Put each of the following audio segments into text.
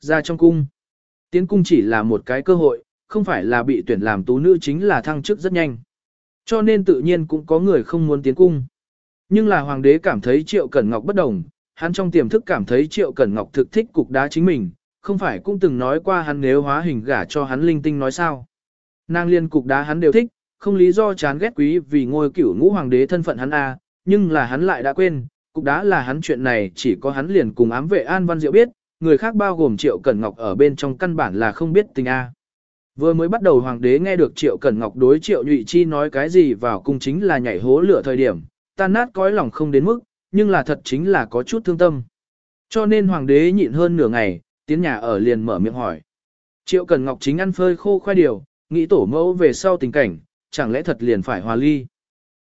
Ra trong cung. Tiến cung chỉ là một cái cơ hội, không phải là bị tuyển làm tú nữ chính là thăng chức rất nhanh. Cho nên tự nhiên cũng có người không muốn tiến cung. Nhưng là hoàng đế cảm thấy Triệu Cẩn Ngọc bất đồng, hắn trong tiềm thức cảm thấy Triệu Cẩn Ngọc thực thích cục đá chính mình, không phải cũng từng nói qua hắn nếu hóa hình gả cho hắn linh tinh nói sao. Nàng liên cục đá hắn đều thích, không lý do chán ghét quý vì ngôi cửu ngũ hoàng đế thân phận hắn a, nhưng là hắn lại đã quên, cục đá là hắn chuyện này chỉ có hắn liền cùng ám vệ An Văn Diệu biết, người khác bao gồm Triệu Cẩn Ngọc ở bên trong căn bản là không biết tình a. Vừa mới bắt đầu hoàng đế nghe được Triệu Cẩn Ngọc đối Triệu Nhụy Chi nói cái gì vào cung chính là nhảy hố lửa thời điểm, tan nát cõi lòng không đến mức, nhưng là thật chính là có chút thương tâm. Cho nên hoàng đế nhịn hơn nửa ngày, tiến nhà ở liền mở miệng hỏi. Triệu Cẩn Ngọc chính ăn phơi khô khoai điều, nghĩ tổ mẫu về sau tình cảnh, chẳng lẽ thật liền phải hòa ly.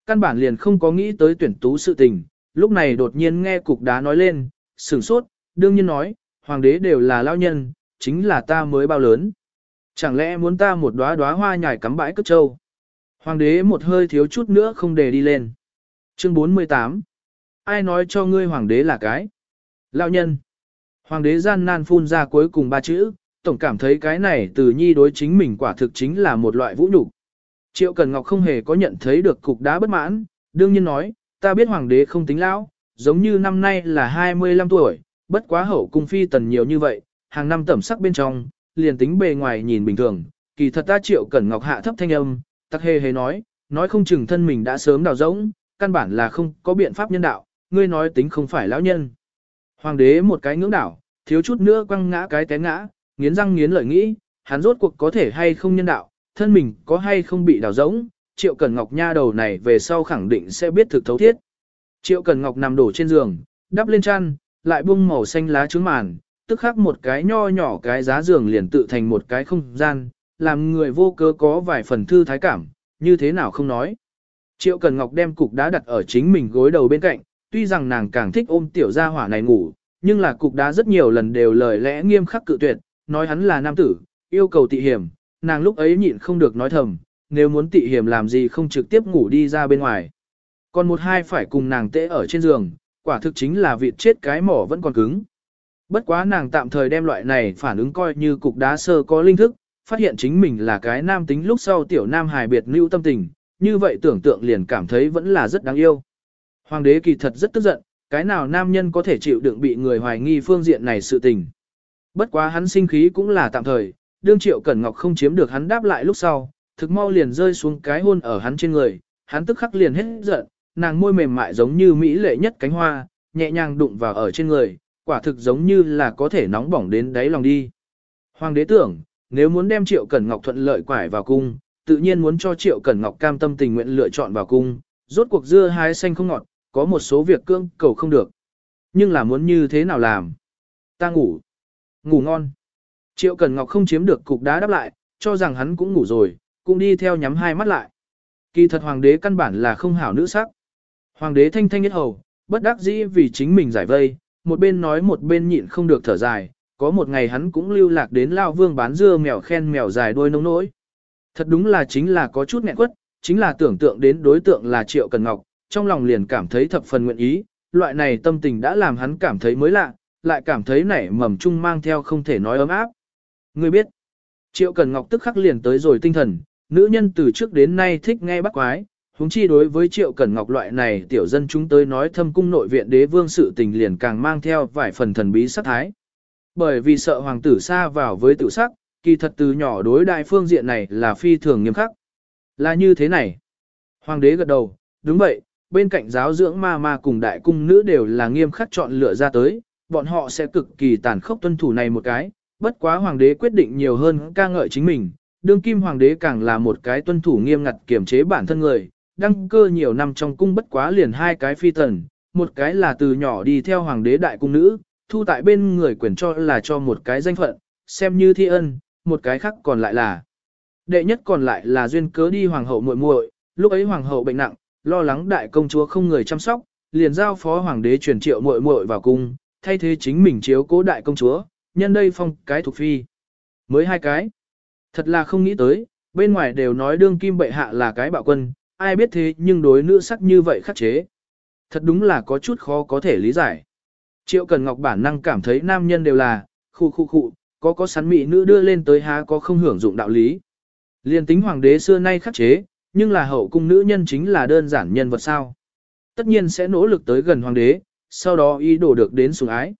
Căn bản liền không có nghĩ tới tuyển tú sự tình, lúc này đột nhiên nghe cục đá nói lên, sửng sốt, đương nhiên nói, hoàng đế đều là lao nhân, chính là ta mới bao lớn. Chẳng lẽ muốn ta một đóa đóa hoa nhài cắm bãi cất trâu? Hoàng đế một hơi thiếu chút nữa không để đi lên. Chương 48 Ai nói cho ngươi hoàng đế là cái? Lão nhân. Hoàng đế gian nan phun ra cuối cùng ba chữ, tổng cảm thấy cái này từ nhi đối chính mình quả thực chính là một loại vũ nhục. Triệu Cần Ngọc không hề có nhận thấy được cục đá bất mãn, đương nhiên nói, ta biết hoàng đế không tính lão, giống như năm nay là 25 tuổi, bất quá hậu cung phi tần nhiều như vậy, hàng năm tẩm sắc bên trong, liền tính bề ngoài nhìn bình thường, kỳ thật ta Triệu Cẩn Ngọc hạ thấp thanh âm, tắc hề hề nói, nói không chừng thân mình đã sớm đào rỗng, căn bản là không có biện pháp nhân đạo, ngươi nói tính không phải lão nhân. Hoàng đế một cái ngưỡng đảo, thiếu chút nữa quăng ngã cái té ngã, nghiến răng nghiến lợi nghĩ, hắn rốt cuộc có thể hay không nhân đạo, thân mình có hay không bị đào rỗng, Triệu Cẩn Ngọc nha đầu này về sau khẳng định sẽ biết thực thấu thiết. Triệu Cẩn Ngọc nằm đổ trên giường, đắp lên chăn, lại bung màu xanh lá trứng màn, tức khắc một cái nho nhỏ cái giá giường liền tự thành một cái không gian, làm người vô cớ có vài phần thư thái cảm, như thế nào không nói. Triệu Cần Ngọc đem cục đá đặt ở chính mình gối đầu bên cạnh, tuy rằng nàng càng thích ôm tiểu gia hỏa này ngủ, nhưng là cục đá rất nhiều lần đều lời lẽ nghiêm khắc cự tuyệt, nói hắn là nam tử, yêu cầu tị hiểm, nàng lúc ấy nhịn không được nói thầm, nếu muốn tị hiểm làm gì không trực tiếp ngủ đi ra bên ngoài. Còn một hai phải cùng nàng tễ ở trên giường, quả thực chính là vịt chết cái mỏ vẫn còn cứng. Bất quá nàng tạm thời đem loại này phản ứng coi như cục đá sơ có linh thức, phát hiện chính mình là cái nam tính lúc sau tiểu nam hài biệt lưu tâm tình, như vậy tưởng tượng liền cảm thấy vẫn là rất đáng yêu. Hoàng đế kỳ thật rất tức giận, cái nào nam nhân có thể chịu đựng bị người hoài nghi phương diện này sự tình. Bất quá hắn sinh khí cũng là tạm thời, đương triệu cẩn ngọc không chiếm được hắn đáp lại lúc sau, thực mau liền rơi xuống cái hôn ở hắn trên người, hắn tức khắc liền hết giận, nàng môi mềm mại giống như mỹ lệ nhất cánh hoa, nhẹ nhàng đụng vào ở trên người, quả thực giống như là có thể nóng bỏng đến đáy lòng đi. Hoàng đế tưởng, nếu muốn đem Triệu Cẩn Ngọc thuận lợi quải vào cung, tự nhiên muốn cho Triệu Cẩn Ngọc cam tâm tình nguyện lựa chọn vào cung, rốt cuộc dưa hái xanh không ngọt, có một số việc cương cầu không được. Nhưng là muốn như thế nào làm? Ta ngủ. Ngủ ngon. Triệu Cẩn Ngọc không chiếm được cục đá đáp lại, cho rằng hắn cũng ngủ rồi, cũng đi theo nhắm hai mắt lại. Kỳ thật hoàng đế căn bản là không hảo nữ sắc. Hoàng đế thanh thanh nhất hầu, bất đắc dĩ vì chính mình giải vây, một bên nói một bên nhịn không được thở dài, có một ngày hắn cũng lưu lạc đến Lao Vương bán dưa mèo khen mèo dài đuôi nông nỗi. Thật đúng là chính là có chút nghẹn quất, chính là tưởng tượng đến đối tượng là Triệu Cần Ngọc, trong lòng liền cảm thấy thập phần nguyện ý, loại này tâm tình đã làm hắn cảm thấy mới lạ, lại cảm thấy nảy mầm chung mang theo không thể nói ấm áp. Ngươi biết, Triệu Cần Ngọc tức khắc liền tới rồi tinh thần, nữ nhân từ trước đến nay thích nghe bác quái, huống chi đối với Triệu Cẩn Ngọc loại này tiểu dân chúng tới nói thâm cung nội viện đế vương sự tình liền càng mang theo vài phần thần bí sắc thái. Bởi vì sợ hoàng tử xa vào với tự sắc, kỳ thật từ nhỏ đối đại phương diện này là phi thường nghiêm khắc. Là như thế này. Hoàng đế gật đầu, đúng vậy, bên cạnh giáo dưỡng ma ma cùng đại cung nữ đều là nghiêm khắc chọn lựa ra tới, bọn họ sẽ cực kỳ tàn khốc tuân thủ này một cái, bất quá hoàng đế quyết định nhiều hơn ca ngợi chính mình, đương kim hoàng đế càng là một cái tuân thủ nghiêm ngặt kiểm chế bản thân người, đăng cơ nhiều năm trong cung bất quá liền hai cái phi tần, một cái là từ nhỏ đi theo hoàng đế đại cung nữ, thu tại bên người quyền cho là cho một cái danh phận, xem như thi ân, một cái khác còn lại là. Đệ nhất còn lại là duyên cớ đi hoàng hậu muội muội, lúc ấy hoàng hậu bệnh nặng, lo lắng đại công chúa không người chăm sóc, liền giao phó hoàng đế truyền triệu muội muội vào cung, thay thế chính mình chiếu cố đại công chúa, nhân đây phong cái thuộc phi. Mới hai cái. Thật là không nghĩ tới, bên ngoài đều nói đương kim bệ hạ là cái bạo quân, ai biết thế nhưng đối nữ sắc như vậy khắc chế. Thật đúng là có chút khó có thể lý giải. Triệu Cần Ngọc bản năng cảm thấy nam nhân đều là, khu khu khu, có có sắn mỹ nữ đưa lên tới há có không hưởng dụng đạo lý. Liên tính hoàng đế xưa nay khắc chế, nhưng là hậu cung nữ nhân chính là đơn giản nhân vật sao. Tất nhiên sẽ nỗ lực tới gần hoàng đế, sau đó ý đồ được đến sủng ái.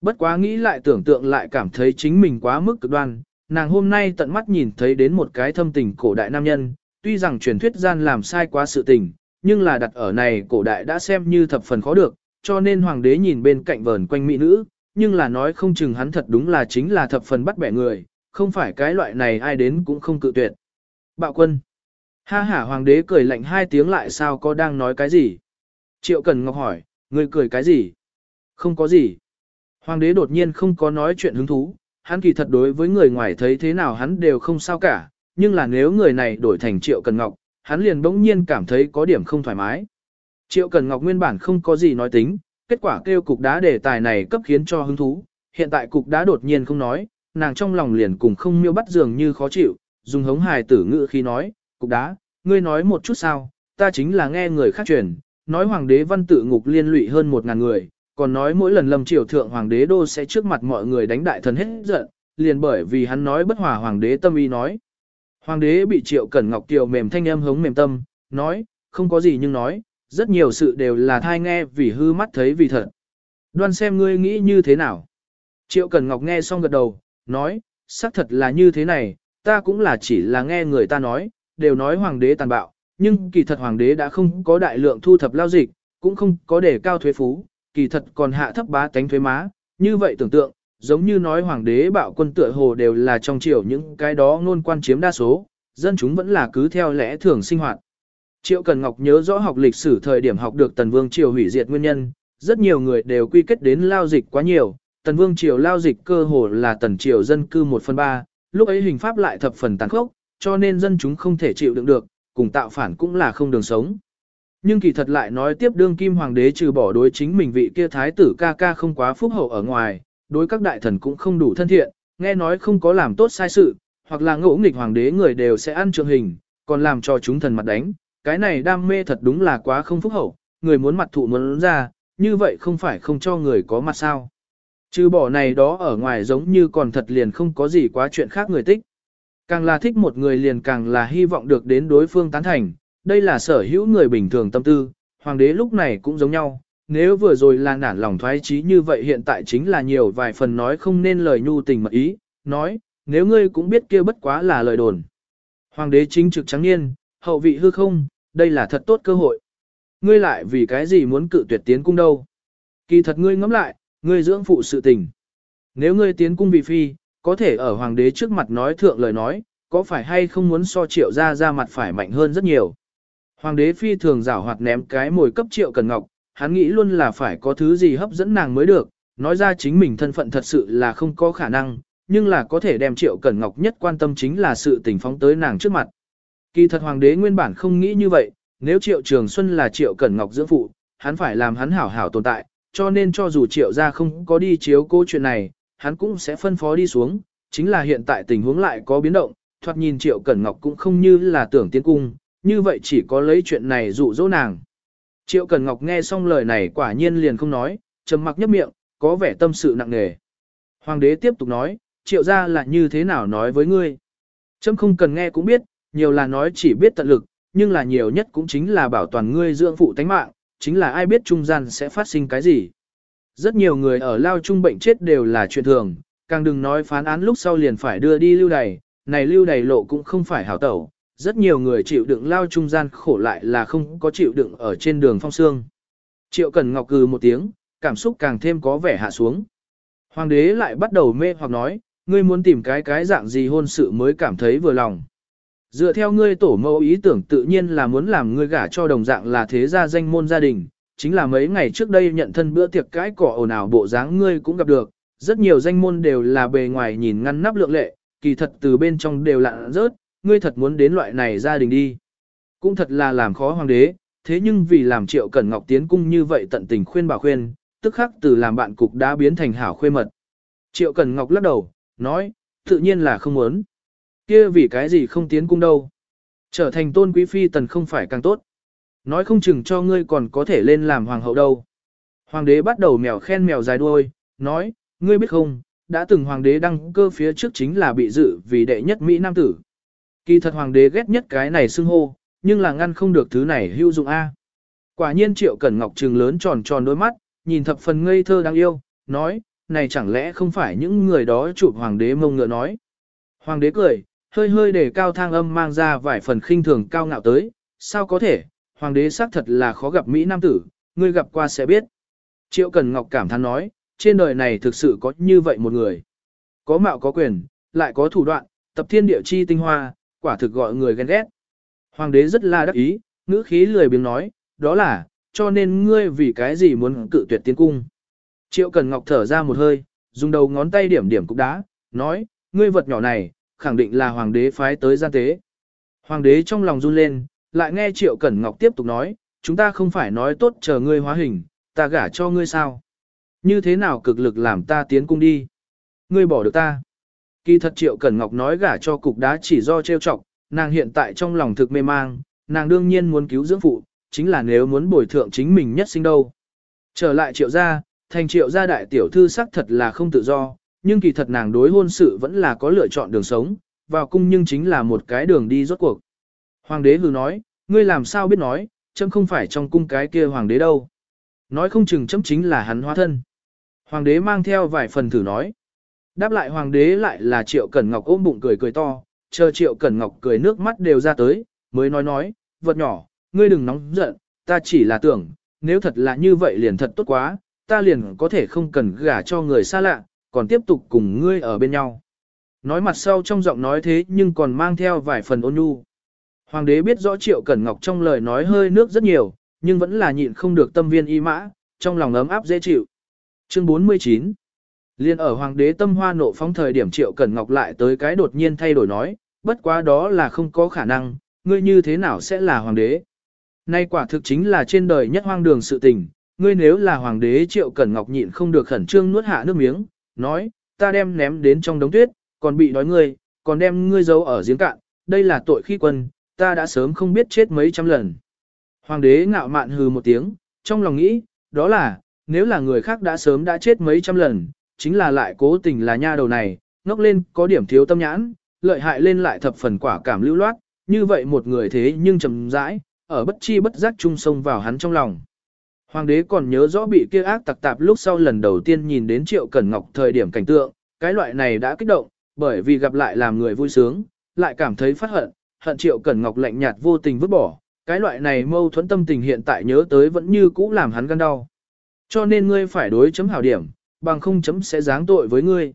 Bất quá nghĩ lại tưởng tượng lại cảm thấy chính mình quá mức cực đoan, nàng hôm nay tận mắt nhìn thấy đến một cái thâm tình cổ đại nam nhân, tuy rằng truyền thuyết gian làm sai quá sự tình, nhưng là đặt ở này cổ đại đã xem như thập phần khó được, cho nên hoàng đế nhìn bên cạnh vờn quanh mỹ nữ, nhưng là nói không chừng hắn thật đúng là chính là thập phần bắt bẻ người, không phải cái loại này ai đến cũng không cự tuyệt. Bạo quân. Ha hả hoàng đế cười lạnh hai tiếng lại sao có đang nói cái gì? Triệu Cần Ngọc hỏi, người cười cái gì? Không có gì. Hoàng đế đột nhiên không có nói chuyện hứng thú, hắn kỳ thật đối với người ngoài thấy thế nào hắn đều không sao cả, nhưng là nếu người này đổi thành Triệu Cần Ngọc, hắn liền bỗng nhiên cảm thấy có điểm không thoải mái. Triệu Cần Ngọc nguyên bản không có gì nói tính, kết quả kêu cục đá đề tài này cấp khiến cho hứng thú, hiện tại cục đá đột nhiên không nói, nàng trong lòng liền cùng không miêu bắt dường như khó chịu, dùng hống hài tử ngữ khi nói, cục đá, ngươi nói một chút sao, ta chính là nghe người khác truyền, nói hoàng đế văn tự ngục liên lụy hơn một ngàn người, còn nói mỗi lần lâm triều thượng hoàng đế đô sẽ trước mặt mọi người đánh đại thần hết giận, liền bởi vì hắn nói bất hòa hoàng đế tâm ý nói. Hoàng đế bị triệu cẩn ngọc kiều mềm thanh âm hống mềm tâm, nói, không có gì nhưng nói, rất nhiều sự đều là thai nghe vì hư mắt thấy vì thật. Đoan xem ngươi nghĩ như thế nào. Triệu Cẩn Ngọc nghe xong gật đầu, nói, xác thật là như thế này, ta cũng là chỉ là nghe người ta nói, đều nói hoàng đế tàn bạo, nhưng kỳ thật hoàng đế đã không có đại lượng thu thập lao dịch, cũng không có để cao thuế phú, kỳ thật còn hạ thấp bá tánh thuế má, như vậy tưởng tượng, giống như nói hoàng đế bạo quân tựa hồ đều là trong triều những cái đó ngôn quan chiếm đa số, dân chúng vẫn là cứ theo lẽ thường sinh hoạt. Triệu Cần Ngọc nhớ rõ học lịch sử thời điểm học được Tần Vương Triều hủy diệt nguyên nhân, rất nhiều người đều quy kết đến lao dịch quá nhiều, Tần Vương Triều lao dịch cơ hồ là Tần Triều dân cư 1 phần 3, lúc ấy hình pháp lại thập phần tàn khốc, cho nên dân chúng không thể chịu đựng được, cùng tạo phản cũng là không đường sống. Nhưng kỳ thật lại nói tiếp đương kim hoàng đế trừ bỏ đối chính mình vị kia thái tử ca ca không quá phúc hậu ở ngoài, đối các đại thần cũng không đủ thân thiện, nghe nói không có làm tốt sai sự, hoặc là ngỗ nghịch hoàng đế người đều sẽ ăn trường hình, còn làm cho chúng thần mặt đánh, cái này đam mê thật đúng là quá không phúc hậu, người muốn mặt thụ muốn ra, như vậy không phải không cho người có mặt sao. Trừ bỏ này đó ở ngoài giống như còn thật liền không có gì quá chuyện khác người thích. Càng là thích một người liền càng là hy vọng được đến đối phương tán thành, đây là sở hữu người bình thường tâm tư, hoàng đế lúc này cũng giống nhau, nếu vừa rồi là nản lòng thoái trí như vậy hiện tại chính là nhiều vài phần nói không nên lời nhu tình mật ý, nói, nếu ngươi cũng biết kia bất quá là lời đồn. Hoàng đế chính trực trắng niên, hậu vị hư không, đây là thật tốt cơ hội. Ngươi lại vì cái gì muốn cự tuyệt tiến cung đâu? Kỳ thật ngươi ngẫm lại, ngươi dưỡng phụ sự tình. Nếu ngươi tiến cung vị phi, có thể ở hoàng đế trước mặt nói thượng lời nói, có phải hay không muốn so triệu ra ra mặt phải mạnh hơn rất nhiều. Hoàng đế phi thường rảo hoạt ném cái mồi cấp triệu cần ngọc, hắn nghĩ luôn là phải có thứ gì hấp dẫn nàng mới được, nói ra chính mình thân phận thật sự là không có khả năng, nhưng là có thể đem triệu cẩn ngọc nhất quan tâm chính là sự tình phóng tới nàng trước mặt. Kỳ thật hoàng đế nguyên bản không nghĩ như vậy, nếu triệu trường xuân là triệu cẩn ngọc dưỡng phụ, hắn phải làm hắn hảo hảo tồn tại, cho nên cho dù triệu gia không có đi chiếu cố chuyện này, hắn cũng sẽ phân phó đi xuống, chính là hiện tại tình huống lại có biến động, thoạt nhìn triệu cẩn ngọc cũng không như là tưởng tiến cung, như vậy chỉ có lấy chuyện này dụ dỗ nàng. Triệu cẩn ngọc nghe xong lời này quả nhiên liền không nói, trầm mặc nhấp miệng, có vẻ tâm sự nặng nề. Hoàng đế tiếp tục nói, triệu gia là như thế nào nói với ngươi. Trâm không cần nghe cũng biết, nhiều là nói chỉ biết tận lực, nhưng là nhiều nhất cũng chính là bảo toàn ngươi dưỡng phụ tánh mạng, chính là ai biết trung gian sẽ phát sinh cái gì. Rất nhiều người ở lao trung bệnh chết đều là chuyện thường, càng đừng nói phán án lúc sau liền phải đưa đi lưu đày, này lưu đày lộ cũng không phải hảo tẩu, rất nhiều người chịu đựng lao trung gian khổ lại là không có chịu đựng ở trên đường phong xương. Triệu Cần Ngọc cừ một tiếng, cảm xúc càng thêm có vẻ hạ xuống. Hoàng đế lại bắt đầu mê hoặc nói, ngươi muốn tìm cái cái dạng gì hôn sự mới cảm thấy vừa lòng. Dựa theo ngươi tổ mẫu ý tưởng tự nhiên là muốn làm ngươi gả cho đồng dạng là thế gia danh môn gia đình, chính là mấy ngày trước đây nhận thân bữa tiệc cái cỏ ồn ào bộ dáng ngươi cũng gặp được, rất nhiều danh môn đều là bề ngoài nhìn ngăn nắp lượng lệ, kỳ thật từ bên trong đều lạ rớt, ngươi thật muốn đến loại này gia đình đi. Cũng thật là làm khó hoàng đế, thế nhưng vì làm triệu cẩn ngọc tiến cung như vậy tận tình khuyên bảo khuyên, tức khắc từ làm bạn cục đã biến thành hảo khuê mật. Triệu cẩn ngọc lắc đầu, nói, tự nhiên là không muốn kia vì cái gì không tiến cung đâu. Trở thành tôn quý phi tần không phải càng tốt. Nói không chừng cho ngươi còn có thể lên làm hoàng hậu đâu. Hoàng đế bắt đầu mèo khen mèo dài đuôi, nói, ngươi biết không, đã từng hoàng đế đăng cơ phía trước chính là bị dự vì đệ nhất Mỹ Nam tử. Kỳ thật hoàng đế ghét nhất cái này xưng hô, nhưng là ngăn không được thứ này hữu dụng A. Quả nhiên triệu cẩn ngọc trừng lớn tròn tròn đôi mắt, nhìn thập phần ngây thơ đáng yêu, nói, này chẳng lẽ không phải những người đó chụp hoàng đế mông ngựa nói. Hoàng đế cười, hơi hơi để cao thang âm mang ra vài phần khinh thường cao ngạo tới, sao có thể, hoàng đế xác thật là khó gặp Mỹ Nam tử, ngươi gặp qua sẽ biết. Triệu Cần Ngọc cảm thán nói, trên đời này thực sự có như vậy một người. Có mạo có quyền, lại có thủ đoạn, tập thiên địa chi tinh hoa, quả thực gọi người ghen ghét. Hoàng đế rất là đắc ý, ngữ khí lười biếng nói, đó là, cho nên ngươi vì cái gì muốn cự tuyệt tiến cung. Triệu Cần Ngọc thở ra một hơi, dùng đầu ngón tay điểm điểm cục đá, nói, ngươi vật nhỏ này, khẳng định là hoàng đế phái tới gian tế. Hoàng đế trong lòng run lên, lại nghe Triệu Cẩn Ngọc tiếp tục nói, chúng ta không phải nói tốt chờ ngươi hóa hình, ta gả cho ngươi sao? Như thế nào cực lực làm ta tiến cung đi? Ngươi bỏ được ta? Kỳ thật Triệu Cẩn Ngọc nói gả cho cục đá chỉ do trêu chọc, nàng hiện tại trong lòng thực mê mang, nàng đương nhiên muốn cứu dưỡng phụ, chính là nếu muốn bồi thượng chính mình nhất sinh đâu. Trở lại Triệu gia, thành Triệu gia đại tiểu thư xác thật là không tự do, nhưng kỳ thật nàng đối hôn sự vẫn là có lựa chọn đường sống, vào cung nhưng chính là một cái đường đi rốt cuộc. Hoàng đế hừ nói, ngươi làm sao biết nói, chấm không phải trong cung cái kia hoàng đế đâu. Nói không chừng chấm chính là hắn hóa thân. Hoàng đế mang theo vài phần thử nói. Đáp lại hoàng đế lại là Triệu Cẩn Ngọc ôm bụng cười cười to, chờ Triệu Cẩn Ngọc cười nước mắt đều ra tới, mới nói nói, vật nhỏ, ngươi đừng nóng giận, ta chỉ là tưởng, nếu thật là như vậy liền thật tốt quá, ta liền có thể không cần gả cho người xa lạ, còn tiếp tục cùng ngươi ở bên nhau. Nói mặt sau trong giọng nói thế nhưng còn mang theo vài phần ôn nhu. Hoàng đế biết rõ Triệu Cẩn Ngọc trong lời nói hơi nước rất nhiều, nhưng vẫn là nhịn không được tâm viên y mã, trong lòng ấm áp dễ chịu. Chương 49 Liên ở Hoàng đế tâm hoa nộ phóng thời điểm Triệu Cẩn Ngọc lại tới cái đột nhiên thay đổi nói, bất quá đó là không có khả năng, ngươi như thế nào sẽ là Hoàng đế. Nay quả thực chính là trên đời nhất hoang đường sự tình, ngươi nếu là Hoàng đế Triệu Cẩn Ngọc nhịn không được khẩn trương nuốt hạ nước miếng, nói, ta đem ném đến trong đống tuyết, còn bị đói ngươi, còn đem ngươi giấu ở giếng cạn, đây là tội khi quân, ta đã sớm không biết chết mấy trăm lần. Hoàng đế ngạo mạn hừ một tiếng, trong lòng nghĩ, đó là, nếu là người khác đã sớm đã chết mấy trăm lần, chính là lại cố tình là nha đầu này, ngốc lên có điểm thiếu tâm nhãn, lợi hại lên lại thập phần quả cảm lưu loát, như vậy một người thế nhưng trầm rãi, ở bất chi bất giác chung sông vào hắn trong lòng. Hoàng đế còn nhớ rõ bị kia ác tặc tạp lúc sau lần đầu tiên nhìn đến Triệu Cẩn Ngọc thời điểm cảnh tượng, cái loại này đã kích động, bởi vì gặp lại làm người vui sướng, lại cảm thấy phát hận, hận Triệu Cẩn Ngọc lạnh nhạt vô tình vứt bỏ, cái loại này mâu thuẫn tâm tình hiện tại nhớ tới vẫn như cũ làm hắn gan đau. Cho nên ngươi phải đối chấm hảo điểm, bằng không chấm sẽ giáng tội với ngươi.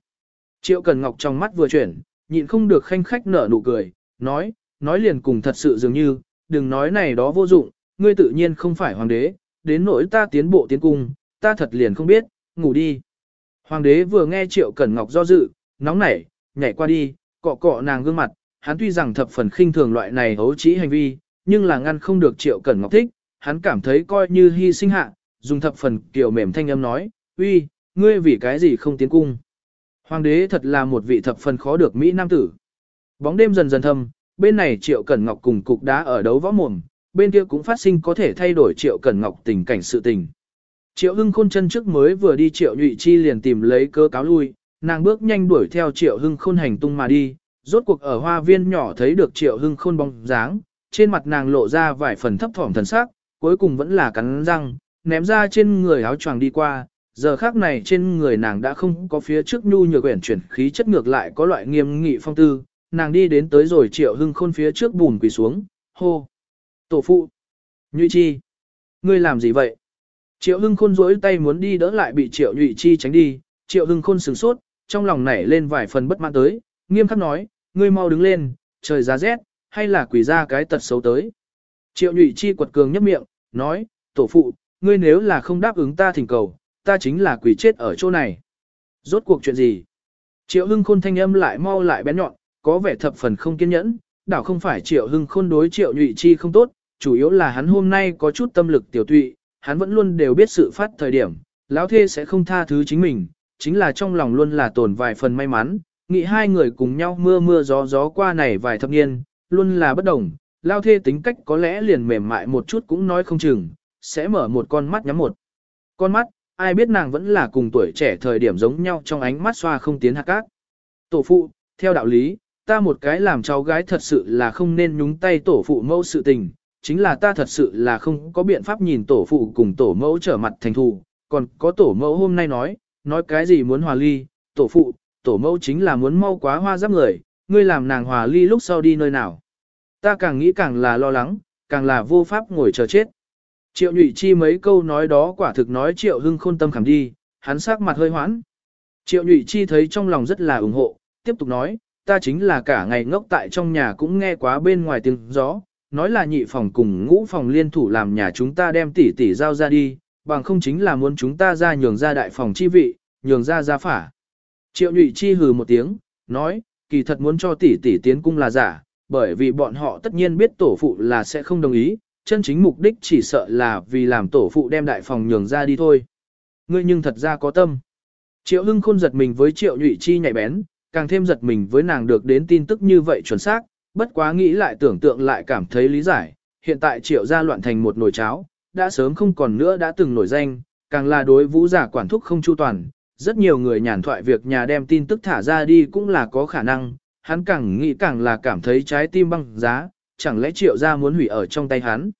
Triệu Cẩn Ngọc trong mắt vừa chuyển, nhịn không được khanh khách nở nụ cười, nói, nói liền cùng thật sự dường như, đừng nói này đó vô dụng, ngươi tự nhiên không phải hoàng đế, đến nỗi ta tiến bộ tiến cung, ta thật liền không biết, ngủ đi. Hoàng đế vừa nghe Triệu Cẩn Ngọc do dự, nóng nảy, nhảy qua đi, cọ cọ nàng gương mặt, hắn tuy rằng thập phần khinh thường loại này hấu trĩ hành vi, nhưng là ngăn không được Triệu Cẩn Ngọc thích, hắn cảm thấy coi như hy sinh hạ, dùng thập phần kiểu mềm thanh âm nói, uy, ngươi vì cái gì không tiến cung. Hoàng đế thật là một vị thập phần khó được Mỹ Nam tử. Bóng đêm dần dần thâm, bên này Triệu Cẩn Ngọc cùng cục đá ở đấu võ mồm, bên kia cũng phát sinh có thể thay đổi Triệu Cẩn Ngọc tình cảnh sự tình. Triệu Hưng Khôn chân trước mới vừa đi Triệu Nhụy Chi liền tìm lấy cơ cáo lui, nàng bước nhanh đuổi theo Triệu Hưng Khôn hành tung mà đi, rốt cuộc ở hoa viên nhỏ thấy được Triệu Hưng Khôn bóng dáng, trên mặt nàng lộ ra vài phần thấp thỏm thần sắc, cuối cùng vẫn là cắn răng, ném ra trên người áo choàng đi qua, giờ khác này trên người nàng đã không có phía trước nhu nhược quyển chuyển khí chất ngược lại có loại nghiêm nghị phong tư, nàng đi đến tới rồi Triệu Hưng Khôn phía trước bùn quỳ xuống, hô. Tổ phụ. Nhụy Chi. Ngươi làm gì vậy? Triệu Hưng Khôn rỗi tay muốn đi đỡ lại bị Triệu Nhụy Chi tránh đi, Triệu Hưng Khôn sửng sốt, trong lòng nảy lên vài phần bất mãn tới, nghiêm khắc nói, ngươi mau đứng lên, trời giá rét, hay là quỷ ra cái tật xấu tới. Triệu Nhụy Chi quật cường nhấp miệng, nói, tổ phụ, ngươi nếu là không đáp ứng ta thỉnh cầu, ta chính là quỷ chết ở chỗ này. Rốt cuộc chuyện gì? Triệu Hưng Khôn thanh âm lại mau lại bén nhọn, có vẻ thập phần không kiên nhẫn, đảo không phải Triệu Hưng Khôn đối Triệu Nhụy Chi không tốt, chủ yếu là hắn hôm nay có chút tâm lực tiểu tụy, hắn vẫn luôn đều biết sự phát thời điểm, lão thê sẽ không tha thứ chính mình, chính là trong lòng luôn là tồn vài phần may mắn, nghĩ hai người cùng nhau mưa mưa gió gió qua này vài thập niên, luôn là bất đồng, lao thê tính cách có lẽ liền mềm mại một chút cũng nói không chừng, sẽ mở một con mắt nhắm một con mắt, ai biết nàng vẫn là cùng tuổi trẻ thời điểm giống nhau trong ánh mắt xoa không tiến hạt cát. Tổ phụ, theo đạo lý, ta một cái làm cháu gái thật sự là không nên nhúng tay tổ phụ mẫu sự tình, chính là ta thật sự là không có biện pháp nhìn tổ phụ cùng tổ mẫu trở mặt thành thù, còn có tổ mẫu hôm nay nói, nói cái gì muốn hòa ly, tổ phụ, tổ mẫu chính là muốn mau quá hoa giáp người, ngươi làm nàng hòa ly lúc sau đi nơi nào. Ta càng nghĩ càng là lo lắng, càng là vô pháp ngồi chờ chết. Triệu nhụy chi mấy câu nói đó quả thực nói triệu hưng khôn tâm khảm đi, hắn sắc mặt hơi hoãn. Triệu nhụy chi thấy trong lòng rất là ủng hộ, tiếp tục nói, ta chính là cả ngày ngốc tại trong nhà cũng nghe quá bên ngoài tiếng gió, nói là nhị phòng cùng ngũ phòng liên thủ làm nhà chúng ta đem tỷ tỷ giao ra đi, bằng không chính là muốn chúng ta ra nhường ra đại phòng chi vị, nhường ra ra phả. Triệu nhụy chi hừ một tiếng, nói, kỳ thật muốn cho tỷ tỷ tiến cung là giả, bởi vì bọn họ tất nhiên biết tổ phụ là sẽ không đồng ý, chân chính mục đích chỉ sợ là vì làm tổ phụ đem đại phòng nhường ra đi thôi. Ngươi nhưng thật ra có tâm. Triệu hưng khôn giật mình với triệu nhụy chi nhạy bén, càng thêm giật mình với nàng được đến tin tức như vậy chuẩn xác, bất quá nghĩ lại tưởng tượng lại cảm thấy lý giải, hiện tại triệu gia loạn thành một nồi cháo, đã sớm không còn nữa đã từng nổi danh, càng là đối vũ giả quản thúc không chu toàn, rất nhiều người nhàn thoại việc nhà đem tin tức thả ra đi cũng là có khả năng, hắn càng nghĩ càng là cảm thấy trái tim băng giá, chẳng lẽ triệu gia muốn hủy ở trong tay hắn.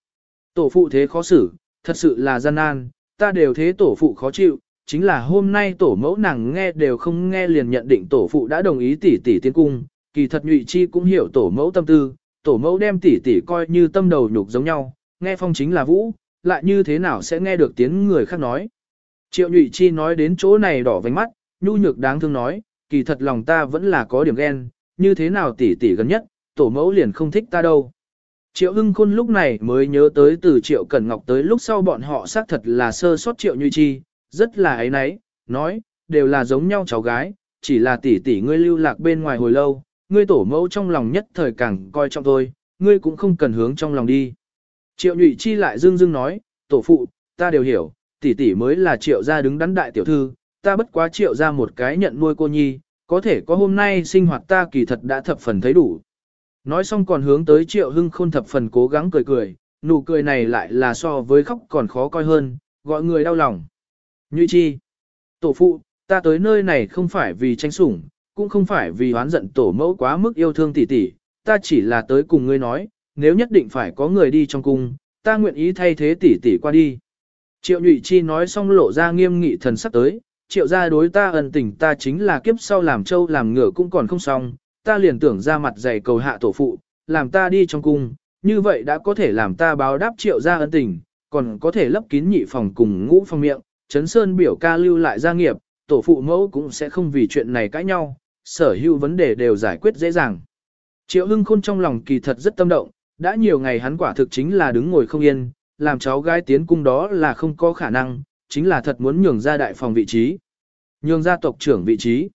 Tổ phụ thế khó xử, thật sự là gian nan, ta đều thế tổ phụ khó chịu, chính là hôm nay tổ mẫu nàng nghe đều không nghe liền nhận định tổ phụ đã đồng ý tỷ tỷ tiến cung, kỳ thật nhụy chi cũng hiểu tổ mẫu tâm tư, tổ mẫu đem tỷ tỷ coi như tâm đầu nhục giống nhau, nghe phong chính là vũ, lại như thế nào sẽ nghe được tiếng người khác nói. Triệu nhụy chi nói đến chỗ này đỏ vánh mắt, nhu nhược đáng thương nói, kỳ thật lòng ta vẫn là có điểm ghen, như thế nào tỷ tỷ gần nhất, tổ mẫu liền không thích ta đâu. Triệu hưng khôn lúc này mới nhớ tới từ triệu cẩn ngọc tới lúc sau bọn họ xác thật là sơ sót triệu như chi, rất là ấy nấy, nói, đều là giống nhau cháu gái, chỉ là tỷ tỷ ngươi lưu lạc bên ngoài hồi lâu, ngươi tổ mẫu trong lòng nhất thời càng coi trọng tôi, ngươi cũng không cần hướng trong lòng đi. Triệu nhụy chi lại dương dương nói, tổ phụ, ta đều hiểu, tỷ tỷ mới là triệu gia đứng đắn đại tiểu thư, ta bất quá triệu gia một cái nhận nuôi cô nhi, có thể có hôm nay sinh hoạt ta kỳ thật đã thập phần thấy đủ. Nói xong còn hướng tới triệu hưng khôn thập phần cố gắng cười cười, nụ cười này lại là so với khóc còn khó coi hơn, gọi người đau lòng. Nhụy chi, tổ phụ, ta tới nơi này không phải vì tranh sủng, cũng không phải vì oán giận tổ mẫu quá mức yêu thương tỷ tỷ, ta chỉ là tới cùng ngươi nói, nếu nhất định phải có người đi trong cung, ta nguyện ý thay thế tỷ tỷ qua đi. Triệu Nhụy Chi nói xong lộ ra nghiêm nghị thần sắc tới, triệu gia đối ta ân tình ta chính là kiếp sau làm trâu làm ngựa cũng còn không xong, ta liền tưởng ra mặt dày cầu hạ tổ phụ, làm ta đi trong cung, như vậy đã có thể làm ta báo đáp triệu gia ân tình, còn có thể lấp kín nhị phòng cùng ngũ phòng miệng, chấn sơn biểu ca lưu lại gia nghiệp, tổ phụ mẫu cũng sẽ không vì chuyện này cãi nhau, sở hữu vấn đề đều giải quyết dễ dàng. Triệu hưng khôn trong lòng kỳ thật rất tâm động, đã nhiều ngày hắn quả thực chính là đứng ngồi không yên, làm cháu gái tiến cung đó là không có khả năng, chính là thật muốn nhường ra đại phòng vị trí. Nhường ra tộc trưởng vị trí.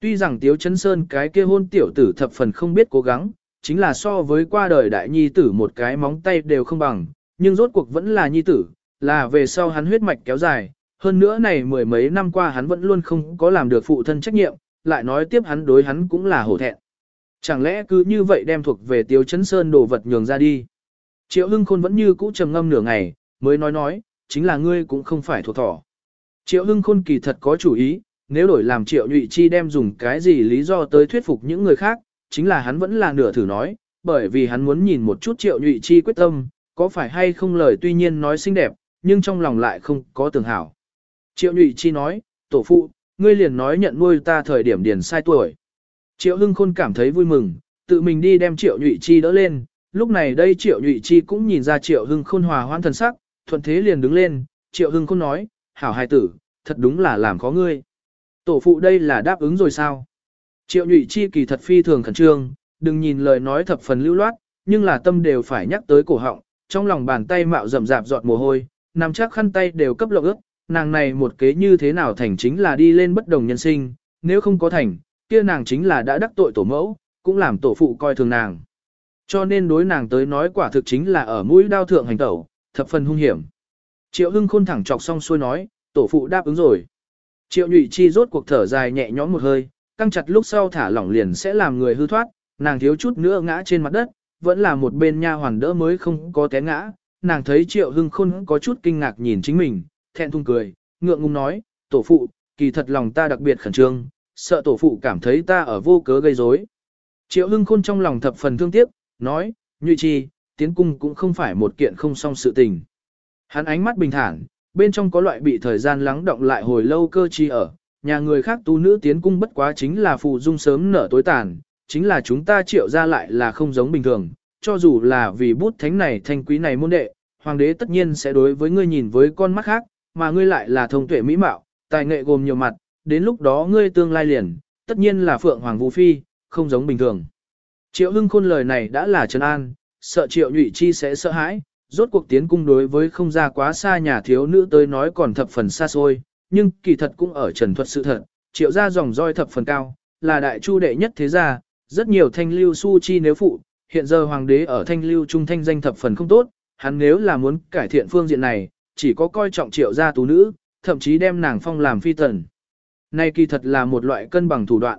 Tuy rằng Tiếu Chấn Sơn cái kia hôn tiểu tử thập phần không biết cố gắng, chính là so với qua đời đại nhi tử một cái móng tay đều không bằng, nhưng rốt cuộc vẫn là nhi tử, là về sau hắn huyết mạch kéo dài. Hơn nữa này mười mấy năm qua hắn vẫn luôn không có làm được phụ thân trách nhiệm, lại nói tiếp hắn đối hắn cũng là hổ thẹn. Chẳng lẽ cứ như vậy đem thuộc về Tiếu Chấn Sơn đồ vật nhường ra đi. Triệu Hưng Khôn vẫn như cũ trầm ngâm nửa ngày, mới nói nói, chính là ngươi cũng không phải thuộc thỏ. Triệu Hưng Khôn kỳ thật có chủ ý, nếu đổi làm Triệu Nhụy Chi đem dùng cái gì lý do tới thuyết phục những người khác, chính là hắn vẫn là nửa thử nói, bởi vì hắn muốn nhìn một chút Triệu Nhụy Chi quyết tâm, có phải hay không lời tuy nhiên nói xinh đẹp, nhưng trong lòng lại không có tưởng hảo. Triệu Nhụy Chi nói, tổ phụ, ngươi liền nói nhận nuôi ta thời điểm điền sai tuổi. Triệu Hưng Khôn cảm thấy vui mừng, tự mình đi đem Triệu Nhụy Chi đỡ lên, lúc này đây Triệu Nhụy Chi cũng nhìn ra Triệu Hưng Khôn hòa hoan thần sắc, thuận thế liền đứng lên, Triệu Hưng Khôn nói, hảo hài tử, thật đúng là làm khó ngươi. Tổ phụ đây là đáp ứng rồi sao? Triệu Nhụy Chi kỳ thật phi thường khẩn trương, đừng nhìn lời nói thập phần lưu loát, nhưng là tâm đều phải nhắc tới cổ họng, trong lòng bàn tay mạo rậm rạp giọt mồ hôi, nằm chắc khăn tay đều cấp lộng ướt, nàng này một kế như thế nào thành chính là đi lên bất đồng nhân sinh, nếu không có thành, kia nàng chính là đã đắc tội tổ mẫu, cũng làm tổ phụ coi thường nàng. Cho nên đối nàng tới nói quả thực chính là ở mũi đao thượng hành tẩu, thập phần hung hiểm. Triệu Hưng khôn thẳng chọc xong xuôi nói, tổ phụ đáp ứng rồi. Triệu Nhụy Chi rốt cuộc thở dài nhẹ nhõm một hơi, căng chặt lúc sau thả lỏng liền sẽ làm người hư thoát, nàng thiếu chút nữa ngã trên mặt đất, vẫn là một bên nha hoàn đỡ mới không có té ngã. Nàng thấy Triệu Hưng khôn có chút kinh ngạc nhìn chính mình, thẹn thùng cười, ngượng ngùng nói, tổ phụ, kỳ thật lòng ta đặc biệt khẩn trương, sợ tổ phụ cảm thấy ta ở vô cớ gây rối. Triệu Hưng Khôn trong lòng thập phần thương tiếc, nói, nhụy chi, tiến cung cũng không phải một kiện không song sự tình. Hắn ánh mắt bình thản, bên trong có loại bị thời gian lắng động lại hồi lâu cơ chi ở, nhà người khác tu nữ tiến cung bất quá chính là phụ dung sớm nở tối tàn, chính là chúng ta triệu ra lại là không giống bình thường, cho dù là vì bút thánh này thanh quý này môn đệ, hoàng đế tất nhiên sẽ đối với ngươi nhìn với con mắt khác, mà ngươi lại là thông tuệ mỹ mạo, tài nghệ gồm nhiều mặt, đến lúc đó ngươi tương lai liền, tất nhiên là phượng hoàng vũ phi, không giống bình thường. Triệu Hưng Khôn lời này đã là trấn an, sợ Triệu Nhụy Chi sẽ sợ hãi, rốt cuộc tiến cung đối với không ra quá xa nhà thiếu nữ tới nói còn thập phần xa xôi, nhưng kỳ thật cũng ở trần thuật sự thật, Triệu gia dòng roi thập phần cao, là đại chu đệ nhất thế gia, rất nhiều thanh lưu su chi nếu phụ, hiện giờ hoàng đế ở thanh lưu trung thanh danh thập phần không tốt, hắn nếu là muốn cải thiện phương diện này, chỉ có coi trọng Triệu gia tú nữ, thậm chí đem nàng phong làm phi tần. Này kỳ thật là một loại cân bằng thủ đoạn.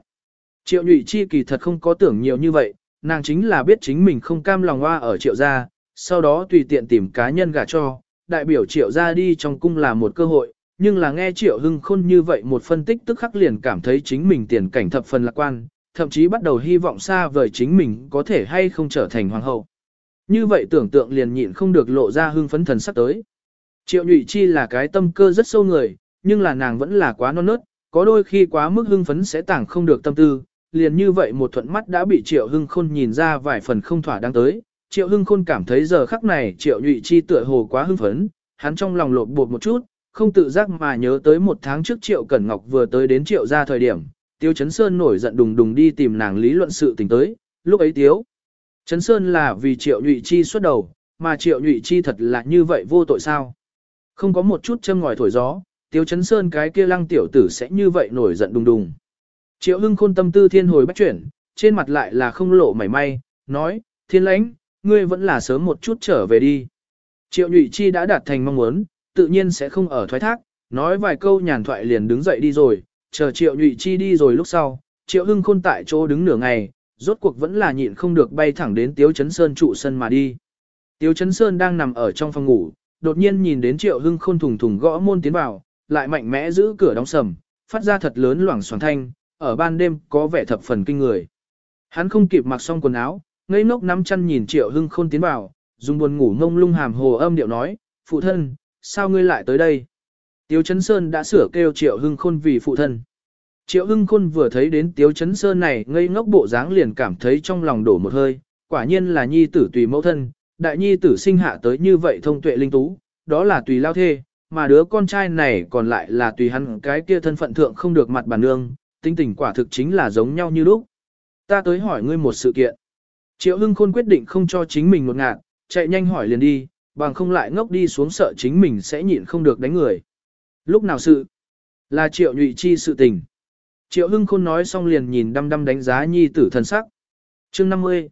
Triệu nhụy chi kỳ thật không có tưởng nhiều như vậy, nàng chính là biết chính mình không cam lòng hoa ở triệu gia, sau đó tùy tiện tìm cá nhân gả cho, đại biểu triệu ra đi trong cung là một cơ hội, nhưng là nghe triệu hưng khôn như vậy một phân tích tức khắc liền cảm thấy chính mình tiền cảnh thập phần lạc quan, thậm chí bắt đầu hy vọng xa vời chính mình có thể hay không trở thành hoàng hậu. Như vậy tưởng tượng liền nhịn không được lộ ra hưng phấn thần sắp tới. Triệu nhụy chi là cái tâm cơ rất sâu người, nhưng là nàng vẫn là quá non nớt, có đôi khi quá mức hưng phấn sẽ tảng không được tâm tư, liền như vậy một thuận mắt đã bị Triệu Hưng Khôn nhìn ra vài phần không thỏa đáng tới. Triệu Hưng Khôn cảm thấy giờ khắc này Triệu Nhụy Chi tựa hồ quá hưng phấn, hắn trong lòng lột bột một chút, không tự giác mà nhớ tới một tháng trước Triệu Cẩn Ngọc vừa tới đến Triệu ra thời điểm, Tiêu Chấn Sơn nổi giận đùng đùng đi tìm nàng lý luận sự tình tới, lúc ấy Tiếu Chấn Sơn là vì Triệu Nhụy Chi xuất đầu, mà Triệu Nhụy Chi thật là như vậy vô tội sao? Không có một chút châm ngòi thổi gió, Tiêu Chấn Sơn cái kia lăng tiểu tử sẽ như vậy nổi giận đùng đùng. Triệu Hưng Khôn tâm tư thiên hồi bách chuyển, trên mặt lại là không lộ mảy may, nói, thiên lãnh, ngươi vẫn là sớm một chút trở về đi. Triệu Nhụy Chi đã đạt thành mong muốn, tự nhiên sẽ không ở thoái thác, nói vài câu nhàn thoại liền đứng dậy đi rồi, chờ Triệu Nhụy Chi đi rồi lúc sau, Triệu Hưng Khôn tại chỗ đứng nửa ngày, rốt cuộc vẫn là nhịn không được bay thẳng đến Tiếu Chấn Sơn trụ sân mà đi. Tiếu Chấn Sơn đang nằm ở trong phòng ngủ, đột nhiên nhìn đến Triệu Hưng Khôn thùng thùng gõ môn tiến vào, lại mạnh mẽ giữ cửa đóng sầm, phát ra thật lớn loảng xoảng thanh, ở ban đêm có vẻ thập phần kinh người. Hắn không kịp mặc xong quần áo, ngây ngốc nắm chăn nhìn Triệu Hưng Khôn tiến vào, dùng buồn ngủ ngông lung hàm hồ âm điệu nói, phụ thân, sao ngươi lại tới đây? Tiếu Chấn Sơn đã sửa kêu Triệu Hưng Khôn vì phụ thân. Triệu Hưng Khôn vừa thấy đến Tiếu Chấn Sơn này ngây ngốc bộ dáng liền cảm thấy trong lòng đổ một hơi, quả nhiên là nhi tử tùy mẫu thân, đại nhi tử sinh hạ tới như vậy thông tuệ linh tú, đó là tùy lao thê, mà đứa con trai này còn lại là tùy hắn cái kia thân phận thượng không được mặt bản nương, tinh tình quả thực chính là giống nhau như lúc. Ta tới hỏi ngươi một sự kiện. Triệu Hưng Khôn quyết định không cho chính mình một ngạt, chạy nhanh hỏi liền đi, bằng không lại ngốc đi xuống sợ chính mình sẽ nhịn không được đánh người. Lúc nào sự? Là Triệu Nhụy Chi sự tình. Triệu Hưng Khôn nói xong liền nhìn đăm đăm đánh giá nhi tử thần sắc. Chương 50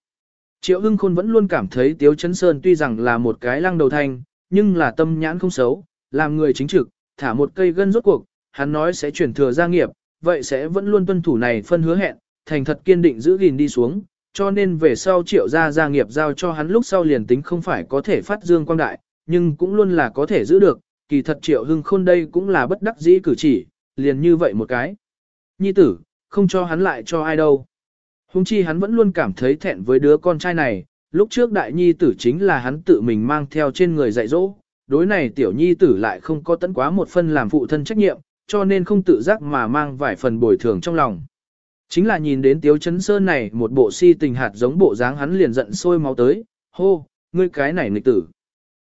Triệu Hưng Khôn vẫn luôn cảm thấy Tiếu Chấn Sơn tuy rằng là một cái lăng đầu thanh, nhưng là tâm nhãn không xấu, làm người chính trực, thả một cây gân rốt cuộc, hắn nói sẽ chuyển thừa gia nghiệp, vậy sẽ vẫn luôn tuân thủ này phân hứa hẹn, thành thật kiên định giữ gìn đi xuống, cho nên về sau triệu gia gia nghiệp giao cho hắn lúc sau liền tính không phải có thể phát dương quang đại, nhưng cũng luôn là có thể giữ được, kỳ thật triệu hưng khôn đây cũng là bất đắc dĩ cử chỉ, liền như vậy một cái. Nhi tử, không cho hắn lại cho ai đâu. Hùng chi hắn vẫn luôn cảm thấy thẹn với đứa con trai này, lúc trước đại nhi tử chính là hắn tự mình mang theo trên người dạy dỗ, đối này tiểu nhi tử lại không có tận quá một phân làm phụ thân trách nhiệm, cho nên không tự giác mà mang vài phần bồi thường trong lòng. Chính là nhìn đến Tiếu Chấn Sơn này một bộ si tình hạt giống bộ dáng hắn liền giận sôi máu tới, hô, ngươi cái này nghịch tử.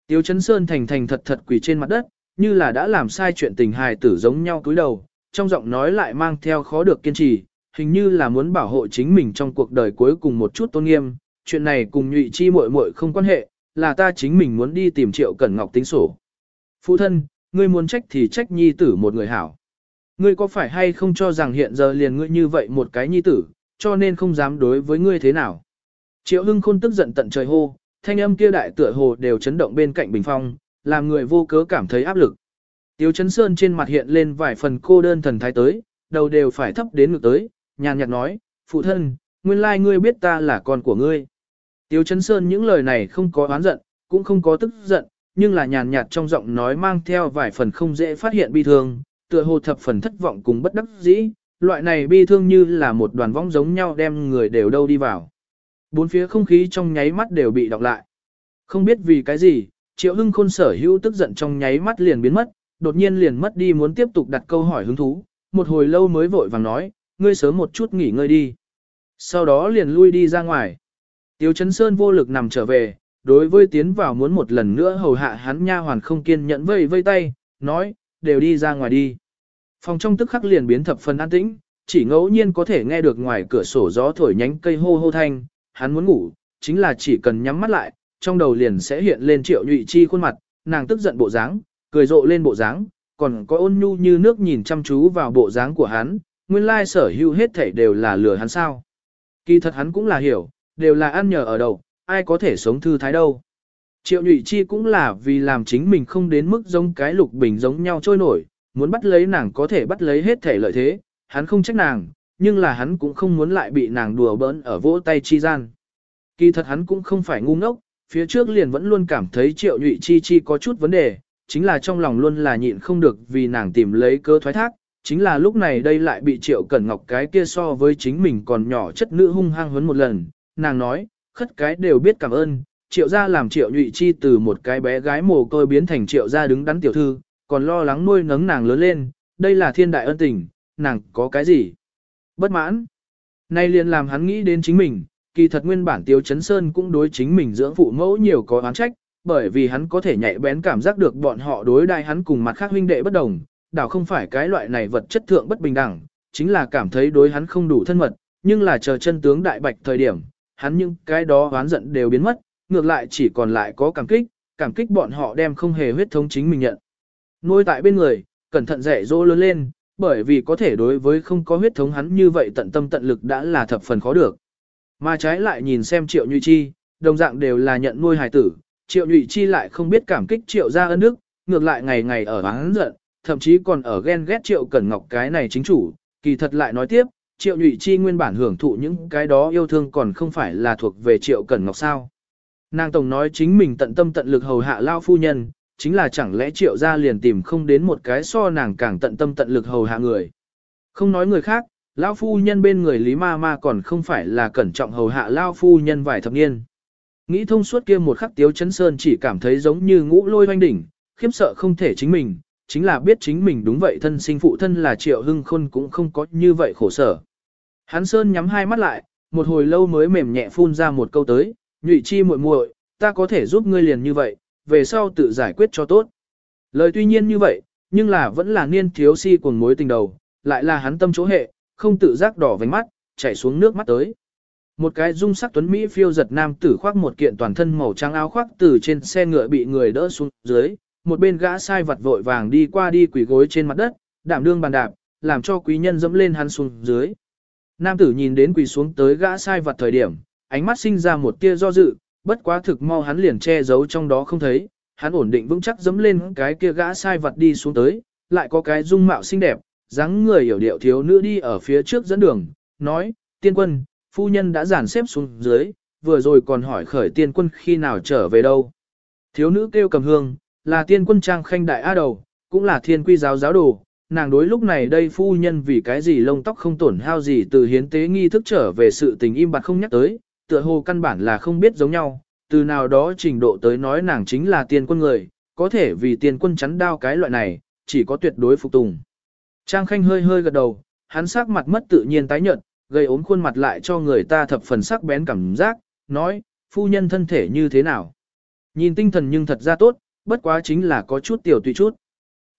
Tiếu Chấn Sơn thành thành thật thật quỳ trên mặt đất, như là đã làm sai chuyện tình hài tử giống nhau cúi đầu, trong giọng nói lại mang theo khó được kiên trì, hình như là muốn bảo hộ chính mình trong cuộc đời cuối cùng một chút tôn nghiêm, chuyện này cùng nhụy chi muội muội không quan hệ, là ta chính mình muốn đi tìm Triệu Cẩn Ngọc tính sổ. Phụ thân, ngươi muốn trách thì trách nhi tử một người hảo. Ngươi có phải hay không cho rằng hiện giờ liền ngươi như vậy một cái nhi tử, cho nên không dám đối với ngươi thế nào. Triệu Hưng Khôn tức giận tận trời hô, thanh âm kia đại tựa hồ đều chấn động bên cạnh bình phong, làm người vô cớ cảm thấy áp lực. Tiêu Chấn Sơn trên mặt hiện lên vài phần cô đơn thần thái tới, đầu đều phải thấp đến ngực tới, nhàn nhạt nói, phụ thân, nguyên lai ngươi biết ta là con của ngươi. Tiêu Chấn Sơn những lời này không có oán giận, cũng không có tức giận, nhưng là nhàn nhạt trong giọng nói mang theo vài phần không dễ phát hiện bi thương, tựa hồ thập phần thất vọng cùng bất đắc dĩ, loại này bi thương như là một đoàn vong giống nhau đem người đều đâu đi vào. Bốn phía không khí trong nháy mắt đều bị đọc lại. Không biết vì cái gì, Triệu Hưng Khôn sở hữu tức giận trong nháy mắt liền biến mất, đột nhiên liền mất đi muốn tiếp tục đặt câu hỏi hứng thú, một hồi lâu mới vội vàng nói, ngươi sớm một chút nghỉ ngơi đi. Sau đó liền lui đi ra ngoài. Tiêu Chấn Sơn vô lực nằm trở về, đối với tiến vào muốn một lần nữa hầu hạ hắn nha hoàn không kiên nhẫn vây vây tay, nói, đều đi ra ngoài đi. Phòng trong tức khắc liền biến thập phần an tĩnh, chỉ ngẫu nhiên có thể nghe được ngoài cửa sổ gió thổi nhánh cây hô hô thanh, hắn muốn ngủ, chính là chỉ cần nhắm mắt lại, trong đầu liền sẽ hiện lên triệu nhụy chi khuôn mặt, nàng tức giận bộ dáng, cười rộ lên bộ dáng, còn có ôn nhu như nước nhìn chăm chú vào bộ dáng của hắn, nguyên lai sở hữu hết thảy đều là lừa hắn sao. Kỳ thật hắn cũng là hiểu, đều là ăn nhờ ở đầu, ai có thể sống thư thái đâu. Triệu nhụy chi cũng là vì làm chính mình không đến mức giống cái lục bình giống nhau trôi nổi, muốn bắt lấy nàng có thể bắt lấy hết thể lợi thế, hắn không trách nàng, nhưng là hắn cũng không muốn lại bị nàng đùa bỡn ở vỗ tay chi gian. Kỳ thật hắn cũng không phải ngu ngốc, phía trước liền vẫn luôn cảm thấy triệu nhụy chi chi có chút vấn đề, chính là trong lòng luôn là nhịn không được vì nàng tìm lấy cơ thoái thác, chính là lúc này đây lại bị triệu cẩn ngọc cái kia so với chính mình còn nhỏ chất nữ hung hăng huấn một lần, nàng nói, khất cái đều biết cảm ơn, triệu gia làm triệu nhụy chi từ một cái bé gái mồ côi biến thành triệu gia đứng đắn tiểu thư, còn lo lắng nuôi nấng nàng lớn lên, đây là thiên đại ân tình, nàng có cái gì? Bất mãn. Nay liền làm hắn nghĩ đến chính mình, kỳ thật nguyên bản Tiêu Chấn Sơn cũng đối chính mình dưỡng phụ mẫu nhiều có oán trách, bởi vì hắn có thể nhạy bén cảm giác được bọn họ đối đai hắn cùng mặt khác huynh đệ bất đồng, đảo không phải cái loại này vật chất thượng bất bình đẳng, chính là cảm thấy đối hắn không đủ thân mật, nhưng là chờ chân tướng đại bạch thời điểm, hắn những cái đó oán giận đều biến mất, ngược lại chỉ còn lại có cảm kích, cảm kích bọn họ đem không hề huyết thống chính mình nhận. Nuôi tại bên người, cẩn thận dạy dỗ lớn lên, bởi vì có thể đối với không có huyết thống hắn như vậy tận tâm tận lực đã là thập phần khó được. Mà trái lại nhìn xem triệu nhụy chi, đồng dạng đều là nhận nuôi hài tử, triệu nhụy chi lại không biết cảm kích triệu gia ân đức, ngược lại ngày ngày ở hắn giận, thậm chí còn ở ghen ghét triệu cẩn ngọc cái này chính chủ, kỳ thật lại nói tiếp, triệu nhụy chi nguyên bản hưởng thụ những cái đó yêu thương còn không phải là thuộc về triệu cẩn ngọc sao. Nàng tổng nói chính mình tận tâm tận lực hầu hạ lao phu nhân, chính là chẳng lẽ triệu gia liền tìm không đến một cái so nàng càng tận tâm tận lực hầu hạ người. Không nói người khác, lão phu nhân bên người Lý Ma Ma còn không phải là cẩn trọng hầu hạ lão phu nhân vài thập niên. Nghĩ thông suốt kia một khắc tiếu chấn sơn chỉ cảm thấy giống như ngũ lôi hoanh đỉnh, khiếp sợ không thể chính mình, chính là biết chính mình đúng vậy thân sinh phụ thân là triệu hưng khôn cũng không có như vậy khổ sở. Hắn sơn nhắm hai mắt lại, một hồi lâu mới mềm nhẹ phun ra một câu tới, nhụy chi muội muội, ta có thể giúp ngươi liền như vậy, về sau tự giải quyết cho tốt. Lời tuy nhiên như vậy, nhưng là vẫn là niên thiếu si cuồng mối tình đầu, lại là hắn tâm chỗ hệ, không tự giác đỏ vành mắt, chảy xuống nước mắt tới. Một cái dung sắc tuấn Mỹ phiêu giật nam tử khoác một kiện toàn thân màu trắng áo khoác từ trên xe ngựa bị người đỡ xuống dưới, một bên gã sai vật vội vàng đi qua đi quỳ gối trên mặt đất, đảm đương bàn đạp, làm cho quý nhân dẫm lên hắn xuống dưới. Nam tử nhìn đến quỳ xuống tới gã sai vật thời điểm, ánh mắt sinh ra một tia do dự, bất quá thực mau hắn liền che giấu trong đó không thấy, hắn ổn định vững chắc dấm lên cái kia gã sai vật đi xuống tới, lại có cái dung mạo xinh đẹp, dáng người hiểu điệu thiếu nữ đi ở phía trước dẫn đường, nói, tiên quân, phu nhân đã giản xếp xuống dưới, vừa rồi còn hỏi khởi tiên quân khi nào trở về đâu. Thiếu nữ kêu cầm hương, là tiên quân trang khanh đại á đầu, cũng là thiên quy giáo giáo đồ, nàng đối lúc này đây phu nhân vì cái gì lông tóc không tổn hao gì từ hiến tế nghi thức trở về sự tình im bặt không nhắc tới, tựa hồ căn bản là không biết giống nhau, từ nào đó trình độ tới nói nàng chính là tiên quân người, có thể vì tiên quân chắn đao cái loại này, chỉ có tuyệt đối phục tùng. Trang Khanh hơi hơi gật đầu, hắn sắc mặt mất tự nhiên tái nhợt, gây ốm khuôn mặt lại cho người ta thập phần sắc bén cảm giác, nói, phu nhân thân thể như thế nào. Nhìn tinh thần nhưng thật ra tốt, bất quá chính là có chút tiểu tùy chút.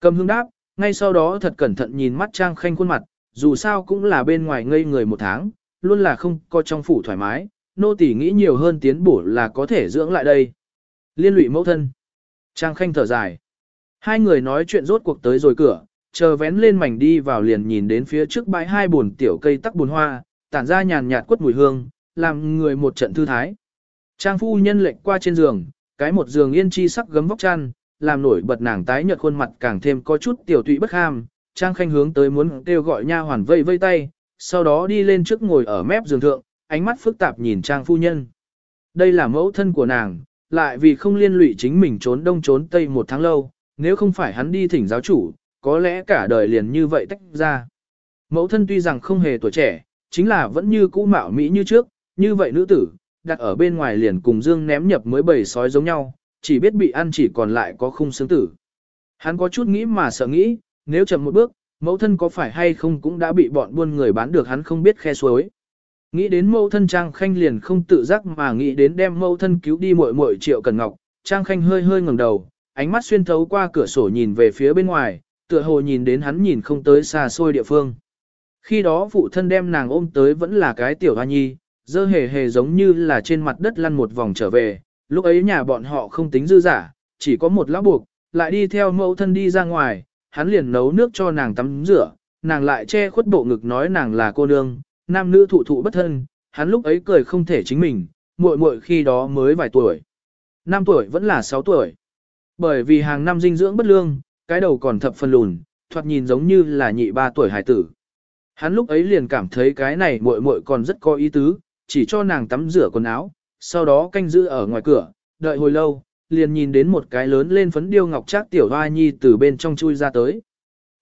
Cầm hương đáp, ngay sau đó thật cẩn thận nhìn mắt Trang Khanh khuôn mặt, dù sao cũng là bên ngoài ngây người một tháng, luôn là không có trong phủ thoải mái, nô tỳ nghĩ nhiều hơn tiến bổ là có thể dưỡng lại đây. Liên lụy mẫu thân. Trang Khanh thở dài. Hai người nói chuyện rốt cuộc tới rồi cửa, chờ vén lên mảnh đi vào liền nhìn đến phía trước bãi hai buồn tiểu cây tắc buồn hoa, tản ra nhàn nhạt quất mùi hương, làm người một trận thư thái. Trang phu nhân lệnh qua trên giường, cái một giường yên chi sắc gấm vóc chăn, làm nổi bật nàng tái nhợt khuôn mặt càng thêm có chút tiểu tụy bất ham. Trang khanh hướng tới muốn kêu gọi nha hoàn vây vây tay, sau đó đi lên trước ngồi ở mép giường thượng, ánh mắt phức tạp nhìn Trang phu nhân. Đây là mẫu thân của nàng, lại vì không liên lụy chính mình trốn đông trốn tây một tháng lâu, nếu không phải hắn đi thỉnh giáo chủ, có lẽ cả đời liền như vậy tách ra. Mẫu thân tuy rằng không hề tuổi trẻ, chính là vẫn như cũ mạo mỹ như trước, như vậy nữ tử, đặt ở bên ngoài liền cùng dương ném nhập mới bầy sói giống nhau, chỉ biết bị ăn chỉ còn lại có khung xương tử. Hắn có chút nghĩ mà sợ nghĩ, nếu chậm một bước, mẫu thân có phải hay không cũng đã bị bọn buôn người bán được hắn không biết khe suối. Nghĩ đến mẫu thân Trang Khanh liền không tự giác mà nghĩ đến đem mẫu thân cứu đi muội muội Triệu Cần Ngọc, Trang Khanh hơi hơi ngẩng đầu, ánh mắt xuyên thấu qua cửa sổ nhìn về phía bên ngoài, tựa hồ nhìn đến hắn nhìn không tới xa xôi địa phương. Khi đó phụ thân đem nàng ôm tới vẫn là cái tiểu hoa nhi, dơ hề hề giống như là trên mặt đất lăn một vòng trở về, lúc ấy nhà bọn họ không tính dư giả, chỉ có một lão buộc, lại đi theo mẫu thân đi ra ngoài, hắn liền nấu nước cho nàng tắm rửa, nàng lại che khuất bộ ngực nói nàng là cô nương, nam nữ thụ thụ bất thân, hắn lúc ấy cười không thể chính mình, muội muội khi đó mới vài tuổi. năm tuổi vẫn là 6 tuổi. Bởi vì hàng năm dinh dưỡng bất lương, cái đầu còn thập phân lùn, thoạt nhìn giống như là nhị ba tuổi hải tử. Hắn lúc ấy liền cảm thấy cái này muội muội còn rất có ý tứ, chỉ cho nàng tắm rửa quần áo, sau đó canh giữ ở ngoài cửa, đợi hồi lâu, liền nhìn đến một cái lớn lên phấn điêu ngọc trác tiểu hoa nhi từ bên trong chui ra tới.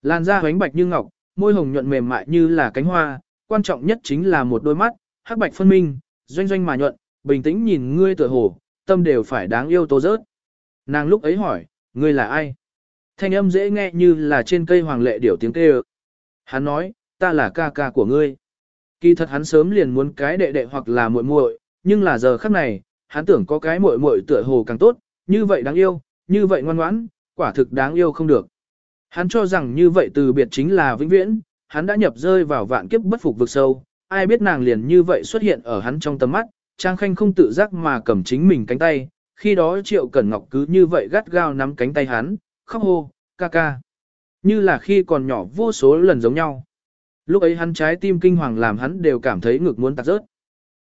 Làn da hoánh bạch như ngọc, môi hồng nhuận mềm mại như là cánh hoa, quan trọng nhất chính là một đôi mắt, hắc bạch phân minh, doanh doanh mà nhuận, bình tĩnh nhìn ngươi tựa hồ, tâm đều phải đáng yêu tố rớt. Nàng lúc ấy hỏi, ngươi là ai? Thanh âm dễ nghe như là trên cây hoàng lệ điểu tiếng kêu. Hắn nói, ta là ca ca của ngươi. Kỳ thật hắn sớm liền muốn cái đệ đệ hoặc là muội muội, nhưng là giờ khắc này, hắn tưởng có cái muội muội tựa hồ càng tốt, như vậy đáng yêu, như vậy ngoan ngoãn, quả thực đáng yêu không được. Hắn cho rằng như vậy từ biệt chính là vĩnh viễn, hắn đã nhập rơi vào vạn kiếp bất phục vực sâu, ai biết nàng liền như vậy xuất hiện ở hắn trong tầm mắt, Trang Khanh không tự giác mà cầm chính mình cánh tay, khi đó Triệu Cẩn Ngọc cứ như vậy gắt gao nắm cánh tay hắn, khóc hô, ca ca. Như là khi còn nhỏ vô số lần giống nhau. Lúc ấy hắn trái tim kinh hoàng làm hắn đều cảm thấy ngực muốn tạc rớt.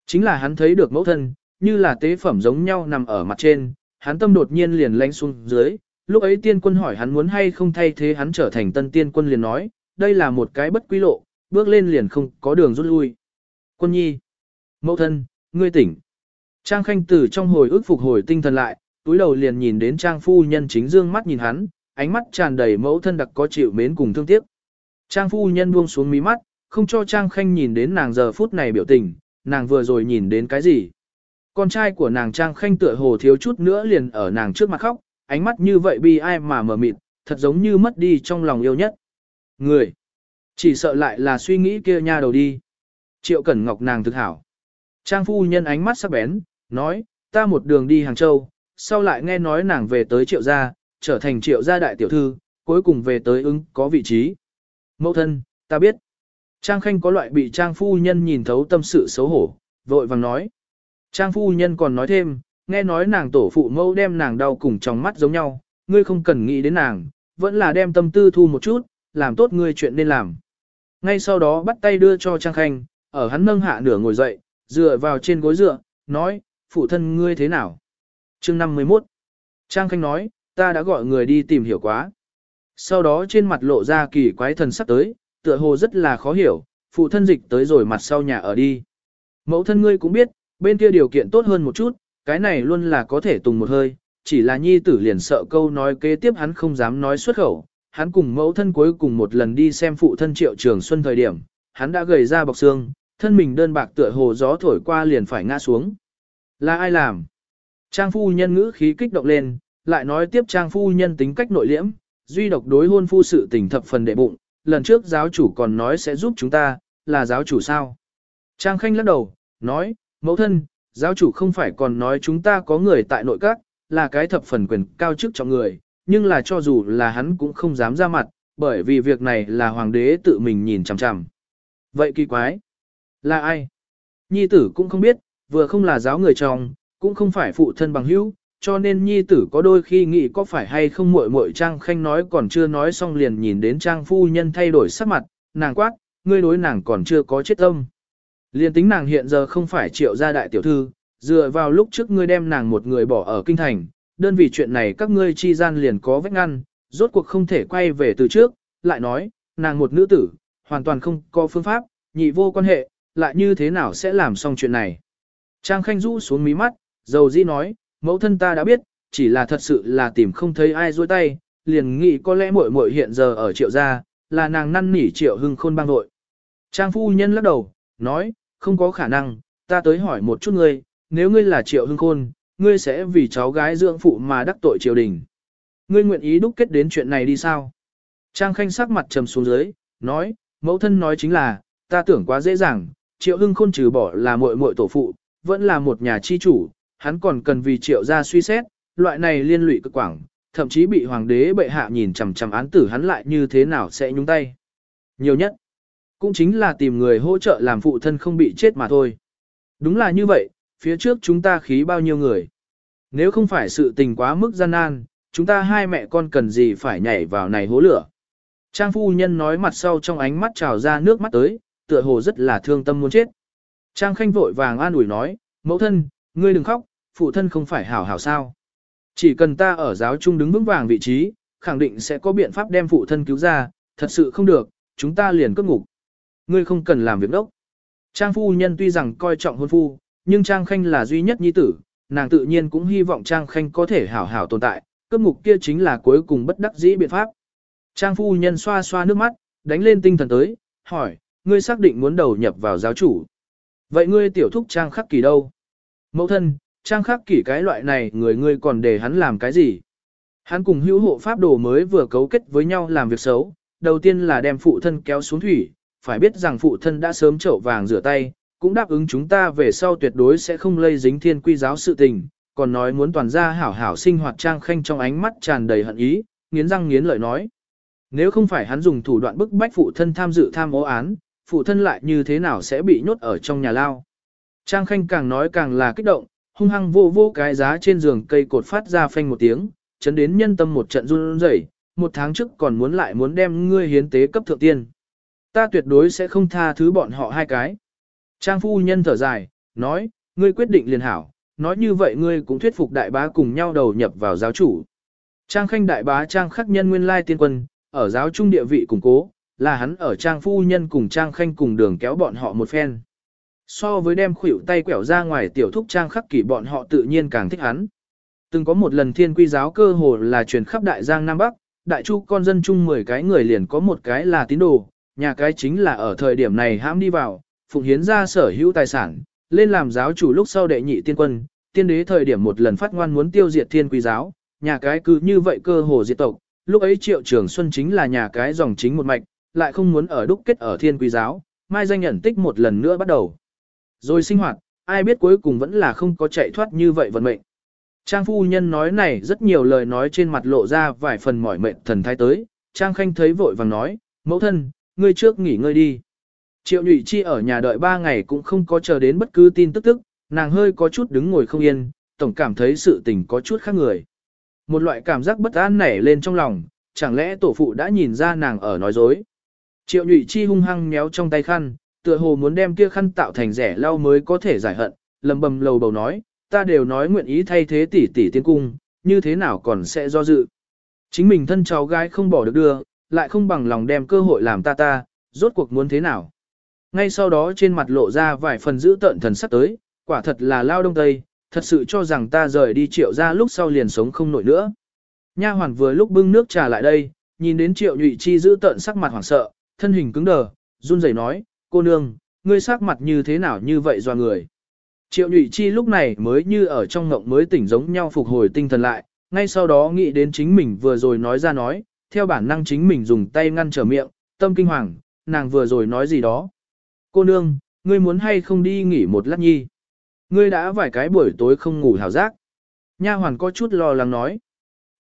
Chính là hắn thấy được mẫu thân, như là tế phẩm giống nhau nằm ở mặt trên, hắn tâm đột nhiên liền lánh xuống dưới. Lúc ấy tiên quân hỏi hắn muốn hay không thay thế hắn trở thành tân tiên quân liền nói, đây là một cái bất quy lộ, bước lên liền không có đường rút lui. Quân nhi, mẫu thân, ngươi tỉnh. Trang khanh tử trong hồi ức phục hồi tinh thần lại, túi đầu liền nhìn đến trang phu nhân chính dương mắt nhìn hắn, ánh mắt tràn đầy mẫu thân đặc có chịu mến cùng thương tiếc. Trang phu nhân buông xuống mí mắt, không cho Trang Khanh nhìn đến nàng giờ phút này biểu tình, nàng vừa rồi nhìn đến cái gì. Con trai của nàng Trang Khanh tựa hồ thiếu chút nữa liền ở nàng trước mặt khóc, ánh mắt như vậy bi ai mà mở mịt, thật giống như mất đi trong lòng yêu nhất. Người, chỉ sợ lại là suy nghĩ kia nha đầu đi. Triệu Cẩn Ngọc nàng thực hảo. Trang phu nhân ánh mắt sắc bén, nói, ta một đường đi Hàng Châu, sau lại nghe nói nàng về tới triệu gia, trở thành triệu gia đại tiểu thư, cuối cùng về tới ứng có vị trí. Mẫu thân, ta biết. Trang Khanh có loại bị Trang phu nhân nhìn thấu tâm sự xấu hổ, vội vàng nói. Trang phu nhân còn nói thêm, nghe nói nàng tổ phụ mẫu đem nàng đau cùng trong mắt giống nhau, ngươi không cần nghĩ đến nàng, vẫn là đem tâm tư thu một chút, làm tốt ngươi chuyện nên làm. Ngay sau đó bắt tay đưa cho Trang Khanh, ở hắn nâng hạ nửa ngồi dậy, dựa vào trên gối dựa, nói, phụ thân ngươi thế nào? chương 51 Trang Khanh nói, ta đã gọi người đi tìm hiểu quá. Sau đó trên mặt lộ ra kỳ quái thần sắc tới, tựa hồ rất là khó hiểu, phụ thân dịch tới rồi mặt sau nhà ở đi. Mẫu thân ngươi cũng biết, bên kia điều kiện tốt hơn một chút, cái này luôn là có thể tùng một hơi, chỉ là nhi tử liền sợ câu nói kế tiếp hắn không dám nói xuất khẩu. Hắn cùng mẫu thân cuối cùng một lần đi xem phụ thân triệu trường xuân thời điểm, hắn đã gầy ra bọc xương, thân mình đơn bạc tựa hồ gió thổi qua liền phải ngã xuống. Là ai làm? Trang phu nhân ngữ khí kích động lên, lại nói tiếp trang phu nhân tính cách nội liễm, duy độc đối hôn phu sự tình thập phần đệ bụng, lần trước giáo chủ còn nói sẽ giúp chúng ta, là giáo chủ sao? Trang Khanh lắc đầu, nói, mẫu thân, giáo chủ không phải còn nói chúng ta có người tại nội các, là cái thập phần quyền cao chức trọng người, nhưng là cho dù là hắn cũng không dám ra mặt, bởi vì việc này là hoàng đế tự mình nhìn chằm chằm. Vậy kỳ quái, là ai? Nhi tử cũng không biết, vừa không là giáo người chồng, cũng không phải phụ thân bằng hữu, cho nên nhi tử có đôi khi nghĩ có phải hay không muội muội Trang Khanh nói còn chưa nói xong liền nhìn đến Trang phu nhân thay đổi sắc mặt, nàng quát, ngươi đối nàng còn chưa có chết tâm. Liên tính nàng hiện giờ không phải triệu gia đại tiểu thư, dựa vào lúc trước ngươi đem nàng một người bỏ ở kinh thành, đơn vì chuyện này các ngươi chi gian liền có vách ngăn, rốt cuộc không thể quay về từ trước, lại nói, nàng một nữ tử, hoàn toàn không có phương pháp, nhị vô quan hệ, lại như thế nào sẽ làm xong chuyện này. Trang Khanh rũ xuống mí mắt, dầu di nói, mẫu thân ta đã biết, chỉ là thật sự là tìm không thấy ai dối tay, liền nghĩ có lẽ muội muội hiện giờ ở triệu gia, là nàng năn nỉ triệu hưng khôn bang vội. Trang phu nhân lắc đầu, nói, không có khả năng, ta tới hỏi một chút ngươi, nếu ngươi là triệu hưng khôn, ngươi sẽ vì cháu gái dưỡng phụ mà đắc tội triều đình. Ngươi nguyện ý đúc kết đến chuyện này đi sao? Trang khanh sắc mặt trầm xuống dưới, nói, mẫu thân nói chính là, ta tưởng quá dễ dàng, triệu hưng khôn trừ bỏ là muội muội tổ phụ, vẫn là một nhà chi chủ, hắn còn cần vì triệu gia suy xét, loại này liên lụy cực quảng, thậm chí bị hoàng đế bệ hạ nhìn chằm chằm án tử hắn lại như thế nào sẽ nhúng tay. Nhiều nhất, cũng chính là tìm người hỗ trợ làm phụ thân không bị chết mà thôi. Đúng là như vậy, phía trước chúng ta khí bao nhiêu người. Nếu không phải sự tình quá mức gian nan, chúng ta hai mẹ con cần gì phải nhảy vào này hố lửa. Trang phu nhân nói mặt sau trong ánh mắt trào ra nước mắt tới, tựa hồ rất là thương tâm muốn chết. Trang khanh vội vàng an ủi nói, mẫu thân, ngươi đừng khóc, phụ thân không phải hảo hảo sao. Chỉ cần ta ở giáo trung đứng vững vàng vị trí, khẳng định sẽ có biện pháp đem phụ thân cứu ra, thật sự không được, chúng ta liền cất ngục. Ngươi không cần làm việc đốc. Trang phu nhân tuy rằng coi trọng hôn phu, nhưng Trang Khanh là duy nhất nhi tử, nàng tự nhiên cũng hy vọng Trang Khanh có thể hảo hảo tồn tại, cấp ngục kia chính là cuối cùng bất đắc dĩ biện pháp. Trang phu nhân xoa xoa nước mắt, đánh lên tinh thần tới, hỏi, ngươi xác định muốn đầu nhập vào giáo chủ. Vậy ngươi tiểu thúc Trang khắc kỳ đâu? Mẫu thân, Trang khắc kỳ cái loại này người ngươi còn để hắn làm cái gì? Hắn cùng hữu hộ pháp đồ mới vừa cấu kết với nhau làm việc xấu, đầu tiên là đem phụ thân kéo xuống thủy, phải biết rằng phụ thân đã sớm chậu vàng rửa tay, cũng đáp ứng chúng ta về sau tuyệt đối sẽ không lây dính thiên quy giáo sự tình, còn nói muốn toàn gia hảo hảo sinh hoạt trang khanh trong ánh mắt tràn đầy hận ý, nghiến răng nghiến lợi nói. Nếu không phải hắn dùng thủ đoạn bức bách phụ thân tham dự tham ô án, phụ thân lại như thế nào sẽ bị nhốt ở trong nhà lao. Trang khanh càng nói càng là kích động, hung hăng vô vô cái giá trên giường cây cột phát ra phanh một tiếng, chấn đến nhân tâm một trận run rẩy. một tháng trước còn muốn lại muốn đem ngươi hiến tế cấp thượng tiên. Ta tuyệt đối sẽ không tha thứ bọn họ hai cái. Trang phu nhân thở dài, nói, ngươi quyết định liền hảo, nói như vậy ngươi cũng thuyết phục đại bá cùng nhau đầu nhập vào giáo chủ. Trang khanh đại bá trang khắc nhân nguyên lai tiên quân, ở giáo trung địa vị củng cố, là hắn ở trang phu nhân cùng trang khanh cùng đường kéo bọn họ một phen. So với đem khuỷu tay quẻo ra ngoài tiểu thúc trang khắc kỷ bọn họ tự nhiên càng thích hắn. Từng có một lần thiên quy giáo cơ hồ là truyền khắp đại giang Nam Bắc, đại chu con dân chung 10 cái người liền có một cái là tín đồ, nhà cái chính là ở thời điểm này hãm đi vào, phụng hiến ra sở hữu tài sản, lên làm giáo chủ lúc sau đệ nhị tiên quân, tiên đế thời điểm một lần phát ngoan muốn tiêu diệt thiên quý giáo, nhà cái cứ như vậy cơ hồ diệt tộc, lúc ấy triệu trường xuân chính là nhà cái dòng chính một mạch, lại không muốn ở đúc kết ở thiên quý giáo, mai danh nhận tích một lần nữa bắt đầu. Rồi sinh hoạt, ai biết cuối cùng vẫn là không có chạy thoát như vậy vận mệnh. Trang phu nhân nói này rất nhiều lời nói trên mặt lộ ra vài phần mỏi mệt thần thái tới, Trang khanh thấy vội vàng nói, mẫu thân, ngươi trước nghỉ ngơi đi. Triệu nhụy chi ở nhà đợi ba ngày cũng không có chờ đến bất cứ tin tức tức, nàng hơi có chút đứng ngồi không yên, tổng cảm thấy sự tình có chút khác người. Một loại cảm giác bất an nảy lên trong lòng, chẳng lẽ tổ phụ đã nhìn ra nàng ở nói dối. Triệu nhụy chi hung hăng méo trong tay khăn, tựa hồ muốn đem kia khăn tạo thành rẻ lau mới có thể giải hận, lầm bầm lầu bầu nói, ta đều nói nguyện ý thay thế tỷ tỷ tiên cung, như thế nào còn sẽ do dự. Chính mình thân cháu gái không bỏ được đưa, lại không bằng lòng đem cơ hội làm ta ta, rốt cuộc muốn thế nào. Ngay sau đó trên mặt lộ ra vài phần giữ tợn thần sắc tới, quả thật là lao đông tây, thật sự cho rằng ta rời đi triệu ra lúc sau liền sống không nổi nữa. Nha hoàn vừa lúc bưng nước trà lại đây, nhìn đến triệu nhụy chi giữ tợn sắc mặt hoảng sợ, thân hình cứng đờ, run rẩy nói, cô nương, ngươi sắc mặt như thế nào như vậy do người. Triệu nhụy chi lúc này mới như ở trong ngộng mới tỉnh giống nhau phục hồi tinh thần lại, ngay sau đó nghĩ đến chính mình vừa rồi nói ra nói, theo bản năng chính mình dùng tay ngăn trở miệng, tâm kinh hoàng, nàng vừa rồi nói gì đó. Cô nương, ngươi muốn hay không đi nghỉ một lát nhi. Ngươi đã vài cái buổi tối không ngủ hào giác. Nha hoàn có chút lo lắng nói.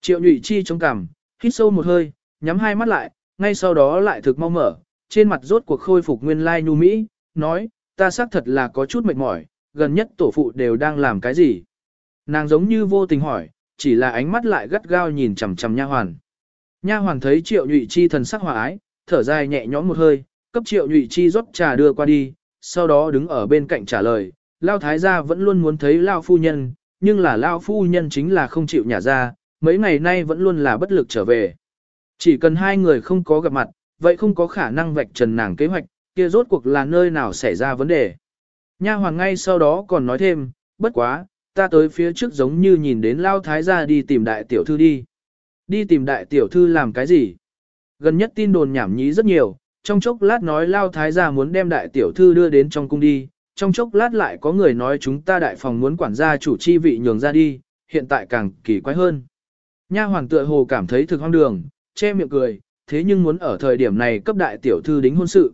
Triệu nhụy chi trong cằm, hít sâu một hơi, nhắm hai mắt lại, ngay sau đó lại thực mau mở, trên mặt rốt cuộc khôi phục nguyên lai nhu mỹ, nói, ta xác thật là có chút mệt mỏi, gần nhất tổ phụ đều đang làm cái gì. Nàng giống như vô tình hỏi, chỉ là ánh mắt lại gắt gao nhìn chằm chằm nha hoàn. Nha hoàn thấy triệu nhụy chi thần sắc hòa ái, thở dài nhẹ nhõm một hơi, cấp triệu nhụy chi rót trà đưa qua đi, sau đó đứng ở bên cạnh trả lời, Lao Thái gia vẫn luôn muốn thấy Lao Phu Nhân, nhưng là Lao Phu Nhân chính là không chịu nhả ra, mấy ngày nay vẫn luôn là bất lực trở về. Chỉ cần hai người không có gặp mặt, vậy không có khả năng vạch trần nàng kế hoạch, kia rốt cuộc là nơi nào xảy ra vấn đề. Nha hoàng ngay sau đó còn nói thêm, bất quá, ta tới phía trước giống như nhìn đến lao thái gia đi tìm đại tiểu thư đi. Đi tìm đại tiểu thư làm cái gì? Gần nhất tin đồn nhảm nhí rất nhiều, trong chốc lát nói lao thái gia muốn đem đại tiểu thư đưa đến trong cung đi, trong chốc lát lại có người nói chúng ta đại phòng muốn quản gia chủ chi vị nhường ra đi, hiện tại càng kỳ quái hơn. Nha hoàng tựa hồ cảm thấy thực hoang đường, che miệng cười, thế nhưng muốn ở thời điểm này cấp đại tiểu thư đính hôn sự.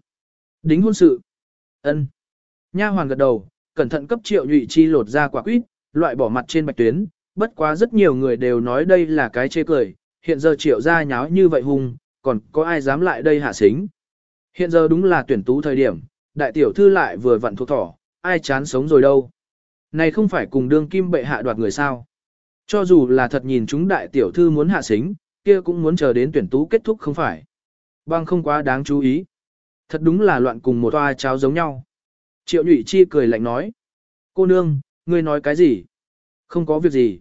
Đính hôn sự. ân Nha hoàng gật đầu, cẩn thận cấp triệu nhụy chi lột ra quả quýt, loại bỏ mặt trên bạch tuyến, bất quá rất nhiều người đều nói đây là cái chê cười, hiện giờ triệu ra nháo như vậy hung, còn có ai dám lại đây hạ xính. Hiện giờ đúng là tuyển tú thời điểm, đại tiểu thư lại vừa vặn thuộc thỏ, ai chán sống rồi đâu. Này không phải cùng đương kim bệ hạ đoạt người sao. Cho dù là thật nhìn chúng đại tiểu thư muốn hạ xính, kia cũng muốn chờ đến tuyển tú kết thúc không phải. Băng không quá đáng chú ý. Thật đúng là loạn cùng một toa cháo giống nhau. Triệu nhụy chi cười lạnh nói. Cô nương, ngươi nói cái gì? Không có việc gì.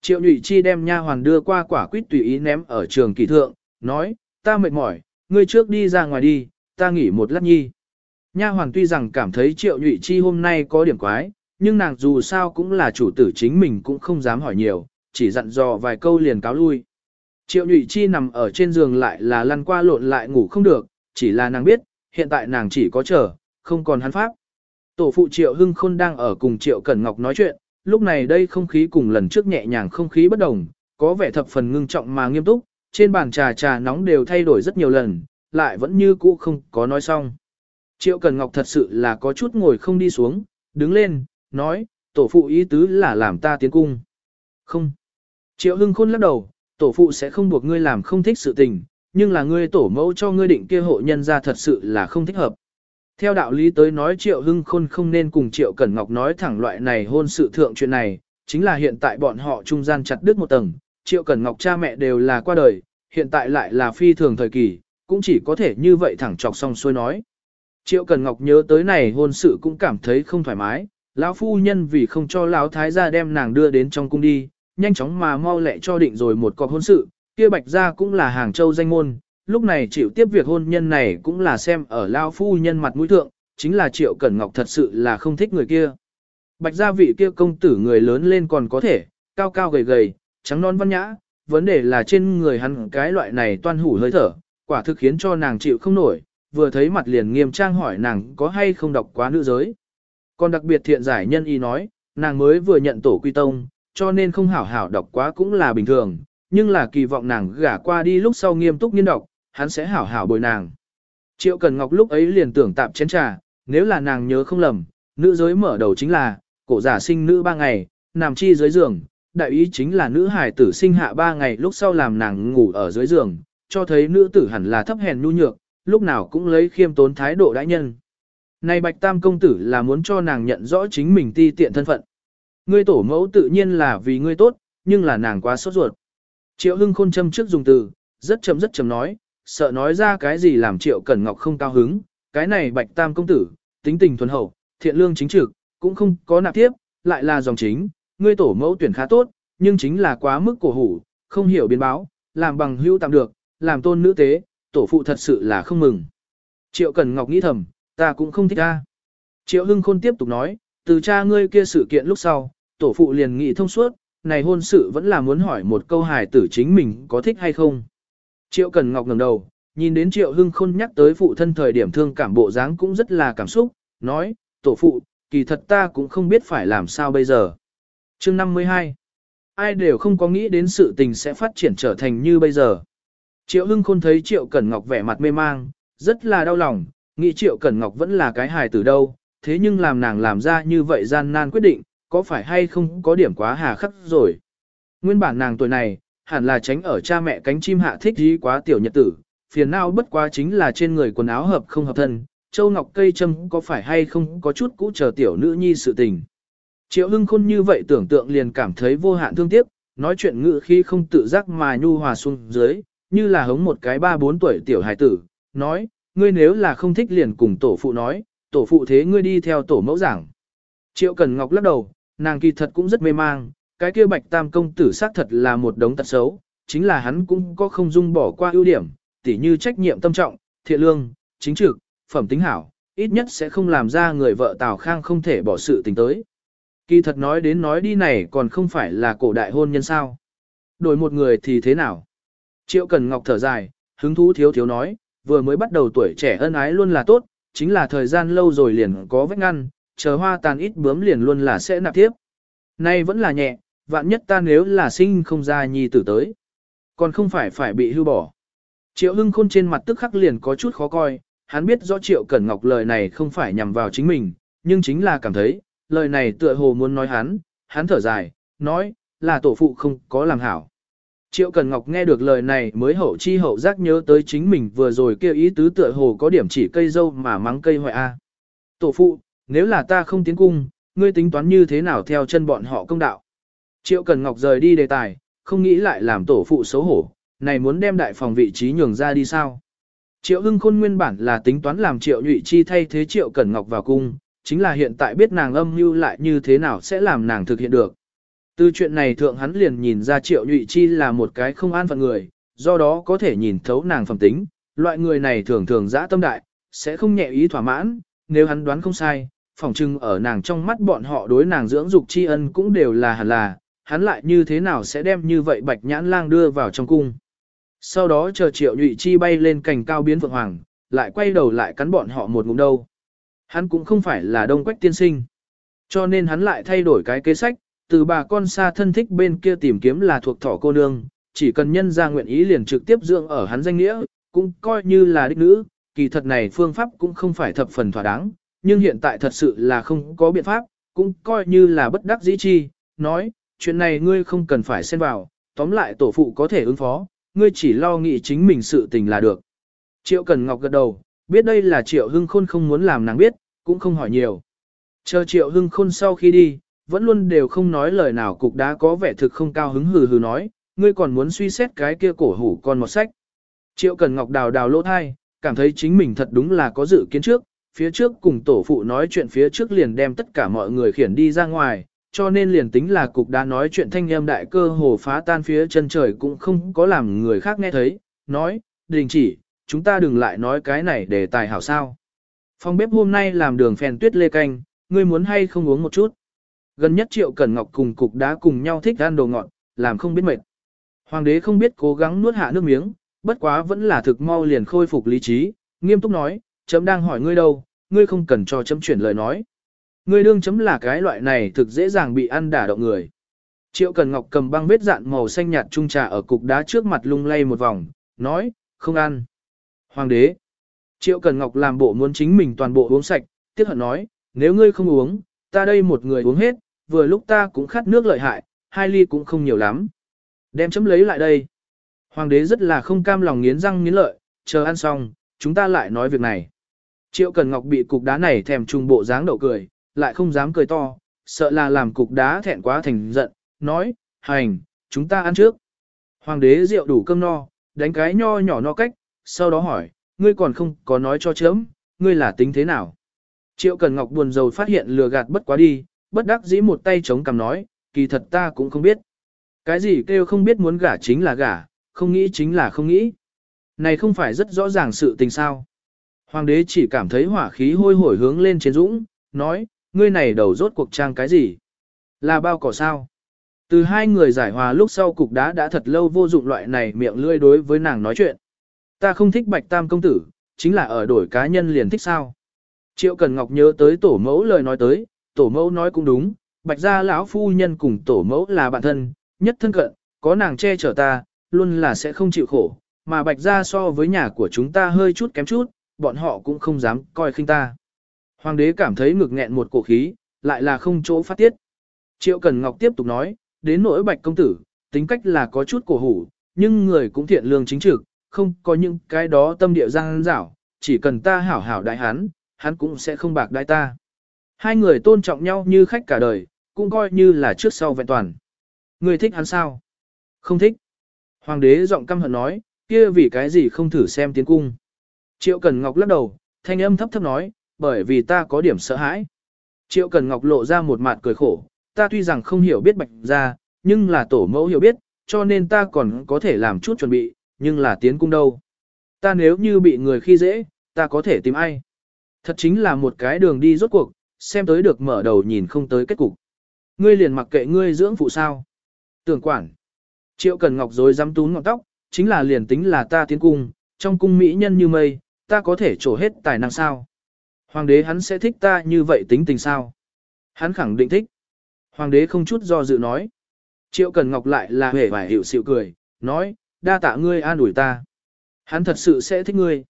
Triệu nhụy chi đem nha hoàn đưa qua quả quýt tùy ý ném ở trường kỳ thượng, nói, ta mệt mỏi, ngươi trước đi ra ngoài đi, ta nghỉ một lát nhi. Nha hoàn tuy rằng cảm thấy triệu nhụy chi hôm nay có điểm quái, nhưng nàng dù sao cũng là chủ tử chính mình cũng không dám hỏi nhiều, chỉ dặn dò vài câu liền cáo lui. Triệu nhụy chi nằm ở trên giường lại là lăn qua lộn lại ngủ không được, chỉ là nàng biết, hiện tại nàng chỉ có chờ, không còn hắn pháp. Tổ phụ Triệu Hưng Khôn đang ở cùng Triệu Cẩn Ngọc nói chuyện, lúc này đây không khí cùng lần trước nhẹ nhàng không khí bất đồng, có vẻ thập phần ngưng trọng mà nghiêm túc, trên bàn trà trà nóng đều thay đổi rất nhiều lần, lại vẫn như cũ không có nói xong. Triệu cần Ngọc thật sự là có chút ngồi không đi xuống, đứng lên, nói, tổ phụ ý tứ là làm ta tiến cung. Không. Triệu Hưng Khôn lắc đầu, tổ phụ sẽ không buộc ngươi làm không thích sự tình, nhưng là ngươi tổ mẫu cho ngươi định kia hộ nhân ra thật sự là không thích hợp. Theo đạo lý tới nói Triệu Hưng Khôn không nên cùng Triệu Cẩn Ngọc nói thẳng loại này hôn sự thượng chuyện này, chính là hiện tại bọn họ trung gian chặt đứt một tầng, Triệu Cẩn Ngọc cha mẹ đều là qua đời, hiện tại lại là phi thường thời kỳ, cũng chỉ có thể như vậy thẳng chọc xong xuôi nói. Triệu Cẩn Ngọc nhớ tới này hôn sự cũng cảm thấy không thoải mái, lão phu nhân vì không cho lão thái gia đem nàng đưa đến trong cung đi, nhanh chóng mà mau lẹ cho định rồi một cọc hôn sự, kia bạch gia cũng là hàng châu danh môn, lúc này chịu tiếp việc hôn nhân này cũng là xem ở lão phu nhân mặt mũi thượng, chính là Triệu Cẩn Ngọc thật sự là không thích người kia. Bạch gia vị kia công tử người lớn lên còn có thể, cao cao gầy gầy, trắng non văn nhã, vấn đề là trên người hắn cái loại này toan hủ hơi thở, quả thực khiến cho nàng chịu không nổi, vừa thấy mặt liền nghiêm trang hỏi nàng có hay không đọc quá nữ giới. Còn đặc biệt thiện giải nhân y nói, nàng mới vừa nhận tổ quy tông, cho nên không hảo hảo đọc quá cũng là bình thường, nhưng là kỳ vọng nàng gả qua đi lúc sau nghiêm túc nghiên đọc, hắn sẽ hảo hảo bồi nàng. Triệu Cần Ngọc lúc ấy liền tưởng tạm chén trà, nếu là nàng nhớ không lầm, nữ giới mở đầu chính là, cổ giả sinh nữ ba ngày, nằm chi dưới giường, đại ý chính là nữ hài tử sinh hạ ba ngày lúc sau làm nàng ngủ ở dưới giường, cho thấy nữ tử hẳn là thấp hèn nhu nhược, lúc nào cũng lấy khiêm tốn thái độ đãi nhân. Này Bạch Tam công tử là muốn cho nàng nhận rõ chính mình ti tiện thân phận. Ngươi tổ mẫu tự nhiên là vì ngươi tốt, nhưng là nàng quá sốt ruột. Triệu Hưng Khôn châm trước dùng từ, rất chậm rất chậm nói, sợ nói ra cái gì làm Triệu Cẩn Ngọc không cao hứng, cái này Bạch Tam công tử, tính tình thuần hậu, thiện lương chính trực, cũng không có nạp tiếp, lại là dòng chính, ngươi tổ mẫu tuyển khá tốt, nhưng chính là quá mức cổ hủ, không hiểu biến báo, làm bằng hữu tạm được, làm tôn nữ tế, tổ phụ thật sự là không mừng. Triệu Cần Ngọc nghĩ thầm, ta cũng không thích ta. Triệu Hưng Khôn tiếp tục nói, từ cha ngươi kia sự kiện lúc sau, tổ phụ liền nghĩ thông suốt, này hôn sự vẫn là muốn hỏi một câu hài tử chính mình có thích hay không. Triệu Cần Ngọc ngẩng đầu, nhìn đến Triệu Hưng Khôn nhắc tới phụ thân thời điểm thương cảm bộ dáng cũng rất là cảm xúc, nói, tổ phụ, kỳ thật ta cũng không biết phải làm sao bây giờ. Chương 52 Ai đều không có nghĩ đến sự tình sẽ phát triển trở thành như bây giờ. Triệu Hưng Khôn thấy Triệu Cẩn Ngọc vẻ mặt mê mang, rất là đau lòng, nghĩ Triệu Cẩn Ngọc vẫn là cái hài từ đâu, thế nhưng làm nàng làm ra như vậy gian nan quyết định, có phải hay không có điểm quá hà khắc rồi. Nguyên bản nàng tuổi này, hẳn là tránh ở cha mẹ cánh chim hạ thích gì quá tiểu nhật tử, phiền não bất quá chính là trên người quần áo hợp không hợp thân, châu ngọc cây châm có phải hay không có chút cũ chờ tiểu nữ nhi sự tình. Triệu Hưng Khôn như vậy tưởng tượng liền cảm thấy vô hạn thương tiếc, nói chuyện ngữ khi không tự giác mà nhu hòa xuống dưới, như là hống một cái ba bốn tuổi tiểu hài tử, nói, ngươi nếu là không thích liền cùng tổ phụ nói, tổ phụ thế ngươi đi theo tổ mẫu giảng. Triệu Cần Ngọc lắc đầu, nàng kỳ thật cũng rất mê mang, cái kia bạch tam công tử xác thật là một đống tật xấu, chính là hắn cũng có không dung bỏ qua ưu điểm, tỉ như trách nhiệm tâm trọng, thiện lương, chính trực, phẩm tính hảo, ít nhất sẽ không làm ra người vợ Tào Khang không thể bỏ sự tình tới. Kỳ thật nói đến nói đi này còn không phải là cổ đại hôn nhân sao. Đổi một người thì thế nào? Triệu Cần Ngọc thở dài, hứng thú thiếu thiếu nói, vừa mới bắt đầu tuổi trẻ ân ái luôn là tốt, chính là thời gian lâu rồi liền có vết ngăn, chờ hoa tàn ít bướm liền luôn là sẽ nạp tiếp. Nay vẫn là nhẹ, vạn nhất ta nếu là sinh không ra nhi tử tới. Còn không phải phải bị hưu bỏ. Triệu Hưng Khôn trên mặt tức khắc liền có chút khó coi, hắn biết rõ Triệu Cẩn Ngọc lời này không phải nhằm vào chính mình, nhưng chính là cảm thấy, lời này tựa hồ muốn nói hắn, hắn thở dài, nói, là tổ phụ không có làm hảo. Triệu Cần Ngọc nghe được lời này mới hậu chi hậu giác nhớ tới chính mình vừa rồi kêu ý tứ tựa hồ có điểm chỉ cây dâu mà mắng cây hoại a. À. Tổ phụ, nếu là ta không tiến cung, ngươi tính toán như thế nào theo chân bọn họ công đạo. Triệu Cần Ngọc rời đi đề tài, không nghĩ lại làm tổ phụ xấu hổ, này muốn đem đại phòng vị trí nhường ra đi sao. Triệu Hưng Khôn nguyên bản là tính toán làm Triệu Nhụy Chi thay thế Triệu Cẩn Ngọc vào cung, chính là hiện tại biết nàng âm mưu lại như thế nào sẽ làm nàng thực hiện được. Từ chuyện này thượng hắn liền nhìn ra Triệu Nhụy Chi là một cái không an phận người, do đó có thể nhìn thấu nàng phẩm tính, loại người này thường thường dã tâm đại, sẽ không nhẹ ý thỏa mãn, nếu hắn đoán không sai, phỏng chừng ở nàng trong mắt bọn họ đối nàng dưỡng dục tri ân cũng đều là hẳn là, hắn lại như thế nào sẽ đem như vậy bạch nhãn lang đưa vào trong cung. Sau đó chờ triệu nhụy chi bay lên cành cao biến phượng hoàng, lại quay đầu lại cắn bọn họ một ngụm đâu. Hắn cũng không phải là đông quách tiên sinh. Cho nên hắn lại thay đổi cái kế sách, từ bà con xa thân thích bên kia tìm kiếm là thuộc thỏ cô nương, chỉ cần nhân ra nguyện ý liền trực tiếp dưỡng ở hắn danh nghĩa, cũng coi như là đích nữ, kỳ thật này phương pháp cũng không phải thập phần thỏa đáng, nhưng hiện tại thật sự là không có biện pháp, cũng coi như là bất đắc dĩ chi, nói, chuyện này ngươi không cần phải xen vào, tóm lại tổ phụ có thể ứng phó, ngươi chỉ lo nghĩ chính mình sự tình là được. Triệu Cần Ngọc gật đầu, biết đây là Triệu Hưng Khôn không muốn làm nàng biết, cũng không hỏi nhiều. Chờ Triệu Hưng Khôn sau khi đi, vẫn luôn đều không nói lời nào cục đá có vẻ thực không cao hứng hừ hừ nói, ngươi còn muốn suy xét cái kia cổ hủ con một sách. Triệu Cần Ngọc đào đào lỗ thai, cảm thấy chính mình thật đúng là có dự kiến trước, phía trước cùng tổ phụ nói chuyện phía trước liền đem tất cả mọi người khiển đi ra ngoài, cho nên liền tính là cục đá nói chuyện thanh âm đại cơ hồ phá tan phía chân trời cũng không có làm người khác nghe thấy, nói, đình chỉ, chúng ta đừng lại nói cái này để tài hảo sao. Phòng bếp hôm nay làm đường phèn tuyết lê canh, ngươi muốn hay không uống một chút. Gần nhất Triệu Cẩn Ngọc cùng cục đá cùng nhau thích ăn đồ ngọt, làm không biết mệt. Hoàng đế không biết cố gắng nuốt hạ nước miếng, bất quá vẫn là thực mau liền khôi phục lý trí, nghiêm túc nói, chấm đang hỏi ngươi đâu, ngươi không cần cho chấm chuyển lời nói. Ngươi đương chấm là cái loại này thực dễ dàng bị ăn đả động người. Triệu Cần Ngọc cầm băng vết dạn màu xanh nhạt trung trà ở cục đá trước mặt lung lay một vòng, nói, không ăn. Hoàng đế. Triệu Cần Ngọc làm bộ muốn chính mình toàn bộ uống sạch, tiếc hận nói, nếu ngươi không uống, ta đây một người uống hết, vừa lúc ta cũng khát nước lợi hại, hai ly cũng không nhiều lắm. Đem chấm lấy lại đây. Hoàng đế rất là không cam lòng nghiến răng nghiến lợi, chờ ăn xong, chúng ta lại nói việc này. Triệu Cần Ngọc bị cục đá này thèm trùng bộ dáng đậu cười, lại không dám cười to, sợ là làm cục đá thẹn quá thành giận, nói, hành, chúng ta ăn trước. Hoàng đế rượu đủ cơm no, đánh cái nho nhỏ no cách, sau đó hỏi, ngươi còn không có nói cho chấm, ngươi là tính thế nào? Triệu Cần Ngọc buồn rầu phát hiện lừa gạt bất quá đi, bất đắc dĩ một tay chống cằm nói, kỳ thật ta cũng không biết. Cái gì kêu không biết muốn gả chính là gả, không nghĩ chính là không nghĩ. Này không phải rất rõ ràng sự tình sao. Hoàng đế chỉ cảm thấy hỏa khí hôi hổi hướng lên trên dũng, nói, ngươi này đầu rốt cuộc trang cái gì? Là bao cỏ sao? Từ hai người giải hòa lúc sau cục đá đã thật lâu vô dụng loại này miệng lươi đối với nàng nói chuyện. Ta không thích bạch tam công tử, chính là ở đổi cá nhân liền thích sao. Triệu Cần Ngọc nhớ tới tổ mẫu lời nói tới, tổ mẫu nói cũng đúng, bạch gia lão phu nhân cùng tổ mẫu là bạn thân, nhất thân cận, có nàng che chở ta, luôn là sẽ không chịu khổ, mà bạch gia so với nhà của chúng ta hơi chút kém chút, bọn họ cũng không dám coi khinh ta. Hoàng đế cảm thấy ngực nghẹn một cổ khí, lại là không chỗ phát tiết. Triệu Cần Ngọc tiếp tục nói, đến nỗi bạch công tử, tính cách là có chút cổ hủ, nhưng người cũng thiện lương chính trực, không có những cái đó tâm địa giang dảo, chỉ cần ta hảo hảo đại hắn, hắn cũng sẽ không bạc đại ta. Hai người tôn trọng nhau như khách cả đời, cũng coi như là trước sau vẹn toàn. Người thích hắn sao? Không thích. Hoàng đế giọng căm hận nói, kia vì cái gì không thử xem tiến cung. Triệu Cần Ngọc lắc đầu, thanh âm thấp thấp nói, bởi vì ta có điểm sợ hãi. Triệu Cần Ngọc lộ ra một mặt cười khổ, ta tuy rằng không hiểu biết bạch ra, nhưng là tổ mẫu hiểu biết, cho nên ta còn có thể làm chút chuẩn bị, nhưng là tiến cung đâu. Ta nếu như bị người khi dễ, ta có thể tìm ai. Thật chính là một cái đường đi rốt cuộc, xem tới được mở đầu nhìn không tới kết cục. ngươi liền mặc kệ ngươi dưỡng phụ sao. Tưởng quản. Triệu Cần Ngọc rồi dám tún ngọn tóc, chính là liền tính là ta tiến cung, trong cung mỹ nhân như mây, ta có thể trổ hết tài năng sao. Hoàng đế hắn sẽ thích ta như vậy tính tình sao? Hắn khẳng định thích. Hoàng đế không chút do dự nói. Triệu Cần Ngọc lại là hề vải hiểu xịu cười, nói, đa tạ ngươi an ủi ta. Hắn thật sự sẽ thích ngươi.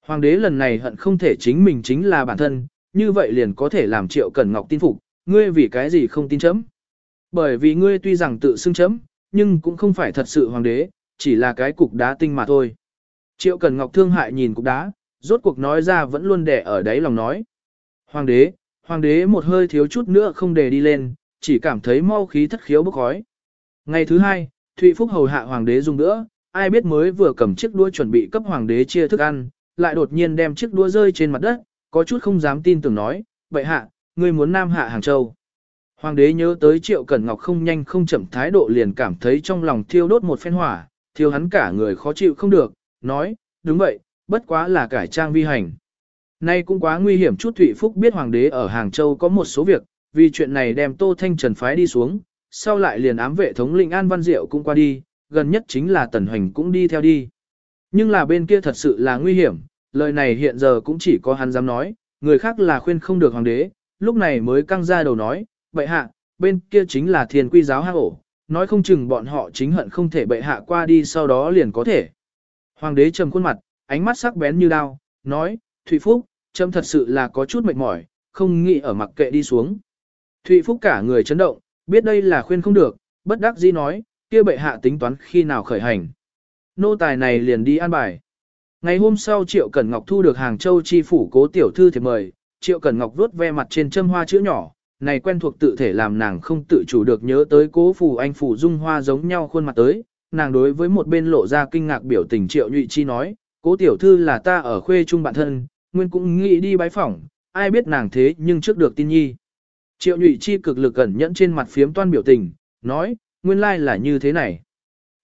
Hoàng đế lần này hận không thể chính mình chính là bản thân, như vậy liền có thể làm Triệu cẩn Ngọc tin phục, ngươi vì cái gì không tin chấm. Bởi vì ngươi tuy rằng tự xưng chấm, nhưng cũng không phải thật sự hoàng đế, chỉ là cái cục đá tinh mà thôi. Triệu cẩn Ngọc thương hại nhìn cục đá, rốt cuộc nói ra vẫn luôn đẻ ở đáy lòng nói. Hoàng đế, hoàng đế một hơi thiếu chút nữa không để đi lên, chỉ cảm thấy mau khí thất khiếu bốc khói. Ngày thứ hai, Thụy Phúc hầu hạ hoàng đế dùng nữa, ai biết mới vừa cầm chiếc đũa chuẩn bị cấp hoàng đế chia thức ăn, lại đột nhiên đem chiếc đũa rơi trên mặt đất, có chút không dám tin tưởng nói, vậy hạ, ngươi muốn nam hạ Hàng Châu. Hoàng đế nhớ tới Triệu Cẩn Ngọc không nhanh không chậm thái độ liền cảm thấy trong lòng thiêu đốt một phen hỏa, thiêu hắn cả người khó chịu không được, nói, đúng vậy, bất quá là cải trang vi hành. Nay cũng quá nguy hiểm chút Thụy Phúc biết Hoàng đế ở Hàng Châu có một số việc, vì chuyện này đem Tô Thanh Trần phái đi xuống, sau lại liền ám vệ thống lĩnh An Văn Diệu cũng qua đi, gần nhất chính là Tần Hoành cũng đi theo đi. Nhưng là bên kia thật sự là nguy hiểm, lời này hiện giờ cũng chỉ có hắn dám nói, người khác là khuyên không được Hoàng đế, lúc này mới căng ra đầu nói, bệ hạ, bên kia chính là thiền quy giáo hạ ổ, nói không chừng bọn họ chính hận không thể bệ hạ qua đi sau đó liền có thể. Hoàng đế trầm khuôn mặt, ánh mắt sắc bén như đao, nói, Thụy Phúc, trâm thật sự là có chút mệt mỏi, không nghĩ ở mặc kệ đi xuống. Thụy Phúc cả người chấn động, biết đây là khuyên không được, bất đắc dĩ nói, kia bệ hạ tính toán khi nào khởi hành. Nô tài này liền đi an bài. Ngày hôm sau Triệu Cẩn Ngọc thu được Hàng Châu chi phủ cố tiểu thư thiệp mời, Triệu Cẩn Ngọc vuốt ve mặt trên châm hoa chữ nhỏ, này quen thuộc tự thể làm nàng không tự chủ được nhớ tới cố phủ anh phủ dung hoa giống nhau khuôn mặt tới, nàng đối với một bên lộ ra kinh ngạc biểu tình Triệu Nhụy Chi nói, cố tiểu thư là ta ở khuê trung bạn thân, nguyên cũng nghĩ đi bái phỏng, ai biết nàng thế nhưng trước được tin nhi. Triệu Nhụy Chi cực lực ẩn nhẫn trên mặt phiếm toan biểu tình, nói, nguyên lai là như thế này.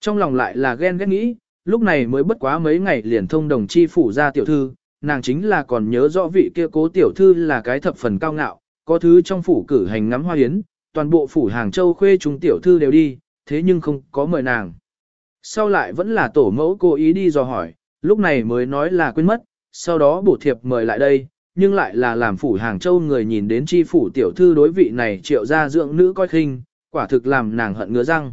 Trong lòng lại là ghen ghét nghĩ, lúc này mới bất quá mấy ngày liền thông đồng chi phủ ra tiểu thư, nàng chính là còn nhớ rõ vị kia cố tiểu thư là cái thập phần cao ngạo, có thứ trong phủ cử hành ngắm hoa yến, toàn bộ phủ Hàng Châu khuê chúng tiểu thư đều đi, thế nhưng không có mời nàng. Sau lại vẫn là tổ mẫu cố ý đi dò hỏi, lúc này mới nói là quên mất, sau đó bổ thiệp mời lại đây, nhưng lại là làm phủ Hàng Châu người nhìn đến chi phủ tiểu thư đối vị này triệu ra dưỡng nữ coi khinh, quả thực làm nàng hận ngứa răng.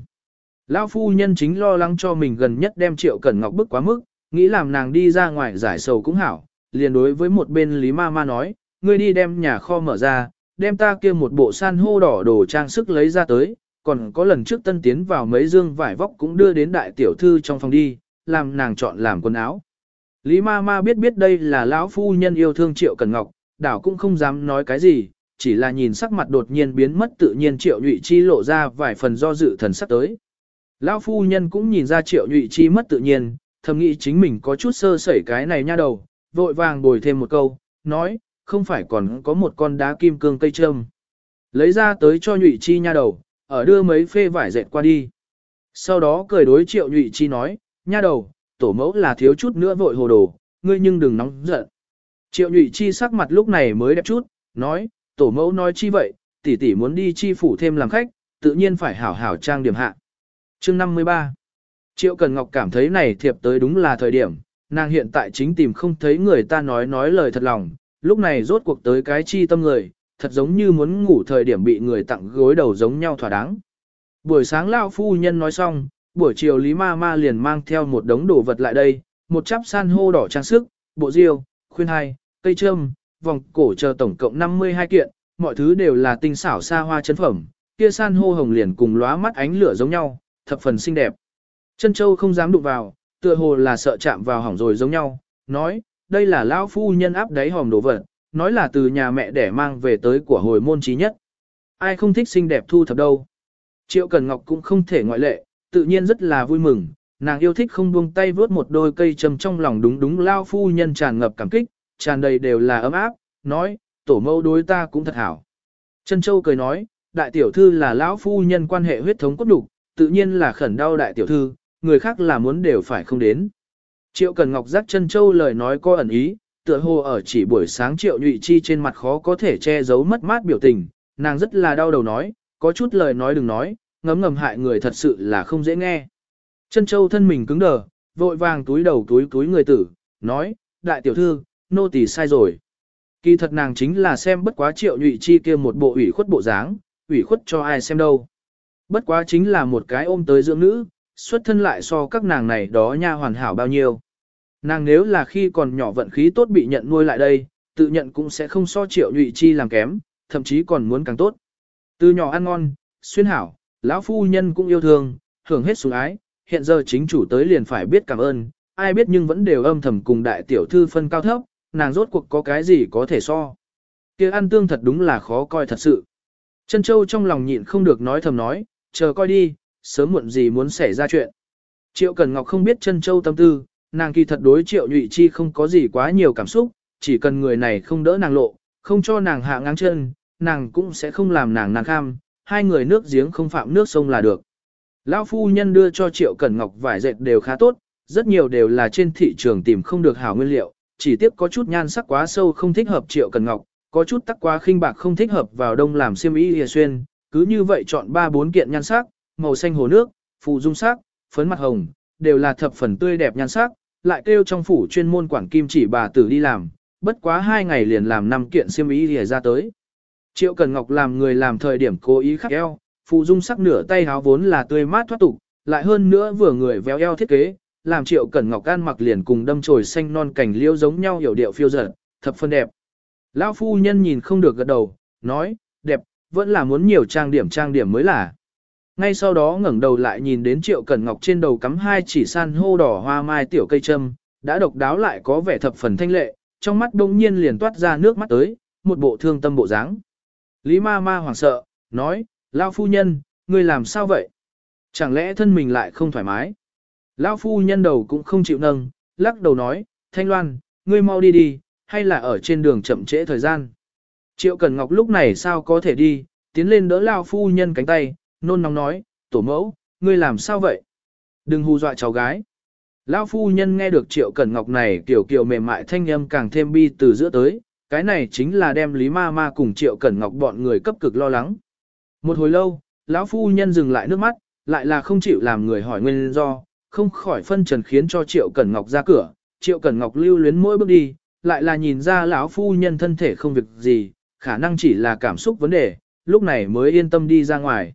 Lão phu nhân chính lo lắng cho mình gần nhất đem triệu cẩn ngọc bức quá mức, nghĩ làm nàng đi ra ngoài giải sầu cũng hảo, liền đối với một bên Lý Ma Ma nói, ngươi đi đem nhà kho mở ra, đem ta kia một bộ san hô đỏ đồ trang sức lấy ra tới, còn có lần trước tân tiến vào mấy dương vải vóc cũng đưa đến đại tiểu thư trong phòng đi, làm nàng chọn làm quần áo. Lý ma ma biết biết đây là lão phu nhân yêu thương triệu cần ngọc, đảo cũng không dám nói cái gì, chỉ là nhìn sắc mặt đột nhiên biến mất tự nhiên triệu nhụy chi lộ ra vài phần do dự thần sắc tới. Lão phu nhân cũng nhìn ra triệu nhụy chi mất tự nhiên, thầm nghĩ chính mình có chút sơ sẩy cái này nha đầu, vội vàng bồi thêm một câu, nói, không phải còn có một con đá kim cương cây trâm. Lấy ra tới cho nhụy chi nha đầu, ở đưa mấy phê vải dệt qua đi. Sau đó cười đối triệu nhụy chi nói, nha đầu, tổ mẫu là thiếu chút nữa vội hồ đồ, ngươi nhưng đừng nóng giận. Triệu nhụy chi sắc mặt lúc này mới đẹp chút, nói, tổ mẫu nói chi vậy, tỷ tỷ muốn đi chi phủ thêm làm khách, tự nhiên phải hảo hảo trang điểm hạ. Chương 53 Triệu Cần Ngọc cảm thấy này thiệp tới đúng là thời điểm, nàng hiện tại chính tìm không thấy người ta nói nói lời thật lòng, lúc này rốt cuộc tới cái chi tâm người, thật giống như muốn ngủ thời điểm bị người tặng gối đầu giống nhau thỏa đáng. Buổi sáng lão phu nhân nói xong, buổi chiều Lý Ma Ma liền mang theo một đống đồ vật lại đây, một chắp san hô đỏ trang sức, bộ diêu, khuyên hai, cây trâm, vòng cổ chờ tổng cộng 52 kiện, mọi thứ đều là tinh xảo xa hoa chân phẩm, kia san hô hồng liền cùng lóa mắt ánh lửa giống nhau, thập phần xinh đẹp. Chân châu không dám đụng vào, tựa hồ là sợ chạm vào hỏng rồi giống nhau, nói, đây là lão phu nhân áp đáy hòm đồ vật, nói là từ nhà mẹ để mang về tới của hồi môn trí nhất. Ai không thích xinh đẹp thu thập đâu. Triệu Cần Ngọc cũng không thể ngoại lệ, tự nhiên rất là vui mừng, nàng yêu thích không buông tay vớt một đôi cây trầm trong lòng đúng đúng lao phu nhân tràn ngập cảm kích, tràn đầy đều là ấm áp, nói, tổ mẫu đối ta cũng thật hảo. Trân Châu cười nói, đại tiểu thư là lão phu nhân quan hệ huyết thống cốt đục, tự nhiên là khẩn đau đại tiểu thư, người khác là muốn đều phải không đến. Triệu Cần Ngọc giác chân châu lời nói có ẩn ý, tựa hồ ở chỉ buổi sáng Triệu Nhụy Chi trên mặt khó có thể che giấu mất mát biểu tình, nàng rất là đau đầu nói, có chút lời nói đừng nói, ngấm ngầm hại người thật sự là không dễ nghe. Chân châu thân mình cứng đờ, vội vàng túi đầu túi túi người tử, nói, đại tiểu thư, nô tỳ sai rồi. Kỳ thật nàng chính là xem bất quá triệu nhụy chi kia một bộ ủy khuất bộ dáng, ủy khuất cho ai xem đâu. Bất quá chính là một cái ôm tới dưỡng nữ, xuất thân lại so các nàng này đó nha hoàn hảo bao nhiêu. Nàng nếu là khi còn nhỏ vận khí tốt bị nhận nuôi lại đây, tự nhận cũng sẽ không so triệu nhụy chi làm kém, thậm chí còn muốn càng tốt. Từ nhỏ ăn ngon, xuyên hảo, lão phu nhân cũng yêu thương, hưởng hết sủng ái, hiện giờ chính chủ tới liền phải biết cảm ơn, ai biết nhưng vẫn đều âm thầm cùng đại tiểu thư phân cao thấp, nàng rốt cuộc có cái gì có thể so. kia ăn tương thật đúng là khó coi thật sự. Chân châu trong lòng nhịn không được nói thầm nói, chờ coi đi, sớm muộn gì muốn xảy ra chuyện. Triệu Cần Ngọc không biết chân châu tâm tư, nàng kỳ thật đối triệu nhụy chi không có gì quá nhiều cảm xúc, chỉ cần người này không đỡ nàng lộ, không cho nàng hạ ngang chân, nàng cũng sẽ không làm nàng nàng kham, hai người nước giếng không phạm nước sông là được. Lão phu nhân đưa cho Triệu Cẩn Ngọc vải dệt đều khá tốt, rất nhiều đều là trên thị trường tìm không được hảo nguyên liệu, chỉ tiếp có chút nhan sắc quá sâu không thích hợp Triệu Cẩn Ngọc, có chút tắc quá khinh bạc không thích hợp vào đông làm xiêm y hìa xuyên, cứ như vậy chọn 3-4 kiện nhan sắc, màu xanh hồ nước, phù dung sắc, phấn mặt hồng, đều là thập phần tươi đẹp nhan sắc, lại kêu trong phủ chuyên môn quản kim chỉ bà tử đi làm, bất quá hai ngày liền làm 5 kiện xiêm y lìa ra tới. Triệu Cần Ngọc làm người làm thời điểm cố ý khắc eo, phù dung sắc nửa tay háo vốn là tươi mát thoát tục, lại hơn nữa vừa người véo eo thiết kế, làm Triệu Cần Ngọc ăn mặc liền cùng đâm chồi xanh non cảnh liêu giống nhau hiểu điệu phiêu dở, thập phân đẹp. Lão phu nhân nhìn không được gật đầu, nói, đẹp, vẫn là muốn nhiều trang điểm trang điểm mới là. Ngay sau đó ngẩng đầu lại nhìn đến Triệu Cẩn Ngọc trên đầu cắm hai chỉ san hô đỏ hoa mai tiểu cây châm, đã độc đáo lại có vẻ thập phần thanh lệ, trong mắt đông nhiên liền toát ra nước mắt tới, một bộ thương tâm bộ dáng. Lý ma ma hoảng sợ, nói, Lao phu nhân, ngươi làm sao vậy? Chẳng lẽ thân mình lại không thoải mái? Lao phu nhân đầu cũng không chịu nâng, lắc đầu nói, Thanh Loan, ngươi mau đi đi, hay là ở trên đường chậm trễ thời gian? Triệu Cần Ngọc lúc này sao có thể đi, tiến lên đỡ Lao phu nhân cánh tay, nôn nóng nói, tổ mẫu, ngươi làm sao vậy? Đừng hù dọa cháu gái. Lão phu nhân nghe được Triệu Cẩn Ngọc này kiểu kiểu mềm mại thanh âm càng thêm bi từ giữa tới, cái này chính là đem Lý Ma Ma cùng Triệu Cẩn Ngọc bọn người cấp cực lo lắng. Một hồi lâu, lão phu nhân dừng lại nước mắt, lại là không chịu làm người hỏi nguyên do, không khỏi phân trần khiến cho Triệu Cẩn Ngọc ra cửa, Triệu Cẩn Ngọc lưu luyến mỗi bước đi, lại là nhìn ra lão phu nhân thân thể không việc gì, khả năng chỉ là cảm xúc vấn đề, lúc này mới yên tâm đi ra ngoài.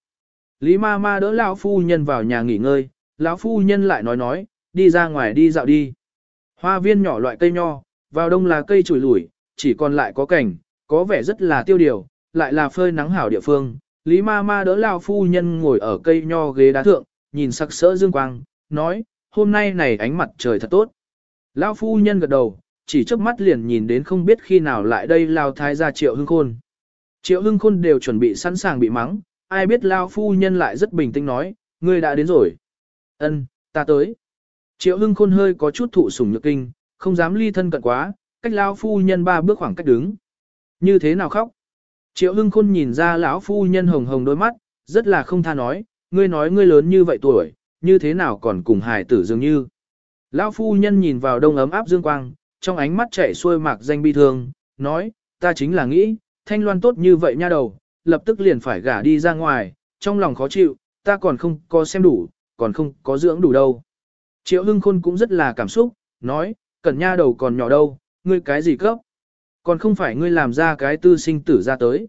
Lý ma ma đỡ lão phu nhân vào nhà nghỉ ngơi, lão phu nhân lại nói nói, đi ra ngoài đi dạo đi. Hoa viên nhỏ loại cây nho, vào đông là cây chùi lủi, chỉ còn lại có cảnh, có vẻ rất là tiêu điều, lại là phơi nắng hảo địa phương. Lý ma ma đỡ lão phu nhân ngồi ở cây nho ghế đá thượng, nhìn sắc sỡ dương quang, nói, hôm nay này ánh mặt trời thật tốt. Lão phu nhân gật đầu, chỉ trước mắt liền nhìn đến không biết khi nào lại đây lao thái gia triệu hưng khôn. Triệu hưng khôn đều chuẩn bị sẵn sàng bị mắng, ai biết lao phu nhân lại rất bình tĩnh nói, ngươi đã đến rồi. Ân, ta tới. Triệu hưng khôn hơi có chút thụ sủng nhược kinh, không dám ly thân cận quá, cách lao phu nhân ba bước khoảng cách đứng. Như thế nào khóc? Triệu Hưng Khôn nhìn ra lão phu nhân hồng hồng đôi mắt, rất là không tha nói, ngươi nói ngươi lớn như vậy tuổi, như thế nào còn cùng hài tử dường như. Lão phu nhân nhìn vào đông ấm áp dương quang, trong ánh mắt chảy xuôi mạc danh bi thương, nói, ta chính là nghĩ, thanh loan tốt như vậy nha đầu, lập tức liền phải gả đi ra ngoài, trong lòng khó chịu, ta còn không có xem đủ, còn không có dưỡng đủ đâu. Triệu Hưng Khôn cũng rất là cảm xúc, nói, cẩn nha đầu còn nhỏ đâu, ngươi cái gì cấp? Còn không phải ngươi làm ra cái tư sinh tử ra tới.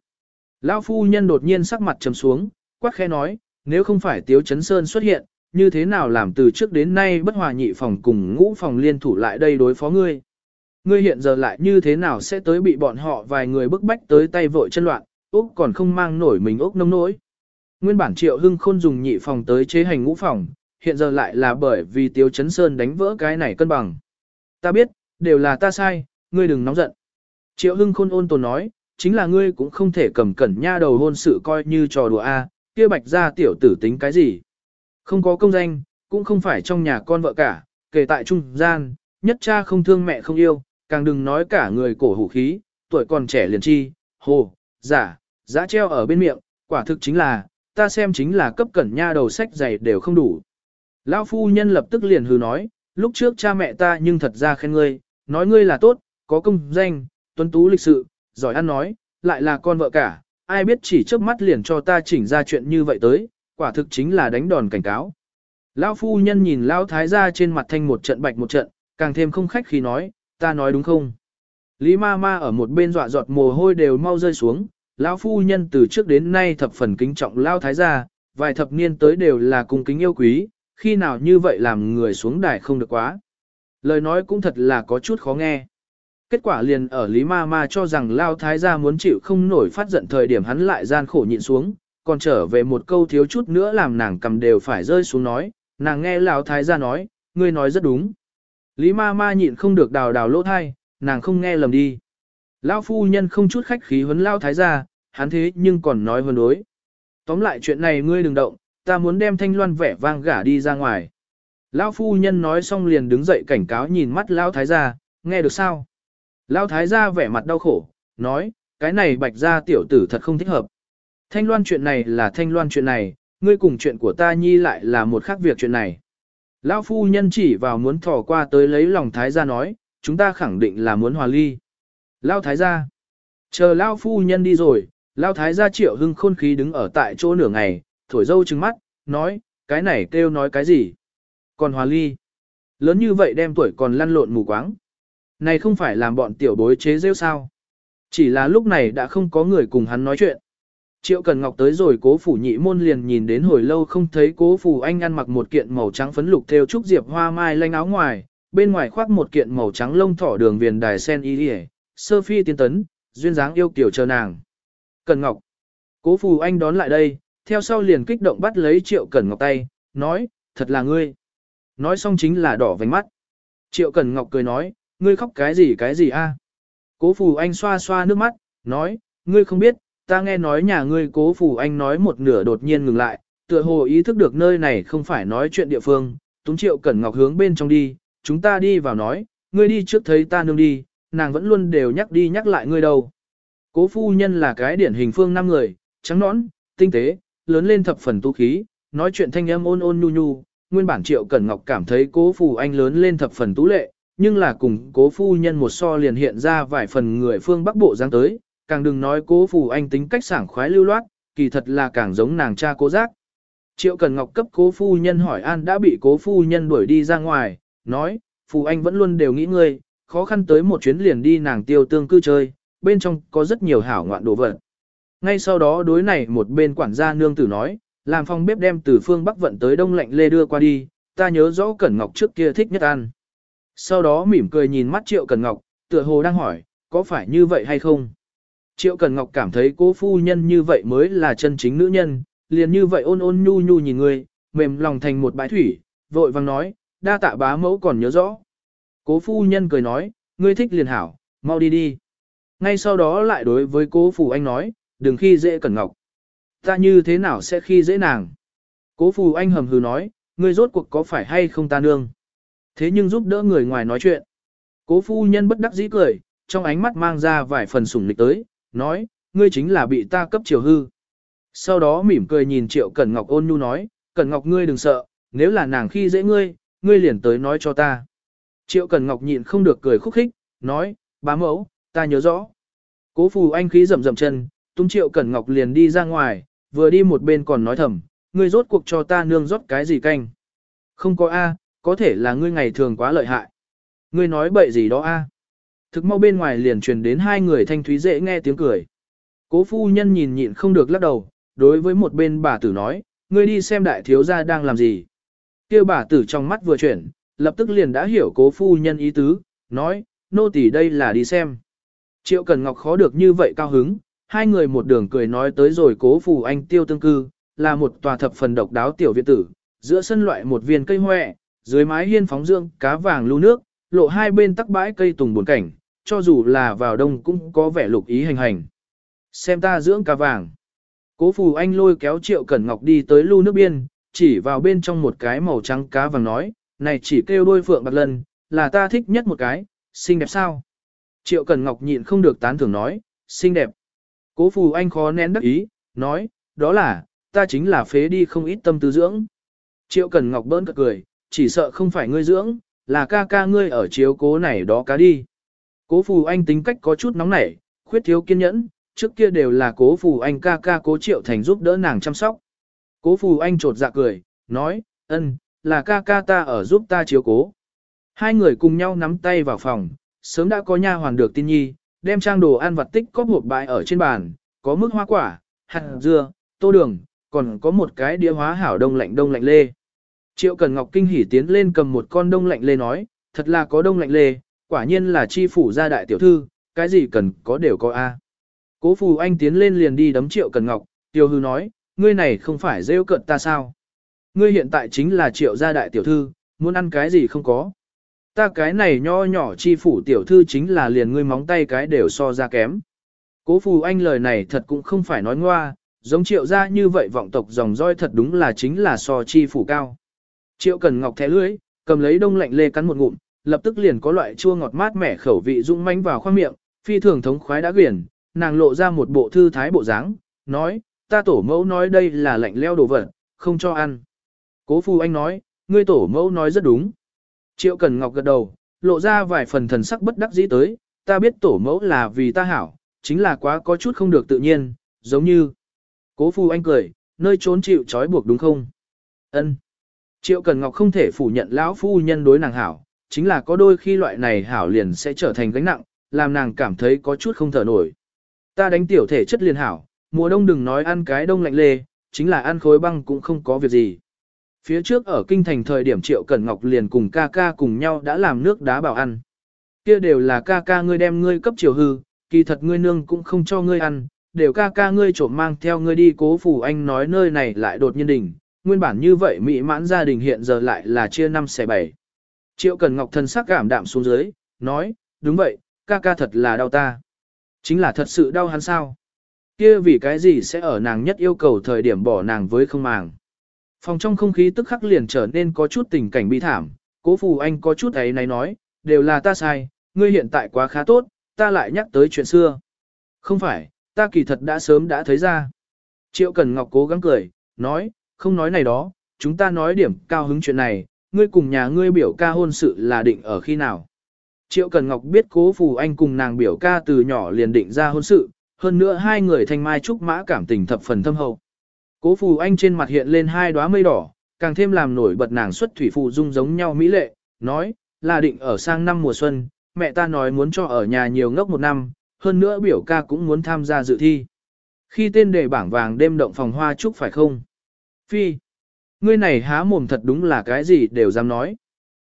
Lão phu nhân đột nhiên sắc mặt trầm xuống, quắc khẽ nói, nếu không phải Tiếu Chấn Sơn xuất hiện, như thế nào làm từ trước đến nay bất hòa nhị phòng cùng ngũ phòng liên thủ lại đây đối phó ngươi? Ngươi hiện giờ lại như thế nào sẽ tới bị bọn họ vài người bức bách tới tay vội chân loạn, Úc còn không mang nổi mình Úc nông nỗi. Nguyên bản Triệu Hưng Khôn dùng nhị phòng tới chế hành ngũ phòng, hiện giờ lại là bởi vì Tiếu Chấn Sơn đánh vỡ cái này cân bằng. Ta biết, đều là ta sai, ngươi đừng nóng giận. Triệu Hưng Khôn ôn tồn nói, chính là ngươi cũng không thể cầm cẩn nha đầu hôn sự coi như trò đùa a, kia bạch gia tiểu tử tính cái gì. Không có công danh, cũng không phải trong nhà con vợ cả, kể tại trung gian, nhất cha không thương mẹ không yêu, càng đừng nói cả người cổ hủ khí, tuổi còn trẻ liền chi, hồ, giả, giả treo ở bên miệng, quả thực chính là, ta xem chính là cấp cẩn nha đầu sách dày đều không đủ. Lão phu nhân lập tức liền hừ nói, lúc trước cha mẹ ta nhưng thật ra khen ngươi, nói ngươi là tốt, có công danh, tuấn tú lịch sự, giỏi ăn nói, lại là con vợ cả, ai biết chỉ trước mắt liền cho ta chỉnh ra chuyện như vậy tới, quả thực chính là đánh đòn cảnh cáo. Lão phu nhân nhìn lão thái gia trên mặt thanh một trận bạch một trận, càng thêm không khách khi nói, ta nói đúng không? Lý ma ma ở một bên dọa giọt mồ hôi đều mau rơi xuống, lão phu nhân từ trước đến nay thập phần kính trọng lão thái gia, vài thập niên tới đều là cung kính yêu quý, khi nào như vậy làm người xuống đài không được quá. Lời nói cũng thật là có chút khó nghe. Kết quả liền ở Lý Ma Ma cho rằng Lao Thái gia muốn chịu không nổi phát giận thời điểm hắn lại gian khổ nhịn xuống, còn trở về một câu thiếu chút nữa làm nàng cầm đều phải rơi xuống nói, nàng nghe Lão Thái gia nói, ngươi nói rất đúng. Lý Ma Ma nhịn không được đào đào lỗ thai, nàng không nghe lầm đi. Lão phu nhân không chút khách khí huấn Lao Thái gia, hắn thế nhưng còn nói huấn đối. Tóm lại chuyện này ngươi đừng động, ta muốn đem thanh loan vẻ vang gả đi ra ngoài. Lão phu nhân nói xong liền đứng dậy cảnh cáo nhìn mắt Lão Thái gia, nghe được sao? Lão Thái gia vẻ mặt đau khổ, nói, cái này bạch gia tiểu tử thật không thích hợp. Thanh loan chuyện này là thanh loan chuyện này, ngươi cùng chuyện của ta nhi lại là một khác việc chuyện này. Lão phu nhân chỉ vào muốn thò qua tới lấy lòng Thái gia nói, chúng ta khẳng định là muốn hòa ly. Lão Thái gia, chờ Lão phu nhân đi rồi, Lão Thái gia triệu hưng khôn khí đứng ở tại chỗ nửa ngày, thổi dâu trừng mắt, nói, cái này kêu nói cái gì. Còn hòa ly, lớn như vậy đem tuổi còn lăn lộn mù quáng. Này không phải làm bọn tiểu bối chế rêu sao. Chỉ là lúc này đã không có người cùng hắn nói chuyện. Triệu Cần Ngọc tới rồi cố phủ nhị môn liền nhìn đến hồi lâu không thấy cố phủ anh ăn mặc một kiện màu trắng phấn lục theo trúc diệp hoa mai lanh áo ngoài, bên ngoài khoác một kiện màu trắng lông thỏ đường viền đài sen y đi sơ phi tiên tấn, duyên dáng yêu kiểu chờ nàng. Cần Ngọc. Cố phủ anh đón lại đây, theo sau liền kích động bắt lấy Triệu Cần Ngọc tay, nói, thật là ngươi. Nói xong chính là đỏ vành mắt. Triệu Cần Ngọc cười nói, Ngươi khóc cái gì cái gì a? Cố Phủ anh xoa xoa nước mắt, nói, ngươi không biết, ta nghe nói nhà ngươi cố phù anh nói một nửa đột nhiên ngừng lại, tựa hồ ý thức được nơi này không phải nói chuyện địa phương, túng triệu cẩn ngọc hướng bên trong đi, chúng ta đi vào nói, ngươi đi trước thấy ta nương đi, nàng vẫn luôn đều nhắc đi nhắc lại ngươi đâu. Cố phu nhân là cái điển hình phương năm người, trắng nõn, tinh tế, lớn lên thập phần tu khí, nói chuyện thanh âm ôn ôn nhu nhu, nguyên bản triệu cẩn ngọc cảm thấy cố phù anh lớn lên thập phần tú lệ, nhưng là cùng cố phu nhân một so liền hiện ra vài phần người phương bắc bộ giáng tới, càng đừng nói cố phù anh tính cách sảng khoái lưu loát, kỳ thật là càng giống nàng cha cố giác. Triệu Cần Ngọc cấp cố phu nhân hỏi an đã bị cố phu nhân đuổi đi ra ngoài, nói, phù anh vẫn luôn đều nghĩ ngươi, khó khăn tới một chuyến liền đi nàng tiêu tương cư chơi, bên trong có rất nhiều hảo ngoạn đồ vật. Ngay sau đó đối này một bên quản gia nương tử nói, làm phòng bếp đem từ phương Bắc vận tới đông lạnh lê đưa qua đi, ta nhớ rõ Cẩn Ngọc trước kia thích nhất ăn. Sau đó mỉm cười nhìn mắt Triệu Cần Ngọc, tựa hồ đang hỏi, có phải như vậy hay không? Triệu Cần Ngọc cảm thấy cố phu nhân như vậy mới là chân chính nữ nhân, liền như vậy ôn ôn nhu nhu nhìn người, mềm lòng thành một bãi thủy, vội vàng nói, đa tạ bá mẫu còn nhớ rõ. Cố phu nhân cười nói, ngươi thích liền hảo, mau đi đi. Ngay sau đó lại đối với cố phù anh nói, đừng khi dễ Cần Ngọc. Ta như thế nào sẽ khi dễ nàng? Cố phù anh hầm hừ nói, ngươi rốt cuộc có phải hay không ta nương? Thế nhưng giúp đỡ người ngoài nói chuyện. Cố phu nhân bất đắc dĩ cười, trong ánh mắt mang ra vài phần sủng lịch tới, nói, ngươi chính là bị ta cấp chiều hư. Sau đó mỉm cười nhìn Triệu Cẩn Ngọc ôn nhu nói, Cẩn Ngọc ngươi đừng sợ, nếu là nàng khi dễ ngươi, ngươi liền tới nói cho ta. Triệu Cẩn Ngọc nhịn không được cười khúc khích, nói, bá mẫu, ta nhớ rõ. Cố phù anh khí rầm rầm chân, tung Triệu Cẩn Ngọc liền đi ra ngoài, vừa đi một bên còn nói thầm, ngươi rốt cuộc cho ta nương rót cái gì canh. Không có A, có thể là ngươi ngày thường quá lợi hại. Ngươi nói bậy gì đó a? Thực mau bên ngoài liền truyền đến hai người thanh thúy dễ nghe tiếng cười. Cố phu nhân nhìn nhịn không được lắc đầu, đối với một bên bà tử nói, ngươi đi xem đại thiếu gia đang làm gì. Kêu bà tử trong mắt vừa chuyển, lập tức liền đã hiểu cố phu nhân ý tứ, nói, nô tỳ đây là đi xem. Triệu Cần Ngọc khó được như vậy cao hứng, hai người một đường cười nói tới rồi cố phù anh tiêu tương cư, là một tòa thập phần độc đáo tiểu viện tử, giữa sân loại một viên cây hoẹ, dưới mái hiên phóng dương, cá vàng lưu nước, lộ hai bên tắc bãi cây tùng buồn cảnh, cho dù là vào đông cũng có vẻ lục ý hành hành. Xem ta dưỡng cá vàng. Cố phù anh lôi kéo triệu cẩn ngọc đi tới lưu nước biên, chỉ vào bên trong một cái màu trắng cá vàng nói, này chỉ kêu đôi phượng bạc lần, là ta thích nhất một cái, xinh đẹp sao? Triệu cẩn ngọc nhịn không được tán thưởng nói, xinh đẹp. Cố phù anh khó nén đắc ý, nói, đó là, ta chính là phế đi không ít tâm tư dưỡng. Triệu cẩn ngọc bỡn cợt cười, chỉ sợ không phải ngươi dưỡng, là ca ca ngươi ở chiếu cố này đó cá đi. Cố phù anh tính cách có chút nóng nảy, khuyết thiếu kiên nhẫn, trước kia đều là cố phù anh ca ca cố triệu thành giúp đỡ nàng chăm sóc. Cố phù anh trột dạ cười, nói, ân, là ca ca ta ở giúp ta chiếu cố. Hai người cùng nhau nắm tay vào phòng, sớm đã có nha hoàn được tin nhi, đem trang đồ ăn vặt tích có hộp bãi ở trên bàn, có mức hoa quả, hạt dưa, tô đường, còn có một cái đĩa hóa hảo đông lạnh đông lạnh lê. Triệu Cần Ngọc kinh hỉ tiến lên cầm một con đông lạnh lê nói, thật là có đông lạnh lê, quả nhiên là chi phủ gia đại tiểu thư, cái gì cần có đều có a. Cố phù anh tiến lên liền đi đấm Triệu Cần Ngọc, tiêu hư nói, ngươi này không phải rêu cận ta sao? Ngươi hiện tại chính là Triệu gia đại tiểu thư, muốn ăn cái gì không có. Ta cái này nho nhỏ chi phủ tiểu thư chính là liền ngươi móng tay cái đều so ra kém. Cố phù anh lời này thật cũng không phải nói ngoa, giống triệu gia như vậy vọng tộc dòng roi thật đúng là chính là so chi phủ cao. Triệu cần ngọc thẻ lưới, cầm lấy đông lạnh lê cắn một ngụm, lập tức liền có loại chua ngọt mát mẻ khẩu vị rung manh vào khoang miệng, phi thường thống khoái đã quyển, nàng lộ ra một bộ thư thái bộ dáng, nói, ta tổ mẫu nói đây là lạnh leo đồ vật, không cho ăn. Cố phu anh nói, ngươi tổ mẫu nói rất đúng. Triệu Cần Ngọc gật đầu, lộ ra vài phần thần sắc bất đắc dĩ tới, ta biết tổ mẫu là vì ta hảo, chính là quá có chút không được tự nhiên, giống như. Cố phu anh cười, nơi trốn chịu trói buộc đúng không? Ân. Triệu Cần Ngọc không thể phủ nhận lão phu nhân đối nàng hảo, chính là có đôi khi loại này hảo liền sẽ trở thành gánh nặng, làm nàng cảm thấy có chút không thở nổi. Ta đánh tiểu thể chất liền hảo, mùa đông đừng nói ăn cái đông lạnh lê, chính là ăn khối băng cũng không có việc gì. Phía trước ở kinh thành thời điểm Triệu Cẩn Ngọc liền cùng ca ca cùng nhau đã làm nước đá bảo ăn. Kia đều là ca ca ngươi đem ngươi cấp chiều hư, kỳ thật ngươi nương cũng không cho ngươi ăn, đều ca ca ngươi trộm mang theo ngươi đi cố phủ anh nói nơi này lại đột nhiên đỉnh, nguyên bản như vậy mỹ mãn gia đình hiện giờ lại là chia năm xẻ bảy. Triệu Cần Ngọc thân sắc cảm đạm xuống dưới, nói, đúng vậy, ca ca thật là đau ta. Chính là thật sự đau hắn sao? Kia vì cái gì sẽ ở nàng nhất yêu cầu thời điểm bỏ nàng với không màng. Phòng trong không khí tức khắc liền trở nên có chút tình cảnh bi thảm, cố phù anh có chút ấy này nói, đều là ta sai, ngươi hiện tại quá khá tốt, ta lại nhắc tới chuyện xưa. Không phải, ta kỳ thật đã sớm đã thấy ra. Triệu Cần Ngọc cố gắng cười, nói, không nói này đó, chúng ta nói điểm cao hứng chuyện này, ngươi cùng nhà ngươi biểu ca hôn sự là định ở khi nào. Triệu Cần Ngọc biết cố phù anh cùng nàng biểu ca từ nhỏ liền định ra hôn sự, hơn nữa hai người thanh mai trúc mã cảm tình thập phần thâm hậu. Cố phù anh trên mặt hiện lên hai đóa mây đỏ, càng thêm làm nổi bật nàng xuất thủy phù dung giống nhau mỹ lệ, nói, là định ở sang năm mùa xuân, mẹ ta nói muốn cho ở nhà nhiều ngốc một năm, hơn nữa biểu ca cũng muốn tham gia dự thi. Khi tên đề bảng vàng đêm động phòng hoa trúc phải không? Phi, ngươi này há mồm thật đúng là cái gì đều dám nói.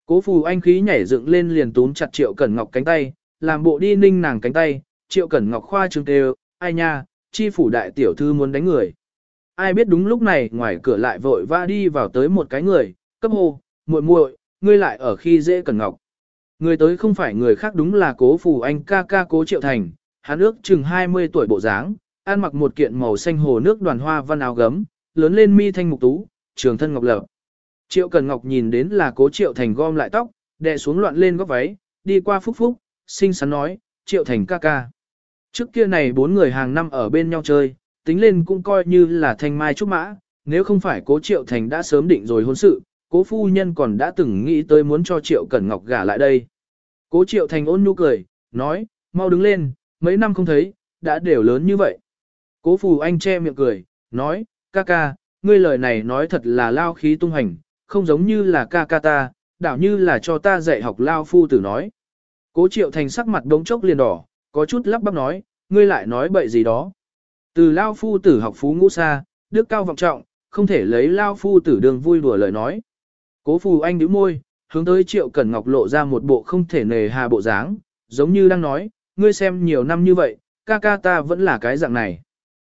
Cố phù anh khí nhảy dựng lên liền túm chặt triệu cẩn ngọc cánh tay, làm bộ đi ninh nàng cánh tay, triệu cẩn ngọc khoa trương tê ai nha, chi phủ đại tiểu thư muốn đánh người ai biết đúng lúc này ngoài cửa lại vội vã đi vào tới một cái người, cấp hô, muội muội, ngươi lại ở khi dễ cẩn ngọc. Người tới không phải người khác đúng là cố phù anh ca ca cố triệu thành, hắn ước chừng 20 tuổi bộ dáng, ăn mặc một kiện màu xanh hồ nước đoàn hoa văn áo gấm, lớn lên mi thanh mục tú, trường thân ngọc lập. Triệu Cần Ngọc nhìn đến là cố Triệu Thành gom lại tóc, đè xuống loạn lên góc váy, đi qua phúc phúc, xinh xắn nói, Triệu Thành ca ca. Trước kia này bốn người hàng năm ở bên nhau chơi, tính lên cũng coi như là thanh mai trúc mã, nếu không phải cố Triệu Thành đã sớm định rồi hôn sự, cố phu nhân còn đã từng nghĩ tới muốn cho Triệu Cẩn Ngọc gả lại đây. Cố Triệu Thành ôn nhu cười, nói, mau đứng lên, mấy năm không thấy, đã đều lớn như vậy. Cố phù anh che miệng cười, nói, ca ca, ngươi lời này nói thật là lao khí tung hành, không giống như là ca ca ta, đảo như là cho ta dạy học lao phu tử nói. Cố Triệu Thành sắc mặt đống chốc liền đỏ, có chút lắp bắp nói, ngươi lại nói bậy gì đó. Từ Lao Phu tử học phú ngũ xa, đức cao vọng trọng, không thể lấy Lao Phu tử đường vui đùa lời nói. Cố Phù Anh nhíu môi, hướng tới Triệu Cẩn Ngọc lộ ra một bộ không thể nề hà bộ dáng, giống như đang nói, ngươi xem nhiều năm như vậy, ca ca ta vẫn là cái dạng này.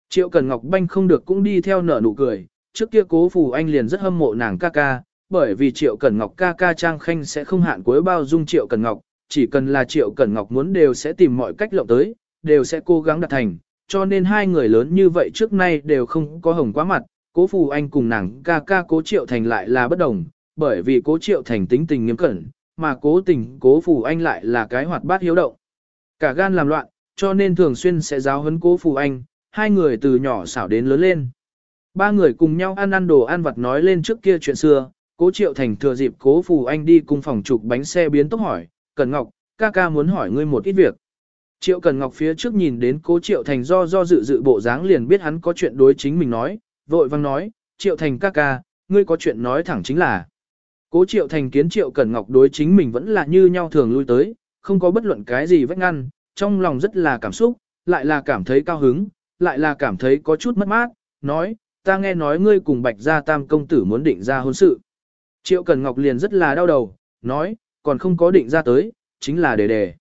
Triệu Cẩn Ngọc banh không được cũng đi theo nở nụ cười, trước kia Cố Phù Anh liền rất hâm mộ nàng ca ca, bởi vì Triệu Cẩn Ngọc ca ca trang khanh sẽ không hạn cuối bao dung Triệu Cẩn Ngọc, chỉ cần là Triệu Cẩn Ngọc muốn đều sẽ tìm mọi cách lộng tới, đều sẽ cố gắng đạt thành, cho nên hai người lớn như vậy trước nay đều không có hồng quá mặt, cố phù anh cùng nàng ca ca cố triệu thành lại là bất đồng, bởi vì cố triệu thành tính tình nghiêm cẩn, mà cố tình cố phù anh lại là cái hoạt bát hiếu động. Cả gan làm loạn, cho nên thường xuyên sẽ giáo huấn cố phù anh, hai người từ nhỏ xảo đến lớn lên. Ba người cùng nhau ăn ăn đồ ăn vặt nói lên trước kia chuyện xưa, cố triệu thành thừa dịp cố phù anh đi cùng phòng trục bánh xe biến tốc hỏi, Cần Ngọc, ca ca muốn hỏi ngươi một ít việc. Triệu Cần Ngọc phía trước nhìn đến cố Triệu Thành do do dự dự bộ dáng liền biết hắn có chuyện đối chính mình nói, vội vang nói, Triệu Thành ca ca, ngươi có chuyện nói thẳng chính là. Cố Triệu Thành kiến Triệu Cần Ngọc đối chính mình vẫn là như nhau thường lui tới, không có bất luận cái gì vách ngăn, trong lòng rất là cảm xúc, lại là cảm thấy cao hứng, lại là cảm thấy có chút mất mát, nói, ta nghe nói ngươi cùng Bạch Gia Tam công tử muốn định ra hôn sự. Triệu Cần Ngọc liền rất là đau đầu, nói, còn không có định ra tới, chính là đề đề.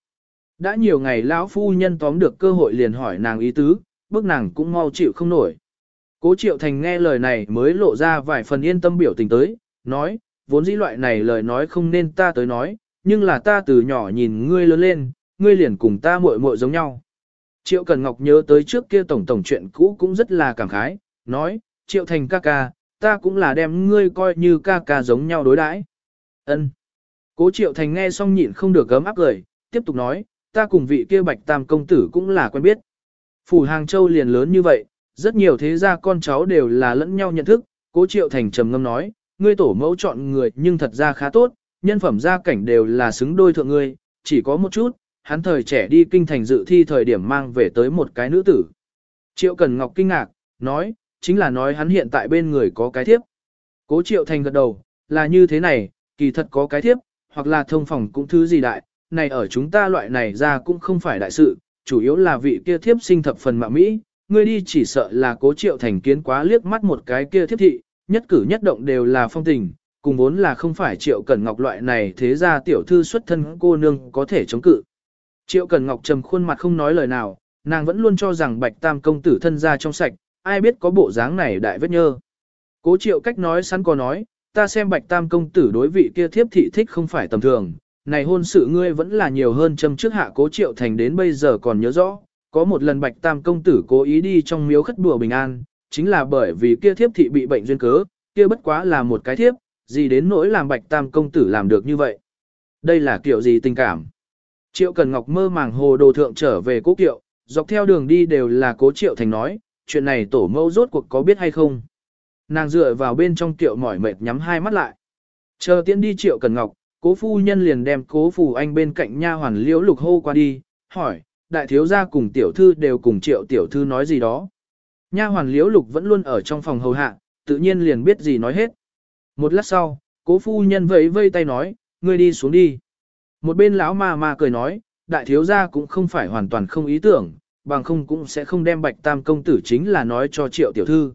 Đã nhiều ngày lão phu nhân tóm được cơ hội liền hỏi nàng ý tứ, bước nàng cũng mau chịu không nổi. Cố Triệu Thành nghe lời này mới lộ ra vài phần yên tâm biểu tình tới, nói, vốn dĩ loại này lời nói không nên ta tới nói, nhưng là ta từ nhỏ nhìn ngươi lớn lên, ngươi liền cùng ta muội muội giống nhau. Triệu Cần Ngọc nhớ tới trước kia tổng tổng chuyện cũ cũng rất là cảm khái, nói, Triệu Thành ca ca, ta cũng là đem ngươi coi như ca ca giống nhau đối đãi. Ân. Cố Triệu Thành nghe xong nhịn không được gấm áp cười, tiếp tục nói, ta cùng vị kia bạch tam công tử cũng là quen biết. Phủ Hàng Châu liền lớn như vậy, rất nhiều thế gia con cháu đều là lẫn nhau nhận thức, cố Triệu Thành trầm ngâm nói, ngươi tổ mẫu chọn người nhưng thật ra khá tốt, nhân phẩm gia cảnh đều là xứng đôi thượng ngươi, chỉ có một chút, hắn thời trẻ đi kinh thành dự thi thời điểm mang về tới một cái nữ tử. Triệu Cần Ngọc kinh ngạc, nói, chính là nói hắn hiện tại bên người có cái thiếp. Cố Triệu Thành gật đầu, là như thế này, kỳ thật có cái thiếp, hoặc là thông phòng cũng thứ gì đại, này ở chúng ta loại này ra cũng không phải đại sự, chủ yếu là vị kia thiếp sinh thập phần mạ Mỹ, ngươi đi chỉ sợ là cố Triệu Thành kiến quá liếc mắt một cái kia thiếp thị, nhất cử nhất động đều là phong tình, cùng vốn là không phải Triệu Cẩn Ngọc loại này thế ra tiểu thư xuất thân cô nương có thể chống cự. Triệu Cẩn Ngọc trầm khuôn mặt không nói lời nào, nàng vẫn luôn cho rằng Bạch Tam công tử thân ra trong sạch, ai biết có bộ dáng này đại vết nhơ. Cố Triệu cách nói sẵn có nói, ta xem Bạch Tam công tử đối vị kia thiếp thị thích không phải tầm thường, này hôn sự ngươi vẫn là nhiều hơn châm trước hạ Cố Triệu thành đến bây giờ còn nhớ rõ, có một lần Bạch Tam công tử cố ý đi trong miếu khất đùa bình an, chính là bởi vì kia thiếp thị bị bệnh duyên cớ, kia bất quá là một cái thiếp, gì đến nỗi làm bạch tam công tử làm được như vậy. Đây là kiểu gì tình cảm? Triệu Cần Ngọc mơ màng hồ đồ thượng trở về cố kiệu, dọc theo đường đi đều là cố Triệu Thành nói, chuyện này tổ mẫu rốt cuộc có biết hay không? Nàng dựa vào bên trong tiệu mỏi mệt nhắm hai mắt lại. Chờ tiễn đi Triệu Cần Ngọc, cố phu nhân liền đem cố phù anh bên cạnh nha hoàn liễu lục hô qua đi, hỏi, đại thiếu gia cùng tiểu thư đều cùng Triệu tiểu thư nói gì đó. Nha hoàn liễu lục vẫn luôn ở trong phòng hầu hạ, tự nhiên liền biết gì nói hết. Một lát sau, cố phu nhân vẫy vây tay nói, ngươi đi xuống đi. Một bên lão ma ma cười nói, đại thiếu gia cũng không phải hoàn toàn không ý tưởng, bằng không cũng sẽ không đem bạch tam công tử chính là nói cho triệu tiểu thư.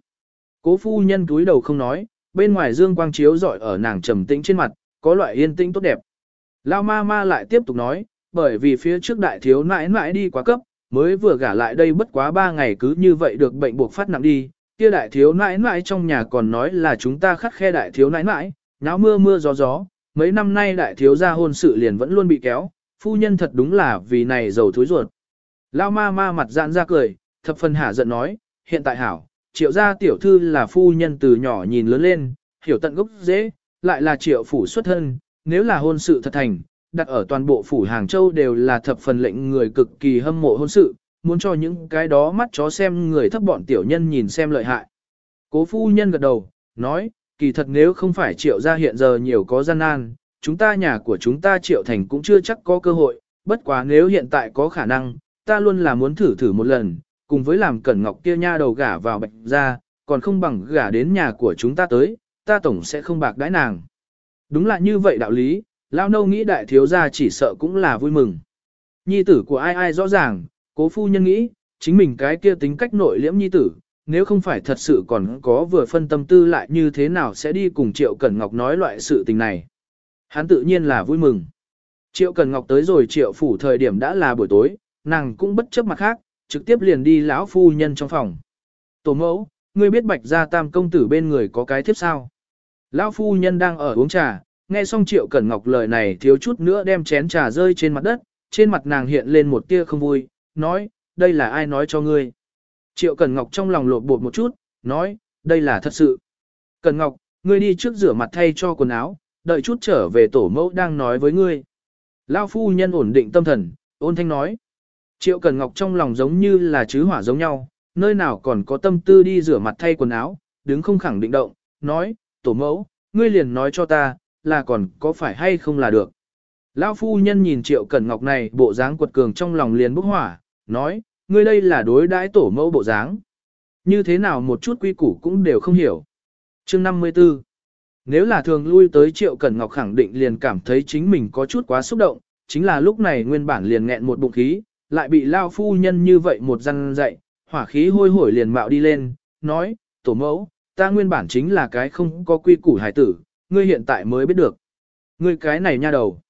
Cố phu nhân túi đầu không nói, bên ngoài dương quang chiếu rọi ở nàng trầm tĩnh trên mặt, có loại yên tĩnh tốt đẹp. Lão ma ma lại tiếp tục nói, bởi vì phía trước đại thiếu nãi nãi đi quá cấp, mới vừa gả lại đây bất quá ba ngày cứ như vậy được bệnh buộc phát nặng đi, kia đại thiếu nãi nãi trong nhà còn nói là chúng ta khắc khe đại thiếu nãi nãi, náo mưa mưa gió gió, mấy năm nay đại thiếu gia hôn sự liền vẫn luôn bị kéo, phu nhân thật đúng là vì này giàu thối ruột. Lao ma ma mặt giãn ra cười, thập phần hả giận nói, hiện tại hảo, triệu gia tiểu thư là phu nhân từ nhỏ nhìn lớn lên, hiểu tận gốc dễ, lại là triệu phủ xuất thân, nếu là hôn sự thật thành, đặt ở toàn bộ phủ Hàng Châu đều là thập phần lệnh người cực kỳ hâm mộ hôn sự, muốn cho những cái đó mắt chó xem người thấp bọn tiểu nhân nhìn xem lợi hại. Cố phu nhân gật đầu, nói, kỳ thật nếu không phải triệu gia hiện giờ nhiều có gian nan, chúng ta nhà của chúng ta triệu thành cũng chưa chắc có cơ hội, bất quá nếu hiện tại có khả năng, ta luôn là muốn thử thử một lần, cùng với làm cẩn ngọc kia nha đầu gả vào bạch ra, còn không bằng gả đến nhà của chúng ta tới, ta tổng sẽ không bạc đãi nàng. Đúng là như vậy đạo lý, lao nâu nghĩ đại thiếu gia chỉ sợ cũng là vui mừng. Nhi tử của ai ai rõ ràng, Cố phu nhân nghĩ, chính mình cái kia tính cách nội liễm nhi tử, nếu không phải thật sự còn có vừa phân tâm tư lại như thế nào sẽ đi cùng Triệu Cẩn Ngọc nói loại sự tình này. Hắn tự nhiên là vui mừng. Triệu Cẩn Ngọc tới rồi Triệu phủ thời điểm đã là buổi tối, nàng cũng bất chấp mặt khác, trực tiếp liền đi lão phu nhân trong phòng. Tổ mẫu, ngươi biết bạch gia tam công tử bên người có cái thiếp sao? Lão phu nhân đang ở uống trà, nghe xong Triệu Cẩn Ngọc lời này thiếu chút nữa đem chén trà rơi trên mặt đất, trên mặt nàng hiện lên một tia không vui, nói, đây là ai nói cho ngươi. Triệu cẩn Ngọc trong lòng lột bột một chút, nói, đây là thật sự. cẩn Ngọc, ngươi đi trước rửa mặt thay cho quần áo, đợi chút trở về tổ mẫu đang nói với ngươi. lão phu nhân ổn định tâm thần, ôn thanh nói. Triệu Cần Ngọc trong lòng giống như là chứ hỏa giống nhau, nơi nào còn có tâm tư đi rửa mặt thay quần áo, đứng không khẳng định động, nói, tổ mẫu, ngươi liền nói cho ta, là còn có phải hay không là được. Lão phu nhân nhìn Triệu Cẩn Ngọc này bộ dáng quật cường trong lòng liền bốc hỏa, nói, ngươi đây là đối đãi tổ mẫu bộ dáng. Như thế nào một chút quy củ cũng đều không hiểu. Chương 54 Nếu là thường lui tới Triệu Cẩn Ngọc khẳng định liền cảm thấy chính mình có chút quá xúc động, chính là lúc này nguyên bản liền nghẹn một bụng khí, lại bị Lao phu nhân như vậy một răn dạy, hỏa khí hôi hổi liền mạo đi lên, nói, tổ mẫu, ta nguyên bản chính là cái không có quy củ hài tử, ngươi hiện tại mới biết được. Ngươi cái này nha đầu.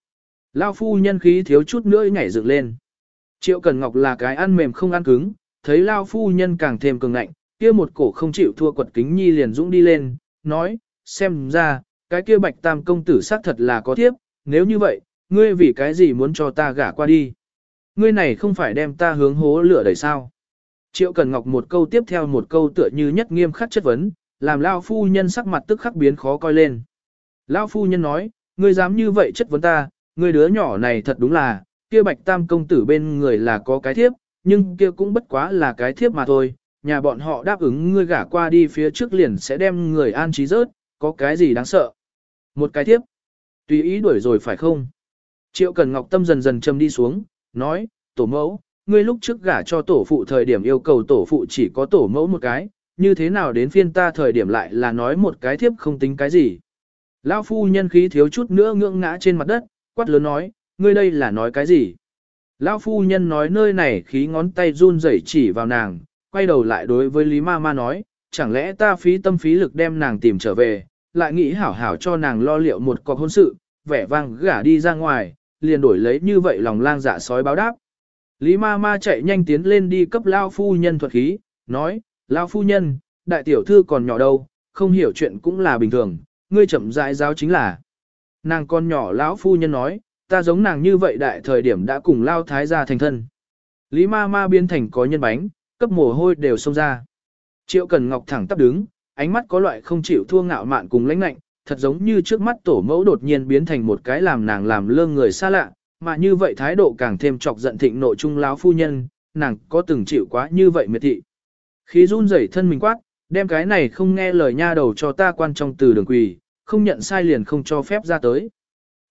Lao phu nhân khí thiếu chút nữa nhảy dựng lên. Triệu Cần Ngọc là cái ăn mềm không ăn cứng, thấy Lao phu nhân càng thêm cường ngạnh, kia một cổ không chịu thua quật kính nhi liền dũng đi lên, nói, xem ra, cái kia bạch tam công tử xác thật là có thiếp, nếu như vậy, ngươi vì cái gì muốn cho ta gả qua đi. Ngươi này không phải đem ta hướng hố lửa đẩy sao. Triệu Cần Ngọc một câu tiếp theo một câu tựa như nhất nghiêm khắc chất vấn, làm Lao phu nhân sắc mặt tức khắc biến khó coi lên. Lao phu nhân nói, ngươi dám như vậy chất vấn ta, ngươi đứa nhỏ này thật đúng là, kia bạch tam công tử bên người là có cái thiếp, nhưng kia cũng bất quá là cái thiếp mà thôi, nhà bọn họ đáp ứng ngươi gả qua đi phía trước liền sẽ đem người an trí rớt, có cái gì đáng sợ. Một cái thiếp, tùy ý đuổi rồi phải không? Triệu Cần Ngọc tâm dần dần châm đi xuống, nói, tổ mẫu, ngươi lúc trước gả cho tổ phụ thời điểm yêu cầu tổ phụ chỉ có tổ mẫu một cái, như thế nào đến phiên ta thời điểm lại là nói một cái thiếp không tính cái gì. Lão phu nhân khí thiếu chút nữa ngưỡng ngã trên mặt đất, quát lớn nói, ngươi đây là nói cái gì? Lão phu nhân nói nơi này khí ngón tay run rẩy chỉ vào nàng, quay đầu lại đối với Lý Ma Ma nói, chẳng lẽ ta phí tâm phí lực đem nàng tìm trở về, lại nghĩ hảo hảo cho nàng lo liệu một cọc hôn sự, vẻ vang gả đi ra ngoài, liền đổi lấy như vậy lòng lang dạ sói báo đáp. Lý Ma Ma chạy nhanh tiến lên đi cấp Lão phu nhân thuật khí, nói, Lão phu nhân, đại tiểu thư còn nhỏ đâu, không hiểu chuyện cũng là bình thường, ngươi chậm rãi giáo chính là. Nàng con nhỏ lão phu nhân nói, ta giống nàng như vậy đại thời điểm đã cùng lao thái gia thành thân. Lý ma ma biến thành có nhân bánh, cấp mồ hôi đều xông ra. Triệu Cần Ngọc thẳng tắp đứng, ánh mắt có loại không chịu thua ngạo mạn cùng lãnh lạnh, thật giống như trước mắt tổ mẫu đột nhiên biến thành một cái làm nàng làm lơ người xa lạ, mà như vậy thái độ càng thêm chọc giận thịnh nội trung lão phu nhân, nàng có từng chịu quá như vậy miệt thị. Khí run rẩy thân mình quát, đem cái này không nghe lời nha đầu cho ta quan trong từ đường quỳ, không nhận sai liền không cho phép ra tới.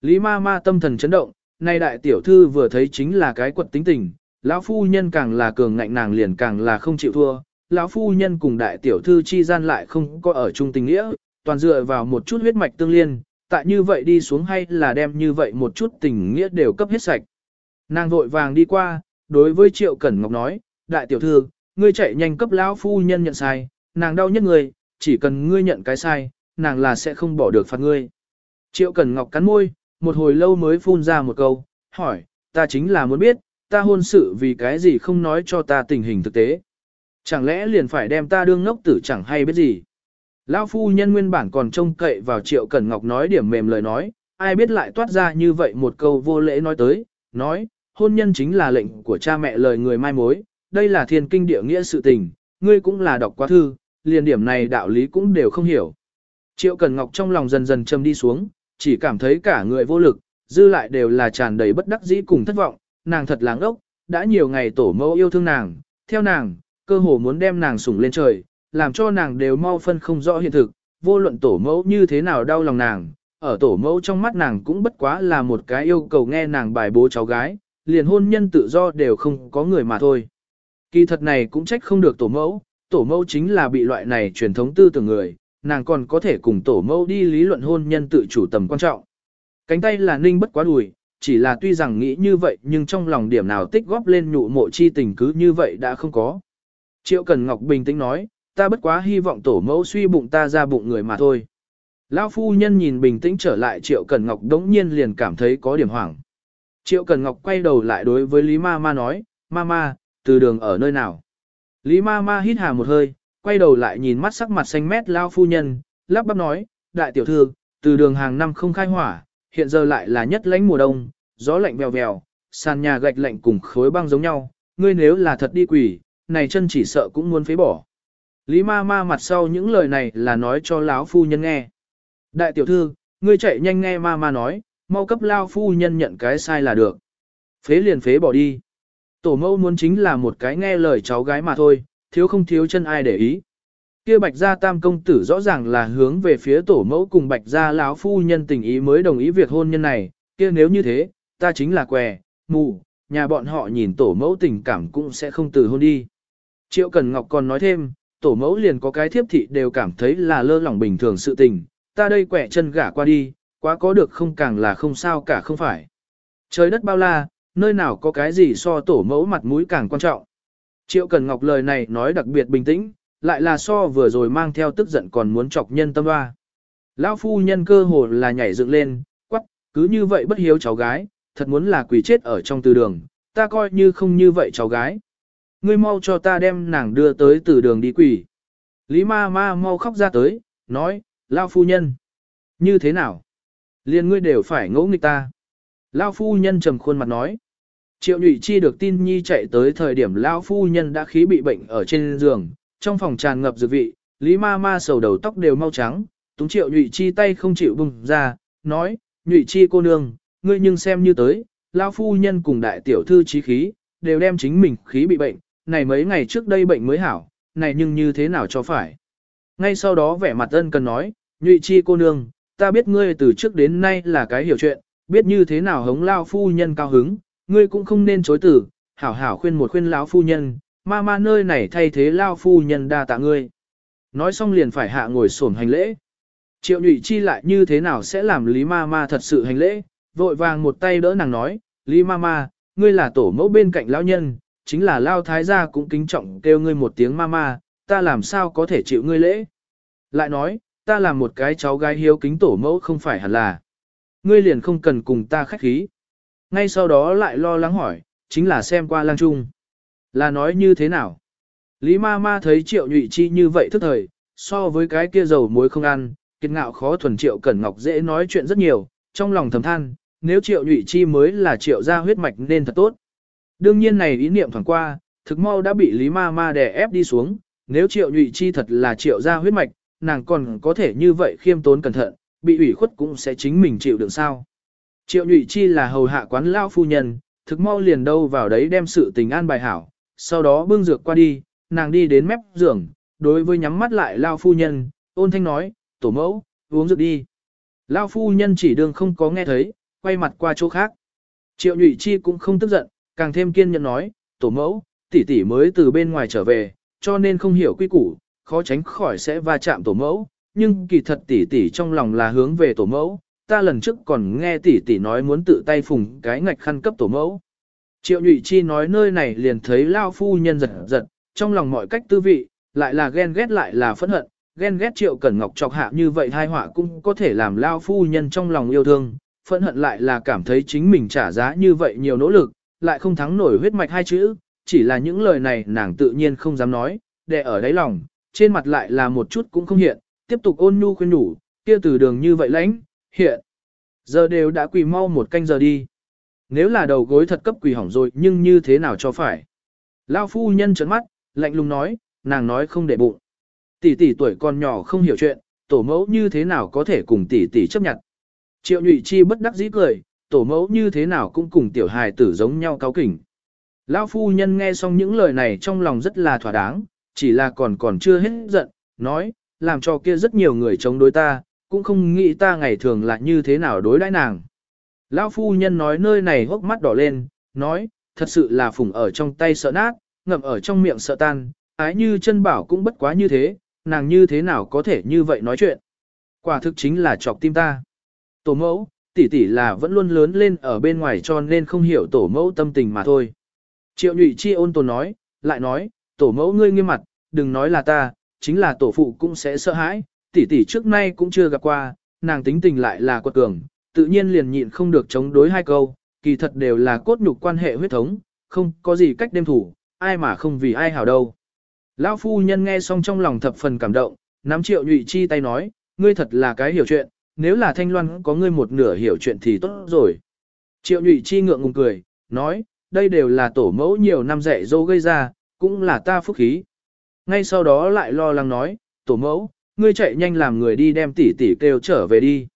Lý ma ma tâm thần chấn động, nay đại tiểu thư vừa thấy chính là cái quật tính tình, lão phu nhân càng là cường ngạnh nàng liền càng là không chịu thua, lão phu nhân cùng đại tiểu thư chi gian lại không có ở chung tình nghĩa, toàn dựa vào một chút huyết mạch tương liên, tại như vậy đi xuống hay là đem như vậy một chút tình nghĩa đều cấp hết sạch. Nàng vội vàng đi qua, đối với Triệu Cẩn Ngọc nói, đại tiểu thư, ngươi chạy nhanh cấp lão phu nhân nhận sai, nàng đau nhất người, chỉ cần ngươi nhận cái sai, nàng là sẽ không bỏ được phạt ngươi. Triệu Cẩn Ngọc cắn môi, một hồi lâu mới phun ra một câu, hỏi, ta chính là muốn biết, ta hôn sự vì cái gì không nói cho ta tình hình thực tế. Chẳng lẽ liền phải đem ta đương ngốc tử chẳng hay biết gì. Lão phu nhân nguyên bản còn trông cậy vào Triệu Cẩn Ngọc nói điểm mềm lời nói, ai biết lại toát ra như vậy một câu vô lễ nói tới, nói, hôn nhân chính là lệnh của cha mẹ lời người mai mối, đây là thiên kinh địa nghĩa sự tình, ngươi cũng là đọc quá thư, liền điểm này đạo lý cũng đều không hiểu. Triệu cẩn Ngọc trong lòng dần dần châm đi xuống, chỉ cảm thấy cả người vô lực, dư lại đều là tràn đầy bất đắc dĩ cùng thất vọng, nàng thật láng ốc, đã nhiều ngày tổ mẫu yêu thương nàng, theo nàng, cơ hồ muốn đem nàng sủng lên trời, làm cho nàng đều mau phân không rõ hiện thực, vô luận tổ mẫu như thế nào đau lòng nàng, ở tổ mẫu trong mắt nàng cũng bất quá là một cái yêu cầu nghe nàng bài bố cháu gái, liền hôn nhân tự do đều không có người mà thôi. Kỳ thật này cũng trách không được tổ mẫu, tổ mẫu chính là bị loại này truyền thống tư tưởng người, nàng còn có thể cùng tổ mẫu đi lý luận hôn nhân tự chủ tầm quan trọng. Cánh tay là ninh bất quá đùi, chỉ là tuy rằng nghĩ như vậy nhưng trong lòng điểm nào tích góp lên nhụ mộ chi tình cứ như vậy đã không có. Triệu Cần Ngọc bình tĩnh nói, ta bất quá hy vọng tổ mẫu suy bụng ta ra bụng người mà thôi. Lão phu nhân nhìn bình tĩnh trở lại Triệu Cần Ngọc đống nhiên liền cảm thấy có điểm hoảng. Triệu Cần Ngọc quay đầu lại đối với Lý Ma Ma nói, Ma Ma, từ đường ở nơi nào? Lý Ma Ma hít hà một hơi, quay đầu lại nhìn mắt sắc mặt xanh mét lao phu nhân, lắp bắp nói, đại tiểu thư, từ đường hàng năm không khai hỏa, hiện giờ lại là nhất lãnh mùa đông, gió lạnh vèo vèo, sàn nhà gạch lạnh cùng khối băng giống nhau, ngươi nếu là thật đi quỷ, này chân chỉ sợ cũng muốn phế bỏ. Lý ma ma mặt sau những lời này là nói cho lão phu nhân nghe. Đại tiểu thư, ngươi chạy nhanh nghe ma ma nói, mau cấp lao phu nhân nhận cái sai là được. Phế liền phế bỏ đi. Tổ mẫu muốn chính là một cái nghe lời cháu gái mà thôi, thiếu không thiếu chân ai để ý. Kia bạch gia tam công tử rõ ràng là hướng về phía tổ mẫu cùng bạch gia lão phu nhân tình ý mới đồng ý việc hôn nhân này, kia nếu như thế, ta chính là què, mù, nhà bọn họ nhìn tổ mẫu tình cảm cũng sẽ không từ hôn đi. Triệu Cần Ngọc còn nói thêm, tổ mẫu liền có cái thiếp thị đều cảm thấy là lơ lỏng bình thường sự tình, ta đây quẻ chân gả qua đi, quá có được không càng là không sao cả không phải. Trời đất bao la, nơi nào có cái gì so tổ mẫu mặt mũi càng quan trọng. Triệu Cần Ngọc lời này nói đặc biệt bình tĩnh, lại là so vừa rồi mang theo tức giận còn muốn chọc nhân tâm hoa. Lão phu nhân cơ hồ là nhảy dựng lên, quắc, cứ như vậy bất hiếu cháu gái, thật muốn là quỷ chết ở trong từ đường, ta coi như không như vậy cháu gái. Ngươi mau cho ta đem nàng đưa tới từ đường đi quỷ. Lý ma ma mau khóc ra tới, nói, Lão phu nhân. Như thế nào? Liên ngươi đều phải ngỗ nghịch ta. Lão phu nhân trầm khuôn mặt nói. Triệu nhụy chi được tin nhi chạy tới thời điểm lão phu nhân đã khí bị bệnh ở trên giường, trong phòng tràn ngập dược vị, Lý ma ma sầu đầu tóc đều mau trắng, túng triệu nhụy chi tay không chịu bùng ra, nói, nhụy chi cô nương, ngươi nhưng xem như tới, lão phu nhân cùng đại tiểu thư trí khí, đều đem chính mình khí bị bệnh, này mấy ngày trước đây bệnh mới hảo, này nhưng như thế nào cho phải. Ngay sau đó vẻ mặt ân cần nói, nhụy chi cô nương, ta biết ngươi từ trước đến nay là cái hiểu chuyện, biết như thế nào hống lao phu nhân cao hứng, ngươi cũng không nên chối từ, hảo hảo khuyên một khuyên lão phu nhân, ma ma nơi này thay thế lao phu nhân đa tạ ngươi. Nói xong liền phải hạ ngồi xổm hành lễ. Triệu nhụy chi lại như thế nào sẽ làm Lý ma ma thật sự hành lễ, vội vàng một tay đỡ nàng nói, Lý ma ma, ngươi là tổ mẫu bên cạnh lão nhân, chính là lao thái gia cũng kính trọng kêu ngươi một tiếng ma ma, ta làm sao có thể chịu ngươi lễ. Lại nói, ta là một cái cháu gái hiếu kính tổ mẫu không phải hẳn là. Ngươi liền không cần cùng ta khách khí. Ngay sau đó lại lo lắng hỏi, chính là xem qua lang trung. Là nói như thế nào? Lý ma ma thấy triệu nhụy chi như vậy thức thời, so với cái kia dầu muối không ăn, kiệt ngạo khó thuần triệu cẩn ngọc dễ nói chuyện rất nhiều, trong lòng thầm than, nếu triệu nhụy chi mới là triệu gia huyết mạch nên thật tốt. Đương nhiên này ý niệm thoảng qua, thực mau đã bị Lý ma ma đè ép đi xuống, nếu triệu nhụy chi thật là triệu gia huyết mạch, nàng còn có thể như vậy khiêm tốn cẩn thận, bị ủy khuất cũng sẽ chính mình chịu đựng sao. Triệu nhụy chi là hầu hạ quán lao phu nhân, thực mau liền đâu vào đấy đem sự tình an bài hảo, sau đó bưng dược qua đi, nàng đi đến mép giường, đối với nhắm mắt lại lao phu nhân, ôn thanh nói, tổ mẫu, uống dược đi. Lao phu nhân chỉ đương không có nghe thấy, quay mặt qua chỗ khác. Triệu nhụy chi cũng không tức giận, càng thêm kiên nhẫn nói, tổ mẫu, tỷ tỷ mới từ bên ngoài trở về, cho nên không hiểu quy củ, khó tránh khỏi sẽ va chạm tổ mẫu, nhưng kỳ thật tỷ tỷ trong lòng là hướng về tổ mẫu, ta lần trước còn nghe tỷ tỷ nói muốn tự tay phùng cái ngạch khăn cấp tổ mẫu. Triệu nhụy chi nói nơi này liền thấy lao phu nhân giật giật, trong lòng mọi cách tư vị, lại là ghen ghét lại là phẫn hận, ghen ghét triệu cẩn ngọc chọc hạ như vậy hai họa cũng có thể làm lao phu nhân trong lòng yêu thương, phẫn hận lại là cảm thấy chính mình trả giá như vậy nhiều nỗ lực, lại không thắng nổi huyết mạch hai chữ, chỉ là những lời này nàng tự nhiên không dám nói, để ở đáy lòng, trên mặt lại là một chút cũng không hiện, tiếp tục ôn nhu khuyên nhủ, kia từ đường như vậy lãnh, hiện. Giờ đều đã quỳ mau một canh giờ đi. Nếu là đầu gối thật cấp quỳ hỏng rồi nhưng như thế nào cho phải. Lao phu nhân trấn mắt, lạnh lùng nói, nàng nói không để bụng. Tỷ tỷ tuổi còn nhỏ không hiểu chuyện, tổ mẫu như thế nào có thể cùng tỷ tỷ chấp nhận. Triệu nhụy chi bất đắc dĩ cười, tổ mẫu như thế nào cũng cùng tiểu hài tử giống nhau cáo kỉnh. Lão phu nhân nghe xong những lời này trong lòng rất là thỏa đáng, chỉ là còn còn chưa hết giận, nói, làm cho kia rất nhiều người chống đối ta, cũng không nghĩ ta ngày thường là như thế nào đối đãi nàng. Lão phu nhân nói nơi này hốc mắt đỏ lên, nói, thật sự là phùng ở trong tay sợ nát, ngậm ở trong miệng sợ tan, ái như chân bảo cũng bất quá như thế, nàng như thế nào có thể như vậy nói chuyện. Quả thực chính là chọc tim ta. Tổ mẫu, tỷ tỷ là vẫn luôn lớn lên ở bên ngoài cho nên không hiểu tổ mẫu tâm tình mà thôi. Triệu nhụy chi ôn tồn nói, lại nói, tổ mẫu ngươi nghiêm mặt, đừng nói là ta, chính là tổ phụ cũng sẽ sợ hãi, tỷ tỷ trước nay cũng chưa gặp qua, nàng tính tình lại là quật cường, tự nhiên liền nhịn không được chống đối hai câu, kỳ thật đều là cốt nhục quan hệ huyết thống, không có gì cách đêm thủ, ai mà không vì ai hảo đâu. Lão phu nhân nghe xong trong lòng thập phần cảm động, nắm triệu nhụy chi tay nói, ngươi thật là cái hiểu chuyện, nếu là thanh loan có ngươi một nửa hiểu chuyện thì tốt rồi. Triệu nhụy chi ngượng ngùng cười, nói, đây đều là tổ mẫu nhiều năm dạy dỗ gây ra, cũng là ta phúc khí. Ngay sau đó lại lo lắng nói, tổ mẫu, ngươi chạy nhanh làm người đi đem tỷ tỷ kêu trở về đi.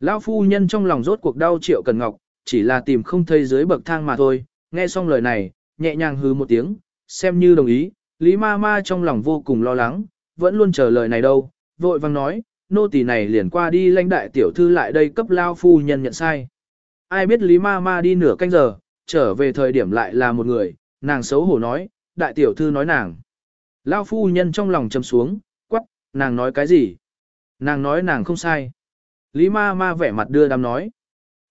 Lão phu nhân trong lòng rốt cuộc đau triệu cần ngọc, chỉ là tìm không thấy dưới bậc thang mà thôi, nghe xong lời này, nhẹ nhàng hứ một tiếng, xem như đồng ý, Lý ma ma trong lòng vô cùng lo lắng, vẫn luôn chờ lời này đâu, vội vang nói, nô tỳ này liền qua đi lãnh đại tiểu thư lại đây cấp lao phu nhân nhận sai. ai biết Lý Ma Ma đi nửa canh giờ, trở về thời điểm lại là một người, nàng xấu hổ nói, đại tiểu thư nói nàng. Lao phu nhân trong lòng châm xuống, quắc, nàng nói cái gì? Nàng nói nàng không sai. Lý ma ma vẻ mặt đưa đám nói.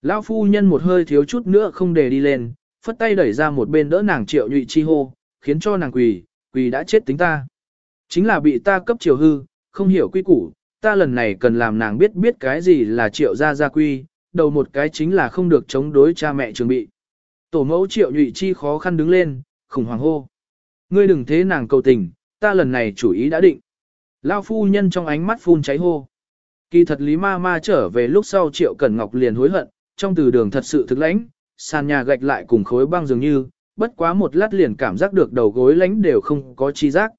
Lao phu nhân một hơi thiếu chút nữa không để đi lên, phất tay đẩy ra một bên đỡ nàng triệu nhụy chi hô, khiến cho nàng quỳ, quỳ đã chết tính ta. Chính là bị ta cấp triều hư, không hiểu quy củ, ta lần này cần làm nàng biết biết cái gì là triệu gia gia quy, đầu một cái chính là không được chống đối cha mẹ trường bị. Tổ mẫu triệu nhụy chi khó khăn đứng lên, khủng hoảng hô. Ngươi đừng thế nàng cầu tình, ta lần này chủ ý đã định. Lao phu nhân trong ánh mắt phun cháy hô. Kỳ thật Lý Ma Ma trở về lúc sau Triệu Cẩn Ngọc liền hối hận, trong từ đường thật sự thực lãnh, sàn nhà gạch lại cùng khối băng dường như, bất quá một lát liền cảm giác được đầu gối lãnh đều không có chi giác.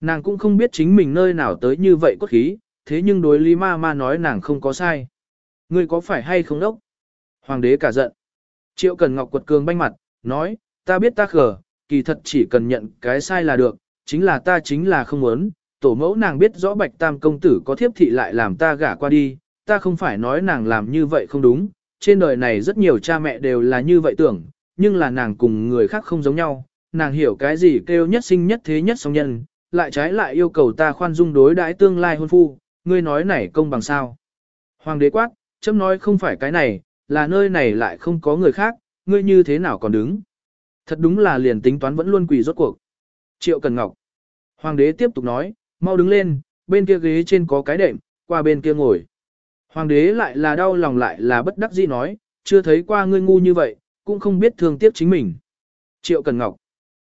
Nàng cũng không biết chính mình nơi nào tới như vậy cốt khí, thế nhưng đối Lý Ma Ma nói nàng không có sai. Ngươi có phải hay không đốc? Hoàng đế cả giận. Triệu Cần Ngọc quật cường banh mặt, nói, ta biết ta khờ, kỳ thật chỉ cần nhận cái sai là được, chính là ta chính là không muốn, tổ mẫu nàng biết rõ bạch tam công tử có thiếp thị lại làm ta gả qua đi, ta không phải nói nàng làm như vậy không đúng, trên đời này rất nhiều cha mẹ đều là như vậy tưởng, nhưng là nàng cùng người khác không giống nhau, nàng hiểu cái gì kêu nhất sinh nhất thế nhất song nhân, lại trái lại yêu cầu ta khoan dung đối đãi tương lai hôn phu, ngươi nói này công bằng sao. Hoàng đế quát, chấm nói không phải cái này, là nơi này lại không có người khác, ngươi như thế nào còn đứng. Thật đúng là liền tính toán vẫn luôn quỳ rốt cuộc. Triệu Cần Ngọc. Hoàng đế tiếp tục nói, mau đứng lên, bên kia ghế trên có cái đệm, qua bên kia ngồi. Hoàng đế lại là đau lòng lại là bất đắc dĩ nói, chưa thấy qua ngươi ngu như vậy, cũng không biết thương tiếc chính mình. Triệu Cần Ngọc.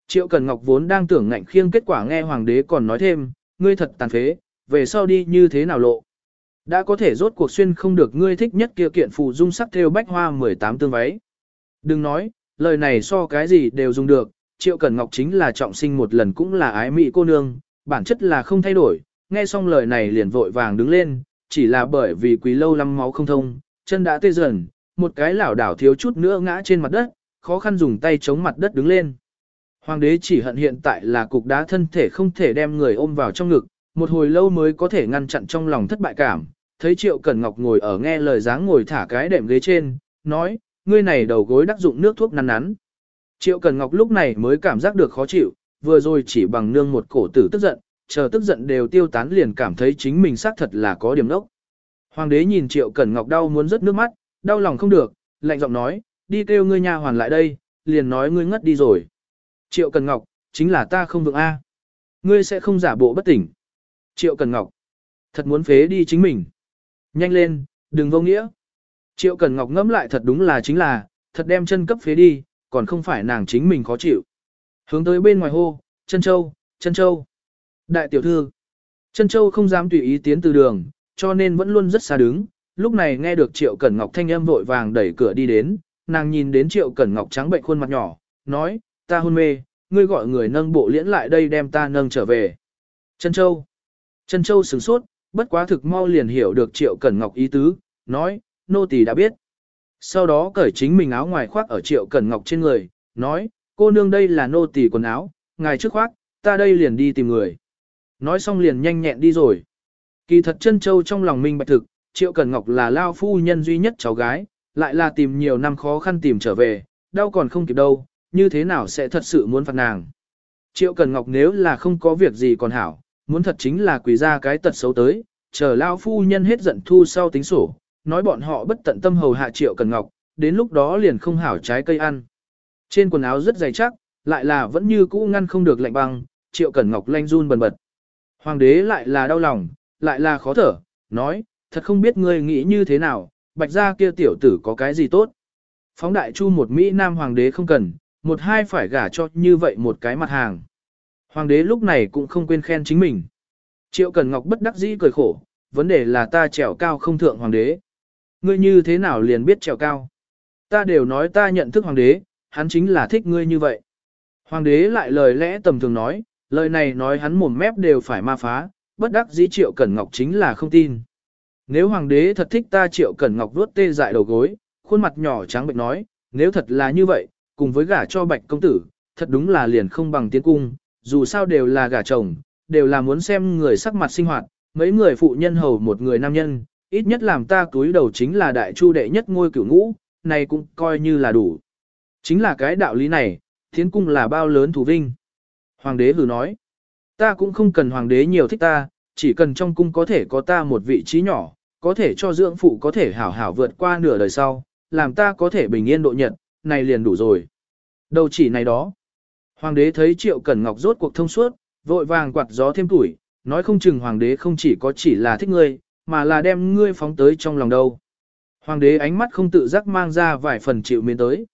Triệu Cần Ngọc vốn đang tưởng ngạnh khiêng kết quả nghe hoàng đế còn nói thêm, ngươi thật tàn phế, về sau đi như thế nào lộ. Đã có thể rốt cuộc xuyên không được ngươi thích nhất kia kiện phù dung sắc theo bách hoa 18 tương váy. Đừng nói, lời này so cái gì đều dùng được, Triệu Cẩn Ngọc chính là trọng sinh một lần cũng là ái mị cô nương, bản chất là không thay đổi, nghe xong lời này liền vội vàng đứng lên, chỉ là bởi vì quý lâu lắm máu không thông, chân đã tê dần, một cái lảo đảo thiếu chút nữa ngã trên mặt đất, khó khăn dùng tay chống mặt đất đứng lên. Hoàng đế chỉ hận hiện tại là cục đá thân thể không thể đem người ôm vào trong ngực, một hồi lâu mới có thể ngăn chặn trong lòng thất bại cảm, thấy Triệu Cẩn Ngọc ngồi ở nghe lời dáng ngồi thả cái đệm ghế trên, nói, ngươi này đầu gối đắc dụng nước thuốc năn nắn. Triệu cẩn Ngọc lúc này mới cảm giác được khó chịu, vừa rồi chỉ bằng nương một cổ tử tức giận, chờ tức giận đều tiêu tán liền cảm thấy chính mình xác thật là có điểm đốc. Hoàng đế nhìn Triệu Cẩn Ngọc đau muốn rớt nước mắt, đau lòng không được, lạnh giọng nói, đi kêu ngươi nha hoàn lại đây, liền nói ngươi ngất đi rồi. Triệu Cẩn Ngọc, chính là ta không vượng A. Ngươi sẽ không giả bộ bất tỉnh. Triệu Cẩn Ngọc, thật muốn phế đi chính mình. Nhanh lên, đừng vô nghĩa. Triệu Cẩn Ngọc ngẫm lại thật đúng là chính là, thật đem chân cấp phế đi, còn không phải nàng chính mình khó chịu. Hướng tới bên ngoài hô, chân châu, chân châu. Đại tiểu thư, chân châu không dám tùy ý tiến từ đường, cho nên vẫn luôn rất xa đứng. Lúc này nghe được Triệu Cẩn Ngọc thanh âm vội vàng đẩy cửa đi đến, nàng nhìn đến Triệu Cẩn Ngọc trắng bệnh khuôn mặt nhỏ, nói, ta hôn mê, ngươi gọi người nâng bộ liễn lại đây đem ta nâng trở về. Chân châu, chân châu sửng sốt, bất quá thực mau liền hiểu được Triệu Cẩn Ngọc ý tứ, nói, nô tỳ đã biết. Sau đó cởi chính mình áo ngoài khoác ở Triệu Cẩn Ngọc trên người, nói, cô nương đây là nô tỳ quần áo, ngài trước khoác, ta đây liền đi tìm người. Nói xong liền nhanh nhẹn đi rồi. Kỳ thật chân châu trong lòng minh bạch thực, Triệu Cẩn Ngọc là lao phu nhân duy nhất cháu gái, lại là tìm nhiều năm khó khăn tìm trở về, đau còn không kịp đâu, như thế nào sẽ thật sự muốn phạt nàng. Triệu Cẩn Ngọc nếu là không có việc gì còn hảo, muốn thật chính là quỳ ra cái tật xấu tới, chờ lao phu nhân hết giận thu sau tính sổ, nói bọn họ bất tận tâm hầu hạ Triệu Cẩn Ngọc, đến lúc đó liền không hảo trái cây ăn. Trên quần áo rất dày chắc, lại là vẫn như cũ ngăn không được lạnh băng, Triệu Cẩn Ngọc lanh run bần bật. Hoàng đế lại là đau lòng, lại là khó thở, nói, thật không biết ngươi nghĩ như thế nào, bạch gia kia tiểu tử có cái gì tốt. Phóng đại chu một Mỹ Nam Hoàng đế không cần, một hai phải gả cho như vậy một cái mặt hàng. Hoàng đế lúc này cũng không quên khen chính mình. Triệu Cẩn Ngọc bất đắc dĩ cười khổ, vấn đề là ta trèo cao không thượng hoàng đế. Ngươi như thế nào liền biết trèo cao? Ta đều nói ta nhận thức hoàng đế, hắn chính là thích ngươi như vậy. Hoàng đế lại lời lẽ tầm thường nói, lời này nói hắn mồm mép đều phải ma phá, bất đắc dĩ triệu cẩn ngọc chính là không tin. Nếu hoàng đế thật thích ta triệu cẩn ngọc vuốt tê dại đầu gối, khuôn mặt nhỏ trắng bệnh nói, nếu thật là như vậy, cùng với gả cho bạch công tử, thật đúng là liền không bằng tiến cung, dù sao đều là gả chồng, đều là muốn xem người sắc mặt sinh hoạt, mấy người phụ nhân hầu một người nam nhân, ít nhất làm ta túi đầu chính là đại chu đệ nhất ngôi cửu ngũ, này cũng coi như là đủ. Chính là cái đạo lý này, thiến cung là bao lớn thủ vinh. Hoàng đế hừ nói, ta cũng không cần hoàng đế nhiều thích ta, chỉ cần trong cung có thể có ta một vị trí nhỏ, có thể cho dưỡng phụ có thể hảo hảo vượt qua nửa đời sau, làm ta có thể bình yên độ nhật, này liền đủ rồi. Đầu chỉ này đó. Hoàng đế thấy Triệu Cẩn Ngọc rốt cuộc thông suốt, vội vàng quạt gió thêm tuổi, nói không chừng hoàng đế không chỉ có chỉ là thích ngươi, mà là đem ngươi phóng tới trong lòng đâu. Hoàng đế ánh mắt không tự giác mang ra vài phần chịu miến tới.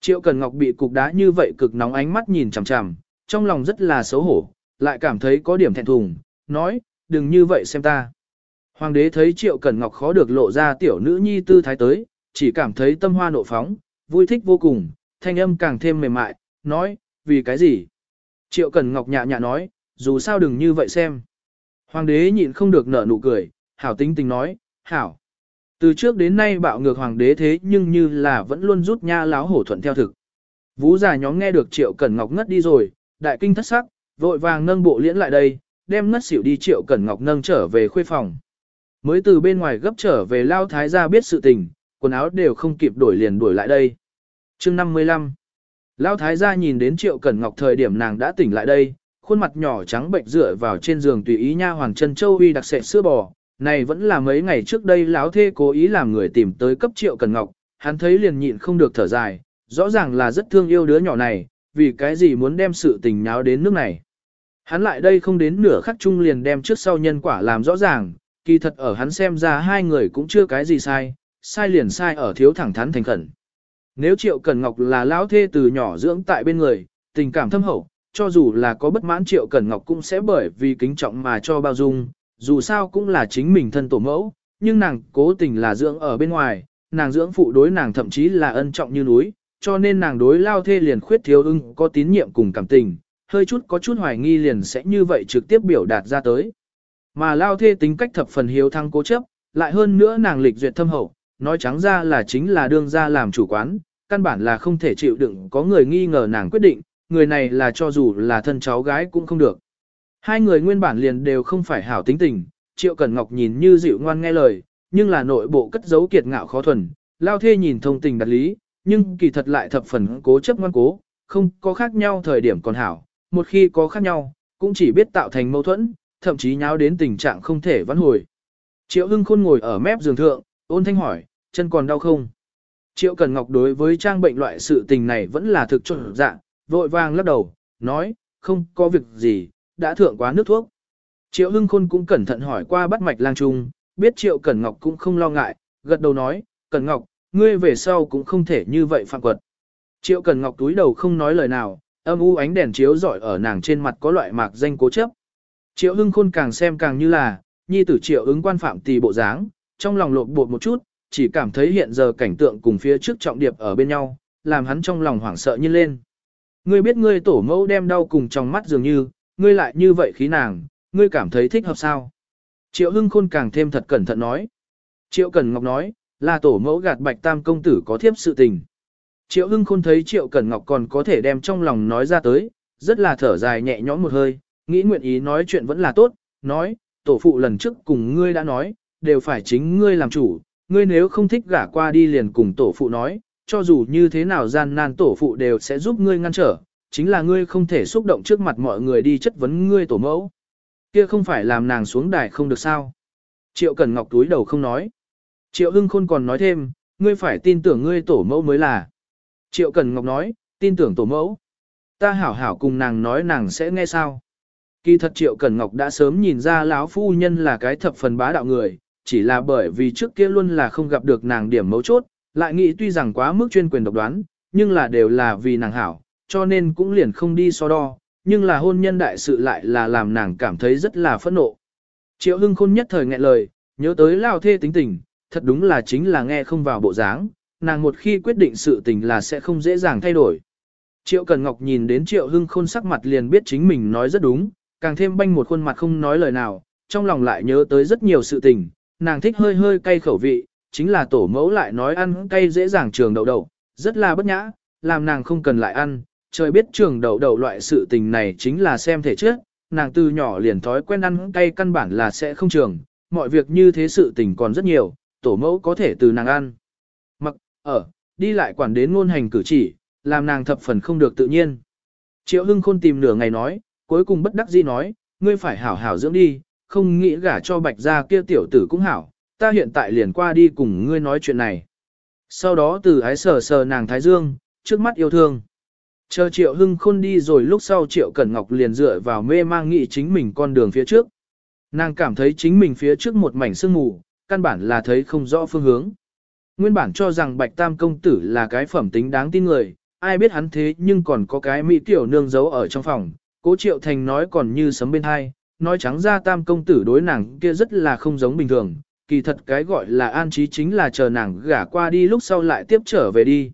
Triệu Cẩn Ngọc bị cục đá như vậy cực nóng ánh mắt nhìn chằm chằm, trong lòng rất là xấu hổ, lại cảm thấy có điểm thẹn thùng, nói, đừng như vậy xem ta. Hoàng đế thấy Triệu Cẩn Ngọc khó được lộ ra tiểu nữ nhi tư thái tới, chỉ cảm thấy tâm hoa nộ phóng, vui thích vô cùng, thanh âm càng thêm mềm mại, nói, vì cái gì? Triệu Cẩn Ngọc nhạ nhạ nói, dù sao đừng như vậy xem. Hoàng đế nhịn không được nở nụ cười, hảo tính tình nói, hảo. Từ trước đến nay bạo ngược hoàng đế thế nhưng như là vẫn luôn rút nha láo hổ thuận theo thực. Vũ già nhóm nghe được Triệu Cẩn Ngọc ngất đi rồi, đại kinh thất sắc, vội vàng nâng bộ liễn lại đây, đem ngất xỉu đi Triệu Cẩn Ngọc nâng trở về khuê phòng. Mới từ bên ngoài gấp trở về Lao Thái gia biết sự tình, quần áo đều không kịp đổi liền đuổi lại đây. chương 55 Lão Thái gia nhìn đến Triệu Cẩn Ngọc thời điểm nàng đã tỉnh lại đây, khuôn mặt nhỏ trắng bệnh dựa vào trên giường tùy ý nha hoàng chân châu uy đặc sệt sữa bò. Này vẫn là mấy ngày trước đây lão thê cố ý làm người tìm tới cấp Triệu Cẩn Ngọc, hắn thấy liền nhịn không được thở dài, rõ ràng là rất thương yêu đứa nhỏ này, vì cái gì muốn đem sự tình nháo đến nước này. Hắn lại đây không đến nửa khắc chung liền đem trước sau nhân quả làm rõ ràng, kỳ thật ở hắn xem ra hai người cũng chưa cái gì sai, sai liền sai ở thiếu thẳng thắn thành khẩn. Nếu Triệu Cẩn Ngọc là lão thê từ nhỏ dưỡng tại bên người, tình cảm thâm hậu, cho dù là có bất mãn Triệu Cẩn Ngọc cũng sẽ bởi vì kính trọng mà cho bao dung, dù sao cũng là chính mình thân tổ mẫu, nhưng nàng cố tình là dưỡng ở bên ngoài, nàng dưỡng phụ đối nàng thậm chí là ân trọng như núi, cho nên nàng đối lao thê liền khuyết thiếu ưng có tín nhiệm cùng cảm tình, hơi chút có chút hoài nghi liền sẽ như vậy trực tiếp biểu đạt ra tới. Mà lao thê tính cách thập phần hiếu thăng cố chấp, lại hơn nữa nàng lịch duyệt thâm hậu, nói trắng ra là chính là đương ra làm chủ quán, căn bản là không thể chịu đựng có người nghi ngờ nàng quyết định, người này là cho dù là thân cháu gái cũng không được. Hai người nguyên bản liền đều không phải hảo tính tình, Triệu Cẩn Ngọc nhìn như dịu ngoan nghe lời, nhưng là nội bộ cất giấu kiệt ngạo khó thuần, lao thê nhìn thông tình đặt lý, nhưng kỳ thật lại thập phần cố chấp ngoan cố, không có khác nhau thời điểm còn hảo, một khi có khác nhau, cũng chỉ biết tạo thành mâu thuẫn, thậm chí nháo đến tình trạng không thể vãn hồi. Triệu Hưng Khôn ngồi ở mép giường thượng, ôn thanh hỏi, chân còn đau không? Triệu Cần Ngọc đối với trang bệnh loại sự tình này vẫn là thực trộn dạng, vội vàng lắc đầu, nói, không có việc gì, đã thượng quá nước thuốc. Triệu Hưng Khôn cũng cẩn thận hỏi qua bắt mạch lang trung, biết Triệu Cẩn Ngọc cũng không lo ngại, gật đầu nói, Cẩn Ngọc, ngươi về sau cũng không thể như vậy phạm quật. Triệu Cẩn Ngọc túi đầu không nói lời nào, âm u ánh đèn chiếu rọi ở nàng trên mặt có loại mạc danh cố chấp. Triệu Hưng Khôn càng xem càng như là, nhi tử Triệu ứng quan phạm tì bộ dáng, trong lòng lộn bột một chút, chỉ cảm thấy hiện giờ cảnh tượng cùng phía trước trọng điệp ở bên nhau, làm hắn trong lòng hoảng sợ như lên. Ngươi biết ngươi tổ mẫu đem đau cùng trong mắt dường như, ngươi lại như vậy khí nàng, ngươi cảm thấy thích hợp sao? Triệu Hưng Khôn càng thêm thật cẩn thận nói. Triệu Cẩn Ngọc nói, là tổ mẫu gạt bạch tam công tử có thiếp sự tình. Triệu Hưng Khôn thấy Triệu Cẩn Ngọc còn có thể đem trong lòng nói ra tới, rất là thở dài nhẹ nhõm một hơi, nghĩ nguyện ý nói chuyện vẫn là tốt, nói, tổ phụ lần trước cùng ngươi đã nói, đều phải chính ngươi làm chủ, ngươi nếu không thích gả qua đi liền cùng tổ phụ nói, cho dù như thế nào gian nan tổ phụ đều sẽ giúp ngươi ngăn trở, chính là ngươi không thể xúc động trước mặt mọi người đi chất vấn ngươi tổ mẫu. Kia không phải làm nàng xuống đài không được sao. Triệu Cẩn Ngọc túi đầu không nói. Triệu Hưng Khôn còn nói thêm, ngươi phải tin tưởng ngươi tổ mẫu mới là. Triệu Cẩn Ngọc nói, tin tưởng tổ mẫu. Ta hảo hảo cùng nàng nói nàng sẽ nghe sao. Kỳ thật Triệu Cẩn Ngọc đã sớm nhìn ra lão phu nhân là cái thập phần bá đạo người, chỉ là bởi vì trước kia luôn là không gặp được nàng điểm mấu chốt, lại nghĩ tuy rằng quá mức chuyên quyền độc đoán, nhưng là đều là vì nàng hảo, cho nên cũng liền không đi so đo, nhưng là hôn nhân đại sự lại là làm nàng cảm thấy rất là phẫn nộ. Triệu Hưng Khôn nhất thời nghẹn lời, nhớ tới lao thê tính tình, thật đúng là chính là nghe không vào bộ dáng, nàng một khi quyết định sự tình là sẽ không dễ dàng thay đổi. Triệu Cần Ngọc nhìn đến Triệu Hưng Khôn sắc mặt liền biết chính mình nói rất đúng, càng thêm banh một khuôn mặt không nói lời nào, trong lòng lại nhớ tới rất nhiều sự tình, nàng thích hơi hơi cay khẩu vị, chính là tổ mẫu lại nói ăn cay dễ dàng trường đậu đậu, rất là bất nhã, làm nàng không cần lại ăn, trời biết trường đậu đậu loại sự tình này chính là xem thể trước, nàng từ nhỏ liền thói quen ăn cay căn bản là sẽ không trường, mọi việc như thế sự tình còn rất nhiều, tổ mẫu có thể từ nàng ăn. Mặc, ở, đi lại quản đến ngôn hành cử chỉ, làm nàng thập phần không được tự nhiên. Triệu Hưng Khôn tìm nửa ngày nói, cuối cùng bất đắc dĩ nói, ngươi phải hảo hảo dưỡng đi, không nghĩ gả cho bạch gia kia tiểu tử cũng hảo, ta hiện tại liền qua đi cùng ngươi nói chuyện này. Sau đó từ ái sờ sờ nàng Thái Dương, trước mắt yêu thương. Chờ Triệu Hưng Khôn đi rồi lúc sau Triệu Cẩn Ngọc liền dựa vào mê mang nghĩ chính mình con đường phía trước. Nàng cảm thấy chính mình phía trước một mảnh sương mù, căn bản là thấy không rõ phương hướng. Nguyên bản cho rằng Bạch Tam Công Tử là cái phẩm tính đáng tin người, ai biết hắn thế nhưng còn có cái mỹ tiểu nương giấu ở trong phòng. Cố Triệu Thành nói còn như sấm bên hai, nói trắng ra Tam Công Tử đối nàng kia rất là không giống bình thường, kỳ thật cái gọi là an trí chính là chờ nàng gả qua đi lúc sau lại tiếp trở về đi.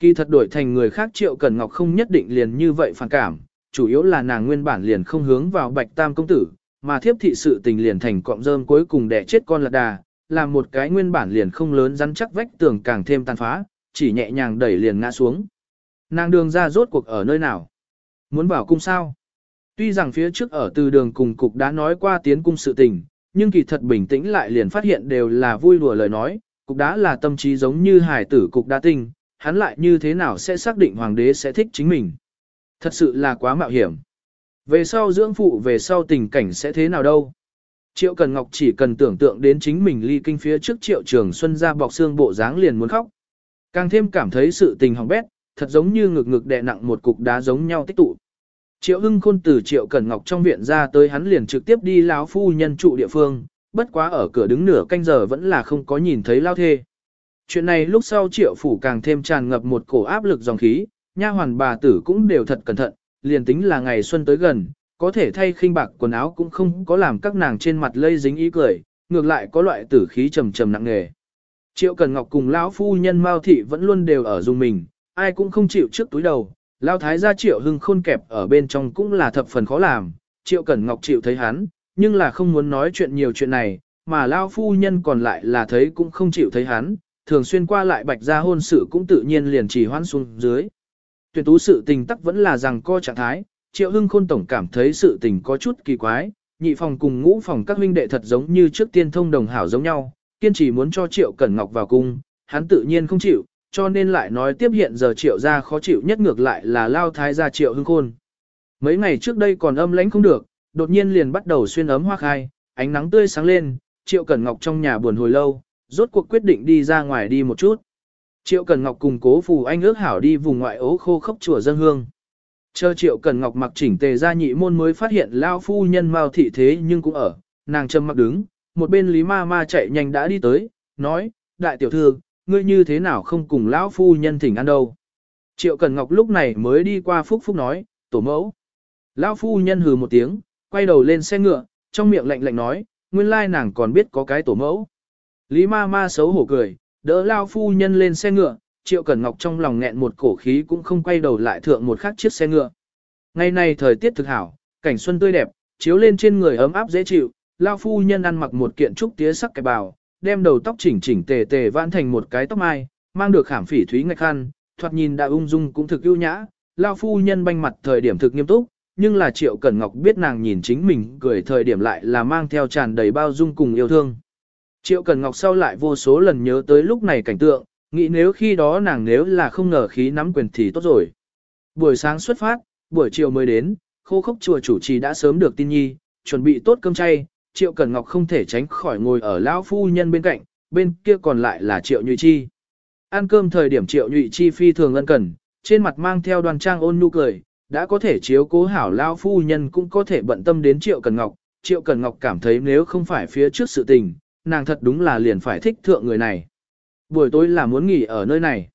Kỳ thật đổi thành người khác Triệu Cẩn Ngọc không nhất định liền như vậy phản cảm, chủ yếu là nàng nguyên bản liền không hướng vào Bạch Tam Công Tử, mà thiếp thị sự tình liền thành cọng rơm cuối cùng đẻ chết con lạc đà, làm một cái nguyên bản liền không lớn rắn chắc vách tường càng thêm tàn phá, chỉ nhẹ nhàng đẩy liền ngã xuống. Nàng đường ra rốt cuộc ở nơi nào? Muốn vào cung sao? Tuy rằng phía trước ở từ đường cùng cục đã nói qua tiến cung sự tình, nhưng kỳ thật bình tĩnh lại liền phát hiện đều là vui đùa lời nói, cục đã là tâm trí giống như hải tử cục đã tinh, hắn lại như thế nào sẽ xác định hoàng đế sẽ thích chính mình. Thật sự là quá mạo hiểm. Về sau dưỡng phụ về sau tình cảnh sẽ thế nào đâu. Triệu Cần Ngọc chỉ cần tưởng tượng đến chính mình ly kinh phía trước Triệu Trường Xuân ra bọc xương bộ dáng liền muốn khóc. Càng thêm cảm thấy sự tình hỏng bét, thật giống như ngực ngực đè nặng một cục đá giống nhau tích tụ. Triệu Hưng Khôn từ Triệu Cẩn Ngọc trong viện ra tới hắn liền trực tiếp đi lão phu nhân trụ địa phương, bất quá ở cửa đứng nửa canh giờ vẫn là không có nhìn thấy lao thê. Chuyện này lúc sau Triệu phủ càng thêm tràn ngập một cổ áp lực dòng khí, nha hoàn bà tử cũng đều thật cẩn thận, liền tính là ngày xuân tới gần, có thể thay khinh bạc quần áo cũng không có làm các nàng trên mặt lây dính ý cười, ngược lại có loại tử khí trầm trầm nặng nề. Triệu Cần Ngọc cùng lão phu nhân Mao thị vẫn luôn đều ở dùng mình, ai cũng không chịu trước túi đầu, lão thái gia Triệu Hưng khôn kẹp ở bên trong cũng là thập phần khó làm, Triệu Cẩn Ngọc chịu thấy hắn, nhưng là không muốn nói chuyện nhiều chuyện này, mà lão phu nhân còn lại là thấy cũng không chịu thấy hắn, thường xuyên qua lại bạch gia hôn sự cũng tự nhiên liền chỉ hoãn xuống dưới. Tuyển tú sự tình tắc vẫn là rằng co trạng thái, Triệu Hưng Khôn Tổng cảm thấy sự tình có chút kỳ quái, nhị phòng cùng ngũ phòng các huynh đệ thật giống như trước tiên thông đồng hảo giống nhau, kiên trì muốn cho Triệu Cẩn Ngọc vào cung, hắn tự nhiên không chịu, cho nên lại nói tiếp hiện giờ Triệu gia khó chịu nhất ngược lại là lao thái gia Triệu Hưng Khôn. Mấy ngày trước đây còn âm lãnh không được, đột nhiên liền bắt đầu xuyên ấm hoa khai, ánh nắng tươi sáng lên, Triệu Cẩn Ngọc trong nhà buồn hồi lâu, rốt cuộc quyết định đi ra ngoài đi một chút. Triệu Cẩn Ngọc cùng cố phù anh ước hảo đi vùng ngoại ố khô khốc chùa dân hương. Chờ Triệu Cẩn Ngọc mặc chỉnh tề ra nhị môn mới phát hiện lao phu nhân Mao thị thế nhưng cũng ở, nàng trầm mặc đứng, một bên Lý Ma Ma chạy nhanh đã đi tới, nói, đại tiểu thư, ngươi như thế nào không cùng lão phu nhân thỉnh ăn đâu. Triệu Cẩn Ngọc lúc này mới đi qua phúc phúc nói, tổ mẫu. Lão phu nhân hừ một tiếng, quay đầu lên xe ngựa, trong miệng lạnh lạnh nói, nguyên lai nàng còn biết có cái tổ mẫu. Lý ma ma xấu hổ cười, đỡ lão phu nhân lên xe ngựa, Triệu Cẩn Ngọc trong lòng nghẹn một cổ khí cũng không quay đầu lại thượng một khắc chiếc xe ngựa. Ngày nay thời tiết thực hảo, cảnh xuân tươi đẹp, chiếu lên trên người ấm áp dễ chịu, Lão phu nhân ăn mặc một kiện trúc tía sắc cái bào, đem đầu tóc chỉnh chỉnh tề tề vãn thành một cái tóc mai, mang được khảm phỉ thúy ngạch khăn, thoạt nhìn đã ung dung cũng thực ưu nhã, lao phu nhân banh mặt thời điểm thực nghiêm túc, nhưng là Triệu Cẩn Ngọc biết nàng nhìn chính mình cười thời điểm lại là mang theo tràn đầy bao dung cùng yêu thương. Triệu Cẩn Ngọc sau lại vô số lần nhớ tới lúc này cảnh tượng, nghĩ nếu khi đó nàng nếu là không ngờ khí nắm quyền thì tốt rồi. Buổi sáng xuất phát, buổi chiều mới đến, khô khốc chùa chủ trì đã sớm được tin nhi, chuẩn bị tốt cơm chay, Triệu Cẩn Ngọc không thể tránh khỏi ngồi ở lão phu nhân bên cạnh, bên kia còn lại là Triệu Nhụy Chi. Ăn cơm thời điểm Triệu Nhụy Chi phi thường ân cần, trên mặt mang theo đoàn trang ôn nhu cười, đã có thể chiếu cố hảo lão phu nhân cũng có thể bận tâm đến Triệu Cẩn Ngọc. Triệu Cẩn Ngọc cảm thấy nếu không phải phía trước sự tình, nàng thật đúng là liền phải thích thượng người này. Buổi tối là muốn nghỉ ở nơi này.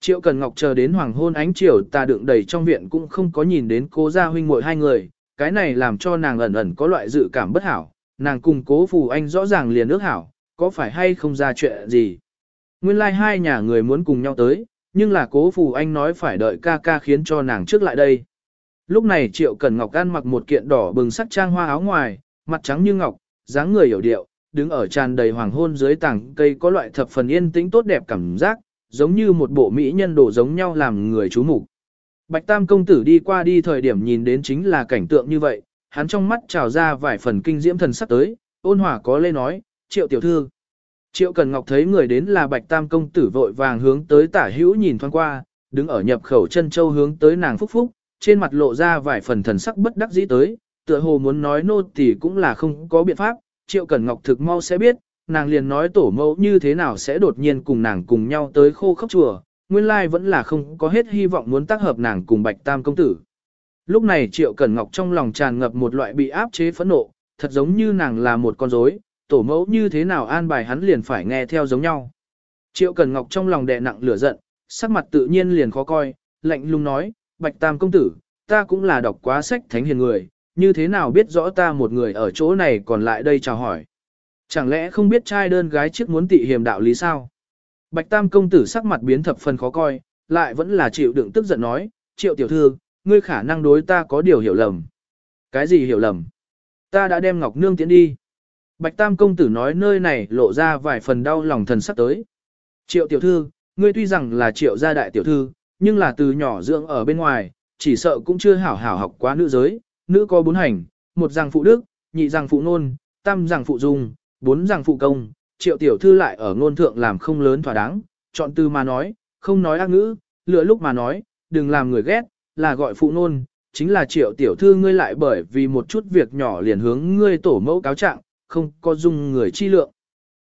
Triệu Cần Ngọc chờ đến hoàng hôn ánh chiều ta đựng đầy trong viện cũng không có nhìn đến cố gia huynh muội hai người, cái này làm cho nàng ẩn ẩn có loại dự cảm bất hảo, nàng cùng cố phù anh rõ ràng liền ước hảo, có phải hay không ra chuyện gì. Nguyên lai like hai nhà người muốn cùng nhau tới, nhưng là cố phù anh nói phải đợi ca ca khiến cho nàng trước lại đây. Lúc này Triệu Cần Ngọc ăn mặc một kiện đỏ bừng sắc trang hoa áo ngoài, mặt trắng như ngọc, dáng người hiểu điệu, đứng ở tràn đầy hoàng hôn dưới tảng cây có loại thập phần yên tĩnh tốt đẹp cảm giác, giống như một bộ mỹ nhân đổ giống nhau làm người chú mục. Bạch Tam công tử đi qua đi thời điểm nhìn đến chính là cảnh tượng như vậy, hắn trong mắt trào ra vài phần kinh diễm thần sắc tới, ôn hòa có lê nói, triệu tiểu thư. Triệu Cần Ngọc thấy người đến là Bạch Tam công tử vội vàng hướng tới tả hữu nhìn thoáng qua, đứng ở nhập khẩu chân châu hướng tới nàng phúc phúc, trên mặt lộ ra vài phần thần sắc bất đắc dĩ tới, tựa hồ muốn nói nô tỳ cũng là không có biện pháp, Triệu Cẩn Ngọc thực mau sẽ biết, nàng liền nói tổ mẫu như thế nào sẽ đột nhiên cùng nàng cùng nhau tới khô khốc chùa, nguyên lai vẫn là không có hết hy vọng muốn tác hợp nàng cùng Bạch Tam công tử. Lúc này Triệu Cẩn Ngọc trong lòng tràn ngập một loại bị áp chế phẫn nộ, thật giống như nàng là một con rối, tổ mẫu như thế nào an bài hắn liền phải nghe theo giống nhau. Triệu Cẩn Ngọc trong lòng đè nặng lửa giận, sắc mặt tự nhiên liền khó coi, lạnh lùng nói, Bạch Tam công tử, ta cũng là đọc quá sách thánh hiền người, như thế nào biết rõ ta một người ở chỗ này còn lại đây chào hỏi. Chẳng lẽ không biết trai đơn gái trước muốn tị hiểm đạo lý sao? Bạch Tam công tử sắc mặt biến thập phần khó coi, lại vẫn là chịu đựng tức giận nói, triệu tiểu thư, ngươi khả năng đối ta có điều hiểu lầm. Cái gì hiểu lầm? Ta đã đem Ngọc Nương tiến đi. Bạch Tam công tử nói nơi này lộ ra vài phần đau lòng thần sắc tới. Triệu tiểu thư, ngươi tuy rằng là triệu gia đại tiểu thư, nhưng là từ nhỏ dưỡng ở bên ngoài, chỉ sợ cũng chưa hảo hảo học quá nữ giới, nữ có bốn hành, một rằng phụ đức, nhị rằng phụ nôn, tam rằng phụ dung, bốn rằng phụ công, triệu tiểu thư lại ở ngôn thượng làm không lớn thỏa đáng, chọn từ mà nói, không nói ác ngữ, lựa lúc mà nói, đừng làm người ghét, là gọi phụ nôn, chính là triệu tiểu thư ngươi lại bởi vì một chút việc nhỏ liền hướng ngươi tổ mẫu cáo trạng, không có dung người chi lượng.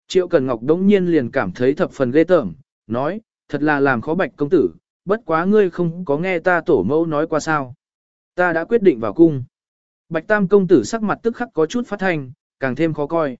Triệu Cần Ngọc đống nhiên liền cảm thấy thập phần ghê tởm, nói, thật là làm khó bạch công tử, bất quá ngươi không có nghe ta tổ mẫu nói qua sao. Ta đã quyết định vào cung. Bạch Tam công tử sắc mặt tức khắc có chút phát thanh, càng thêm khó coi.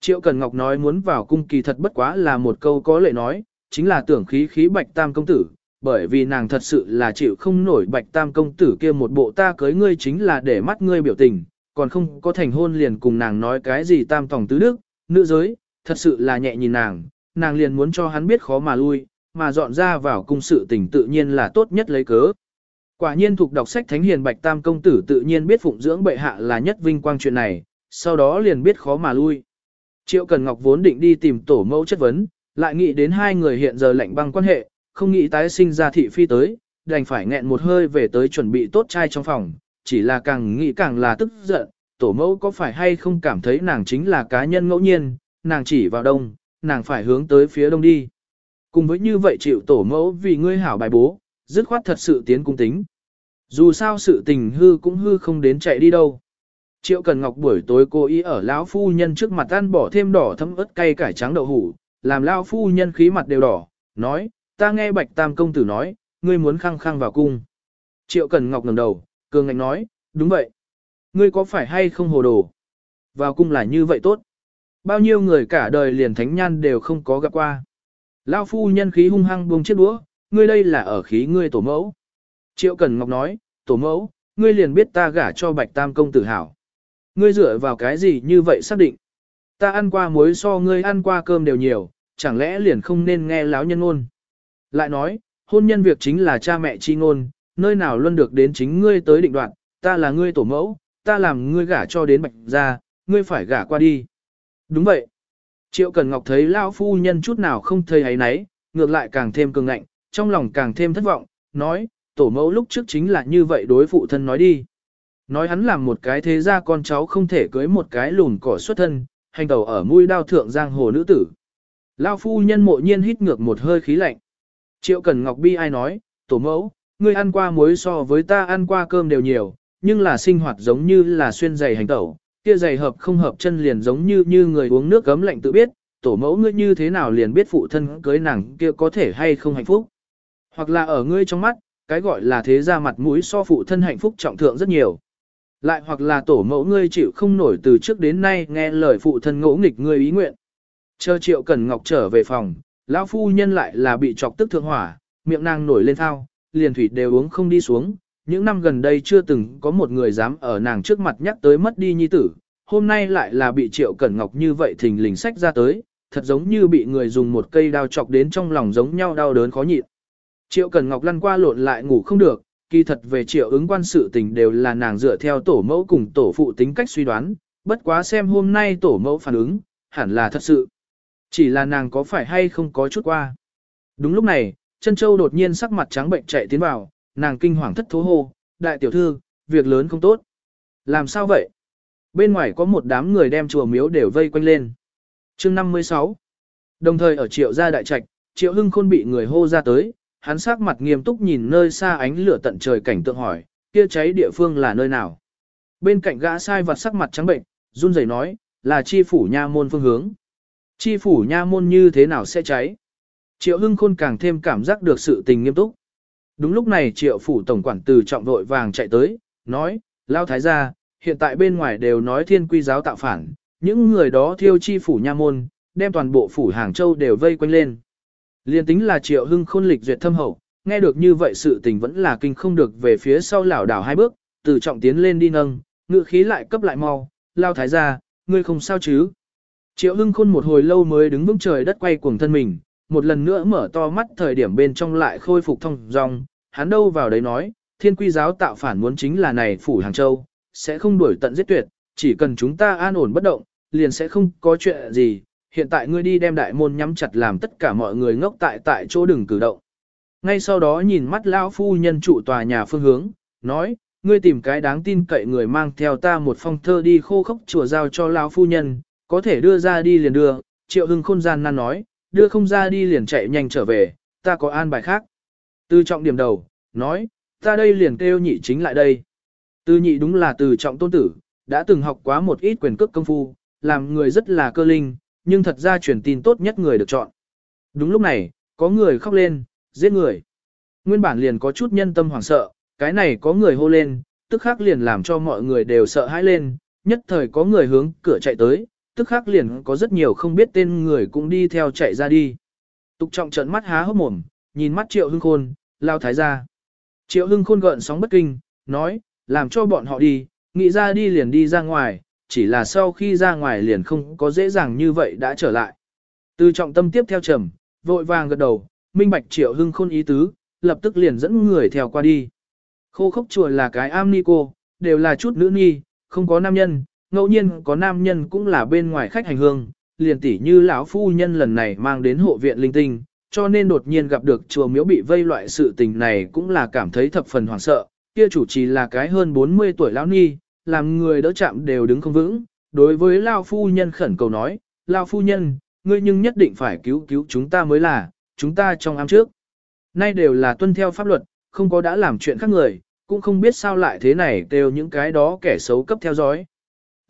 Triệu Cần Ngọc nói muốn vào cung kỳ thật bất quá là một câu có lệ nói, chính là tưởng khí khí Bạch Tam công tử, bởi vì nàng thật sự là chịu không nổi Bạch Tam công tử kia một bộ ta cưới ngươi chính là để mắt ngươi biểu tình, còn không có thành hôn liền cùng nàng nói cái gì tam tòng tứ đức, nữ giới, thật sự là nhẹ nhìn nàng, nàng liền muốn cho hắn biết khó mà lui, mà dọn ra vào cung sự tình tự nhiên là tốt nhất lấy cớ. Quả nhiên thuộc đọc sách Thánh Hiền Bạch Tam công tử tự nhiên biết phụng dưỡng bệ hạ là nhất vinh quang chuyện này, sau đó liền biết khó mà lui. Triệu Cần Ngọc vốn định đi tìm tổ mẫu chất vấn, lại nghĩ đến hai người hiện giờ lạnh băng quan hệ, không nghĩ tái sinh ra thị phi tới, đành phải nghẹn một hơi về tới chuẩn bị tốt trai trong phòng, chỉ là càng nghĩ càng là tức giận, tổ mẫu có phải hay không cảm thấy nàng chính là cá nhân ngẫu nhiên, nàng chỉ vào đông, nàng phải hướng tới phía đông đi. Cùng với như vậy chịu tổ mẫu vì ngươi hảo bài bố, dứt khoát thật sự tiến cung tính. Dù sao sự tình hư cũng hư không đến chạy đi đâu. Triệu Cần Ngọc buổi tối cô ý ở lão phu nhân trước mặt ăn bỏ thêm đỏ thấm ớt cay cải trắng đậu hủ, làm lão phu nhân khí mặt đều đỏ, nói, ta nghe Bạch Tam công tử nói, ngươi muốn khăng khăng vào cung. Triệu Cần Ngọc ngẩng đầu, cường ngạnh nói, đúng vậy. Ngươi có phải hay không hồ đồ? Vào cung là như vậy tốt. Bao nhiêu người cả đời liền thánh nhan đều không có gặp qua. Lão phu nhân khí hung hăng buông chiếc đũa, ngươi đây là ở khí ngươi tổ mẫu. Triệu Cần Ngọc nói, tổ mẫu, ngươi liền biết ta gả cho Bạch Tam công tử hảo. Ngươi dựa vào cái gì như vậy xác định? Ta ăn qua muối so ngươi ăn qua cơm đều nhiều, chẳng lẽ liền không nên nghe láo nhân ngôn? Lại nói, hôn nhân việc chính là cha mẹ chi ngôn, nơi nào luôn được đến chính ngươi tới định đoạn, ta là ngươi tổ mẫu, ta làm ngươi gả cho đến bạch ra, ngươi phải gả qua đi. Đúng vậy. Triệu Cần Ngọc thấy lão phu nhân chút nào không thấy ấy nấy, ngược lại càng thêm cường ngạnh, trong lòng càng thêm thất vọng, nói, tổ mẫu lúc trước chính là như vậy đối phụ thân nói đi. Nói hắn làm một cái thế gia con cháu không thể cưới một cái lùn cỏ xuất thân, hành tàu ở mũi đao thượng giang hồ nữ tử. Lao phu nhân mộ nhiên hít ngược một hơi khí lạnh. Triệu Cần Ngọc Bi ai nói, tổ mẫu, ngươi ăn qua muối so với ta ăn qua cơm đều nhiều, nhưng là sinh hoạt giống như là xuyên giày hành tẩu, kia giày hợp không hợp chân liền giống như như người uống nước cấm lạnh tự biết, tổ mẫu ngươi như thế nào liền biết phụ thân cưới nàng kia có thể hay không hạnh phúc. Hoặc là ở ngươi trong mắt, cái gọi là thế ra mặt mũi so phụ thân hạnh phúc trọng thượng rất nhiều. Lại hoặc là tổ mẫu ngươi chịu không nổi từ trước đến nay nghe lời phụ thân ngỗ nghịch ngươi ý nguyện. Chờ triệu cần ngọc trở về phòng, lão phu nhân lại là bị chọc tức thượng hỏa, miệng nàng nổi lên thao, liền thủy đều uống không đi xuống. Những năm gần đây chưa từng có một người dám ở nàng trước mặt nhắc tới mất đi nhi tử, hôm nay lại là bị triệu cẩn ngọc như vậy thình lình sách ra tới, thật giống như bị người dùng một cây đao chọc đến trong lòng giống nhau đau đớn khó nhịn. Triệu Cẩn Ngọc lăn qua lộn lại ngủ không được, kỳ thật về triệu ứng quan sự tình đều là nàng dựa theo tổ mẫu cùng tổ phụ tính cách suy đoán, bất quá xem hôm nay tổ mẫu phản ứng, hẳn là thật sự. Chỉ là nàng có phải hay không có chút qua. Đúng lúc này, chân châu đột nhiên sắc mặt trắng bệnh chạy tiến vào, nàng kinh hoàng thất thố hô, đại tiểu thư, việc lớn không tốt. Làm sao vậy? Bên ngoài có một đám người đem chùa miếu đều vây quanh lên. chương 56 Đồng thời ở triệu gia đại trạch, triệu hưng khôn bị người hô ra tới, hắn sắc mặt nghiêm túc nhìn nơi xa ánh lửa tận trời cảnh tượng hỏi, kia cháy địa phương là nơi nào. Bên cạnh gã sai vật sắc mặt trắng bệnh, run rẩy nói, là chi phủ nha môn phương hướng. Chi phủ nha môn như thế nào sẽ cháy? Triệu hưng khôn càng thêm cảm giác được sự tình nghiêm túc. Đúng lúc này triệu phủ tổng quản từ trọng vội vàng chạy tới, nói, lao thái gia, hiện tại bên ngoài đều nói thiên quy giáo tạo phản, những người đó thiêu chi phủ nha môn, đem toàn bộ phủ Hàng Châu đều vây quanh lên. Liên tính là triệu hưng khôn lịch duyệt thâm hậu, nghe được như vậy sự tình vẫn là kinh không được về phía sau lảo đảo hai bước, từ trọng tiến lên đi nâng, ngựa khí lại cấp lại mau, lao thái gia, ngươi không sao chứ. Triệu hưng khôn một hồi lâu mới đứng vững trời đất quay cuồng thân mình, một lần nữa mở to mắt thời điểm bên trong lại khôi phục thông dong, hắn đâu vào đấy nói, thiên quy giáo tạo phản muốn chính là này phủ Hàng Châu, sẽ không đuổi tận giết tuyệt, chỉ cần chúng ta an ổn bất động, liền sẽ không có chuyện gì, hiện tại ngươi đi đem đại môn nhắm chặt làm tất cả mọi người ngốc tại tại chỗ đừng cử động. Ngay sau đó nhìn mắt lão phu nhân trụ tòa nhà phương hướng, nói, ngươi tìm cái đáng tin cậy người mang theo ta một phong thơ đi khô khốc chùa giao cho lão phu nhân, có thể đưa ra đi liền đưa, triệu hưng khôn gian nan nói, đưa không ra đi liền chạy nhanh trở về, ta có an bài khác. Từ trọng điểm đầu, nói, ta đây liền kêu nhị chính lại đây. Từ nhị đúng là từ trọng tôn tử, đã từng học quá một ít quyền cước công phu, làm người rất là cơ linh, nhưng thật ra truyền tin tốt nhất người được chọn. Đúng lúc này, có người khóc lên, giết người. Nguyên bản liền có chút nhân tâm hoảng sợ, cái này có người hô lên, tức khắc liền làm cho mọi người đều sợ hãi lên, nhất thời có người hướng cửa chạy tới, tức khắc liền có rất nhiều không biết tên người cũng đi theo chạy ra đi. Tục trọng trận mắt há hốc mồm, nhìn mắt triệu hưng khôn, lao thái ra. Triệu hưng khôn gợn sóng bất kinh, nói, làm cho bọn họ đi, nghĩ ra đi liền đi ra ngoài, chỉ là sau khi ra ngoài liền không có dễ dàng như vậy đã trở lại. Từ trọng tâm tiếp theo trầm, vội vàng gật đầu, minh bạch triệu hưng khôn ý tứ, lập tức liền dẫn người theo qua đi. Khô khốc chùa là cái am ni cô, đều là chút nữ nhi, không có nam nhân, ngẫu nhiên có nam nhân cũng là bên ngoài khách hành hương, liền tỉ như lão phu nhân lần này mang đến hộ viện linh tinh, cho nên đột nhiên gặp được chùa miếu bị vây loại sự tình này cũng là cảm thấy thập phần hoảng sợ, kia chủ trì là cái hơn 40 tuổi lão ni, làm người đỡ chạm đều đứng không vững, đối với lão phu nhân khẩn cầu nói, lão phu nhân, ngươi nhưng nhất định phải cứu cứu chúng ta mới là, chúng ta trong ám trước. Nay đều là tuân theo pháp luật, không có đã làm chuyện khác người, cũng không biết sao lại thế này đều những cái đó kẻ xấu cấp theo dõi.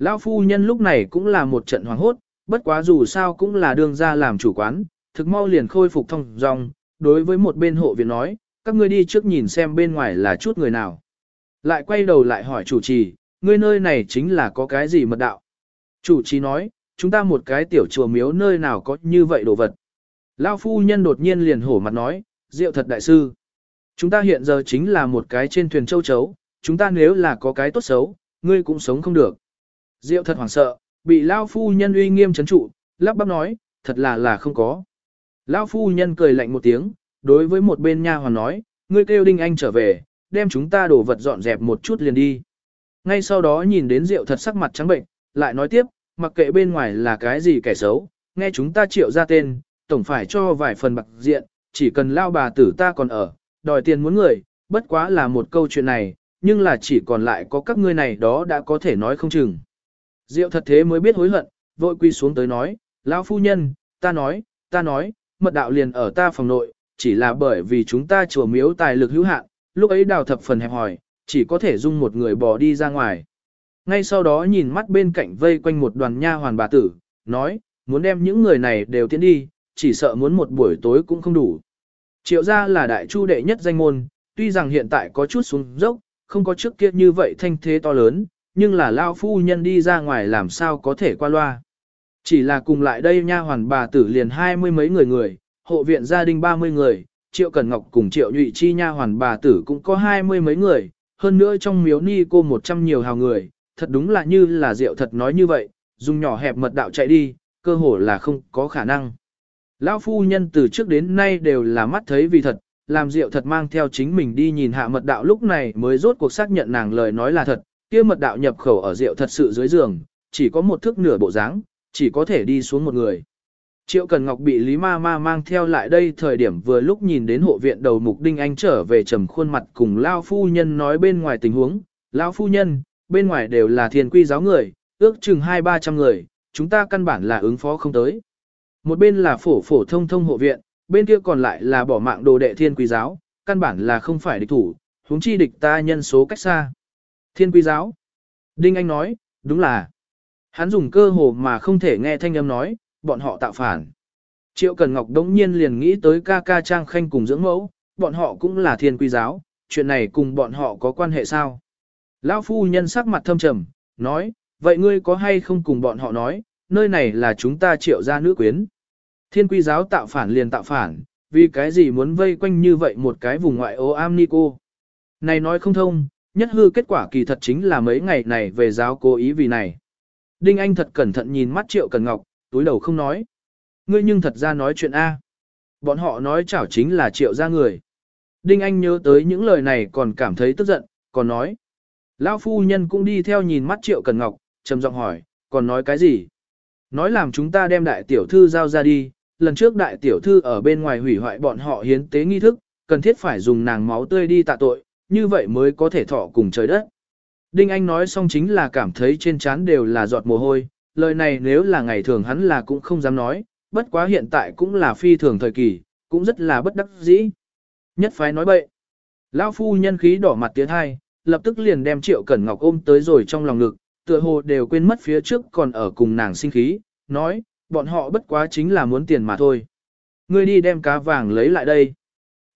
Lão phu nhân lúc này cũng là một trận hoàng hốt, bất quá dù sao cũng là đương ra làm chủ quán, thực mau liền khôi phục thông dòng. đối với một bên hộ viện nói, các ngươi đi trước nhìn xem bên ngoài là chút người nào. Lại quay đầu lại hỏi chủ trì, ngươi nơi này chính là có cái gì mật đạo. Chủ trì nói, chúng ta một cái tiểu chùa miếu nơi nào có như vậy đồ vật. Lao phu nhân đột nhiên liền hổ mặt nói, rượu thật đại sư. Chúng ta hiện giờ chính là một cái trên thuyền châu chấu, chúng ta nếu là có cái tốt xấu, ngươi cũng sống không được. Diệu thật hoảng sợ, bị Lao phu nhân uy nghiêm chấn trụ, lắp bắp nói, thật là là không có. Lao phu nhân cười lạnh một tiếng, đối với một bên nha hoàn nói, ngươi kêu đinh anh trở về, đem chúng ta đổ vật dọn dẹp một chút liền đi. Ngay sau đó nhìn đến Diệu thật sắc mặt trắng bệnh, lại nói tiếp, mặc kệ bên ngoài là cái gì kẻ xấu, nghe chúng ta triệu ra tên, tổng phải cho vài phần bạc diện, chỉ cần lao bà tử ta còn ở, đòi tiền muốn người, bất quá là một câu chuyện này, nhưng là chỉ còn lại có các ngươi này đó đã có thể nói không chừng. Diệu thật thế mới biết hối hận, vội quy xuống tới nói, lão phu nhân, ta nói, ta nói, mật đạo liền ở ta phòng nội, chỉ là bởi vì chúng ta chùa miếu tài lực hữu hạn, lúc ấy đào thập phần hẹp hỏi, chỉ có thể dung một người bỏ đi ra ngoài. Ngay sau đó nhìn mắt bên cạnh vây quanh một đoàn nha hoàn bà tử, nói, muốn đem những người này đều tiến đi, chỉ sợ muốn một buổi tối cũng không đủ. Triệu gia là đại chu đệ nhất danh môn, tuy rằng hiện tại có chút xuống dốc, không có trước kia như vậy thanh thế to lớn, nhưng là lao phu nhân đi ra ngoài làm sao có thể qua loa. Chỉ là cùng lại đây nha hoàn bà tử liền hai mươi mấy người người, hộ viện gia đình ba mươi người, triệu cẩn ngọc cùng triệu nhụy chi nha hoàn bà tử cũng có hai mươi mấy người, hơn nữa trong miếu ni cô một trăm nhiều hào người, thật đúng là như là rượu thật nói như vậy, dùng nhỏ hẹp mật đạo chạy đi, cơ hồ là không có khả năng. Lão phu nhân từ trước đến nay đều là mắt thấy vì thật, làm rượu thật mang theo chính mình đi nhìn hạ mật đạo lúc này mới rốt cuộc xác nhận nàng lời nói là thật, kia mật đạo nhập khẩu ở rượu thật sự dưới giường, chỉ có một thước nửa bộ dáng, chỉ có thể đi xuống một người. Triệu Cần Ngọc bị Lý Ma Ma mang theo lại đây thời điểm vừa lúc nhìn đến hộ viện đầu mục Đinh Anh trở về trầm khuôn mặt cùng Lao Phu Nhân nói bên ngoài tình huống. Lao Phu Nhân, bên ngoài đều là thiền quy giáo người, ước chừng hai ba trăm người, chúng ta căn bản là ứng phó không tới. Một bên là phổ phổ thông thông hộ viện, bên kia còn lại là bỏ mạng đồ đệ thiên quý giáo, căn bản là không phải địch thủ, huống chi địch ta nhân số cách xa. Thiên quy giáo. Đinh Anh nói, đúng là. Hắn dùng cơ hồ mà không thể nghe thanh âm nói, bọn họ tạo phản. Triệu Cần Ngọc đống nhiên liền nghĩ tới ca ca Trang Khanh cùng dưỡng mẫu, bọn họ cũng là thiên quy giáo, chuyện này cùng bọn họ có quan hệ sao? Lão phu nhân sắc mặt thâm trầm, nói, vậy ngươi có hay không cùng bọn họ nói, nơi này là chúng ta triệu gia nữ quyến. Thiên quy giáo tạo phản liền tạo phản, vì cái gì muốn vây quanh như vậy một cái vùng ngoại ô am ni cô. Này nói không thông, nhất hư kết quả kỳ thật chính là mấy ngày này về giáo cố ý vì này. Đinh Anh thật cẩn thận nhìn mắt Triệu Cần Ngọc, túi đầu không nói. Ngươi nhưng thật ra nói chuyện A. Bọn họ nói chảo chính là Triệu ra người. Đinh Anh nhớ tới những lời này còn cảm thấy tức giận, còn nói. Lão phu nhân cũng đi theo nhìn mắt Triệu Cần Ngọc, trầm giọng hỏi, còn nói cái gì? Nói làm chúng ta đem đại tiểu thư giao ra đi, lần trước đại tiểu thư ở bên ngoài hủy hoại bọn họ hiến tế nghi thức, cần thiết phải dùng nàng máu tươi đi tạ tội, như vậy mới có thể thọ cùng trời đất. Đinh Anh nói xong chính là cảm thấy trên trán đều là giọt mồ hôi, lời này nếu là ngày thường hắn là cũng không dám nói, bất quá hiện tại cũng là phi thường thời kỳ, cũng rất là bất đắc dĩ. Nhất phái nói bậy. Lão phu nhân khí đỏ mặt tiến hai, lập tức liền đem Triệu Cẩn Ngọc ôm tới rồi trong lòng ngực, tựa hồ đều quên mất phía trước còn ở cùng nàng sinh khí, nói, bọn họ bất quá chính là muốn tiền mà thôi. Ngươi đi đem cá vàng lấy lại đây.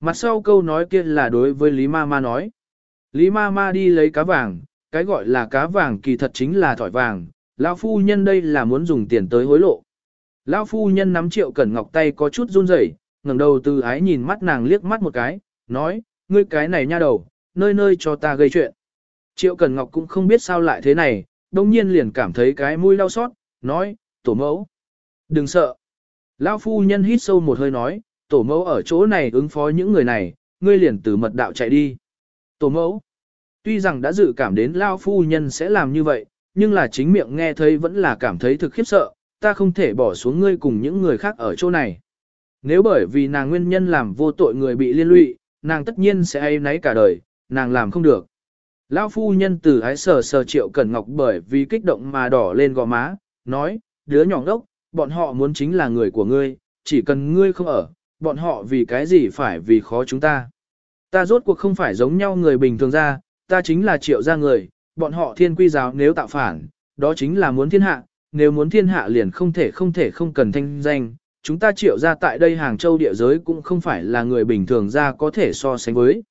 Mặt sau câu nói kia là đối với Lý Ma Ma nói. Lý Ma Ma đi lấy cá vàng, cái gọi là cá vàng kỳ thật chính là thỏi vàng, lão phu nhân đây là muốn dùng tiền tới hối lộ. Lão phu nhân nắm Triệu Cẩn Ngọc tay có chút run rẩy, ngẩng đầu từ ái nhìn mắt nàng liếc mắt một cái, nói, ngươi cái này nha đầu, nơi nơi cho ta gây chuyện. Triệu Cẩn Ngọc cũng không biết sao lại thế này, đồng nhiên liền cảm thấy cái mũi đau xót, nói, tổ mẫu. Đừng sợ. Lão phu nhân hít sâu một hơi nói, tổ mẫu ở chỗ này ứng phó những người này, ngươi liền từ mật đạo chạy đi. Tổ mẫu. Tuy rằng đã dự cảm đến Lão phu nhân sẽ làm như vậy, nhưng là chính miệng nghe thấy vẫn là cảm thấy thực khiếp sợ, ta không thể bỏ xuống ngươi cùng những người khác ở chỗ này. Nếu bởi vì nàng nguyên nhân làm vô tội người bị liên lụy, nàng tất nhiên sẽ ai nấy cả đời, nàng làm không được. Lão phu nhân từ ái sờ sờ triệu cẩn ngọc bởi vì kích động mà đỏ lên gò má, nói, đứa nhỏ ngốc, bọn họ muốn chính là người của ngươi, chỉ cần ngươi không ở, bọn họ vì cái gì phải vì khó chúng ta. Ta rốt cuộc không phải giống nhau người bình thường ra, ta chính là triệu gia người, bọn họ thiên quy giáo nếu tạo phản, đó chính là muốn thiên hạ, nếu muốn thiên hạ liền không thể không thể không cần thanh danh, chúng ta triệu ra tại đây Hàng Châu địa giới cũng không phải là người bình thường ra có thể so sánh với.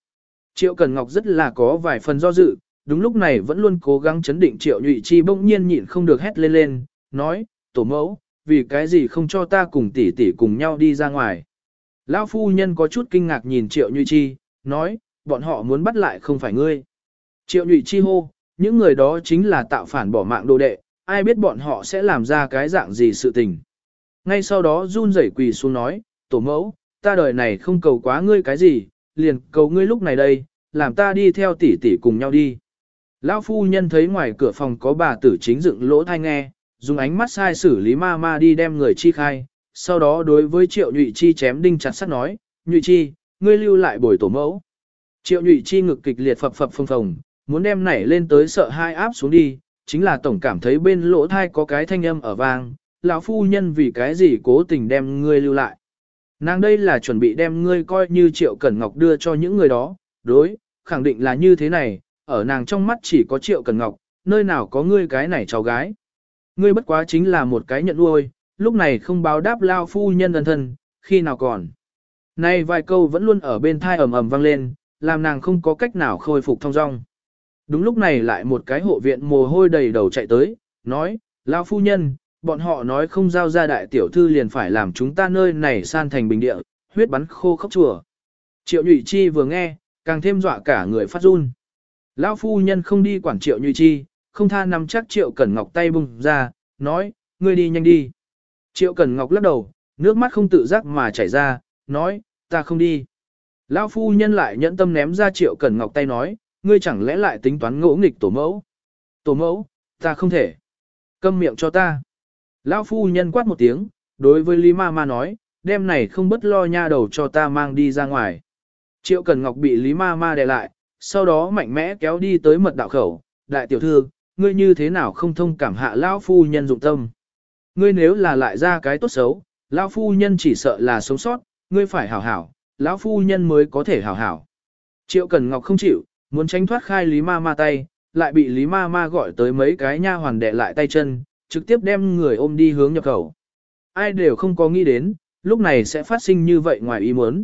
Triệu Cần Ngọc rất là có vài phần do dự, đúng lúc này vẫn luôn cố gắng chấn định Triệu Nhụy Chi bỗng nhiên nhịn không được hét lên lên, nói, tổ mẫu, vì cái gì không cho ta cùng tỷ tỷ cùng nhau đi ra ngoài. Lão phu nhân có chút kinh ngạc nhìn Triệu Nhụy Chi, nói, bọn họ muốn bắt lại không phải ngươi. Triệu Nhụy Chi hô, những người đó chính là tạo phản bỏ mạng đồ đệ, ai biết bọn họ sẽ làm ra cái dạng gì sự tình. Ngay sau đó run rẩy quỳ xuống nói, tổ mẫu, ta đời này không cầu quá ngươi cái gì, liền cầu ngươi lúc này đây, làm ta đi theo tỷ tỷ cùng nhau đi. Lão phu nhân thấy ngoài cửa phòng có bà tử chính dựng lỗ thai nghe, dùng ánh mắt sai xử lý ma ma đi đem người chi khai, sau đó đối với triệu nhụy chi chém đinh chặt sắt nói, nhụy chi, ngươi lưu lại bồi tổ mẫu. Triệu nhụy chi ngực kịch liệt phập phập phồng phồng, muốn đem nảy lên tới sợ hai áp xuống đi, chính là tổng cảm thấy bên lỗ thai có cái thanh âm ở vang, lão phu nhân vì cái gì cố tình đem ngươi lưu lại. Nàng đây là chuẩn bị đem ngươi coi như Triệu Cẩn Ngọc đưa cho những người đó, đối, khẳng định là như thế này, ở nàng trong mắt chỉ có Triệu Cẩn Ngọc, nơi nào có ngươi cái này cháu gái. Ngươi bất quá chính là một cái nhận nuôi, lúc này không báo đáp lao phu nhân ân thân, khi nào còn. Nay vài câu vẫn luôn ở bên thai ầm ầm vang lên, làm nàng không có cách nào khôi phục thông dong. Đúng lúc này lại một cái hộ viện mồ hôi đầy đầu chạy tới, nói, lao phu nhân, bọn họ nói không giao ra đại tiểu thư liền phải làm chúng ta nơi này san thành bình địa, huyết bắn khô khốc chùa. Triệu nhụy chi vừa nghe, càng thêm dọa cả người phát run. Lão phu nhân không đi quản triệu nhụy chi, không tha nắm chắc triệu cẩn ngọc tay bung ra, nói, ngươi đi nhanh đi. Triệu cẩn ngọc lắc đầu, nước mắt không tự giác mà chảy ra, nói, ta không đi. Lão phu nhân lại nhẫn tâm ném ra triệu cẩn ngọc tay nói, ngươi chẳng lẽ lại tính toán ngỗ nghịch tổ mẫu. Tổ mẫu, ta không thể. Câm miệng cho ta. Lão phu nhân quát một tiếng, đối với Lý Ma Ma nói, đêm này không bất lo nha đầu cho ta mang đi ra ngoài. Triệu Cần Ngọc bị Lý Ma Ma đè lại, sau đó mạnh mẽ kéo đi tới mật đạo khẩu, đại tiểu thư, ngươi như thế nào không thông cảm hạ lão phu nhân dụng tâm. Ngươi nếu là lại ra cái tốt xấu, lão phu nhân chỉ sợ là sống sót, ngươi phải hảo hảo, lão phu nhân mới có thể hảo hảo. Triệu Cần Ngọc không chịu, muốn tránh thoát khai Lý Ma Ma tay, lại bị Lý Ma Ma gọi tới mấy cái nha hoàn đè lại tay chân, trực tiếp đem người ôm đi hướng nhập khẩu. Ai đều không có nghĩ đến, lúc này sẽ phát sinh như vậy ngoài ý muốn.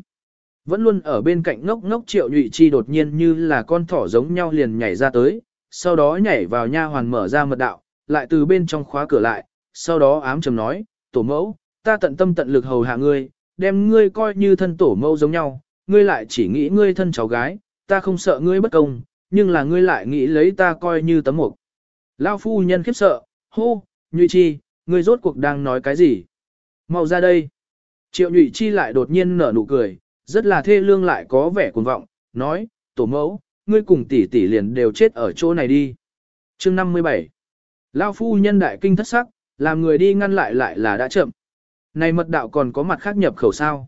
Vẫn luôn ở bên cạnh ngốc ngốc Triệu Nhụy Chi đột nhiên như là con thỏ giống nhau liền nhảy ra tới, sau đó nhảy vào nha hoàn mở ra mật đạo, lại từ bên trong khóa cửa lại, sau đó ám trầm nói, tổ mẫu, ta tận tâm tận lực hầu hạ ngươi, đem ngươi coi như thân tổ mẫu giống nhau, ngươi lại chỉ nghĩ ngươi thân cháu gái, ta không sợ ngươi bất công, nhưng là ngươi lại nghĩ lấy ta coi như tấm mục. Lao phu nhân khiếp sợ, hô, nhụy chi, ngươi rốt cuộc đang nói cái gì? Mau ra đây. Triệu nhụy chi lại đột nhiên nở nụ cười, rất là thê lương lại có vẻ cuồng vọng, nói, tổ mẫu, ngươi cùng tỷ tỷ liền đều chết ở chỗ này đi. Chương 57 Lao phu nhân đại kinh thất sắc, làm người đi ngăn lại lại là đã chậm. Này mật đạo còn có mặt khác nhập khẩu sao.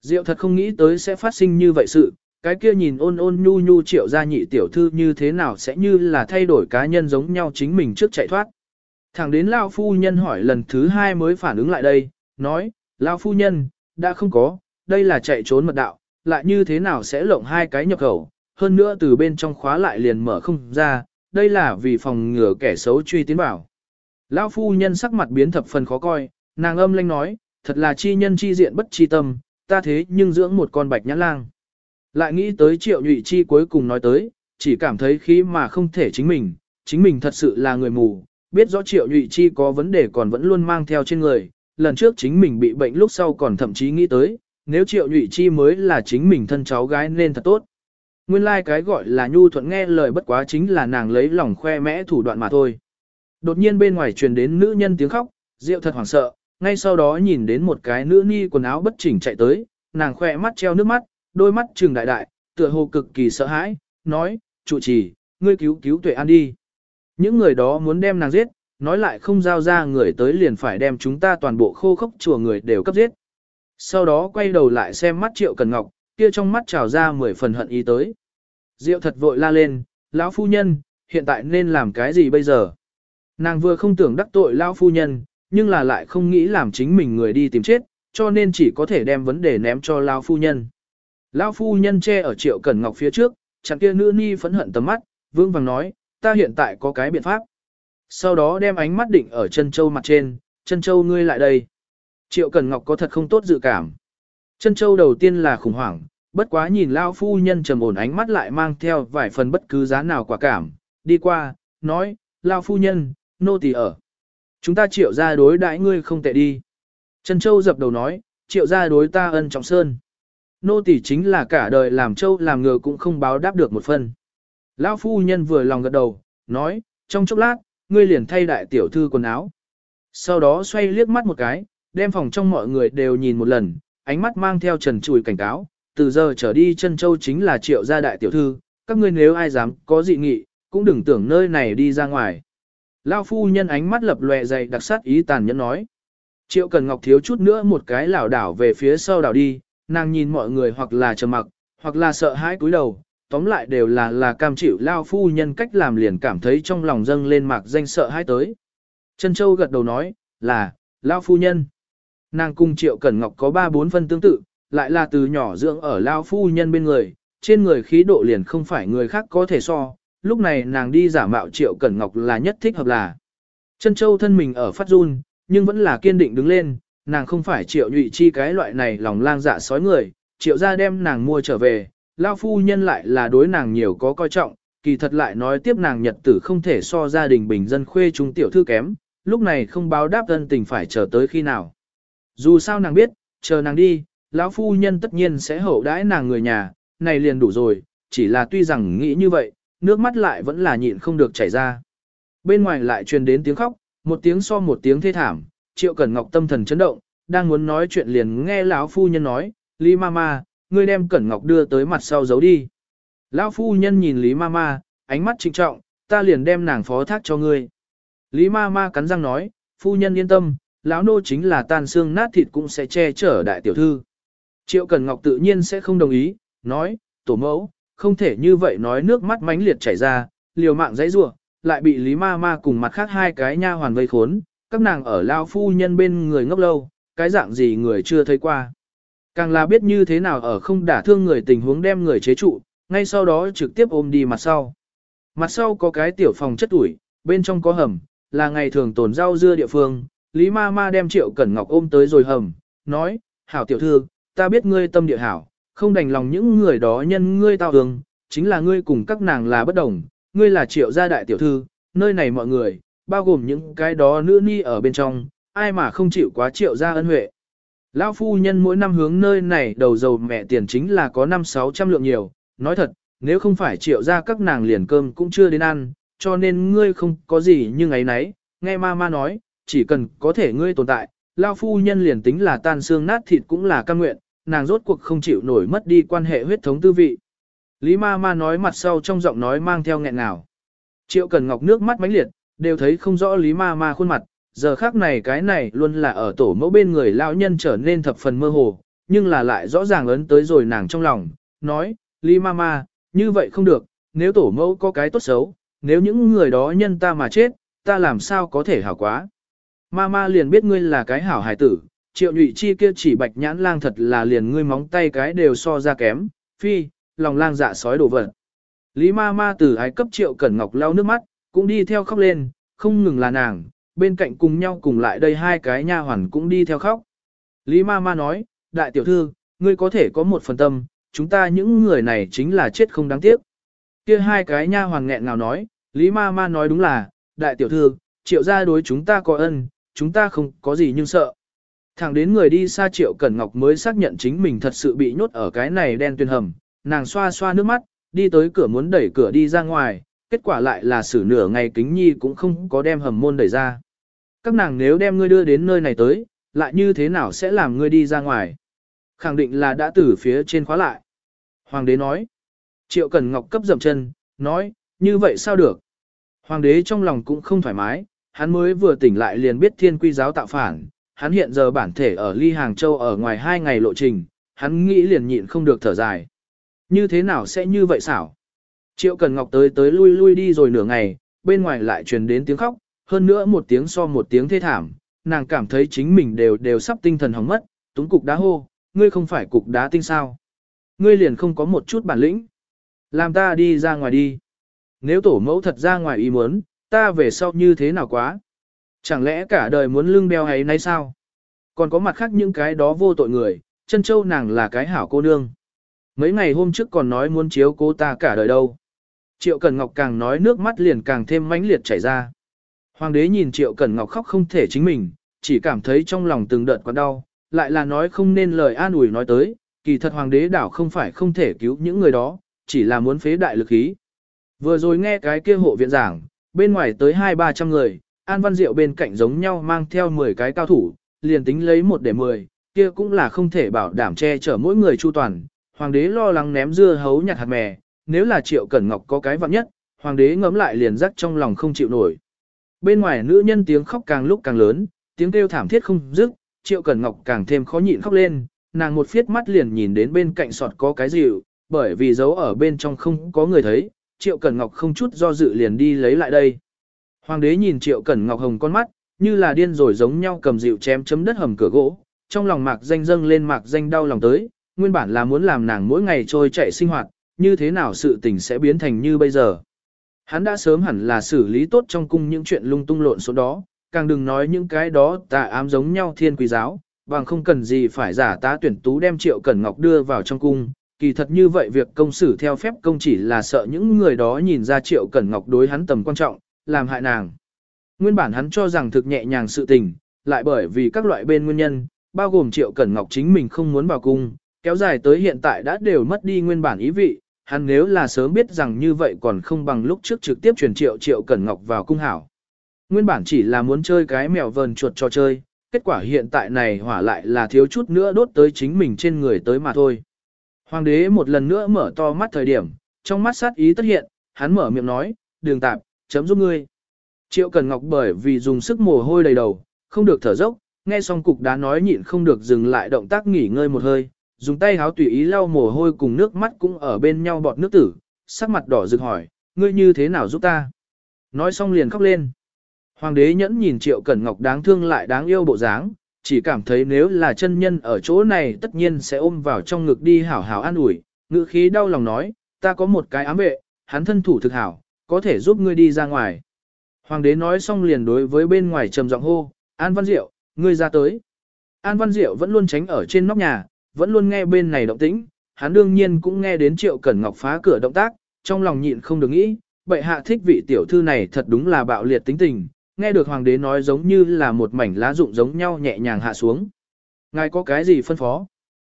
Diệu thật không nghĩ tới sẽ phát sinh như vậy sự, cái kia nhìn ôn ôn nhu nhu triệu gia nhị tiểu thư như thế nào sẽ như là thay đổi cá nhân giống nhau chính mình trước chạy thoát. Thẳng đến Lao phu nhân hỏi lần thứ hai mới phản ứng lại đây, nói, Lao phu nhân, đã không có, đây là chạy trốn mật đạo, lại như thế nào sẽ lộng hai cái nhập khẩu, hơn nữa từ bên trong khóa lại liền mở không ra, đây là vì phòng ngừa kẻ xấu truy tiến vào. Lão phu nhân sắc mặt biến thập phần khó coi, nàng âm lanh nói, thật là chi nhân chi diện bất chi tâm, ta thế nhưng dưỡng một con bạch nhãn lang. Lại nghĩ tới triệu nhụy chi cuối cùng nói tới, chỉ cảm thấy khí mà không thể chính mình, chính mình thật sự là người mù, biết rõ triệu nhụy chi có vấn đề còn vẫn luôn mang theo trên người, lần trước chính mình bị bệnh lúc sau còn thậm chí nghĩ tới, nếu triệu nhụy chi mới là chính mình thân cháu gái nên thật tốt. Nguyên lai like cái gọi là nhu thuận nghe lời bất quá chính là nàng lấy lòng khoe mẽ thủ đoạn mà thôi. Đột nhiên bên ngoài truyền đến nữ nhân tiếng khóc, Diệu thật hoảng sợ, ngay sau đó nhìn đến một cái nữ ni quần áo bất chỉnh chạy tới, nàng khoe mắt treo nước mắt, đôi mắt trừng đại đại, tựa hồ cực kỳ sợ hãi, nói, trụ trì, ngươi cứu cứu tuệ an đi. Những người đó muốn đem nàng giết, nói lại không giao ra người tới liền phải đem chúng ta toàn bộ khô khốc chùa người đều cấp giết. Sau đó quay đầu lại xem mắt Triệu Cần Ngọc, kia trong mắt trào ra mười phần hận ý tới. Diệu thật vội la lên, lão phu nhân, hiện tại nên làm cái gì bây giờ? Nàng vừa không tưởng đắc tội lão phu nhân, nhưng là lại không nghĩ làm chính mình người đi tìm chết, cho nên chỉ có thể đem vấn đề ném cho lão phu nhân. Lão phu nhân che ở Triệu Cẩn Ngọc phía trước, chặn kia nữ ni phẫn hận tầm mắt, vương vàng nói, ta hiện tại có cái biện pháp. Sau đó đem ánh mắt định ở chân châu mặt trên, chân châu ngươi lại đây. Triệu Cẩn Ngọc có thật không tốt dự cảm. Chân châu đầu tiên là khủng hoảng, bất quá nhìn lao phu nhân trầm ổn ánh mắt lại mang theo vài phần bất cứ giá nào quả cảm, đi qua, nói, lao phu nhân, nô tỳ ở. Chúng ta triệu ra đối đãi ngươi không tệ đi. Trần Châu dập đầu nói, triệu ra đối ta ân trọng sơn. Nô tỳ chính là cả đời làm châu làm ngựa cũng không báo đáp được một phần. Lão phu nhân vừa lòng gật đầu, nói, trong chốc lát, ngươi liền thay đại tiểu thư quần áo. Sau đó xoay liếc mắt một cái, đem phòng trong mọi người đều nhìn một lần, ánh mắt mang theo trần chùi cảnh cáo, từ giờ trở đi chân châu chính là triệu gia đại tiểu thư, các ngươi nếu ai dám có dị nghị, cũng đừng tưởng nơi này đi ra ngoài. Lao phu nhân ánh mắt lập lòe dày đặc sát ý tàn nhẫn nói. Triệu Cần Ngọc thiếu chút nữa một cái lảo đảo về phía sau đảo đi, nàng nhìn mọi người hoặc là trầm mặc, hoặc là sợ hãi cúi đầu, tóm lại đều là là cam chịu Lao phu nhân cách làm liền cảm thấy trong lòng dâng lên mạc danh sợ hãi tới. Trân Châu gật đầu nói, là, Lao phu nhân. Nàng cùng Triệu Cần Ngọc có ba bốn phân tương tự, lại là từ nhỏ dưỡng ở lao phu nhân bên người, trên người khí độ liền không phải người khác có thể so, lúc này nàng đi giả mạo triệu cẩn ngọc là nhất thích hợp là. Chân châu thân mình ở phát run, nhưng vẫn là kiên định đứng lên, nàng không phải triệu nhụy chi cái loại này lòng lang dạ sói người, triệu ra đem nàng mua trở về, lao phu nhân lại là đối nàng nhiều có coi trọng, kỳ thật lại nói tiếp nàng nhật tử không thể so gia đình bình dân khuê chúng tiểu thư kém, lúc này không báo đáp thân tình phải chờ tới khi nào. Dù sao nàng biết, chờ nàng đi, lão phu nhân tất nhiên sẽ hậu đãi nàng người nhà, này liền đủ rồi, chỉ là tuy rằng nghĩ như vậy, nước mắt lại vẫn là nhịn không được chảy ra. Bên ngoài lại truyền đến tiếng khóc, một tiếng so một tiếng thê thảm, Triệu Cẩn Ngọc tâm thần chấn động, đang muốn nói chuyện liền nghe lão phu nhân nói, Lý Mama, ngươi đem Cẩn Ngọc đưa tới mặt sau giấu đi. Lão phu nhân nhìn Lý Mama, ánh mắt trịnh trọng, ta liền đem nàng phó thác cho ngươi. Lý Mama cắn răng nói, phu nhân yên tâm, lão nô chính là tan xương nát thịt cũng sẽ che chở đại tiểu thư. Triệu cẩn Ngọc tự nhiên sẽ không đồng ý, nói, tổ mẫu, không thể như vậy nói nước mắt mãnh liệt chảy ra, liều mạng dãy rủa, lại bị Lý Ma Ma cùng mặt khác hai cái nha hoàn vây khốn, các nàng ở lao phu nhân bên người ngốc lâu, cái dạng gì người chưa thấy qua. Càng là biết như thế nào ở không đả thương người tình huống đem người chế trụ, ngay sau đó trực tiếp ôm đi mặt sau. Mặt sau có cái tiểu phòng chất ủi, bên trong có hầm, là ngày thường tồn rau dưa địa phương. Lý ma ma đem triệu cẩn ngọc ôm tới rồi hầm, nói, hảo tiểu thư, ta biết ngươi tâm địa hảo, không đành lòng những người đó nhân ngươi tao hương, chính là ngươi cùng các nàng là bất đồng, ngươi là triệu gia đại tiểu thư, nơi này mọi người, bao gồm những cái đó nữ ni ở bên trong, ai mà không chịu quá triệu gia ân huệ. Lão phu nhân mỗi năm hướng nơi này đầu dầu mẹ tiền chính là có 5-600 lượng nhiều, nói thật, nếu không phải triệu gia các nàng liền cơm cũng chưa đến ăn, cho nên ngươi không có gì như ngày nấy, nghe ma ma nói, chỉ cần có thể ngươi tồn tại, Lão phu nhân liền tính là tan xương nát thịt cũng là căn nguyện, nàng rốt cuộc không chịu nổi mất đi quan hệ huyết thống tư vị. Lý ma ma nói mặt sau trong giọng nói mang theo nghẹn nào. Triệu Cần Ngọc nước mắt mãnh liệt, đều thấy không rõ Lý ma ma khuôn mặt, giờ khác này cái này luôn là ở tổ mẫu bên người lão nhân trở nên thập phần mơ hồ, nhưng là lại rõ ràng ấn tới rồi nàng trong lòng, nói, Lý ma ma, như vậy không được, nếu tổ mẫu có cái tốt xấu, nếu những người đó nhân ta mà chết, ta làm sao có thể hảo quá. Ma ma liền biết ngươi là cái hảo hài tử, triệu nhụy chi kia chỉ bạch nhãn lang thật là liền ngươi móng tay cái đều so ra kém, phi, lòng lang dạ sói đổ vật. Lý ma ma từ ái cấp triệu cẩn ngọc lau nước mắt, cũng đi theo khóc lên, không ngừng là nàng, bên cạnh cùng nhau cùng lại đây hai cái nha hoàn cũng đi theo khóc. Lý ma ma nói, đại tiểu thư, ngươi có thể có một phần tâm, chúng ta những người này chính là chết không đáng tiếc. Kia hai cái nha hoàn nghẹn ngào nói, Lý ma ma nói đúng là, đại tiểu thư, triệu gia đối chúng ta có ân, chúng ta không có gì nhưng sợ. Thẳng đến người đi xa triệu cẩn ngọc mới xác nhận chính mình thật sự bị nhốt ở cái này đen tuyền hầm, nàng xoa xoa nước mắt, đi tới cửa muốn đẩy cửa đi ra ngoài, kết quả lại là xử nửa ngày kính nhi cũng không có đem hầm môn đẩy ra. Các nàng nếu đem ngươi đưa đến nơi này tới, lại như thế nào sẽ làm ngươi đi ra ngoài? Khẳng định là đã từ phía trên khóa lại. Hoàng đế nói. Triệu cẩn Ngọc cấp dậm chân, nói, như vậy sao được? Hoàng đế trong lòng cũng không thoải mái, hắn mới vừa tỉnh lại liền biết thiên quy giáo tạo phản, hắn hiện giờ bản thể ở ly Hàng Châu ở ngoài hai ngày lộ trình, hắn nghĩ liền nhịn không được thở dài. Như thế nào sẽ như vậy xảo? Triệu Cần Ngọc tới tới lui lui đi rồi nửa ngày, bên ngoài lại truyền đến tiếng khóc, hơn nữa một tiếng so một tiếng thê thảm, nàng cảm thấy chính mình đều đều sắp tinh thần hỏng mất, túng cục đá hô, ngươi không phải cục đá tinh sao. Ngươi liền không có một chút bản lĩnh. Làm ta đi ra ngoài đi. Nếu tổ mẫu thật ra ngoài ý muốn, ta về sau như thế nào quá? Chẳng lẽ cả đời muốn lưng đeo hay nay sao? Còn có mặt khác những cái đó vô tội người, chân châu nàng là cái hảo cô nương. Mấy ngày hôm trước còn nói muốn chiếu cô ta cả đời đâu. Triệu cẩn Ngọc càng nói nước mắt liền càng thêm mãnh liệt chảy ra. Hoàng đế nhìn Triệu Cẩn Ngọc khóc không thể chính mình, chỉ cảm thấy trong lòng từng đợt quặn đau, lại là nói không nên lời an ủi nói tới, kỳ thật hoàng đế đảo không phải không thể cứu những người đó, chỉ là muốn phế đại lực khí. Vừa rồi nghe cái kia hộ viện giảng, bên ngoài tới hai ba trăm người, An Văn Diệu bên cạnh giống nhau mang theo 10 cái cao thủ, liền tính lấy một để 10, kia cũng là không thể bảo đảm che chở mỗi người chu toàn. Hoàng đế lo lắng ném dưa hấu nhặt hạt mè, nếu là Triệu Cẩn Ngọc có cái vặn nhất, hoàng đế ngấm lại liền rắc trong lòng không chịu nổi. Bên ngoài nữ nhân tiếng khóc càng lúc càng lớn, tiếng kêu thảm thiết không dứt, Triệu Cẩn Ngọc càng thêm khó nhịn khóc lên, nàng một phiết mắt liền nhìn đến bên cạnh sọt có cái dịu, bởi vì giấu ở bên trong không có người thấy, Triệu Cẩn Ngọc không chút do dự liền đi lấy lại đây. Hoàng đế nhìn Triệu Cẩn Ngọc hồng con mắt, như là điên rồi giống nhau cầm dịu chém chấm đất hầm cửa gỗ, trong lòng mạc danh dâng lên mạc danh đau lòng tới, nguyên bản là muốn làm nàng mỗi ngày trôi chạy sinh hoạt, như thế nào sự tình sẽ biến thành như bây giờ. Hắn đã sớm hẳn là xử lý tốt trong cung những chuyện lung tung lộn số đó, càng đừng nói những cái đó tà ám giống nhau thiên quý giáo, bằng không cần gì phải giả tá tuyển tú đem triệu cẩn ngọc đưa vào trong cung. Kỳ thật như vậy việc công xử theo phép công chỉ là sợ những người đó nhìn ra triệu cẩn ngọc đối hắn tầm quan trọng, làm hại nàng. Nguyên bản hắn cho rằng thực nhẹ nhàng sự tình, lại bởi vì các loại bên nguyên nhân, bao gồm triệu cẩn ngọc chính mình không muốn vào cung, kéo dài tới hiện tại đã đều mất đi nguyên bản ý vị, hắn nếu là sớm biết rằng như vậy còn không bằng lúc trước trực tiếp truyền triệu triệu cẩn ngọc vào cung hảo. Nguyên bản chỉ là muốn chơi cái mèo vờn chuột cho chơi, kết quả hiện tại này hỏa lại là thiếu chút nữa đốt tới chính mình trên người tới mà thôi. Hoàng đế một lần nữa mở to mắt thời điểm, trong mắt sát ý tất hiện, hắn mở miệng nói, đường tạp, chấm giúp ngươi. Triệu Cần Ngọc bởi vì dùng sức mồ hôi đầy đầu, không được thở dốc, nghe xong cục đá nói nhịn không được dừng lại động tác nghỉ ngơi một hơi, dùng tay háo tùy ý lau mồ hôi cùng nước mắt cũng ở bên nhau bọt nước tử, sắc mặt đỏ rực hỏi, ngươi như thế nào giúp ta? Nói xong liền khóc lên. Hoàng đế nhẫn nhìn Triệu Cẩn Ngọc đáng thương lại đáng yêu bộ dáng, chỉ cảm thấy nếu là chân nhân ở chỗ này tất nhiên sẽ ôm vào trong ngực đi hảo hảo an ủi, ngữ khí đau lòng nói, ta có một cái ám vệ, hắn thân thủ thực hảo, có thể giúp ngươi đi ra ngoài. Hoàng đế nói xong liền đối với bên ngoài trầm giọng hô, An Văn Diệu, ngươi ra tới. An Văn Diệu vẫn luôn tránh ở trên nóc nhà, vẫn luôn nghe bên này động tĩnh, hắn đương nhiên cũng nghe đến Triệu Cẩn Ngọc phá cửa động tác, trong lòng nhịn không được nghĩ, bệ hạ thích vị tiểu thư này thật đúng là bạo liệt tính tình, nghe được hoàng đế nói giống như là một mảnh lá rụng giống nhau nhẹ nhàng hạ xuống. Ngài có cái gì phân phó?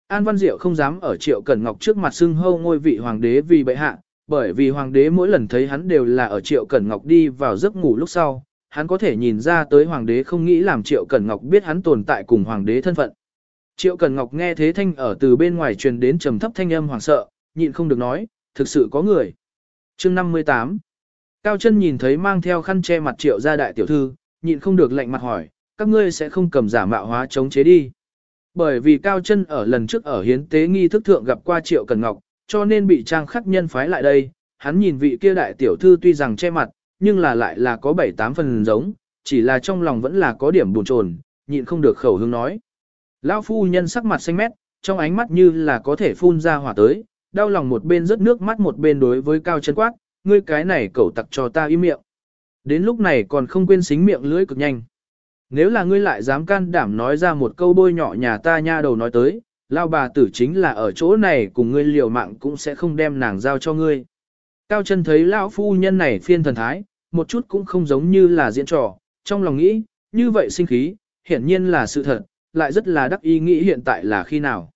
An Văn Diệu không dám ở Triệu Cẩn Ngọc trước mặt xưng hâu ngôi vị hoàng đế vì bệ hạ, bởi vì hoàng đế mỗi lần thấy hắn đều là ở Triệu Cẩn Ngọc đi vào giấc ngủ lúc sau, hắn có thể nhìn ra tới hoàng đế không nghĩ làm Triệu Cẩn Ngọc biết hắn tồn tại cùng hoàng đế thân phận. Triệu Cẩn Ngọc nghe thế thanh ở từ bên ngoài truyền đến trầm thấp thanh âm hoảng sợ, nhịn không được nói, thực sự có người. Chương 58 Cao chân nhìn thấy mang theo khăn che mặt Triệu gia đại tiểu thư, nhịn không được lạnh mặt hỏi, các ngươi sẽ không cầm giả mạo hóa chống chế đi. Bởi vì Cao chân ở lần trước ở hiến tế nghi thức thượng gặp qua Triệu Cẩn Ngọc, cho nên bị trang khắc nhân phái lại đây, hắn nhìn vị kia đại tiểu thư tuy rằng che mặt, nhưng là lại là có bảy tám phần giống, chỉ là trong lòng vẫn là có điểm buồn chồn, nhịn không được khẩu hướng nói. Lão phu nhân sắc mặt xanh mét, trong ánh mắt như là có thể phun ra hỏa tới, đau lòng một bên rớt nước mắt một bên đối với cao chân quát, ngươi cái này cẩu tặc cho ta im miệng. Đến lúc này còn không quên xính miệng lưỡi cực nhanh. Nếu là ngươi lại dám can đảm nói ra một câu bôi nhỏ nhà ta nha đầu nói tới, lao bà tử chính là ở chỗ này cùng ngươi liều mạng cũng sẽ không đem nàng giao cho ngươi. Cao chân thấy lão phu nhân này phiên thần thái, một chút cũng không giống như là diễn trò, trong lòng nghĩ, như vậy sinh khí, hiển nhiên là sự thật, lại rất là đắc ý nghĩ hiện tại là khi nào.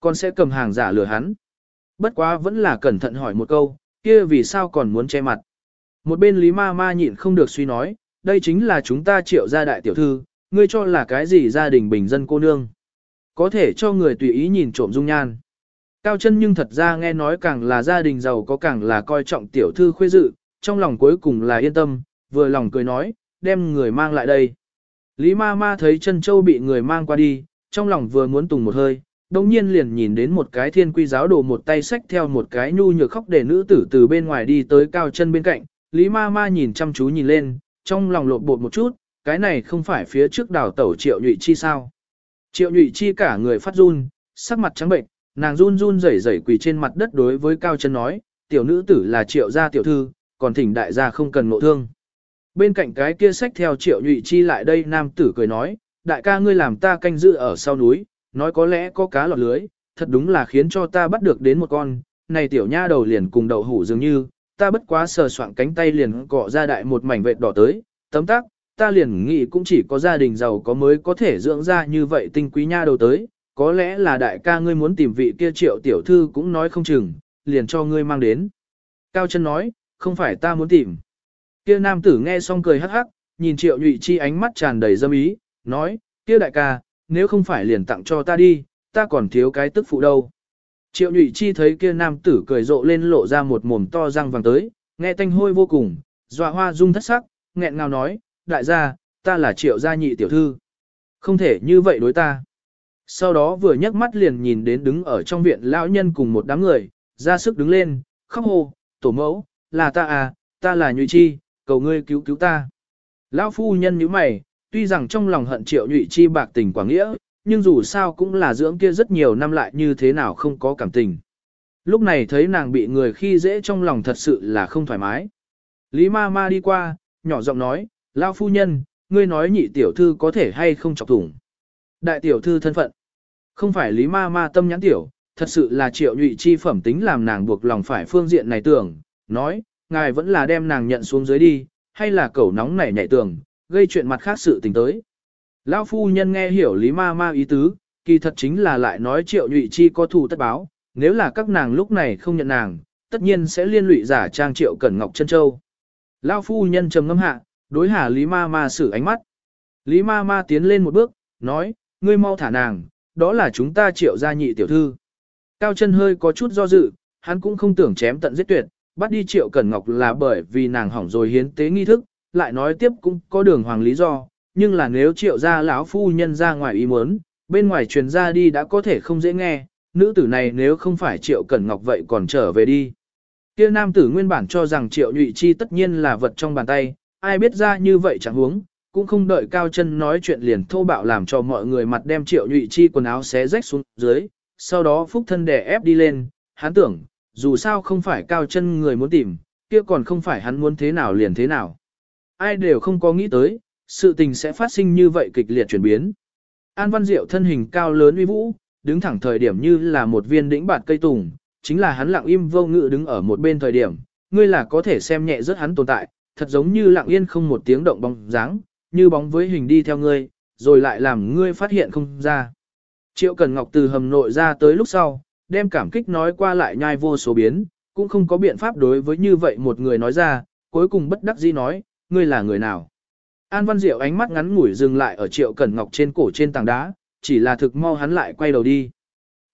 Con sẽ cầm hàng giả lừa hắn. Bất quá vẫn là cẩn thận hỏi một câu, kia vì sao còn muốn che mặt. Một bên Lý Ma Ma nhịn không được suy nói, đây chính là chúng ta triệu gia đại tiểu thư, ngươi cho là cái gì gia đình bình dân cô nương. Có thể cho người tùy ý nhìn trộm dung nhan. Cao chân nhưng thật ra nghe nói càng là gia đình giàu có càng là coi trọng tiểu thư khuê dự, trong lòng cuối cùng là yên tâm, vừa lòng cười nói, đem người mang lại đây. Lý ma ma thấy chân châu bị người mang qua đi, trong lòng vừa muốn tùng một hơi, đồng nhiên liền nhìn đến một cái thiên quy giáo đồ một tay xách theo một cái nhu nhược khóc để nữ tử từ bên ngoài đi tới cao chân bên cạnh, Lý ma ma nhìn chăm chú nhìn lên, trong lòng lột bột một chút, cái này không phải phía trước đảo tẩu triệu nhụy chi sao. Triệu nhụy chi cả người phát run, sắc mặt trắng bệnh, nàng run run rẩy rẩy quỳ trên mặt đất đối với cao chân nói, tiểu nữ tử là triệu gia tiểu thư, còn thỉnh đại gia không cần ngộ thương. Bên cạnh cái kia sách theo triệu nhụy chi lại đây nam tử cười nói, đại ca ngươi làm ta canh giữ ở sau núi, nói có lẽ có cá lọt lưới, thật đúng là khiến cho ta bắt được đến một con, này tiểu nha đầu liền cùng đậu hủ dường như, ta bất quá sờ soạn cánh tay liền cọ ra đại một mảnh vệt đỏ tới, tấm tắc, ta liền nghĩ cũng chỉ có gia đình giàu có mới có thể dưỡng ra như vậy tinh quý nha đầu tới, có lẽ là đại ca ngươi muốn tìm vị kia triệu tiểu thư cũng nói không chừng, liền cho ngươi mang đến. Cao chân nói, không phải ta muốn tìm. Kia nam tử nghe xong cười hắc hắc, nhìn triệu nhụy chi ánh mắt tràn đầy dâm ý, nói, kia đại ca, nếu không phải liền tặng cho ta đi, ta còn thiếu cái tức phụ đâu. Triệu nhụy chi thấy kia nam tử cười rộ lên lộ ra một mồm to răng vàng tới, nghe tanh hôi vô cùng, dọa hoa dung thất sắc, nghẹn ngào nói, đại gia, ta là triệu gia nhị tiểu thư. Không thể như vậy đối ta. Sau đó vừa nhấc mắt liền nhìn đến đứng ở trong viện lão nhân cùng một đám người, ra sức đứng lên, khóc hô, tổ mẫu, là ta à, ta là nhụy chi, cầu ngươi cứu cứu ta. Lão phu nhân như mày, tuy rằng trong lòng hận triệu nhụy chi bạc tình quảng nghĩa, nhưng dù sao cũng là dưỡng kia rất nhiều năm lại như thế nào không có cảm tình. Lúc này thấy nàng bị người khi dễ trong lòng thật sự là không thoải mái. Lý ma ma đi qua, nhỏ giọng nói, Lão phu nhân, ngươi nói nhị tiểu thư có thể hay không chọc thủng. Đại tiểu thư thân phận. Không phải lý ma ma tâm nhãn tiểu, thật sự là triệu nhụy chi phẩm tính làm nàng buộc lòng phải phương diện này tưởng, nói, ngài vẫn là đem nàng nhận xuống dưới đi, hay là cẩu nóng nảy nhảy tưởng, gây chuyện mặt khác sự tình tới. Lão phu nhân nghe hiểu lý ma ma ý tứ, kỳ thật chính là lại nói triệu nhụy chi có thù tất báo, nếu là các nàng lúc này không nhận nàng, tất nhiên sẽ liên lụy giả trang triệu cẩn ngọc chân châu. Lão phu nhân trầm ngâm hạ, đối hà lý ma ma xử ánh mắt. Lý ma ma tiến lên một bước, nói, ngươi mau thả nàng, đó là chúng ta triệu gia nhị tiểu thư. Cao chân hơi có chút do dự, hắn cũng không tưởng chém tận giết tuyệt, bắt đi triệu cẩn ngọc là bởi vì nàng hỏng rồi hiến tế nghi thức, lại nói tiếp cũng có đường hoàng lý do, nhưng là nếu triệu gia lão phu nhân ra ngoài ý muốn, bên ngoài truyền ra đi đã có thể không dễ nghe, nữ tử này nếu không phải triệu cẩn ngọc vậy còn trở về đi. Kia nam tử nguyên bản cho rằng triệu nhụy chi tất nhiên là vật trong bàn tay, ai biết ra như vậy chẳng huống, cũng không đợi cao chân nói chuyện liền thô bạo làm cho mọi người mặt đem triệu nhụy chi quần áo xé rách xuống dưới, sau đó phúc thân đè ép đi lên, hắn tưởng, dù sao không phải cao chân người muốn tìm, kia còn không phải hắn muốn thế nào liền thế nào. Ai đều không có nghĩ tới, sự tình sẽ phát sinh như vậy kịch liệt chuyển biến. An Văn Diệu thân hình cao lớn uy vũ, đứng thẳng thời điểm như là một viên đĩnh bạt cây tùng, chính là hắn lặng im vô ngự đứng ở một bên thời điểm, ngươi là có thể xem nhẹ rất hắn tồn tại, thật giống như lặng yên không một tiếng động bóng dáng, như bóng với hình đi theo ngươi, rồi lại làm ngươi phát hiện không ra. Triệu Cần Ngọc từ hầm nội ra tới lúc sau, đem cảm kích nói qua lại nhai vô số biến, cũng không có biện pháp đối với như vậy một người nói ra, cuối cùng bất đắc dĩ nói, ngươi là người nào. An Văn Diệu ánh mắt ngắn ngủi dừng lại ở Triệu Cẩn Ngọc trên cổ trên tảng đá, chỉ là thực mau hắn lại quay đầu đi.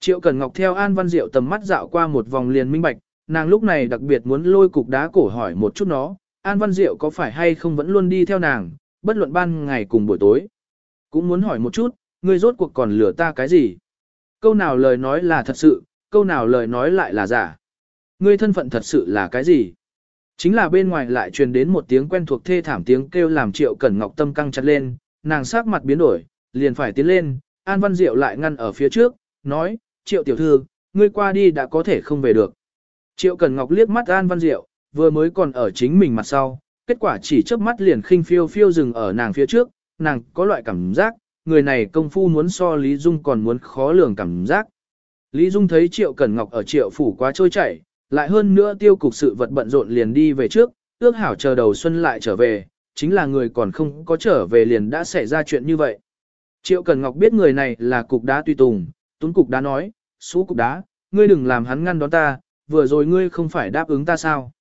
Triệu Cẩn Ngọc theo An Văn Diệu tầm mắt dạo qua một vòng liền minh bạch, nàng lúc này đặc biệt muốn lôi cục đá cổ hỏi một chút nó, An Văn Diệu có phải hay không vẫn luôn đi theo nàng, bất luận ban ngày cùng buổi tối. Cũng muốn hỏi một chút, ngươi rốt cuộc còn lừa ta cái gì? Câu nào lời nói là thật sự, câu nào lời nói lại là giả. Ngươi thân phận thật sự là cái gì? Chính là bên ngoài lại truyền đến một tiếng quen thuộc thê thảm tiếng kêu làm Triệu Cẩn Ngọc tâm căng chặt lên, nàng sắc mặt biến đổi, liền phải tiến lên, An Văn Diệu lại ngăn ở phía trước, nói, Triệu tiểu thư, ngươi qua đi đã có thể không về được. Triệu Cẩn Ngọc liếc mắt An Văn Diệu, vừa mới còn ở chính mình mặt sau, kết quả chỉ chớp mắt liền khinh phiêu phiêu dừng ở nàng phía trước, nàng có loại cảm giác, người này công phu muốn so Lý Dung còn muốn khó lường cảm giác. Lý Dung thấy Triệu Cẩn Ngọc ở Triệu phủ quá trôi chảy, lại hơn nữa tiêu cục sự vật bận rộn liền đi về trước, ước hảo chờ đầu xuân lại trở về, chính là người còn không có trở về liền đã xảy ra chuyện như vậy. Triệu Cần Ngọc biết người này là cục đá tùy tùng, tuấn cục đá nói, xú cục đá, ngươi đừng làm hắn ngăn đón ta, vừa rồi ngươi không phải đáp ứng ta sao.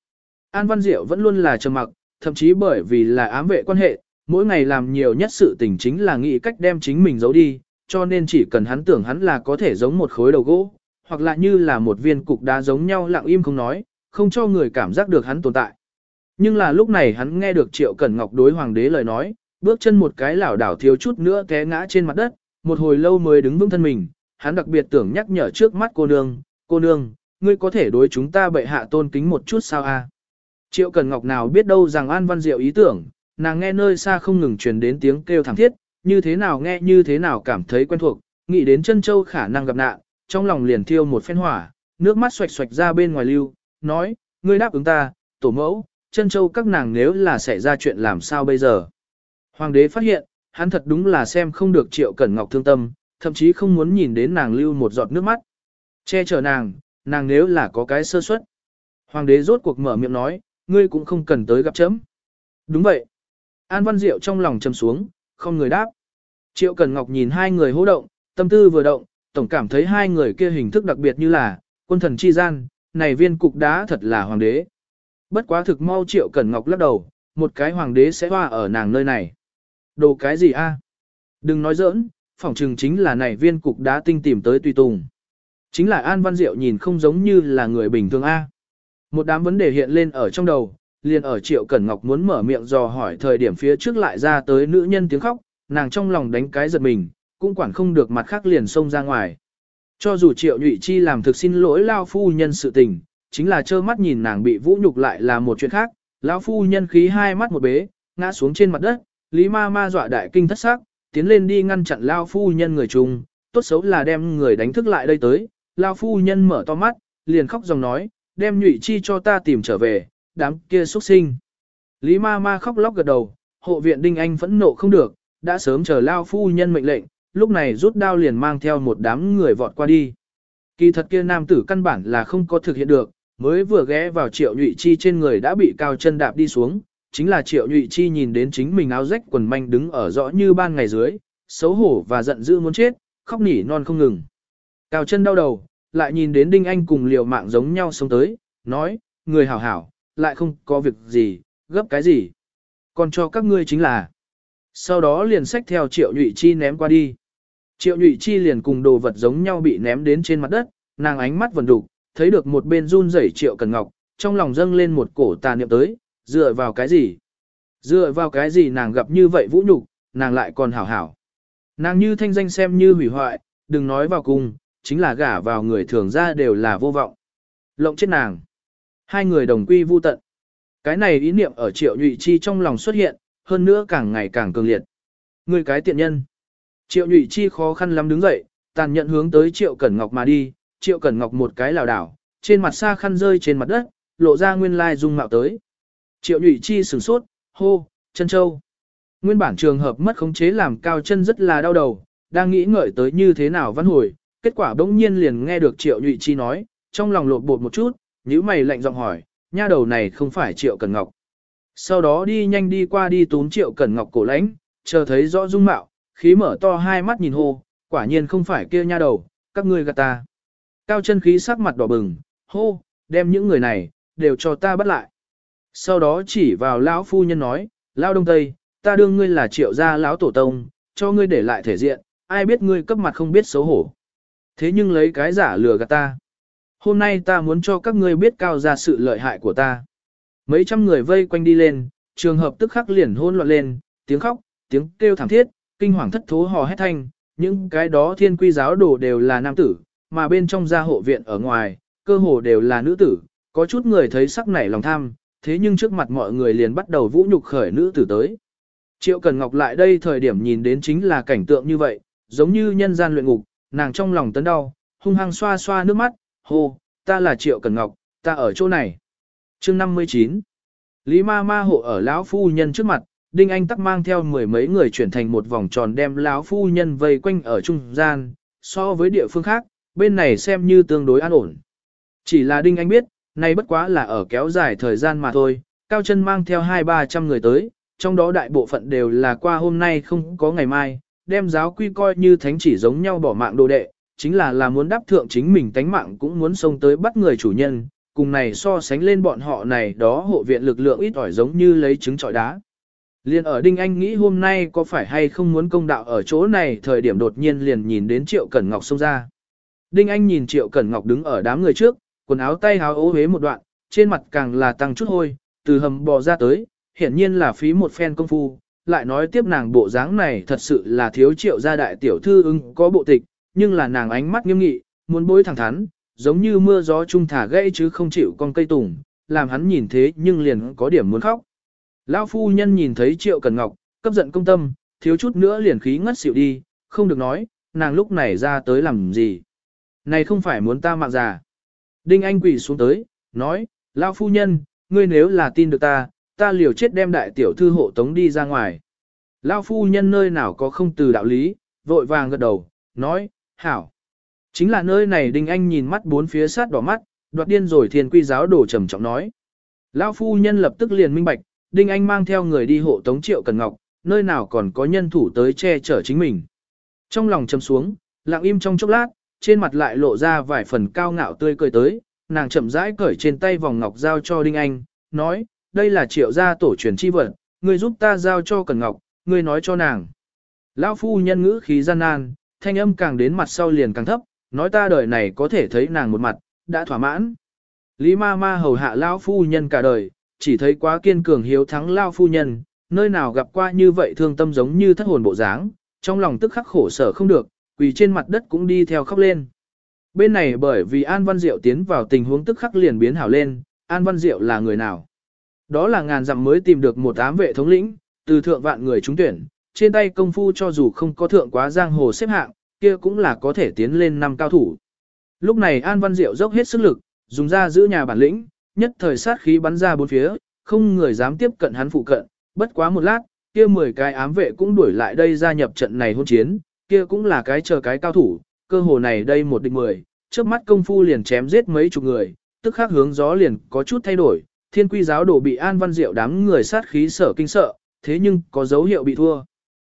An Văn Diệu vẫn luôn là trầm mặc, thậm chí bởi vì là ám vệ quan hệ, mỗi ngày làm nhiều nhất sự tình chính là nghĩ cách đem chính mình giấu đi, cho nên chỉ cần hắn tưởng hắn là có thể giống một khối đầu gỗ, hoặc là như là một viên cục đá giống nhau lặng im không nói, không cho người cảm giác được hắn tồn tại. Nhưng là lúc này hắn nghe được Triệu Cẩn Ngọc đối hoàng đế lời nói, bước chân một cái lảo đảo thiếu chút nữa té ngã trên mặt đất, một hồi lâu mới đứng vững thân mình, hắn đặc biệt tưởng nhắc nhở trước mắt cô nương, cô nương, ngươi có thể đối chúng ta bệ hạ tôn kính một chút sao a? Triệu Cẩn Ngọc nào biết đâu rằng An Văn Diệu ý tưởng, nàng nghe nơi xa không ngừng truyền đến tiếng kêu thảm thiết, như thế nào nghe như thế nào cảm thấy quen thuộc, nghĩ đến chân châu khả năng gặp nạn, trong lòng liền thiêu một phen hỏa, nước mắt xoạch xoạch ra bên ngoài lưu, nói, ngươi đáp ứng ta, tổ mẫu, chân châu các nàng nếu là xảy ra chuyện làm sao bây giờ. Hoàng đế phát hiện, hắn thật đúng là xem không được triệu cẩn ngọc thương tâm, thậm chí không muốn nhìn đến nàng lưu một giọt nước mắt. Che chở nàng, nàng nếu là có cái sơ suất. Hoàng đế rốt cuộc mở miệng nói, ngươi cũng không cần tới gặp chấm. Đúng vậy. An Văn Diệu trong lòng trầm xuống, không người đáp. Triệu Cần Ngọc nhìn hai người hô động, tâm tư vừa động, tổng cảm thấy hai người kia hình thức đặc biệt như là, quân thần chi gian, này viên cục đá thật là hoàng đế. Bất quá thực mau Triệu Cẩn Ngọc lắc đầu, một cái hoàng đế sẽ hoa ở nàng nơi này. Đồ cái gì a? Đừng nói giỡn, phỏng chừng chính là này viên cục đá tinh tìm tới tùy tùng. Chính là An Văn Diệu nhìn không giống như là người bình thường a. Một đám vấn đề hiện lên ở trong đầu, liền ở Triệu Cẩn Ngọc muốn mở miệng dò hỏi thời điểm phía trước lại ra tới nữ nhân tiếng khóc, nàng trong lòng đánh cái giật mình, cũng quản không được mặt khác liền xông ra ngoài. Cho dù triệu nhụy chi làm thực xin lỗi lao phu nhân sự tình, chính là trơ mắt nhìn nàng bị vũ nhục lại là một chuyện khác, lão phu nhân khí hai mắt một bế, ngã xuống trên mặt đất, lý ma ma dọa đại kinh thất xác, tiến lên đi ngăn chặn lao phu nhân người chung, tốt xấu là đem người đánh thức lại đây tới, lao phu nhân mở to mắt, liền khóc dòng nói, đem nhụy chi cho ta tìm trở về, đám kia xuất sinh. Lý ma ma khóc lóc gật đầu, hộ viện đinh anh phẫn nộ không được, đã sớm chờ lao phu nhân mệnh lệnh, lúc này rút đao liền mang theo một đám người vọt qua đi. Kỳ thật kia nam tử căn bản là không có thực hiện được, mới vừa ghé vào triệu nhụy chi trên người đã bị cao chân đạp đi xuống, chính là triệu nhụy chi nhìn đến chính mình áo rách quần manh đứng ở rõ như ban ngày dưới, xấu hổ và giận dữ muốn chết, khóc nỉ non không ngừng. Cao chân đau đầu, lại nhìn đến Đinh Anh cùng liều mạng giống nhau sống tới, nói, người hảo hảo, lại không có việc gì, gấp cái gì. Còn cho các ngươi chính là. Sau đó liền xách theo triệu nhụy chi ném qua đi. Triệu nhụy chi liền cùng đồ vật giống nhau bị ném đến trên mặt đất, nàng ánh mắt vần đục, thấy được một bên run rẩy triệu cần ngọc, trong lòng dâng lên một cổ tà niệm tới, dựa vào cái gì? Dựa vào cái gì nàng gặp như vậy vũ nhục, nàng lại còn hảo hảo. Nàng như thanh danh xem như hủy hoại, đừng nói vào cùng, chính là gả vào người thường ra đều là vô vọng. Lộng chết nàng. Hai người đồng quy vu tận. Cái này ý niệm ở triệu nhụy chi trong lòng xuất hiện, hơn nữa càng ngày càng cường liệt. Người cái tiện nhân. Triệu nhụy chi khó khăn lắm đứng dậy, tàn nhận hướng tới Triệu Cẩn Ngọc mà đi, Triệu Cẩn Ngọc một cái lảo đảo, trên mặt xa khăn rơi trên mặt đất, lộ ra nguyên lai dung mạo tới. Triệu nhụy chi sửng sốt, hô, chân châu. Nguyên bản trường hợp mất khống chế làm cao chân rất là đau đầu, đang nghĩ ngợi tới như thế nào văn hồi, kết quả bỗng nhiên liền nghe được Triệu nhụy chi nói, trong lòng lột bột một chút, nhíu mày lạnh giọng hỏi, nha đầu này không phải Triệu Cẩn Ngọc. Sau đó đi nhanh đi qua đi túm Triệu Cẩn Ngọc cổ lãnh, chờ thấy rõ dung mạo, khí mở to hai mắt nhìn hô, quả nhiên không phải kia nha đầu, các ngươi gạt ta. Cao chân khí sắc mặt đỏ bừng, hô, đem những người này, đều cho ta bắt lại. Sau đó chỉ vào lão phu nhân nói, lão đông tây, ta đương ngươi là triệu gia lão tổ tông, cho ngươi để lại thể diện, ai biết ngươi cấp mặt không biết xấu hổ. Thế nhưng lấy cái giả lừa gạt ta. Hôm nay ta muốn cho các ngươi biết cao ra sự lợi hại của ta. Mấy trăm người vây quanh đi lên, trường hợp tức khắc liền hôn loạn lên, tiếng khóc, tiếng kêu thảm thiết, kinh hoàng thất thố hò hét thanh, những cái đó thiên quy giáo đồ đều là nam tử, mà bên trong gia hộ viện ở ngoài, cơ hồ đều là nữ tử, có chút người thấy sắc nảy lòng tham, thế nhưng trước mặt mọi người liền bắt đầu vũ nhục khởi nữ tử tới. Triệu Cần Ngọc lại đây thời điểm nhìn đến chính là cảnh tượng như vậy, giống như nhân gian luyện ngục, nàng trong lòng tấn đau, hung hăng xoa xoa nước mắt, hô, ta là Triệu Cần Ngọc, ta ở chỗ này. chương 59 Lý ma ma hộ ở lão phu nhân trước mặt, Đinh Anh tắc mang theo mười mấy người chuyển thành một vòng tròn đem lão phu nhân vây quanh ở trung gian, so với địa phương khác, bên này xem như tương đối an ổn. Chỉ là Đinh Anh biết, này bất quá là ở kéo dài thời gian mà thôi, Cao chân mang theo hai ba trăm người tới, trong đó đại bộ phận đều là qua hôm nay không có ngày mai, đem giáo quy coi như thánh chỉ giống nhau bỏ mạng đồ đệ, chính là là muốn đáp thượng chính mình tánh mạng cũng muốn xông tới bắt người chủ nhân, cùng này so sánh lên bọn họ này đó hộ viện lực lượng ít ỏi giống như lấy trứng trọi đá. Liên ở Đinh Anh nghĩ hôm nay có phải hay không muốn công đạo ở chỗ này thời điểm đột nhiên liền nhìn đến Triệu Cẩn Ngọc xông ra. Đinh Anh nhìn Triệu Cẩn Ngọc đứng ở đám người trước, quần áo tay áo ố hế một đoạn, trên mặt càng là tăng chút hôi, từ hầm bò ra tới, hiển nhiên là phí một phen công phu, lại nói tiếp nàng bộ dáng này thật sự là thiếu triệu gia đại tiểu thư ưng có bộ tịch, nhưng là nàng ánh mắt nghiêm nghị, muốn bối thẳng thắn, giống như mưa gió trung thả gãy chứ không chịu con cây tùng, làm hắn nhìn thế nhưng liền có điểm muốn khóc. Lão phu nhân nhìn thấy triệu cần ngọc, cấp giận công tâm, thiếu chút nữa liền khí ngất xỉu đi, không được nói, nàng lúc này ra tới làm gì. Này không phải muốn ta mạng già. Đinh Anh quỳ xuống tới, nói, Lão phu nhân, ngươi nếu là tin được ta, ta liều chết đem đại tiểu thư hộ tống đi ra ngoài. Lão phu nhân nơi nào có không từ đạo lý, vội vàng gật đầu, nói, hảo. Chính là nơi này Đinh Anh nhìn mắt bốn phía sát đỏ mắt, đoạt điên rồi thiên quy giáo đổ trầm trọng nói. Lão phu nhân lập tức liền minh bạch, Đinh Anh mang theo người đi hộ tống Triệu Cần Ngọc, nơi nào còn có nhân thủ tới che chở chính mình. Trong lòng chầm xuống, lặng im trong chốc lát, trên mặt lại lộ ra vài phần cao ngạo tươi cười tới, nàng chậm rãi cởi trên tay vòng ngọc giao cho Đinh Anh, nói, đây là triệu gia tổ truyền chi vật, ngươi giúp ta giao cho Cần Ngọc, ngươi nói cho nàng. Lão phu nhân ngữ khí gian nan, thanh âm càng đến mặt sau liền càng thấp, nói ta đời này có thể thấy nàng một mặt, đã thỏa mãn. Lý ma ma hầu hạ lão phu nhân cả đời, chỉ thấy quá kiên cường hiếu thắng lão phu nhân, nơi nào gặp qua như vậy thương tâm giống như thất hồn bộ dáng, trong lòng tức khắc khổ sở không được, quỳ trên mặt đất cũng đi theo khóc lên. Bên này bởi vì An Văn Diệu tiến vào tình huống tức khắc liền biến hảo lên, An Văn Diệu là người nào? Đó là ngàn dặm mới tìm được một ám vệ thống lĩnh, từ thượng vạn người trúng tuyển, trên tay công phu cho dù không có thượng quá giang hồ xếp hạng, kia cũng là có thể tiến lên năm cao thủ. Lúc này An Văn Diệu dốc hết sức lực, dùng ra giữ nhà bản lĩnh, nhất thời sát khí bắn ra bốn phía, không người dám tiếp cận hắn phụ cận, bất quá một lát, kia 10 cái ám vệ cũng đuổi lại đây gia nhập trận này hôn chiến, kia cũng là cái chờ cái cao thủ, cơ hồ này đây một địch 10, trước mắt công phu liền chém giết mấy chục người, tức khắc hướng gió liền có chút thay đổi, thiên quy giáo đổ bị an văn diệu đám người sát khí sở kinh sợ, thế nhưng có dấu hiệu bị thua.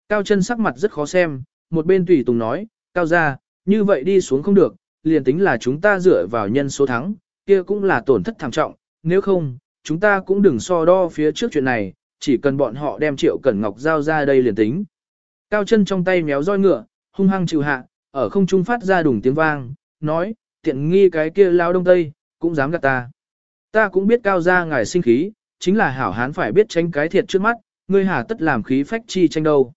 Cao chân sắc mặt rất khó xem, một bên tùy tùng nói, cao ra, như vậy đi xuống không được, liền tính là chúng ta dựa vào nhân số thắng, kia cũng là tổn thất thảm trọng, nếu không, chúng ta cũng đừng so đo phía trước chuyện này, chỉ cần bọn họ đem triệu cẩn ngọc giao ra đây liền tính. Cao chân trong tay méo roi ngựa, hung hăng chịu hạ, ở không trung phát ra đùng tiếng vang, nói, tiện nghi cái kia lao đông tây, cũng dám gạt ta. Ta cũng biết cao gia ngài sinh khí, chính là hảo hán phải biết tránh cái thiệt trước mắt, ngươi hà tất làm khí phách chi tranh đâu.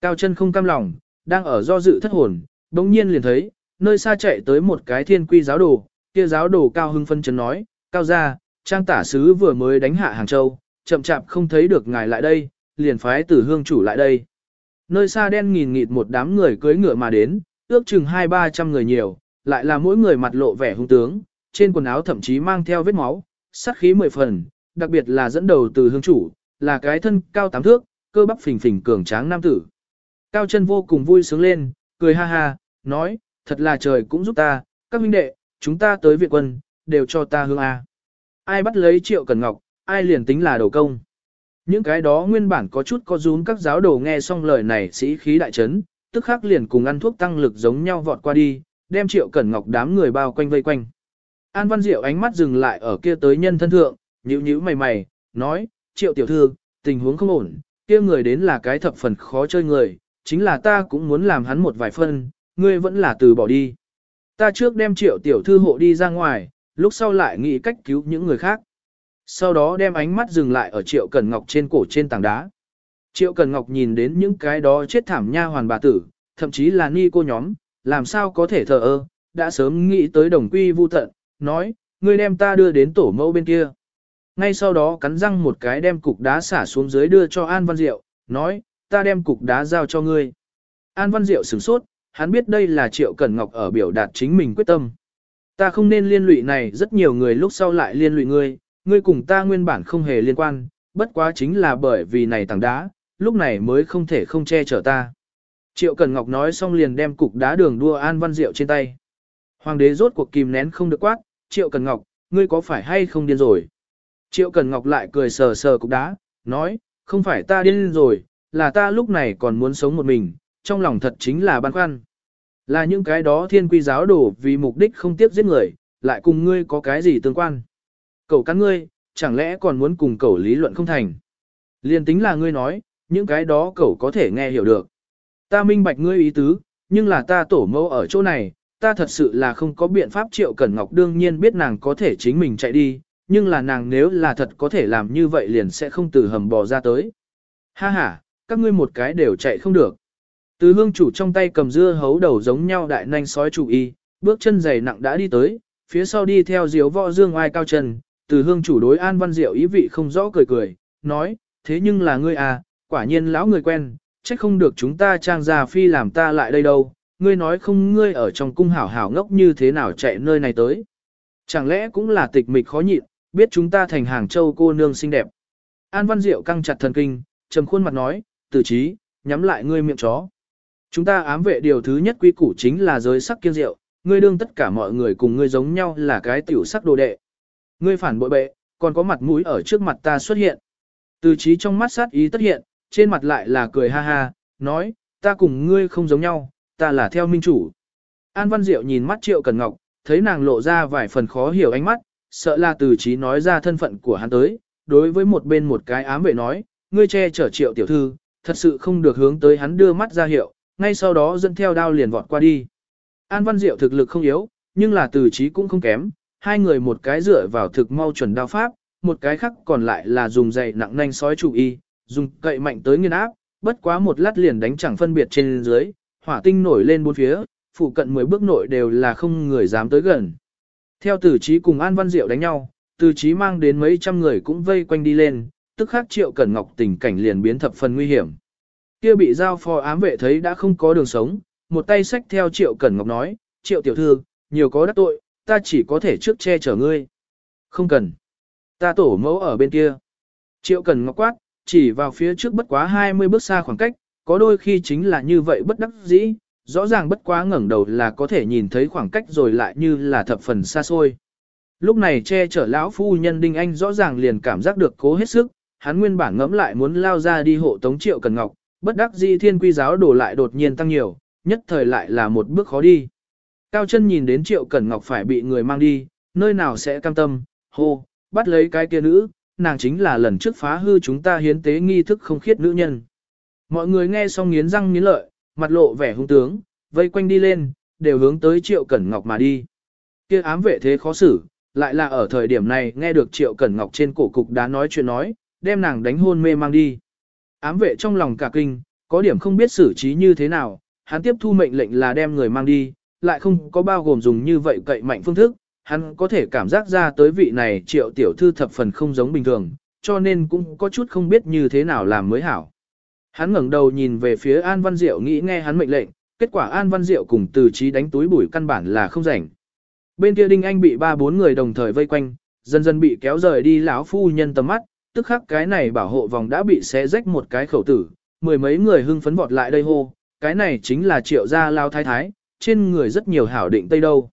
Cao chân không cam lòng, đang ở do dự thất hồn, bỗng nhiên liền thấy, nơi xa chạy tới một cái thiên quy giáo đồ, kia giáo đồ cao hưng phân chấn nói, cao gia, trang tả sứ vừa mới đánh hạ Hàng Châu, chậm chạp không thấy được ngài lại đây, liền phái tử hương chủ lại đây. Nơi xa đen nghìn nghịt một đám người cưới ngựa mà đến, ước chừng hai ba trăm người nhiều, lại là mỗi người mặt lộ vẻ hung tướng, trên quần áo thậm chí mang theo vết máu, sát khí mười phần, đặc biệt là dẫn đầu từ hương chủ, là cái thân cao tám thước, cơ bắp phình phình cường tráng nam tử. Cao chân vô cùng vui sướng lên, cười ha ha, nói, thật là trời cũng giúp ta, các huynh đệ, chúng ta tới viện quân, đều cho ta hương A. Ai bắt lấy triệu cần ngọc, ai liền tính là đầu công. Những cái đó nguyên bản có chút có rúm các giáo đồ nghe xong lời này sĩ khí đại chấn, tức khắc liền cùng ăn thuốc tăng lực giống nhau vọt qua đi, đem triệu cẩn ngọc đám người bao quanh vây quanh. An Văn Diệu ánh mắt dừng lại ở kia tới nhân thân thượng, nhíu nhíu mày mày, nói, triệu tiểu thư, tình huống không ổn, kia người đến là cái thập phần khó chơi người, chính là ta cũng muốn làm hắn một vài phân, ngươi vẫn là từ bỏ đi. Ta trước đem triệu tiểu thư hộ đi ra ngoài, lúc sau lại nghĩ cách cứu những người khác. Sau đó đem ánh mắt dừng lại ở triệu Cần ngọc trên cổ trên tảng đá. Triệu Cần Ngọc nhìn đến những cái đó chết thảm nha hoàn bà tử, thậm chí là ni cô nhóm, làm sao có thể thờ ơ, đã sớm nghĩ tới đồng quy vu tận, nói, ngươi đem ta đưa đến tổ mẫu bên kia. Ngay sau đó cắn răng một cái đem cục đá xả xuống dưới đưa cho An Văn Diệu, nói, ta đem cục đá giao cho ngươi. An Văn Diệu sửng sốt, hắn biết đây là Triệu Cẩn Ngọc ở biểu đạt chính mình quyết tâm. Ta không nên liên lụy này rất nhiều người lúc sau lại liên lụy ngươi, ngươi cùng ta nguyên bản không hề liên quan, bất quá chính là bởi vì này tảng đá, lúc này mới không thể không che chở ta. Triệu Cần Ngọc nói xong liền đem cục đá đường đua An Văn Diệu trên tay. Hoàng đế rốt cuộc kìm nén không được quát, Triệu Cần Ngọc, ngươi có phải hay không điên rồi? Triệu Cần Ngọc lại cười sờ sờ cục đá, nói, không phải ta điên rồi, là ta lúc này còn muốn sống một mình, trong lòng thật chính là băn khoăn. Là những cái đó thiên quy giáo đổ vì mục đích không tiếp giết người, lại cùng ngươi có cái gì tương quan. Cậu cắn ngươi, chẳng lẽ còn muốn cùng cậu lý luận không thành. Liên tính là ngươi nói, những cái đó cậu có thể nghe hiểu được. Ta minh bạch ngươi ý tứ, nhưng là ta tổ mẫu ở chỗ này, ta thật sự là không có biện pháp triệu cẩn ngọc đương nhiên biết nàng có thể chính mình chạy đi, nhưng là nàng nếu là thật có thể làm như vậy liền sẽ không từ hầm bò ra tới. Ha ha, các ngươi một cái đều chạy không được. Từ hương chủ trong tay cầm dưa hấu đầu giống nhau đại nanh sói chủ y, bước chân dày nặng đã đi tới, phía sau đi theo diếu võ dương oai cao chân, từ hương chủ đối an văn diệu ý vị không rõ cười cười, nói, thế nhưng là ngươi à, quả nhiên lão người quen, chắc không được chúng ta trang gia phi làm ta lại đây đâu, ngươi nói không ngươi ở trong cung hảo hảo ngốc như thế nào chạy nơi này tới. Chẳng lẽ cũng là tịch mịch khó nhịn, biết chúng ta thành hàng châu cô nương xinh đẹp. An Văn Diệu căng chặt thần kinh, trầm khuôn mặt nói, tử trí, nhắm lại ngươi miệng chó. Chúng ta ám vệ điều thứ nhất quy củ chính là giới sắc kiêng rượu, ngươi đương tất cả mọi người cùng ngươi giống nhau là cái tiểu sắc đồ đệ. Ngươi phản bội bệ, còn có mặt mũi ở trước mặt ta xuất hiện. Từ trí trong mắt sát ý tất hiện, trên mặt lại là cười ha ha, nói, ta cùng ngươi không giống nhau, ta là theo minh chủ. An Văn Diệu nhìn mắt Triệu Cần Ngọc, thấy nàng lộ ra vài phần khó hiểu ánh mắt, sợ là từ trí nói ra thân phận của hắn tới, đối với một bên một cái ám vệ nói, ngươi che chở Triệu tiểu thư, thật sự không được hướng tới hắn đưa mắt ra hiệu, ngay sau đó dẫn theo đao liền vọt qua đi. An Văn Diệu thực lực không yếu, nhưng là từ trí cũng không kém, hai người một cái dựa vào thực mau chuẩn đao pháp, một cái khác còn lại là dùng dày nặng nanh sói chủ y, dùng cậy mạnh tới nghiên áp, bất quá một lát liền đánh chẳng phân biệt trên dưới, hỏa tinh nổi lên bốn phía, phụ cận 10 bước nội đều là không người dám tới gần. Theo tử trí cùng An Văn Diệu đánh nhau, tử trí mang đến mấy trăm người cũng vây quanh đi lên, tức khắc triệu cẩn ngọc tình cảnh liền biến thập phần nguy hiểm. Kia bị giao phó ám vệ thấy đã không có đường sống, một tay sách theo triệu cẩn ngọc nói, triệu tiểu thư, nhiều có đắc tội, ta chỉ có thể trước che chở ngươi. Không cần. Ta tổ mẫu ở bên kia. Triệu cẩn ngọc quát, chỉ vào phía trước bất quá 20 bước xa khoảng cách, có đôi khi chính là như vậy bất đắc dĩ, rõ ràng bất quá ngẩng đầu là có thể nhìn thấy khoảng cách rồi lại như là thập phần xa xôi. Lúc này che chở lão phu nhân Đinh Anh rõ ràng liền cảm giác được cố hết sức, hắn nguyên bản ngẫm lại muốn lao ra đi hộ tống Triệu Cần Ngọc, bất đắc dĩ thiên quy giáo đổ lại đột nhiên tăng nhiều, nhất thời lại là một bước khó đi. Cao chân nhìn đến Triệu Cẩn Ngọc phải bị người mang đi, nơi nào sẽ cam tâm, hô, bắt lấy cái kia nữ, nàng chính là lần trước phá hư chúng ta hiến tế nghi thức không khiết nữ nhân. Mọi người nghe xong nghiến răng nghiến lợi, mặt lộ vẻ hung tướng, vây quanh đi lên, đều hướng tới Triệu Cẩn Ngọc mà đi. Kia ám vệ thế khó xử, lại là ở thời điểm này nghe được Triệu Cẩn Ngọc trên cổ cục đá nói chuyện nói, đem nàng đánh hôn mê mang đi. Ám vệ trong lòng cả kinh, có điểm không biết xử trí như thế nào, hắn tiếp thu mệnh lệnh là đem người mang đi, lại không có bao gồm dùng như vậy cậy mạnh phương thức, hắn có thể cảm giác ra tới vị này triệu tiểu thư thập phần không giống bình thường, cho nên cũng có chút không biết như thế nào làm mới hảo. Hắn ngẩng đầu nhìn về phía An Văn Diệu nghĩ nghe hắn mệnh lệnh, kết quả An Văn Diệu cùng từ trí đánh túi bụi căn bản là không rảnh. Bên kia Đinh Anh bị ba bốn người đồng thời vây quanh, dần dần bị kéo rời đi lão phu nhân tầm mắt, tức khắc cái này bảo hộ vòng đã bị xé rách một cái khẩu tử, mười mấy người hưng phấn vọt lại đây hô, cái này chính là triệu gia lao thái thái, trên người rất nhiều hảo định tây đâu.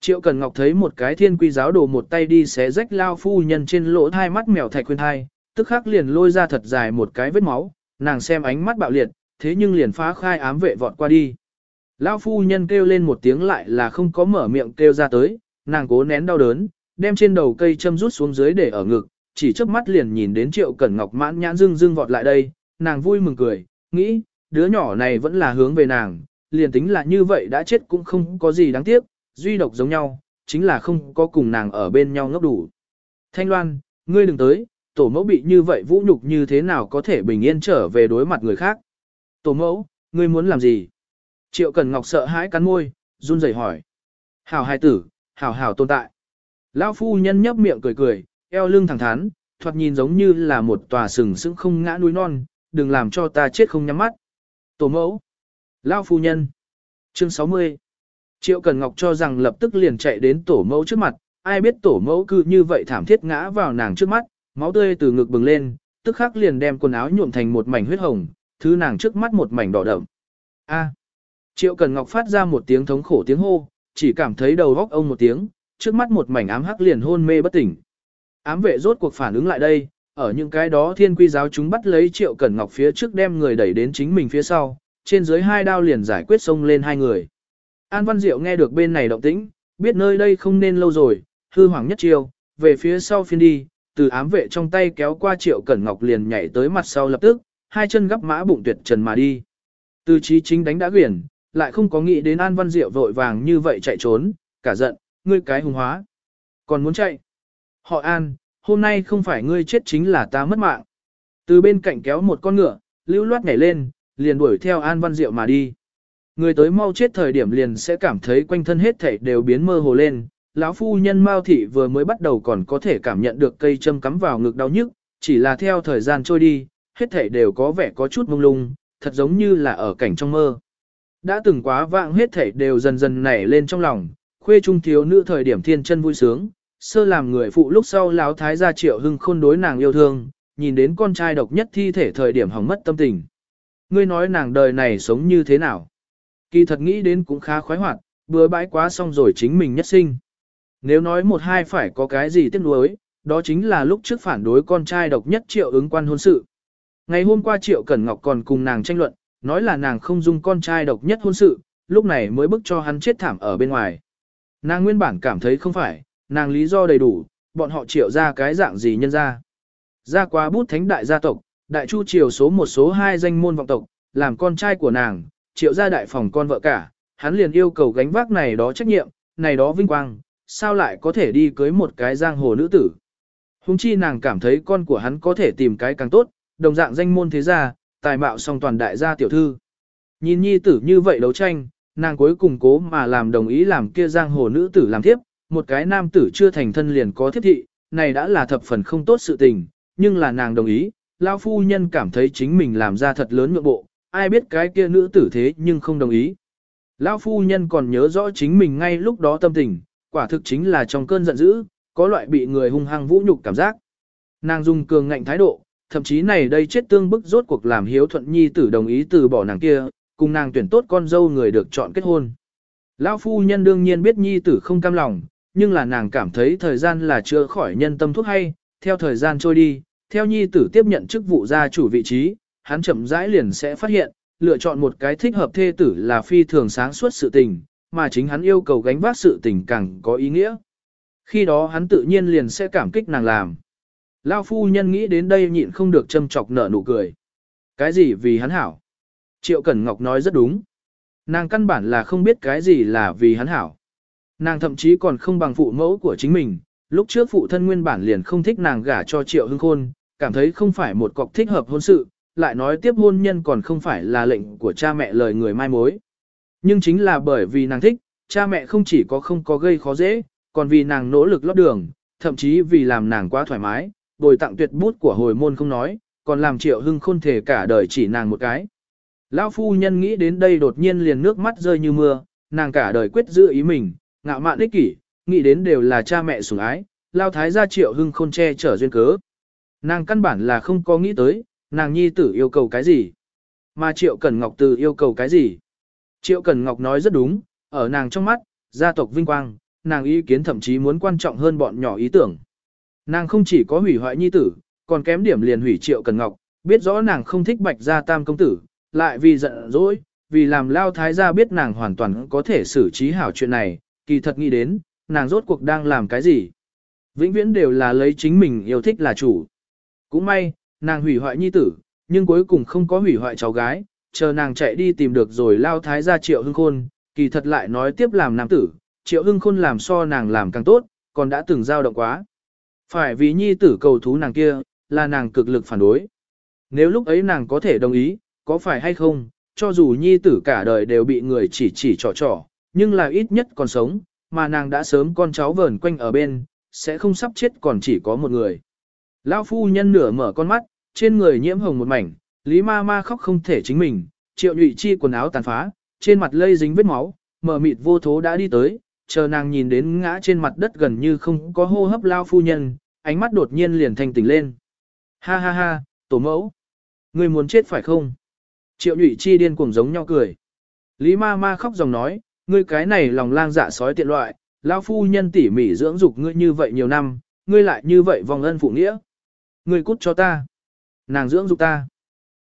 Triệu Cần Ngọc thấy một cái thiên quy giáo đồ một tay đi xé rách lao phu nhân trên lỗ thai mắt mèo thạch khuyên thai, tức khắc liền lôi ra thật dài một cái vết máu, nàng xem ánh mắt bạo liệt, thế nhưng liền phá khai ám vệ vọt qua đi. Lao phu nhân kêu lên một tiếng lại là không có mở miệng kêu ra tới, nàng cố nén đau đớn, đem trên đầu cây châm rút xuống dưới để ở ngực, chỉ trước mắt liền nhìn đến Triệu Cẩn Ngọc mãn nhãn dưng dưng vọt lại đây, nàng vui mừng cười, nghĩ, đứa nhỏ này vẫn là hướng về nàng, liền tính là như vậy đã chết cũng không có gì đáng tiếc, duy độc giống nhau, chính là không có cùng nàng ở bên nhau ngốc đủ. Thanh Loan, ngươi đừng tới, tổ mẫu bị như vậy vũ nhục như thế nào có thể bình yên trở về đối mặt người khác. Tổ mẫu, ngươi muốn làm gì? Triệu Cần Ngọc sợ hãi cắn môi, run rẩy hỏi. Hảo hài tử, hảo hảo tồn tại. Lão phu nhân nhấp miệng cười cười, eo lưng thẳng thắn, thoạt nhìn giống như là một tòa sừng sững không ngã núi non, đừng làm cho ta chết không nhắm mắt. Tổ mẫu. Lão phu nhân. Chương 60. Triệu Cần Ngọc cho rằng lập tức liền chạy đến tổ mẫu trước mặt, ai biết tổ mẫu cứ như vậy thảm thiết ngã vào nàng trước mắt, máu tươi từ ngực bừng lên, tức khắc liền đem quần áo nhuộm thành một mảnh huyết hồng, thứ nàng trước mắt một mảnh đỏ đậm. A. À. Triệu Cần Ngọc phát ra một tiếng thống khổ tiếng hô, chỉ cảm thấy đầu góc ông một tiếng, trước mắt một mảnh ám hắc liền hôn mê bất tỉnh. Ám vệ rốt cuộc phản ứng lại đây, ở những cái đó thiên quy giáo chúng bắt lấy Triệu Cẩn Ngọc phía trước đem người đẩy đến chính mình phía sau, trên dưới hai đao liền giải quyết xông lên hai người. An Văn Diệu nghe được bên này động tĩnh, biết nơi đây không nên lâu rồi, hư hoàng nhất chiêu, về phía sau phiên đi, từ ám vệ trong tay kéo qua Triệu Cẩn Ngọc liền nhảy tới mặt sau lập tức, hai chân gấp mã bụng tuyệt trần mà đi. Từ trí chính đánh đã quyển, lại không có nghĩ đến An Văn Diệu vội vàng như vậy chạy trốn, cả giận, ngươi cái hùng hóa. Còn muốn chạy? Họ An, hôm nay không phải ngươi chết chính là ta mất mạng. Từ bên cạnh kéo một con ngựa, lưu loát nhảy lên, liền đuổi theo An Văn Diệu mà đi. Người tới mau chết thời điểm liền sẽ cảm thấy quanh thân hết thảy đều biến mơ hồ lên. Lão phu nhân Mao thị vừa mới bắt đầu còn có thể cảm nhận được cây châm cắm vào ngực đau nhức, chỉ là theo thời gian trôi đi, hết thảy đều có vẻ có chút mông lung, thật giống như là ở cảnh trong mơ. Đã từng quá vạng hết thảy đều dần dần nảy lên trong lòng, khuê trung thiếu nữ thời điểm thiên chân vui sướng, sơ làm người phụ lúc sau lão thái gia triệu hưng khôn đối nàng yêu thương, nhìn đến con trai độc nhất thi thể thời điểm hỏng mất tâm tình. Ngươi nói nàng đời này sống như thế nào? Kỳ thật nghĩ đến cũng khá khoái hoạt, bừa bãi quá xong rồi chính mình nhất sinh. Nếu nói một hai phải có cái gì tiếc nuối, đó chính là lúc trước phản đối con trai độc nhất triệu ứng quan hôn sự. Ngày hôm qua triệu Cẩn Ngọc còn cùng nàng tranh luận, nói là nàng không dung con trai độc nhất hôn sự, lúc này mới bức cho hắn chết thảm ở bên ngoài. Nàng nguyên bản cảm thấy không phải, nàng lý do đầy đủ, bọn họ triệu ra cái dạng gì nhân ra. Ra quá bút thánh đại gia tộc, đại chu triều số một số hai danh môn vọng tộc, làm con trai của nàng, triệu gia đại phòng con vợ cả, hắn liền yêu cầu gánh vác này đó trách nhiệm, này đó vinh quang, sao lại có thể đi cưới một cái giang hồ nữ tử. Hùng chi nàng cảm thấy con của hắn có thể tìm cái càng tốt, đồng dạng danh môn thế gia, tài mạo song toàn đại gia tiểu thư. Nhìn nhi tử như vậy đấu tranh, nàng cuối cùng cố mà làm đồng ý làm kia giang hồ nữ tử làm thiếp, một cái nam tử chưa thành thân liền có thiếp thị, này đã là thập phần không tốt sự tình, nhưng là nàng đồng ý, lão phu nhân cảm thấy chính mình làm ra thật lớn nhượng bộ, ai biết cái kia nữ tử thế nhưng không đồng ý. Lão phu nhân còn nhớ rõ chính mình ngay lúc đó tâm tình, quả thực chính là trong cơn giận dữ, có loại bị người hung hăng vũ nhục cảm giác. Nàng dùng cường ngạnh thái độ, thậm chí này đây chết tương bức rốt cuộc làm hiếu thuận nhi tử đồng ý từ bỏ nàng kia, cùng nàng tuyển tốt con dâu người được chọn kết hôn. Lão phu nhân đương nhiên biết nhi tử không cam lòng, nhưng là nàng cảm thấy thời gian là chưa khỏi nhân tâm thuốc hay, theo thời gian trôi đi, theo nhi tử tiếp nhận chức vụ gia chủ vị trí, hắn chậm rãi liền sẽ phát hiện, lựa chọn một cái thích hợp thê tử là phi thường sáng suốt sự tình, mà chính hắn yêu cầu gánh vác sự tình càng có ý nghĩa. Khi đó hắn tự nhiên liền sẽ cảm kích nàng làm. Lao phu nhân nghĩ đến đây nhịn không được châm chọc nở nụ cười. Cái gì vì hắn hảo? Triệu Cẩn Ngọc nói rất đúng. Nàng căn bản là không biết cái gì là vì hắn hảo. Nàng thậm chí còn không bằng phụ mẫu của chính mình, lúc trước phụ thân nguyên bản liền không thích nàng gả cho Triệu Hưng Khôn, cảm thấy không phải một cọc thích hợp hôn sự, lại nói tiếp hôn nhân còn không phải là lệnh của cha mẹ lời người mai mối. Nhưng chính là bởi vì nàng thích, cha mẹ không chỉ có không có gây khó dễ, còn vì nàng nỗ lực lót đường, thậm chí vì làm nàng quá thoải mái, bồi tặng tuyệt bút của hồi môn không nói, còn làm triệu hưng khôn thể cả đời chỉ nàng một cái. Lão phu nhân nghĩ đến đây đột nhiên liền nước mắt rơi như mưa, nàng cả đời quyết giữ ý mình, ngạo mạn ích kỷ, nghĩ đến đều là cha mẹ sủng ái, lao thái gia triệu hưng khôn che chở duyên cớ. Nàng căn bản là không có nghĩ tới, nàng nhi tử yêu cầu cái gì. Mà triệu cẩn ngọc từ yêu cầu cái gì. Triệu cẩn ngọc nói rất đúng, ở nàng trong mắt, gia tộc vinh quang, nàng ý kiến thậm chí muốn quan trọng hơn bọn nhỏ ý tưởng. Nàng không chỉ có hủy hoại nhi tử, còn kém điểm liền hủy triệu cẩn ngọc, biết rõ nàng không thích bạch gia tam công tử, lại vì giận dỗi, vì làm lao thái gia biết nàng hoàn toàn có thể xử trí hảo chuyện này, kỳ thật nghĩ đến, nàng rốt cuộc đang làm cái gì. Vĩnh viễn đều là lấy chính mình yêu thích là chủ. Cũng may, nàng hủy hoại nhi tử, nhưng cuối cùng không có hủy hoại cháu gái, chờ nàng chạy đi tìm được rồi lao thái gia triệu hưng khôn, kỳ thật lại nói tiếp làm nam tử, triệu hưng khôn làm so nàng làm càng tốt, còn đã từng giao động quá. Phải vì nhi tử cầu thú nàng kia, là nàng cực lực phản đối. Nếu lúc ấy nàng có thể đồng ý, có phải hay không, cho dù nhi tử cả đời đều bị người chỉ chỉ trò trò, nhưng là ít nhất còn sống, mà nàng đã sớm con cháu vờn quanh ở bên, sẽ không sắp chết còn chỉ có một người. Lão phu nhân nửa mở con mắt, trên người nhiễm hồng một mảnh, Lý ma ma khóc không thể chính mình, triệu nhụy chi quần áo tàn phá, trên mặt lây dính vết máu, mở mịt vô thố đã đi tới, chờ nàng nhìn đến ngã trên mặt đất gần như không có hô hấp lao phu nhân, ánh mắt đột nhiên liền thành tỉnh lên. Ha ha ha, tổ mẫu. Người muốn chết phải không? Triệu nhụy chi điên cuồng giống nhau cười. Lý ma ma khóc dòng nói, ngươi cái này lòng lang dạ sói tiện loại, lão phu nhân tỉ mỉ dưỡng dục ngươi như vậy nhiều năm, ngươi lại như vậy vòng ân phụ nghĩa. Ngươi cút cho ta. Nàng dưỡng dục ta.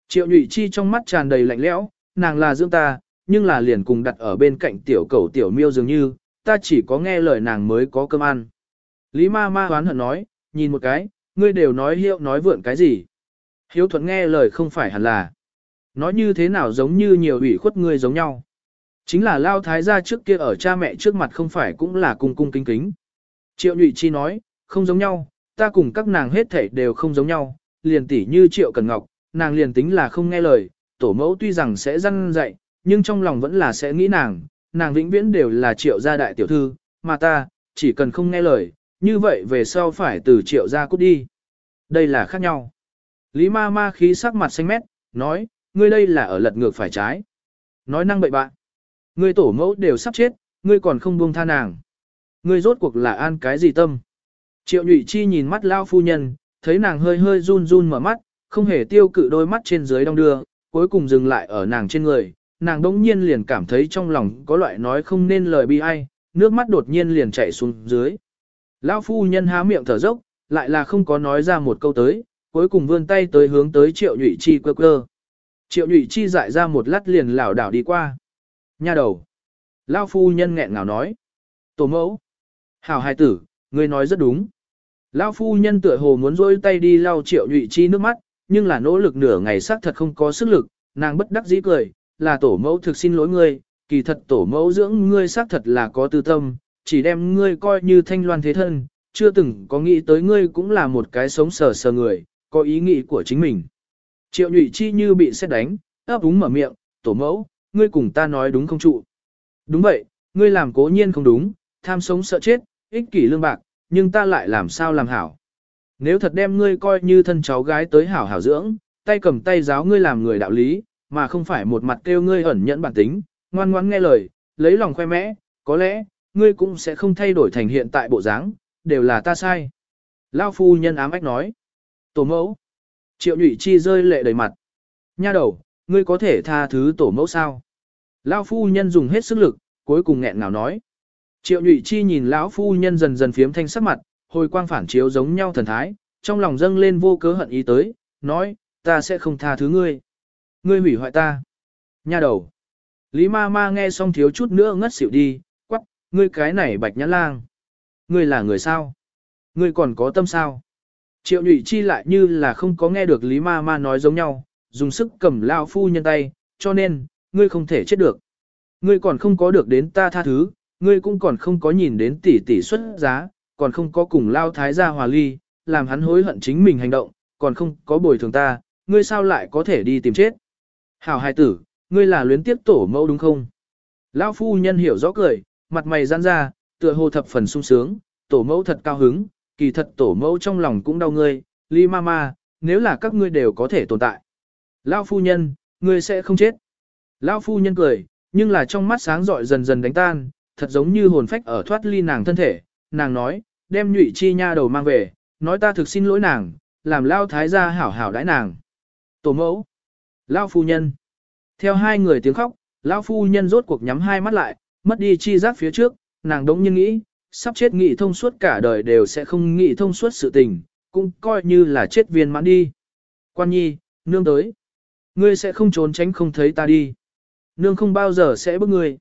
Triệu nhụy chi trong mắt tràn đầy lạnh lẽo, nàng là dưỡng ta, nhưng là liền cùng đặt ở bên cạnh tiểu cầu tiểu miêu dường như, ta chỉ có nghe lời nàng mới có cơm ăn. Lý ma ma hoán hận nói, nhìn một cái, ngươi đều nói hiệu nói vượn cái gì. Hiếu thuận nghe lời không phải hẳn là. Nói như thế nào giống như nhiều ủy khuất ngươi giống nhau. Chính là lao thái gia trước kia ở cha mẹ trước mặt không phải cũng là cung cung kính kính. Triệu nhụy chi nói, không giống nhau, ta cùng các nàng hết thảy đều không giống nhau, liền tỷ như triệu cần ngọc, nàng liền tính là không nghe lời, tổ mẫu tuy rằng sẽ răn dạy, nhưng trong lòng vẫn là sẽ nghĩ nàng, nàng vĩnh viễn đều là triệu gia đại tiểu thư, mà ta, chỉ cần không nghe lời, như vậy về sau phải từ triệu gia cút đi. Đây là khác nhau. Lý ma ma khí sắc mặt xanh mét, nói, ngươi đây là ở lật ngược phải trái. Nói năng bậy bạn. Ngươi tổ mẫu đều sắp chết, ngươi còn không buông tha nàng. Ngươi rốt cuộc là an cái gì tâm? Triệu nhụy chi nhìn mắt lao phu nhân, thấy nàng hơi hơi run run mở mắt, không hề tiêu cự đôi mắt trên dưới đong đưa, cuối cùng dừng lại ở nàng trên người. Nàng đống nhiên liền cảm thấy trong lòng có loại nói không nên lời bi ai, nước mắt đột nhiên liền chảy xuống dưới. Lão phu nhân há miệng thở dốc, lại là không có nói ra một câu tới, cuối cùng vươn tay tới hướng tới triệu nhụy chi quơ quơ. Triệu nhụy chi dại ra một lát liền lảo đảo đi qua. Nha đầu. Lão phu nhân nghẹn ngào nói. Tổ mẫu. Hảo hài tử, ngươi nói rất đúng. Lão phu nhân tựa hồ muốn rôi tay đi lau triệu nhụy chi nước mắt, nhưng là nỗ lực nửa ngày xác thật không có sức lực, nàng bất đắc dĩ cười, là tổ mẫu thực xin lỗi ngươi, kỳ thật tổ mẫu dưỡng ngươi xác thật là có tư tâm, chỉ đem ngươi coi như thanh loan thế thân, chưa từng có nghĩ tới ngươi cũng là một cái sống sờ sờ người, có ý nghĩ của chính mình. Triệu nhụy chi như bị xét đánh, ấp úng mở miệng, tổ mẫu, ngươi cùng ta nói đúng không trụ. Đúng vậy, ngươi làm cố nhiên không đúng, tham sống sợ chết, ích kỷ lương bạc, nhưng ta lại làm sao làm hảo. Nếu thật đem ngươi coi như thân cháu gái tới hảo hảo dưỡng, tay cầm tay giáo ngươi làm người đạo lý, mà không phải một mặt kêu ngươi ẩn nhẫn bản tính, ngoan ngoãn nghe lời, lấy lòng khoe mẽ, có lẽ, ngươi cũng sẽ không thay đổi thành hiện tại bộ dáng, đều là ta sai. Lao phu nhân ám ách nói. Tổ mẫu. Triệu nhụy chi rơi lệ đầy mặt. Nha đầu, ngươi có thể tha thứ tổ mẫu sao? Lão phu nhân dùng hết sức lực, cuối cùng nghẹn ngào nói. Triệu nhụy chi nhìn lão phu nhân dần dần phiếm thanh sắc mặt, hồi quang phản chiếu giống nhau thần thái, trong lòng dâng lên vô cớ hận ý tới, nói, ta sẽ không tha thứ ngươi. Ngươi hủy hoại ta. Nha đầu. Lý ma ma nghe xong thiếu chút nữa ngất xỉu đi, quắc, ngươi cái này bạch nhãn lang. Ngươi là người sao? Ngươi còn có tâm sao? Triệu nhụy chi lại như là không có nghe được Lý ma ma nói giống nhau, dùng sức cầm lao phu nhân tay, cho nên, ngươi không thể chết được. Ngươi còn không có được đến ta tha thứ, ngươi cũng còn không có nhìn đến tỷ tỷ xuất giá, còn không có cùng lao thái gia hòa ly, làm hắn hối hận chính mình hành động, còn không có bồi thường ta, ngươi sao lại có thể đi tìm chết. Hảo hài tử, ngươi là luyến tiếp tổ mẫu đúng không? Lão phu nhân hiểu rõ cười, mặt mày giãn ra, tựa hồ thập phần sung sướng, tổ mẫu thật cao hứng, kỳ thật tổ mẫu trong lòng cũng đau ngươi, Lý Mama, nếu là các ngươi đều có thể tồn tại. Lão phu nhân, ngươi sẽ không chết. Lão phu nhân cười, nhưng là trong mắt sáng rọi dần dần đánh tan, thật giống như hồn phách ở thoát ly nàng thân thể. Nàng nói, đem nhụy chi nha đầu mang về, nói ta thực xin lỗi nàng, làm lao thái gia hảo hảo đãi nàng. Tổ mẫu, lao phu nhân. Theo hai người tiếng khóc, lao phu nhân rốt cuộc nhắm hai mắt lại, mất đi chi giác phía trước, nàng đống nhiên nghĩ, sắp chết nghị thông suốt cả đời đều sẽ không nghị thông suốt sự tình, cũng coi như là chết viên mãn đi. Quan nhi, nương tới. Ngươi sẽ không trốn tránh không thấy ta đi. Nương không bao giờ sẽ bước ngươi.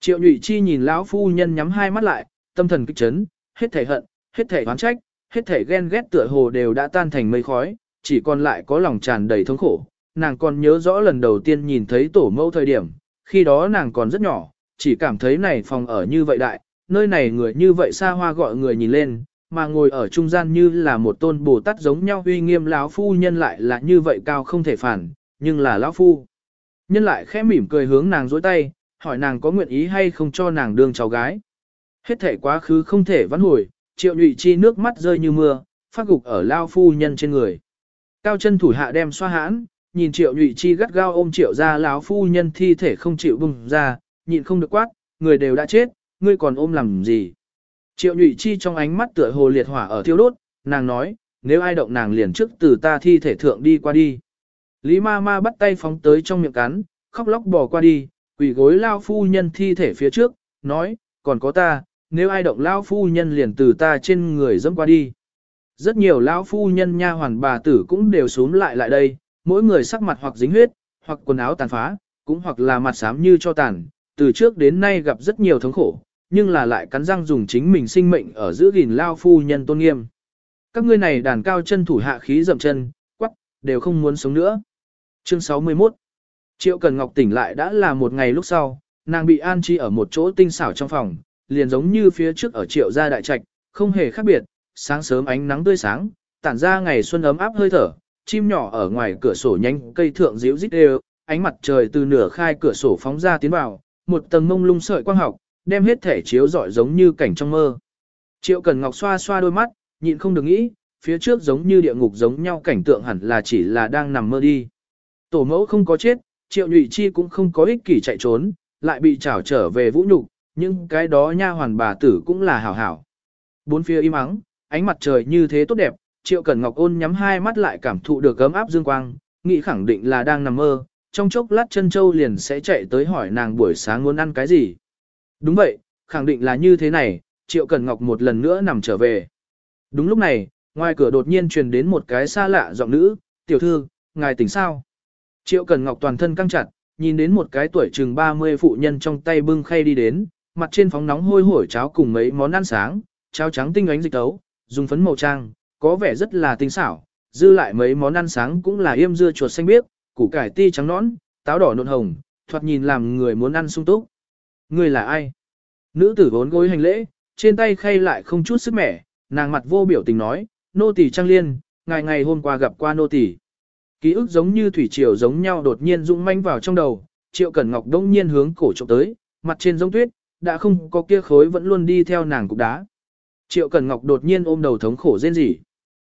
Triệu nhụy chi nhìn lão phu nhân nhắm hai mắt lại, tâm thần kích chấn, hết thể hận, hết thể oán trách, hết thể ghen ghét tựa hồ đều đã tan thành mây khói, chỉ còn lại có lòng tràn đầy thống khổ. Nàng còn nhớ rõ lần đầu tiên nhìn thấy tổ mẫu thời điểm, khi đó nàng còn rất nhỏ, chỉ cảm thấy này phòng ở như vậy đại, nơi này người như vậy xa hoa gọi người nhìn lên, mà ngồi ở trung gian như là một tôn bồ tát giống nhau uy nghiêm lão phu nhân lại là như vậy cao không thể phản, nhưng là lão phu. Nhân lại khẽ mỉm cười hướng nàng dối tay, hỏi nàng có nguyện ý hay không cho nàng đương cháu gái. Hết thể quá khứ không thể vãn hồi, triệu nhụy chi nước mắt rơi như mưa, phát gục ở lao phu nhân trên người. Cao chân thủ hạ đem xoa hãn, nhìn triệu nhụy chi gắt gao ôm triệu ra lão phu nhân thi thể không chịu bùng ra, nhịn không được quát, người đều đã chết, ngươi còn ôm làm gì. Triệu nhụy chi trong ánh mắt tựa hồ liệt hỏa ở thiêu đốt, nàng nói, nếu ai động nàng liền trước từ ta thi thể thượng đi qua đi. Lý ma ma bắt tay phóng tới trong miệng cắn, khóc lóc bỏ qua đi, quỷ gối lao phu nhân thi thể phía trước, nói, còn có ta, nếu ai động lão phu nhân liền từ ta trên người dẫm qua đi. Rất nhiều lão phu nhân nha hoàn bà tử cũng đều xuống lại lại đây, mỗi người sắc mặt hoặc dính huyết, hoặc quần áo tàn phá, cũng hoặc là mặt xám như cho tàn, từ trước đến nay gặp rất nhiều thống khổ, nhưng là lại cắn răng dùng chính mình sinh mệnh ở giữ gìn lao phu nhân tôn nghiêm. Các ngươi này đàn cao chân thủ hạ khí dậm chân, quắc, đều không muốn sống nữa. Chương 61 Triệu Cần Ngọc tỉnh lại đã là một ngày lúc sau, nàng bị an chi ở một chỗ tinh xảo trong phòng, liền giống như phía trước ở triệu gia đại trạch, không hề khác biệt, sáng sớm ánh nắng tươi sáng, tản ra ngày xuân ấm áp hơi thở, chim nhỏ ở ngoài cửa sổ nhanh cây thượng ríu rít đều, ánh mặt trời từ nửa khai cửa sổ phóng ra tiến vào, một tầng mông lung sợi quang học, đem hết thể chiếu rọi giống như cảnh trong mơ. Triệu Cần Ngọc xoa xoa đôi mắt, nhịn không được nghĩ, phía trước giống như địa ngục giống nhau cảnh tượng hẳn là chỉ là đang nằm mơ đi. Tổ mẫu không có chết, Triệu Nhụy Chi cũng không có ích kỷ chạy trốn, lại bị trảo trở về vũ nhục, nhưng cái đó nha hoàn bà tử cũng là hảo hảo. Bốn phía im ắng, ánh mặt trời như thế tốt đẹp, Triệu Cẩn Ngọc ôn nhắm hai mắt lại cảm thụ được gấm áp dương quang, nghĩ khẳng định là đang nằm mơ, trong chốc lát chân châu liền sẽ chạy tới hỏi nàng buổi sáng muốn ăn cái gì. Đúng vậy, khẳng định là như thế này, Triệu Cẩn Ngọc một lần nữa nằm trở về. Đúng lúc này, ngoài cửa đột nhiên truyền đến một cái xa lạ giọng nữ, tiểu thư, ngài tỉnh sao? Triệu Cẩn Ngọc toàn thân căng chặt, nhìn đến một cái tuổi chừng 30 phụ nhân trong tay bưng khay đi đến, mặt trên phóng nóng hôi hổi cháo cùng mấy món ăn sáng, cháo trắng tinh ánh dịch tấu, dùng phấn màu trang, có vẻ rất là tinh xảo, dư lại mấy món ăn sáng cũng là yêm dưa chuột xanh biếc, củ cải ti trắng nõn, táo đỏ nộn hồng, thoạt nhìn làm người muốn ăn sung túc. Người là ai? Nữ tử vốn gối hành lễ, trên tay khay lại không chút sức mẻ, nàng mặt vô biểu tình nói, nô tỳ trang liên, ngày ngày hôm qua gặp qua nô tỳ. Ký ức giống như thủy triều giống nhau đột nhiên rung manh vào trong đầu, Triệu Cẩn Ngọc đông nhiên hướng cổ trộm tới, mặt trên giống tuyết, đã không có kia khối vẫn luôn đi theo nàng cục đá. Triệu Cẩn Ngọc đột nhiên ôm đầu thống khổ rên rỉ.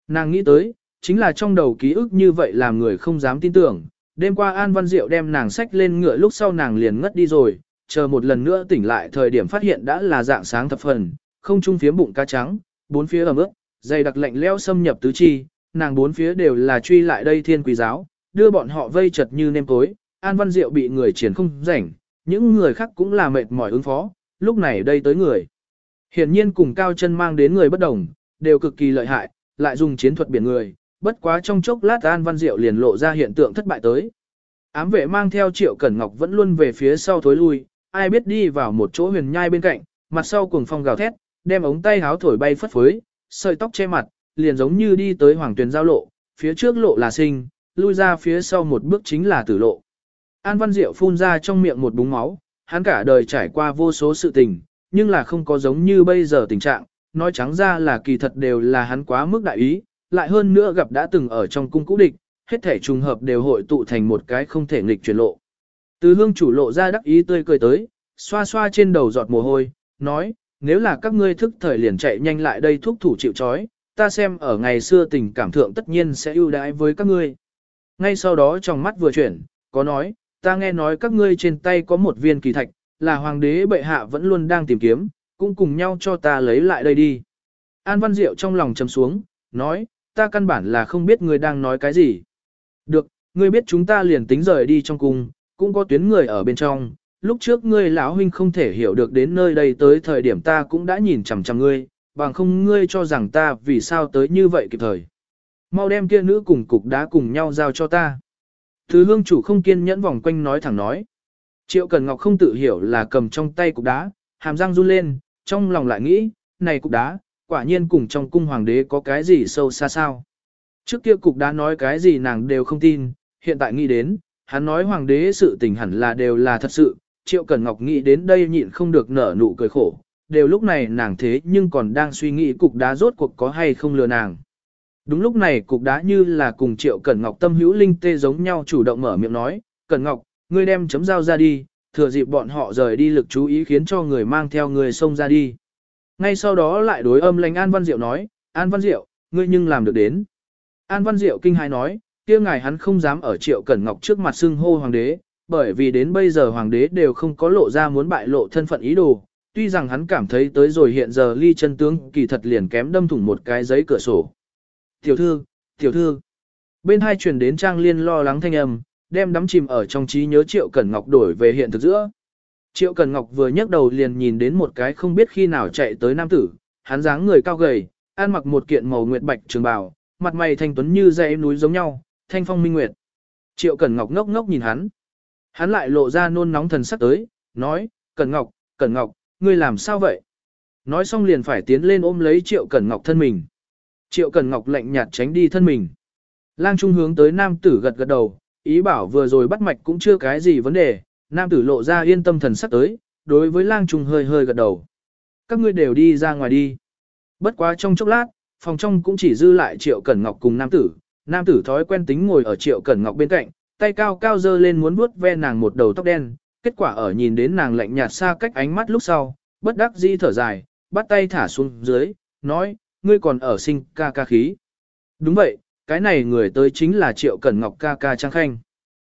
Nàng nghĩ tới, chính là trong đầu ký ức như vậy làm người không dám tin tưởng. Đêm qua An Văn Diệu đem nàng sách lên ngựa lúc sau nàng liền ngất đi rồi, chờ một lần nữa tỉnh lại thời điểm phát hiện đã là dạng sáng thập phần, không trung phía bụng cá trắng, bốn phía ẩm ướt, dày đặc lạnh leo xâm nhập tứ chi, nàng bốn phía đều là truy lại đây thiên quý giáo, đưa bọn họ vây chật như nêm tối, An Văn Diệu bị người triển không rảnh, những người khác cũng là mệt mỏi ứng phó, lúc này đây tới người. Hiển nhiên cùng cao chân mang đến người bất đồng, đều cực kỳ lợi hại, lại dùng chiến thuật biển người, bất quá trong chốc lát An Văn Diệu liền lộ ra hiện tượng thất bại tới. Ám vệ mang theo Triệu Cẩn Ngọc vẫn luôn về phía sau thối lui, ai biết đi vào một chỗ huyền nhai bên cạnh, mặt sau cùng phong gào thét, đem ống tay háo thổi bay phất phới, sợi tóc che mặt, liền giống như đi tới hoàng tuyền giao lộ, phía trước lộ là sinh, lui ra phía sau một bước chính là tử lộ. An Văn Diệu phun ra trong miệng một búng máu, hắn cả đời trải qua vô số sự tình, nhưng là không có giống như bây giờ tình trạng, nói trắng ra là kỳ thật đều là hắn quá mức đại ý, lại hơn nữa gặp đã từng ở trong cung cũ địch, hết thể trùng hợp đều hội tụ thành một cái không thể nghịch chuyển lộ. Từ hương chủ lộ ra đắc ý tươi cười tới, xoa xoa trên đầu giọt mồ hôi, nói, nếu là các ngươi thức thời liền chạy nhanh lại đây thúc thủ chịu chói, ta xem ở ngày xưa tình cảm thượng tất nhiên sẽ ưu đãi với các ngươi. Ngay sau đó trong mắt vừa chuyển, có nói, ta nghe nói các ngươi trên tay có một viên kỳ thạch, là hoàng đế bệ hạ vẫn luôn đang tìm kiếm, cũng cùng nhau cho ta lấy lại đây đi. An Văn Diệu trong lòng trầm xuống, nói, ta căn bản là không biết ngươi đang nói cái gì. Được, ngươi biết chúng ta liền tính rời đi trong cung, cũng có tuyến người ở bên trong. Lúc trước ngươi lão huynh không thể hiểu được đến nơi đây tới thời điểm ta cũng đã nhìn chằm chằm ngươi, bằng không ngươi cho rằng ta vì sao tới như vậy kịp thời. Mau đem kia nữ cùng cục đá cùng nhau giao cho ta. Thứ hương chủ không kiên nhẫn vòng quanh nói thẳng nói. Triệu Cần Ngọc không tự hiểu là cầm trong tay cục đá, hàm răng run lên, trong lòng lại nghĩ, này cục đá, quả nhiên cùng trong cung hoàng đế có cái gì sâu xa sao. Trước kia cục đá nói cái gì nàng đều không tin, hiện tại nghĩ đến, hắn nói hoàng đế sự tình hẳn là đều là thật sự, Triệu Cần Ngọc nghĩ đến đây nhịn không được nở nụ cười khổ, đều lúc này nàng thế nhưng còn đang suy nghĩ cục đá rốt cuộc có hay không lừa nàng. Đúng lúc này cục đá như là cùng Triệu Cẩn Ngọc tâm hữu linh tê giống nhau chủ động mở miệng nói, Cẩn Ngọc, ngươi đem chấm dao ra đi, thừa dịp bọn họ rời đi lực chú ý khiến cho người mang theo người xông ra đi. Ngay sau đó lại đối âm lành An Văn Diệu nói, An Văn Diệu, ngươi nhưng làm được đến. An Văn Diệu kinh hài nói, kia ngài hắn không dám ở Triệu Cẩn Ngọc trước mặt xưng hô hoàng đế, bởi vì đến bây giờ hoàng đế đều không có lộ ra muốn bại lộ thân phận ý đồ, tuy rằng hắn cảm thấy tới rồi hiện giờ ly chân tướng kỳ thật liền kém đâm thủng một cái giấy cửa sổ. Tiểu thư, tiểu thư. Bên hai truyền đến Trang Liên lo lắng thanh âm, đem đắm chìm ở trong trí nhớ Triệu Cẩn Ngọc đổi về hiện thực giữa. Triệu Cẩn Ngọc vừa nhấc đầu liền nhìn đến một cái không biết khi nào chạy tới nam tử, hắn dáng người cao gầy, ăn mặc một kiện màu nguyệt bạch trường bào, mặt mày thanh tuấn như dãy núi giống nhau, thanh phong minh nguyệt. Triệu Cẩn Ngọc ngốc ngốc nhìn hắn. Hắn lại lộ ra nôn nóng thần sắc tới, nói, Cẩn Ngọc, Cẩn Ngọc, ngươi làm sao vậy? Nói xong liền phải tiến lên ôm lấy Triệu Cẩn Ngọc thân mình. Triệu Cẩn Ngọc lạnh nhạt tránh đi thân mình. Lang Trung hướng tới nam tử gật gật đầu, ý bảo vừa rồi bắt mạch cũng chưa cái gì vấn đề, nam tử lộ ra yên tâm thần sắc tới, đối với Lang Trung hơi hơi gật đầu. Các ngươi đều đi ra ngoài đi. Bất quá trong chốc lát, phòng trong cũng chỉ dư lại Triệu Cẩn Ngọc cùng nam tử, nam tử thói quen tính ngồi ở Triệu Cẩn Ngọc bên cạnh, tay cao cao dơ lên muốn vuốt ve nàng một đầu tóc đen, kết quả ở nhìn đến nàng lạnh nhạt xa cách ánh mắt lúc sau, bất đắc dĩ thở dài, bắt tay thả xuống dưới, nói, ngươi còn ở sinh ca ca khí. Đúng vậy, cái này người tới chính là Triệu Cẩn Ngọc ca ca Trang Khanh.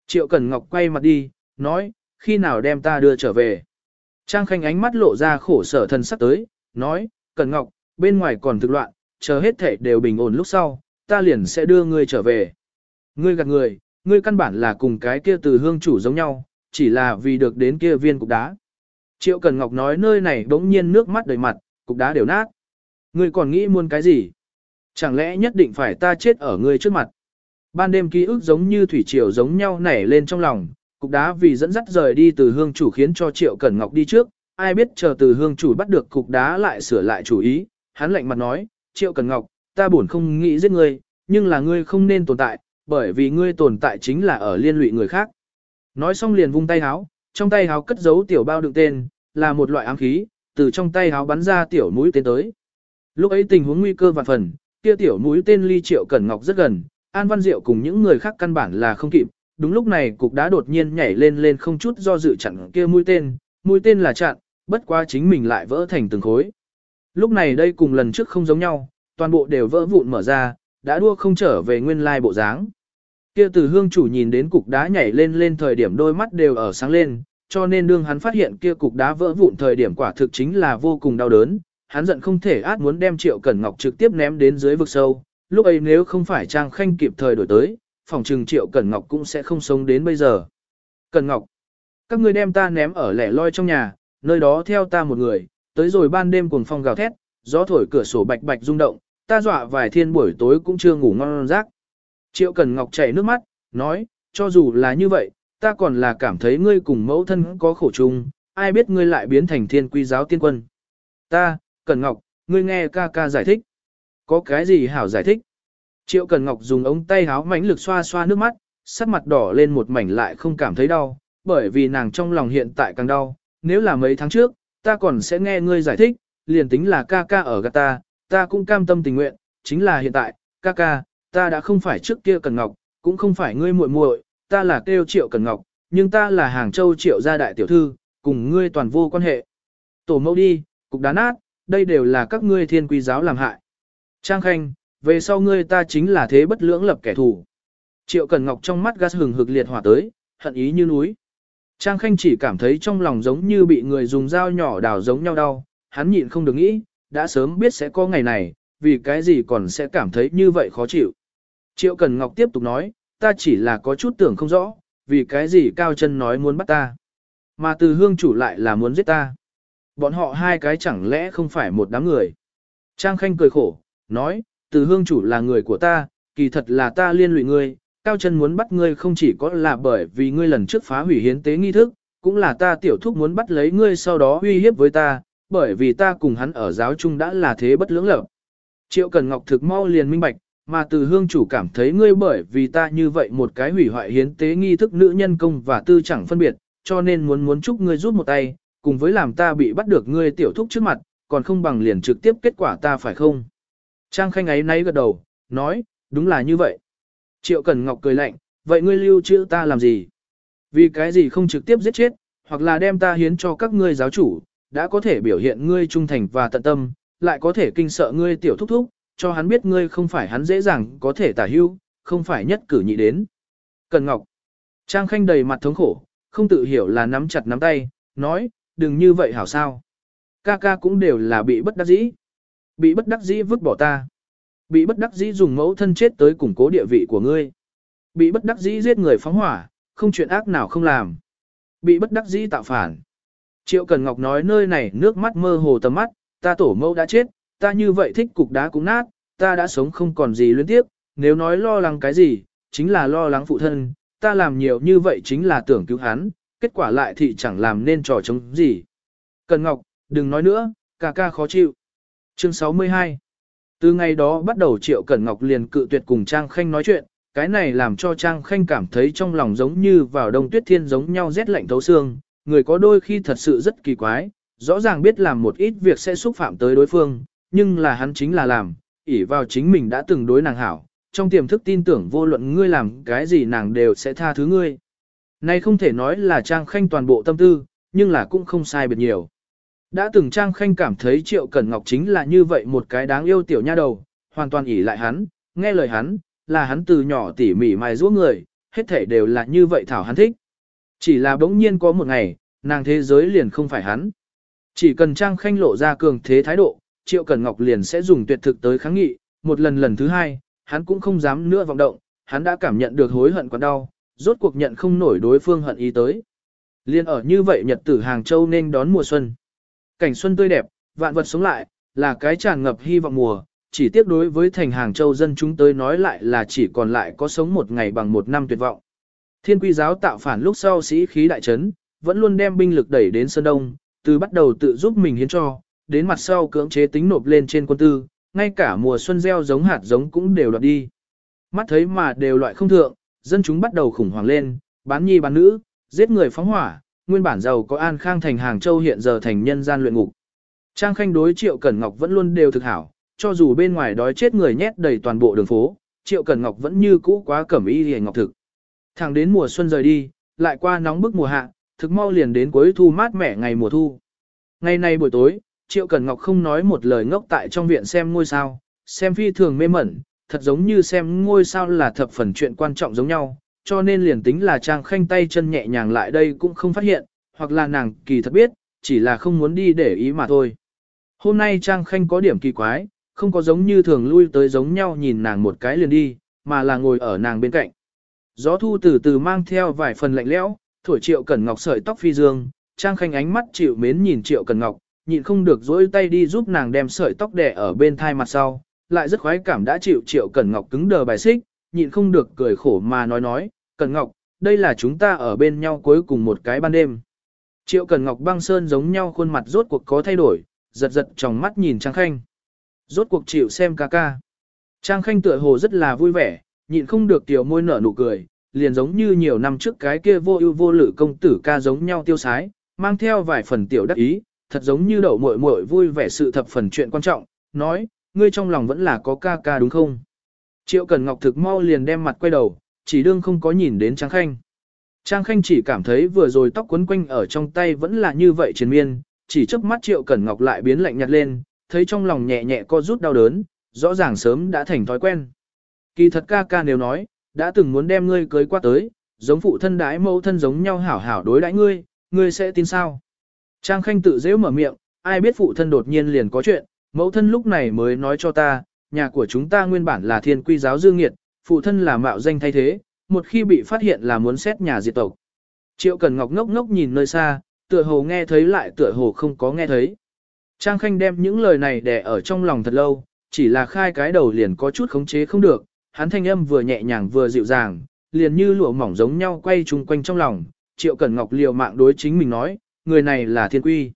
Triệu Cẩn Ngọc quay mặt đi, nói, khi nào đem ta đưa trở về. Trang Khanh ánh mắt lộ ra khổ sở thân sắc tới, nói, Cẩn Ngọc, bên ngoài còn thực loạn, chờ hết thể đều bình ổn lúc sau, ta liền sẽ đưa ngươi trở về. Ngươi gạt người, ngươi căn bản là cùng cái kia từ hương chủ giống nhau, chỉ là vì được đến kia viên cục đá. Triệu Cần Ngọc nói nơi này đống nhiên nước mắt đầy mặt, cục đá đều nát. Ngươi còn nghĩ muốn cái gì? Chẳng lẽ nhất định phải ta chết ở ngươi trước mặt? Ban đêm ký ức giống như thủy triều giống nhau nảy lên trong lòng, cục đá vì dẫn dắt rời đi từ hương chủ khiến cho Triệu Cẩn Ngọc đi trước, ai biết chờ từ hương chủ bắt được cục đá lại sửa lại chủ ý, hắn lạnh mặt nói, Triệu Cẩn Ngọc, ta buồn không nghĩ giết ngươi, nhưng là ngươi không nên tồn tại, bởi vì ngươi tồn tại chính là ở liên lụy người khác. Nói xong liền vung tay háo, trong tay háo cất giấu tiểu bao đựng tên, là một loại ám khí, từ trong tay háo bắn ra tiểu mũi tên tới. Lúc ấy tình huống nguy cơ vạn phần, kia tiểu mũi tên ly triệu cẩn ngọc rất gần, An Văn Diệu cùng những người khác căn bản là không kịp. Đúng lúc này cục đá đột nhiên nhảy lên lên không chút do dự chặn kia mũi tên, mũi tên là chặn, bất quá chính mình lại vỡ thành từng khối. Lúc này đây cùng lần trước không giống nhau, toàn bộ đều vỡ vụn mở ra, đã đua không trở về nguyên lai bộ dáng. Kia từ hương chủ nhìn đến cục đá nhảy lên lên thời điểm đôi mắt đều ở sáng lên, cho nên đương hắn phát hiện kia cục đá vỡ vụn thời điểm quả thực chính là vô cùng đau đớn, hắn giận không thể át muốn đem Triệu Cẩn Ngọc trực tiếp ném đến dưới vực sâu, lúc ấy nếu không phải Trang Khanh kịp thời đổi tới, phòng trừng Triệu Cẩn Ngọc cũng sẽ không sống đến bây giờ. Cẩn Ngọc, các ngươi đem ta ném ở lẻ loi trong nhà, nơi đó theo ta một người, tới rồi ban đêm cuồng phong gào thét, gió thổi cửa sổ bạch bạch rung động, ta dọa vài thiên buổi tối cũng chưa ngủ ngon giấc. Triệu Cẩn Ngọc chảy nước mắt, nói, cho dù là như vậy, ta còn là cảm thấy ngươi cùng mẫu thân có khổ chung, ai biết ngươi lại biến thành thiên quy giáo tiên quân. Ta, Cẩn Ngọc, ngươi nghe ca ca giải thích. Có cái gì hảo giải thích? Triệu Cẩn Ngọc dùng ống tay háo mảnh lực xoa xoa nước mắt, sắc mặt đỏ lên một mảnh lại không cảm thấy đau, bởi vì nàng trong lòng hiện tại càng đau. Nếu là mấy tháng trước, ta còn sẽ nghe ngươi giải thích, liền tính là ca ca ở gạt ta, ta cũng cam tâm tình nguyện, chính là hiện tại, ca ca, ta đã không phải trước kia Cẩn Ngọc, cũng không phải ngươi muội muội, ta là kêu Triệu Cẩn Ngọc, nhưng ta là Hàng Châu Triệu gia đại tiểu thư, cùng ngươi toàn vô quan hệ. Tổ mẫu đi, cục đá nát, đây đều là các ngươi thiên quy giáo làm hại. Trang Khanh, về sau ngươi ta chính là thế bất lưỡng lập kẻ thù. Triệu Cần Ngọc trong mắt gas hừng hực liệt hỏa tới, hận ý như núi. Trang Khanh chỉ cảm thấy trong lòng giống như bị người dùng dao nhỏ đào giống nhau đau, hắn nhịn không được nghĩ, đã sớm biết sẽ có ngày này, vì cái gì còn sẽ cảm thấy như vậy khó chịu. Triệu Cần Ngọc tiếp tục nói, ta chỉ là có chút tưởng không rõ, vì cái gì Cao chân nói muốn bắt ta. Mà từ hương chủ lại là muốn giết ta. Bọn họ hai cái chẳng lẽ không phải một đám người. Trang Khanh cười khổ, nói, từ hương chủ là người của ta, kỳ thật là ta liên lụy ngươi, Cao chân muốn bắt ngươi không chỉ có là bởi vì ngươi lần trước phá hủy hiến tế nghi thức, cũng là ta tiểu thúc muốn bắt lấy ngươi sau đó uy hiếp với ta, bởi vì ta cùng hắn ở giáo trung đã là thế bất lưỡng lập. Triệu Cần Ngọc thực mau liền minh bạch, mà từ hương chủ cảm thấy ngươi bởi vì ta như vậy một cái hủy hoại hiến tế nghi thức nữ nhân công và tư chẳng phân biệt, cho nên muốn muốn chúc ngươi rút một tay, cùng với làm ta bị bắt được ngươi tiểu thúc trước mặt, còn không bằng liền trực tiếp kết quả ta phải không? Trang Khanh ấy nay gật đầu, nói, đúng là như vậy. Triệu Cần Ngọc cười lạnh, vậy ngươi lưu trữ ta làm gì? Vì cái gì không trực tiếp giết chết, hoặc là đem ta hiến cho các ngươi giáo chủ, đã có thể biểu hiện ngươi trung thành và tận tâm, lại có thể kinh sợ ngươi tiểu thúc thúc, cho hắn biết ngươi không phải hắn dễ dàng có thể tả hưu, không phải nhất cử nhị đến. Cần Ngọc. Trang Khanh đầy mặt thống khổ, không tự hiểu là nắm chặt nắm tay, nói, đừng như vậy hảo sao. Ca ca cũng đều là bị bất đắc dĩ. Bị bất đắc dĩ vứt bỏ ta. Bị bất đắc dĩ dùng mẫu thân chết tới củng cố địa vị của ngươi. Bị bất đắc dĩ giết người phóng hỏa, không chuyện ác nào không làm. Bị bất đắc dĩ tạo phản. Triệu Cần Ngọc nói nơi này nước mắt mơ hồ tầm mắt, ta tổ mẫu đã chết, ta như vậy thích cục đá cũng nát, ta đã sống không còn gì luyến tiếp, nếu nói lo lắng cái gì, chính là lo lắng phụ thân, ta làm nhiều như vậy chính là tưởng cứu hắn, kết quả lại thị chẳng làm nên trò chống gì. Cần Ngọc, đừng nói nữa, ca ca khó chịu. Chương 62 Từ ngày đó bắt đầu Triệu Cẩn Ngọc liền cự tuyệt cùng Trang Khanh nói chuyện, cái này làm cho Trang Khanh cảm thấy trong lòng giống như vào đông tuyết thiên giống nhau rét lạnh thấu xương, người có đôi khi thật sự rất kỳ quái, rõ ràng biết làm một ít việc sẽ xúc phạm tới đối phương, nhưng là hắn chính là làm, ỷ vào chính mình đã từng đối nàng hảo, trong tiềm thức tin tưởng vô luận ngươi làm cái gì nàng đều sẽ tha thứ ngươi. Này không thể nói là Trang Khanh toàn bộ tâm tư, nhưng là cũng không sai biệt nhiều. Đã từng Trang Khanh cảm thấy Triệu Cẩn Ngọc chính là như vậy một cái đáng yêu tiểu nha đầu, hoàn toàn ỷ lại hắn, nghe lời hắn, là hắn từ nhỏ tỉ mỉ mài giũa người, hết thể đều là như vậy thảo hắn thích. Chỉ là bỗng nhiên có một ngày, nàng thế giới liền không phải hắn. Chỉ cần Trang Khanh lộ ra cường thế thái độ, Triệu Cẩn Ngọc liền sẽ dùng tuyệt thực tới kháng nghị, một lần lần thứ hai, hắn cũng không dám nữa vọng động, hắn đã cảm nhận được hối hận quá đau, rốt cuộc nhận không nổi đối phương hận ý tới. Liên ở như vậy Nhật tử Hàng Châu nên đón mùa xuân. Cảnh xuân tươi đẹp, vạn vật sống lại, là cái tràn ngập hy vọng mùa, chỉ tiếc đối với thành Hàng Châu dân chúng tới nói lại là chỉ còn lại có sống một ngày bằng một năm tuyệt vọng. Thiên quy giáo tạo phản lúc sau sĩ khí đại trấn, vẫn luôn đem binh lực đẩy đến Sơn Đông, từ bắt đầu tự giúp mình hiến cho, đến mặt sau cưỡng chế tính nộp lên trên quân tư, ngay cả mùa xuân gieo giống hạt giống cũng đều đoạt đi. Mắt thấy mà đều loại không thượng, dân chúng bắt đầu khủng hoảng lên, bán nhi bán nữ, giết người phóng hỏa, nguyên bản giàu có an khang thành Hàng Châu hiện giờ thành nhân gian luyện ngục. Trang khanh đối Triệu Cẩn Ngọc vẫn luôn đều thực hảo, cho dù bên ngoài đói chết người nhét đầy toàn bộ đường phố, Triệu Cẩn Ngọc vẫn như cũ quá cẩm y liễu ngọc thực. Thẳng đến mùa xuân rời đi, lại qua nóng bức mùa hạ, thực mau liền đến cuối thu mát mẻ ngày mùa thu. Ngày nay buổi tối, Triệu Cẩn Ngọc không nói một lời ngốc tại trong viện xem ngôi sao, xem phi thường mê mẩn, thật giống như xem ngôi sao là thập phần chuyện quan trọng giống nhau, cho nên liền tính là Trang Khanh tay chân nhẹ nhàng lại đây cũng không phát hiện, hoặc là nàng kỳ thật biết, chỉ là không muốn đi để ý mà thôi. Hôm nay Trang Khanh có điểm kỳ quái, không có giống như thường lui tới giống nhau nhìn nàng một cái liền đi, mà là ngồi ở nàng bên cạnh. Gió thu từ từ mang theo vài phần lạnh lẽo, thổi Triệu Cẩn Ngọc sợi tóc phi dương, Trang Khanh ánh mắt chịu mến nhìn Triệu Cẩn Ngọc, nhịn không được dỗi tay đi giúp nàng đem sợi tóc đẻ ở bên thai mặt sau, lại rất khoái cảm đã chịu Triệu Cẩn Ngọc cứng đờ bài xích, nhịn không được cười khổ mà nói nói, Cẩn Ngọc, đây là chúng ta ở bên nhau cuối cùng một cái ban đêm. Triệu Cẩn Ngọc băng sơn giống nhau khuôn mặt rốt cuộc có thay đổi, giật giật trong mắt nhìn Trang Khanh. Rốt cuộc chịu xem ca ca. Trang Khanh tựa hồ rất là vui vẻ, nhịn không được tiểu môi nở nụ cười, liền giống như nhiều năm trước cái kia vô ưu vô lự công tử ca giống nhau tiêu sái, mang theo vài phần tiểu đắc ý, thật giống như đậu muội muội vui vẻ sự thập phần chuyện quan trọng, nói, ngươi trong lòng vẫn là có ca ca đúng không? Triệu Cần Ngọc thực mau liền đem mặt quay đầu, chỉ đương không có nhìn đến Trang Khanh. Trang Khanh chỉ cảm thấy vừa rồi tóc quấn quanh ở trong tay vẫn là như vậy triền miên, chỉ chớp mắt Triệu Cẩn Ngọc lại biến lạnh nhạt lên, thấy trong lòng nhẹ nhẹ co rút đau đớn, rõ ràng sớm đã thành thói quen. Kỳ thật ca ca nếu nói, đã từng muốn đem ngươi cưới qua tới, giống phụ thân đái mẫu thân giống nhau hảo hảo đối đãi ngươi, ngươi sẽ tin sao? Trang Khanh tự dễ mở miệng, ai biết phụ thân đột nhiên liền có chuyện, mẫu thân lúc này mới nói cho ta, nhà của chúng ta nguyên bản là thiên quy giáo dương nghiệt, phụ thân là mạo danh thay thế, một khi bị phát hiện là muốn xét nhà diệt tộc. Triệu Cần Ngọc ngốc ngốc nhìn nơi xa, tựa hồ nghe thấy lại tựa hồ không có nghe thấy. Trang Khanh đem những lời này đè ở trong lòng thật lâu, chỉ là khai cái đầu liền có chút khống chế không được, hắn thanh âm vừa nhẹ nhàng vừa dịu dàng, liền như lụa mỏng giống nhau quay chung quanh trong lòng, Triệu Cẩn Ngọc liều mạng đối chính mình nói, người này là thiên quy.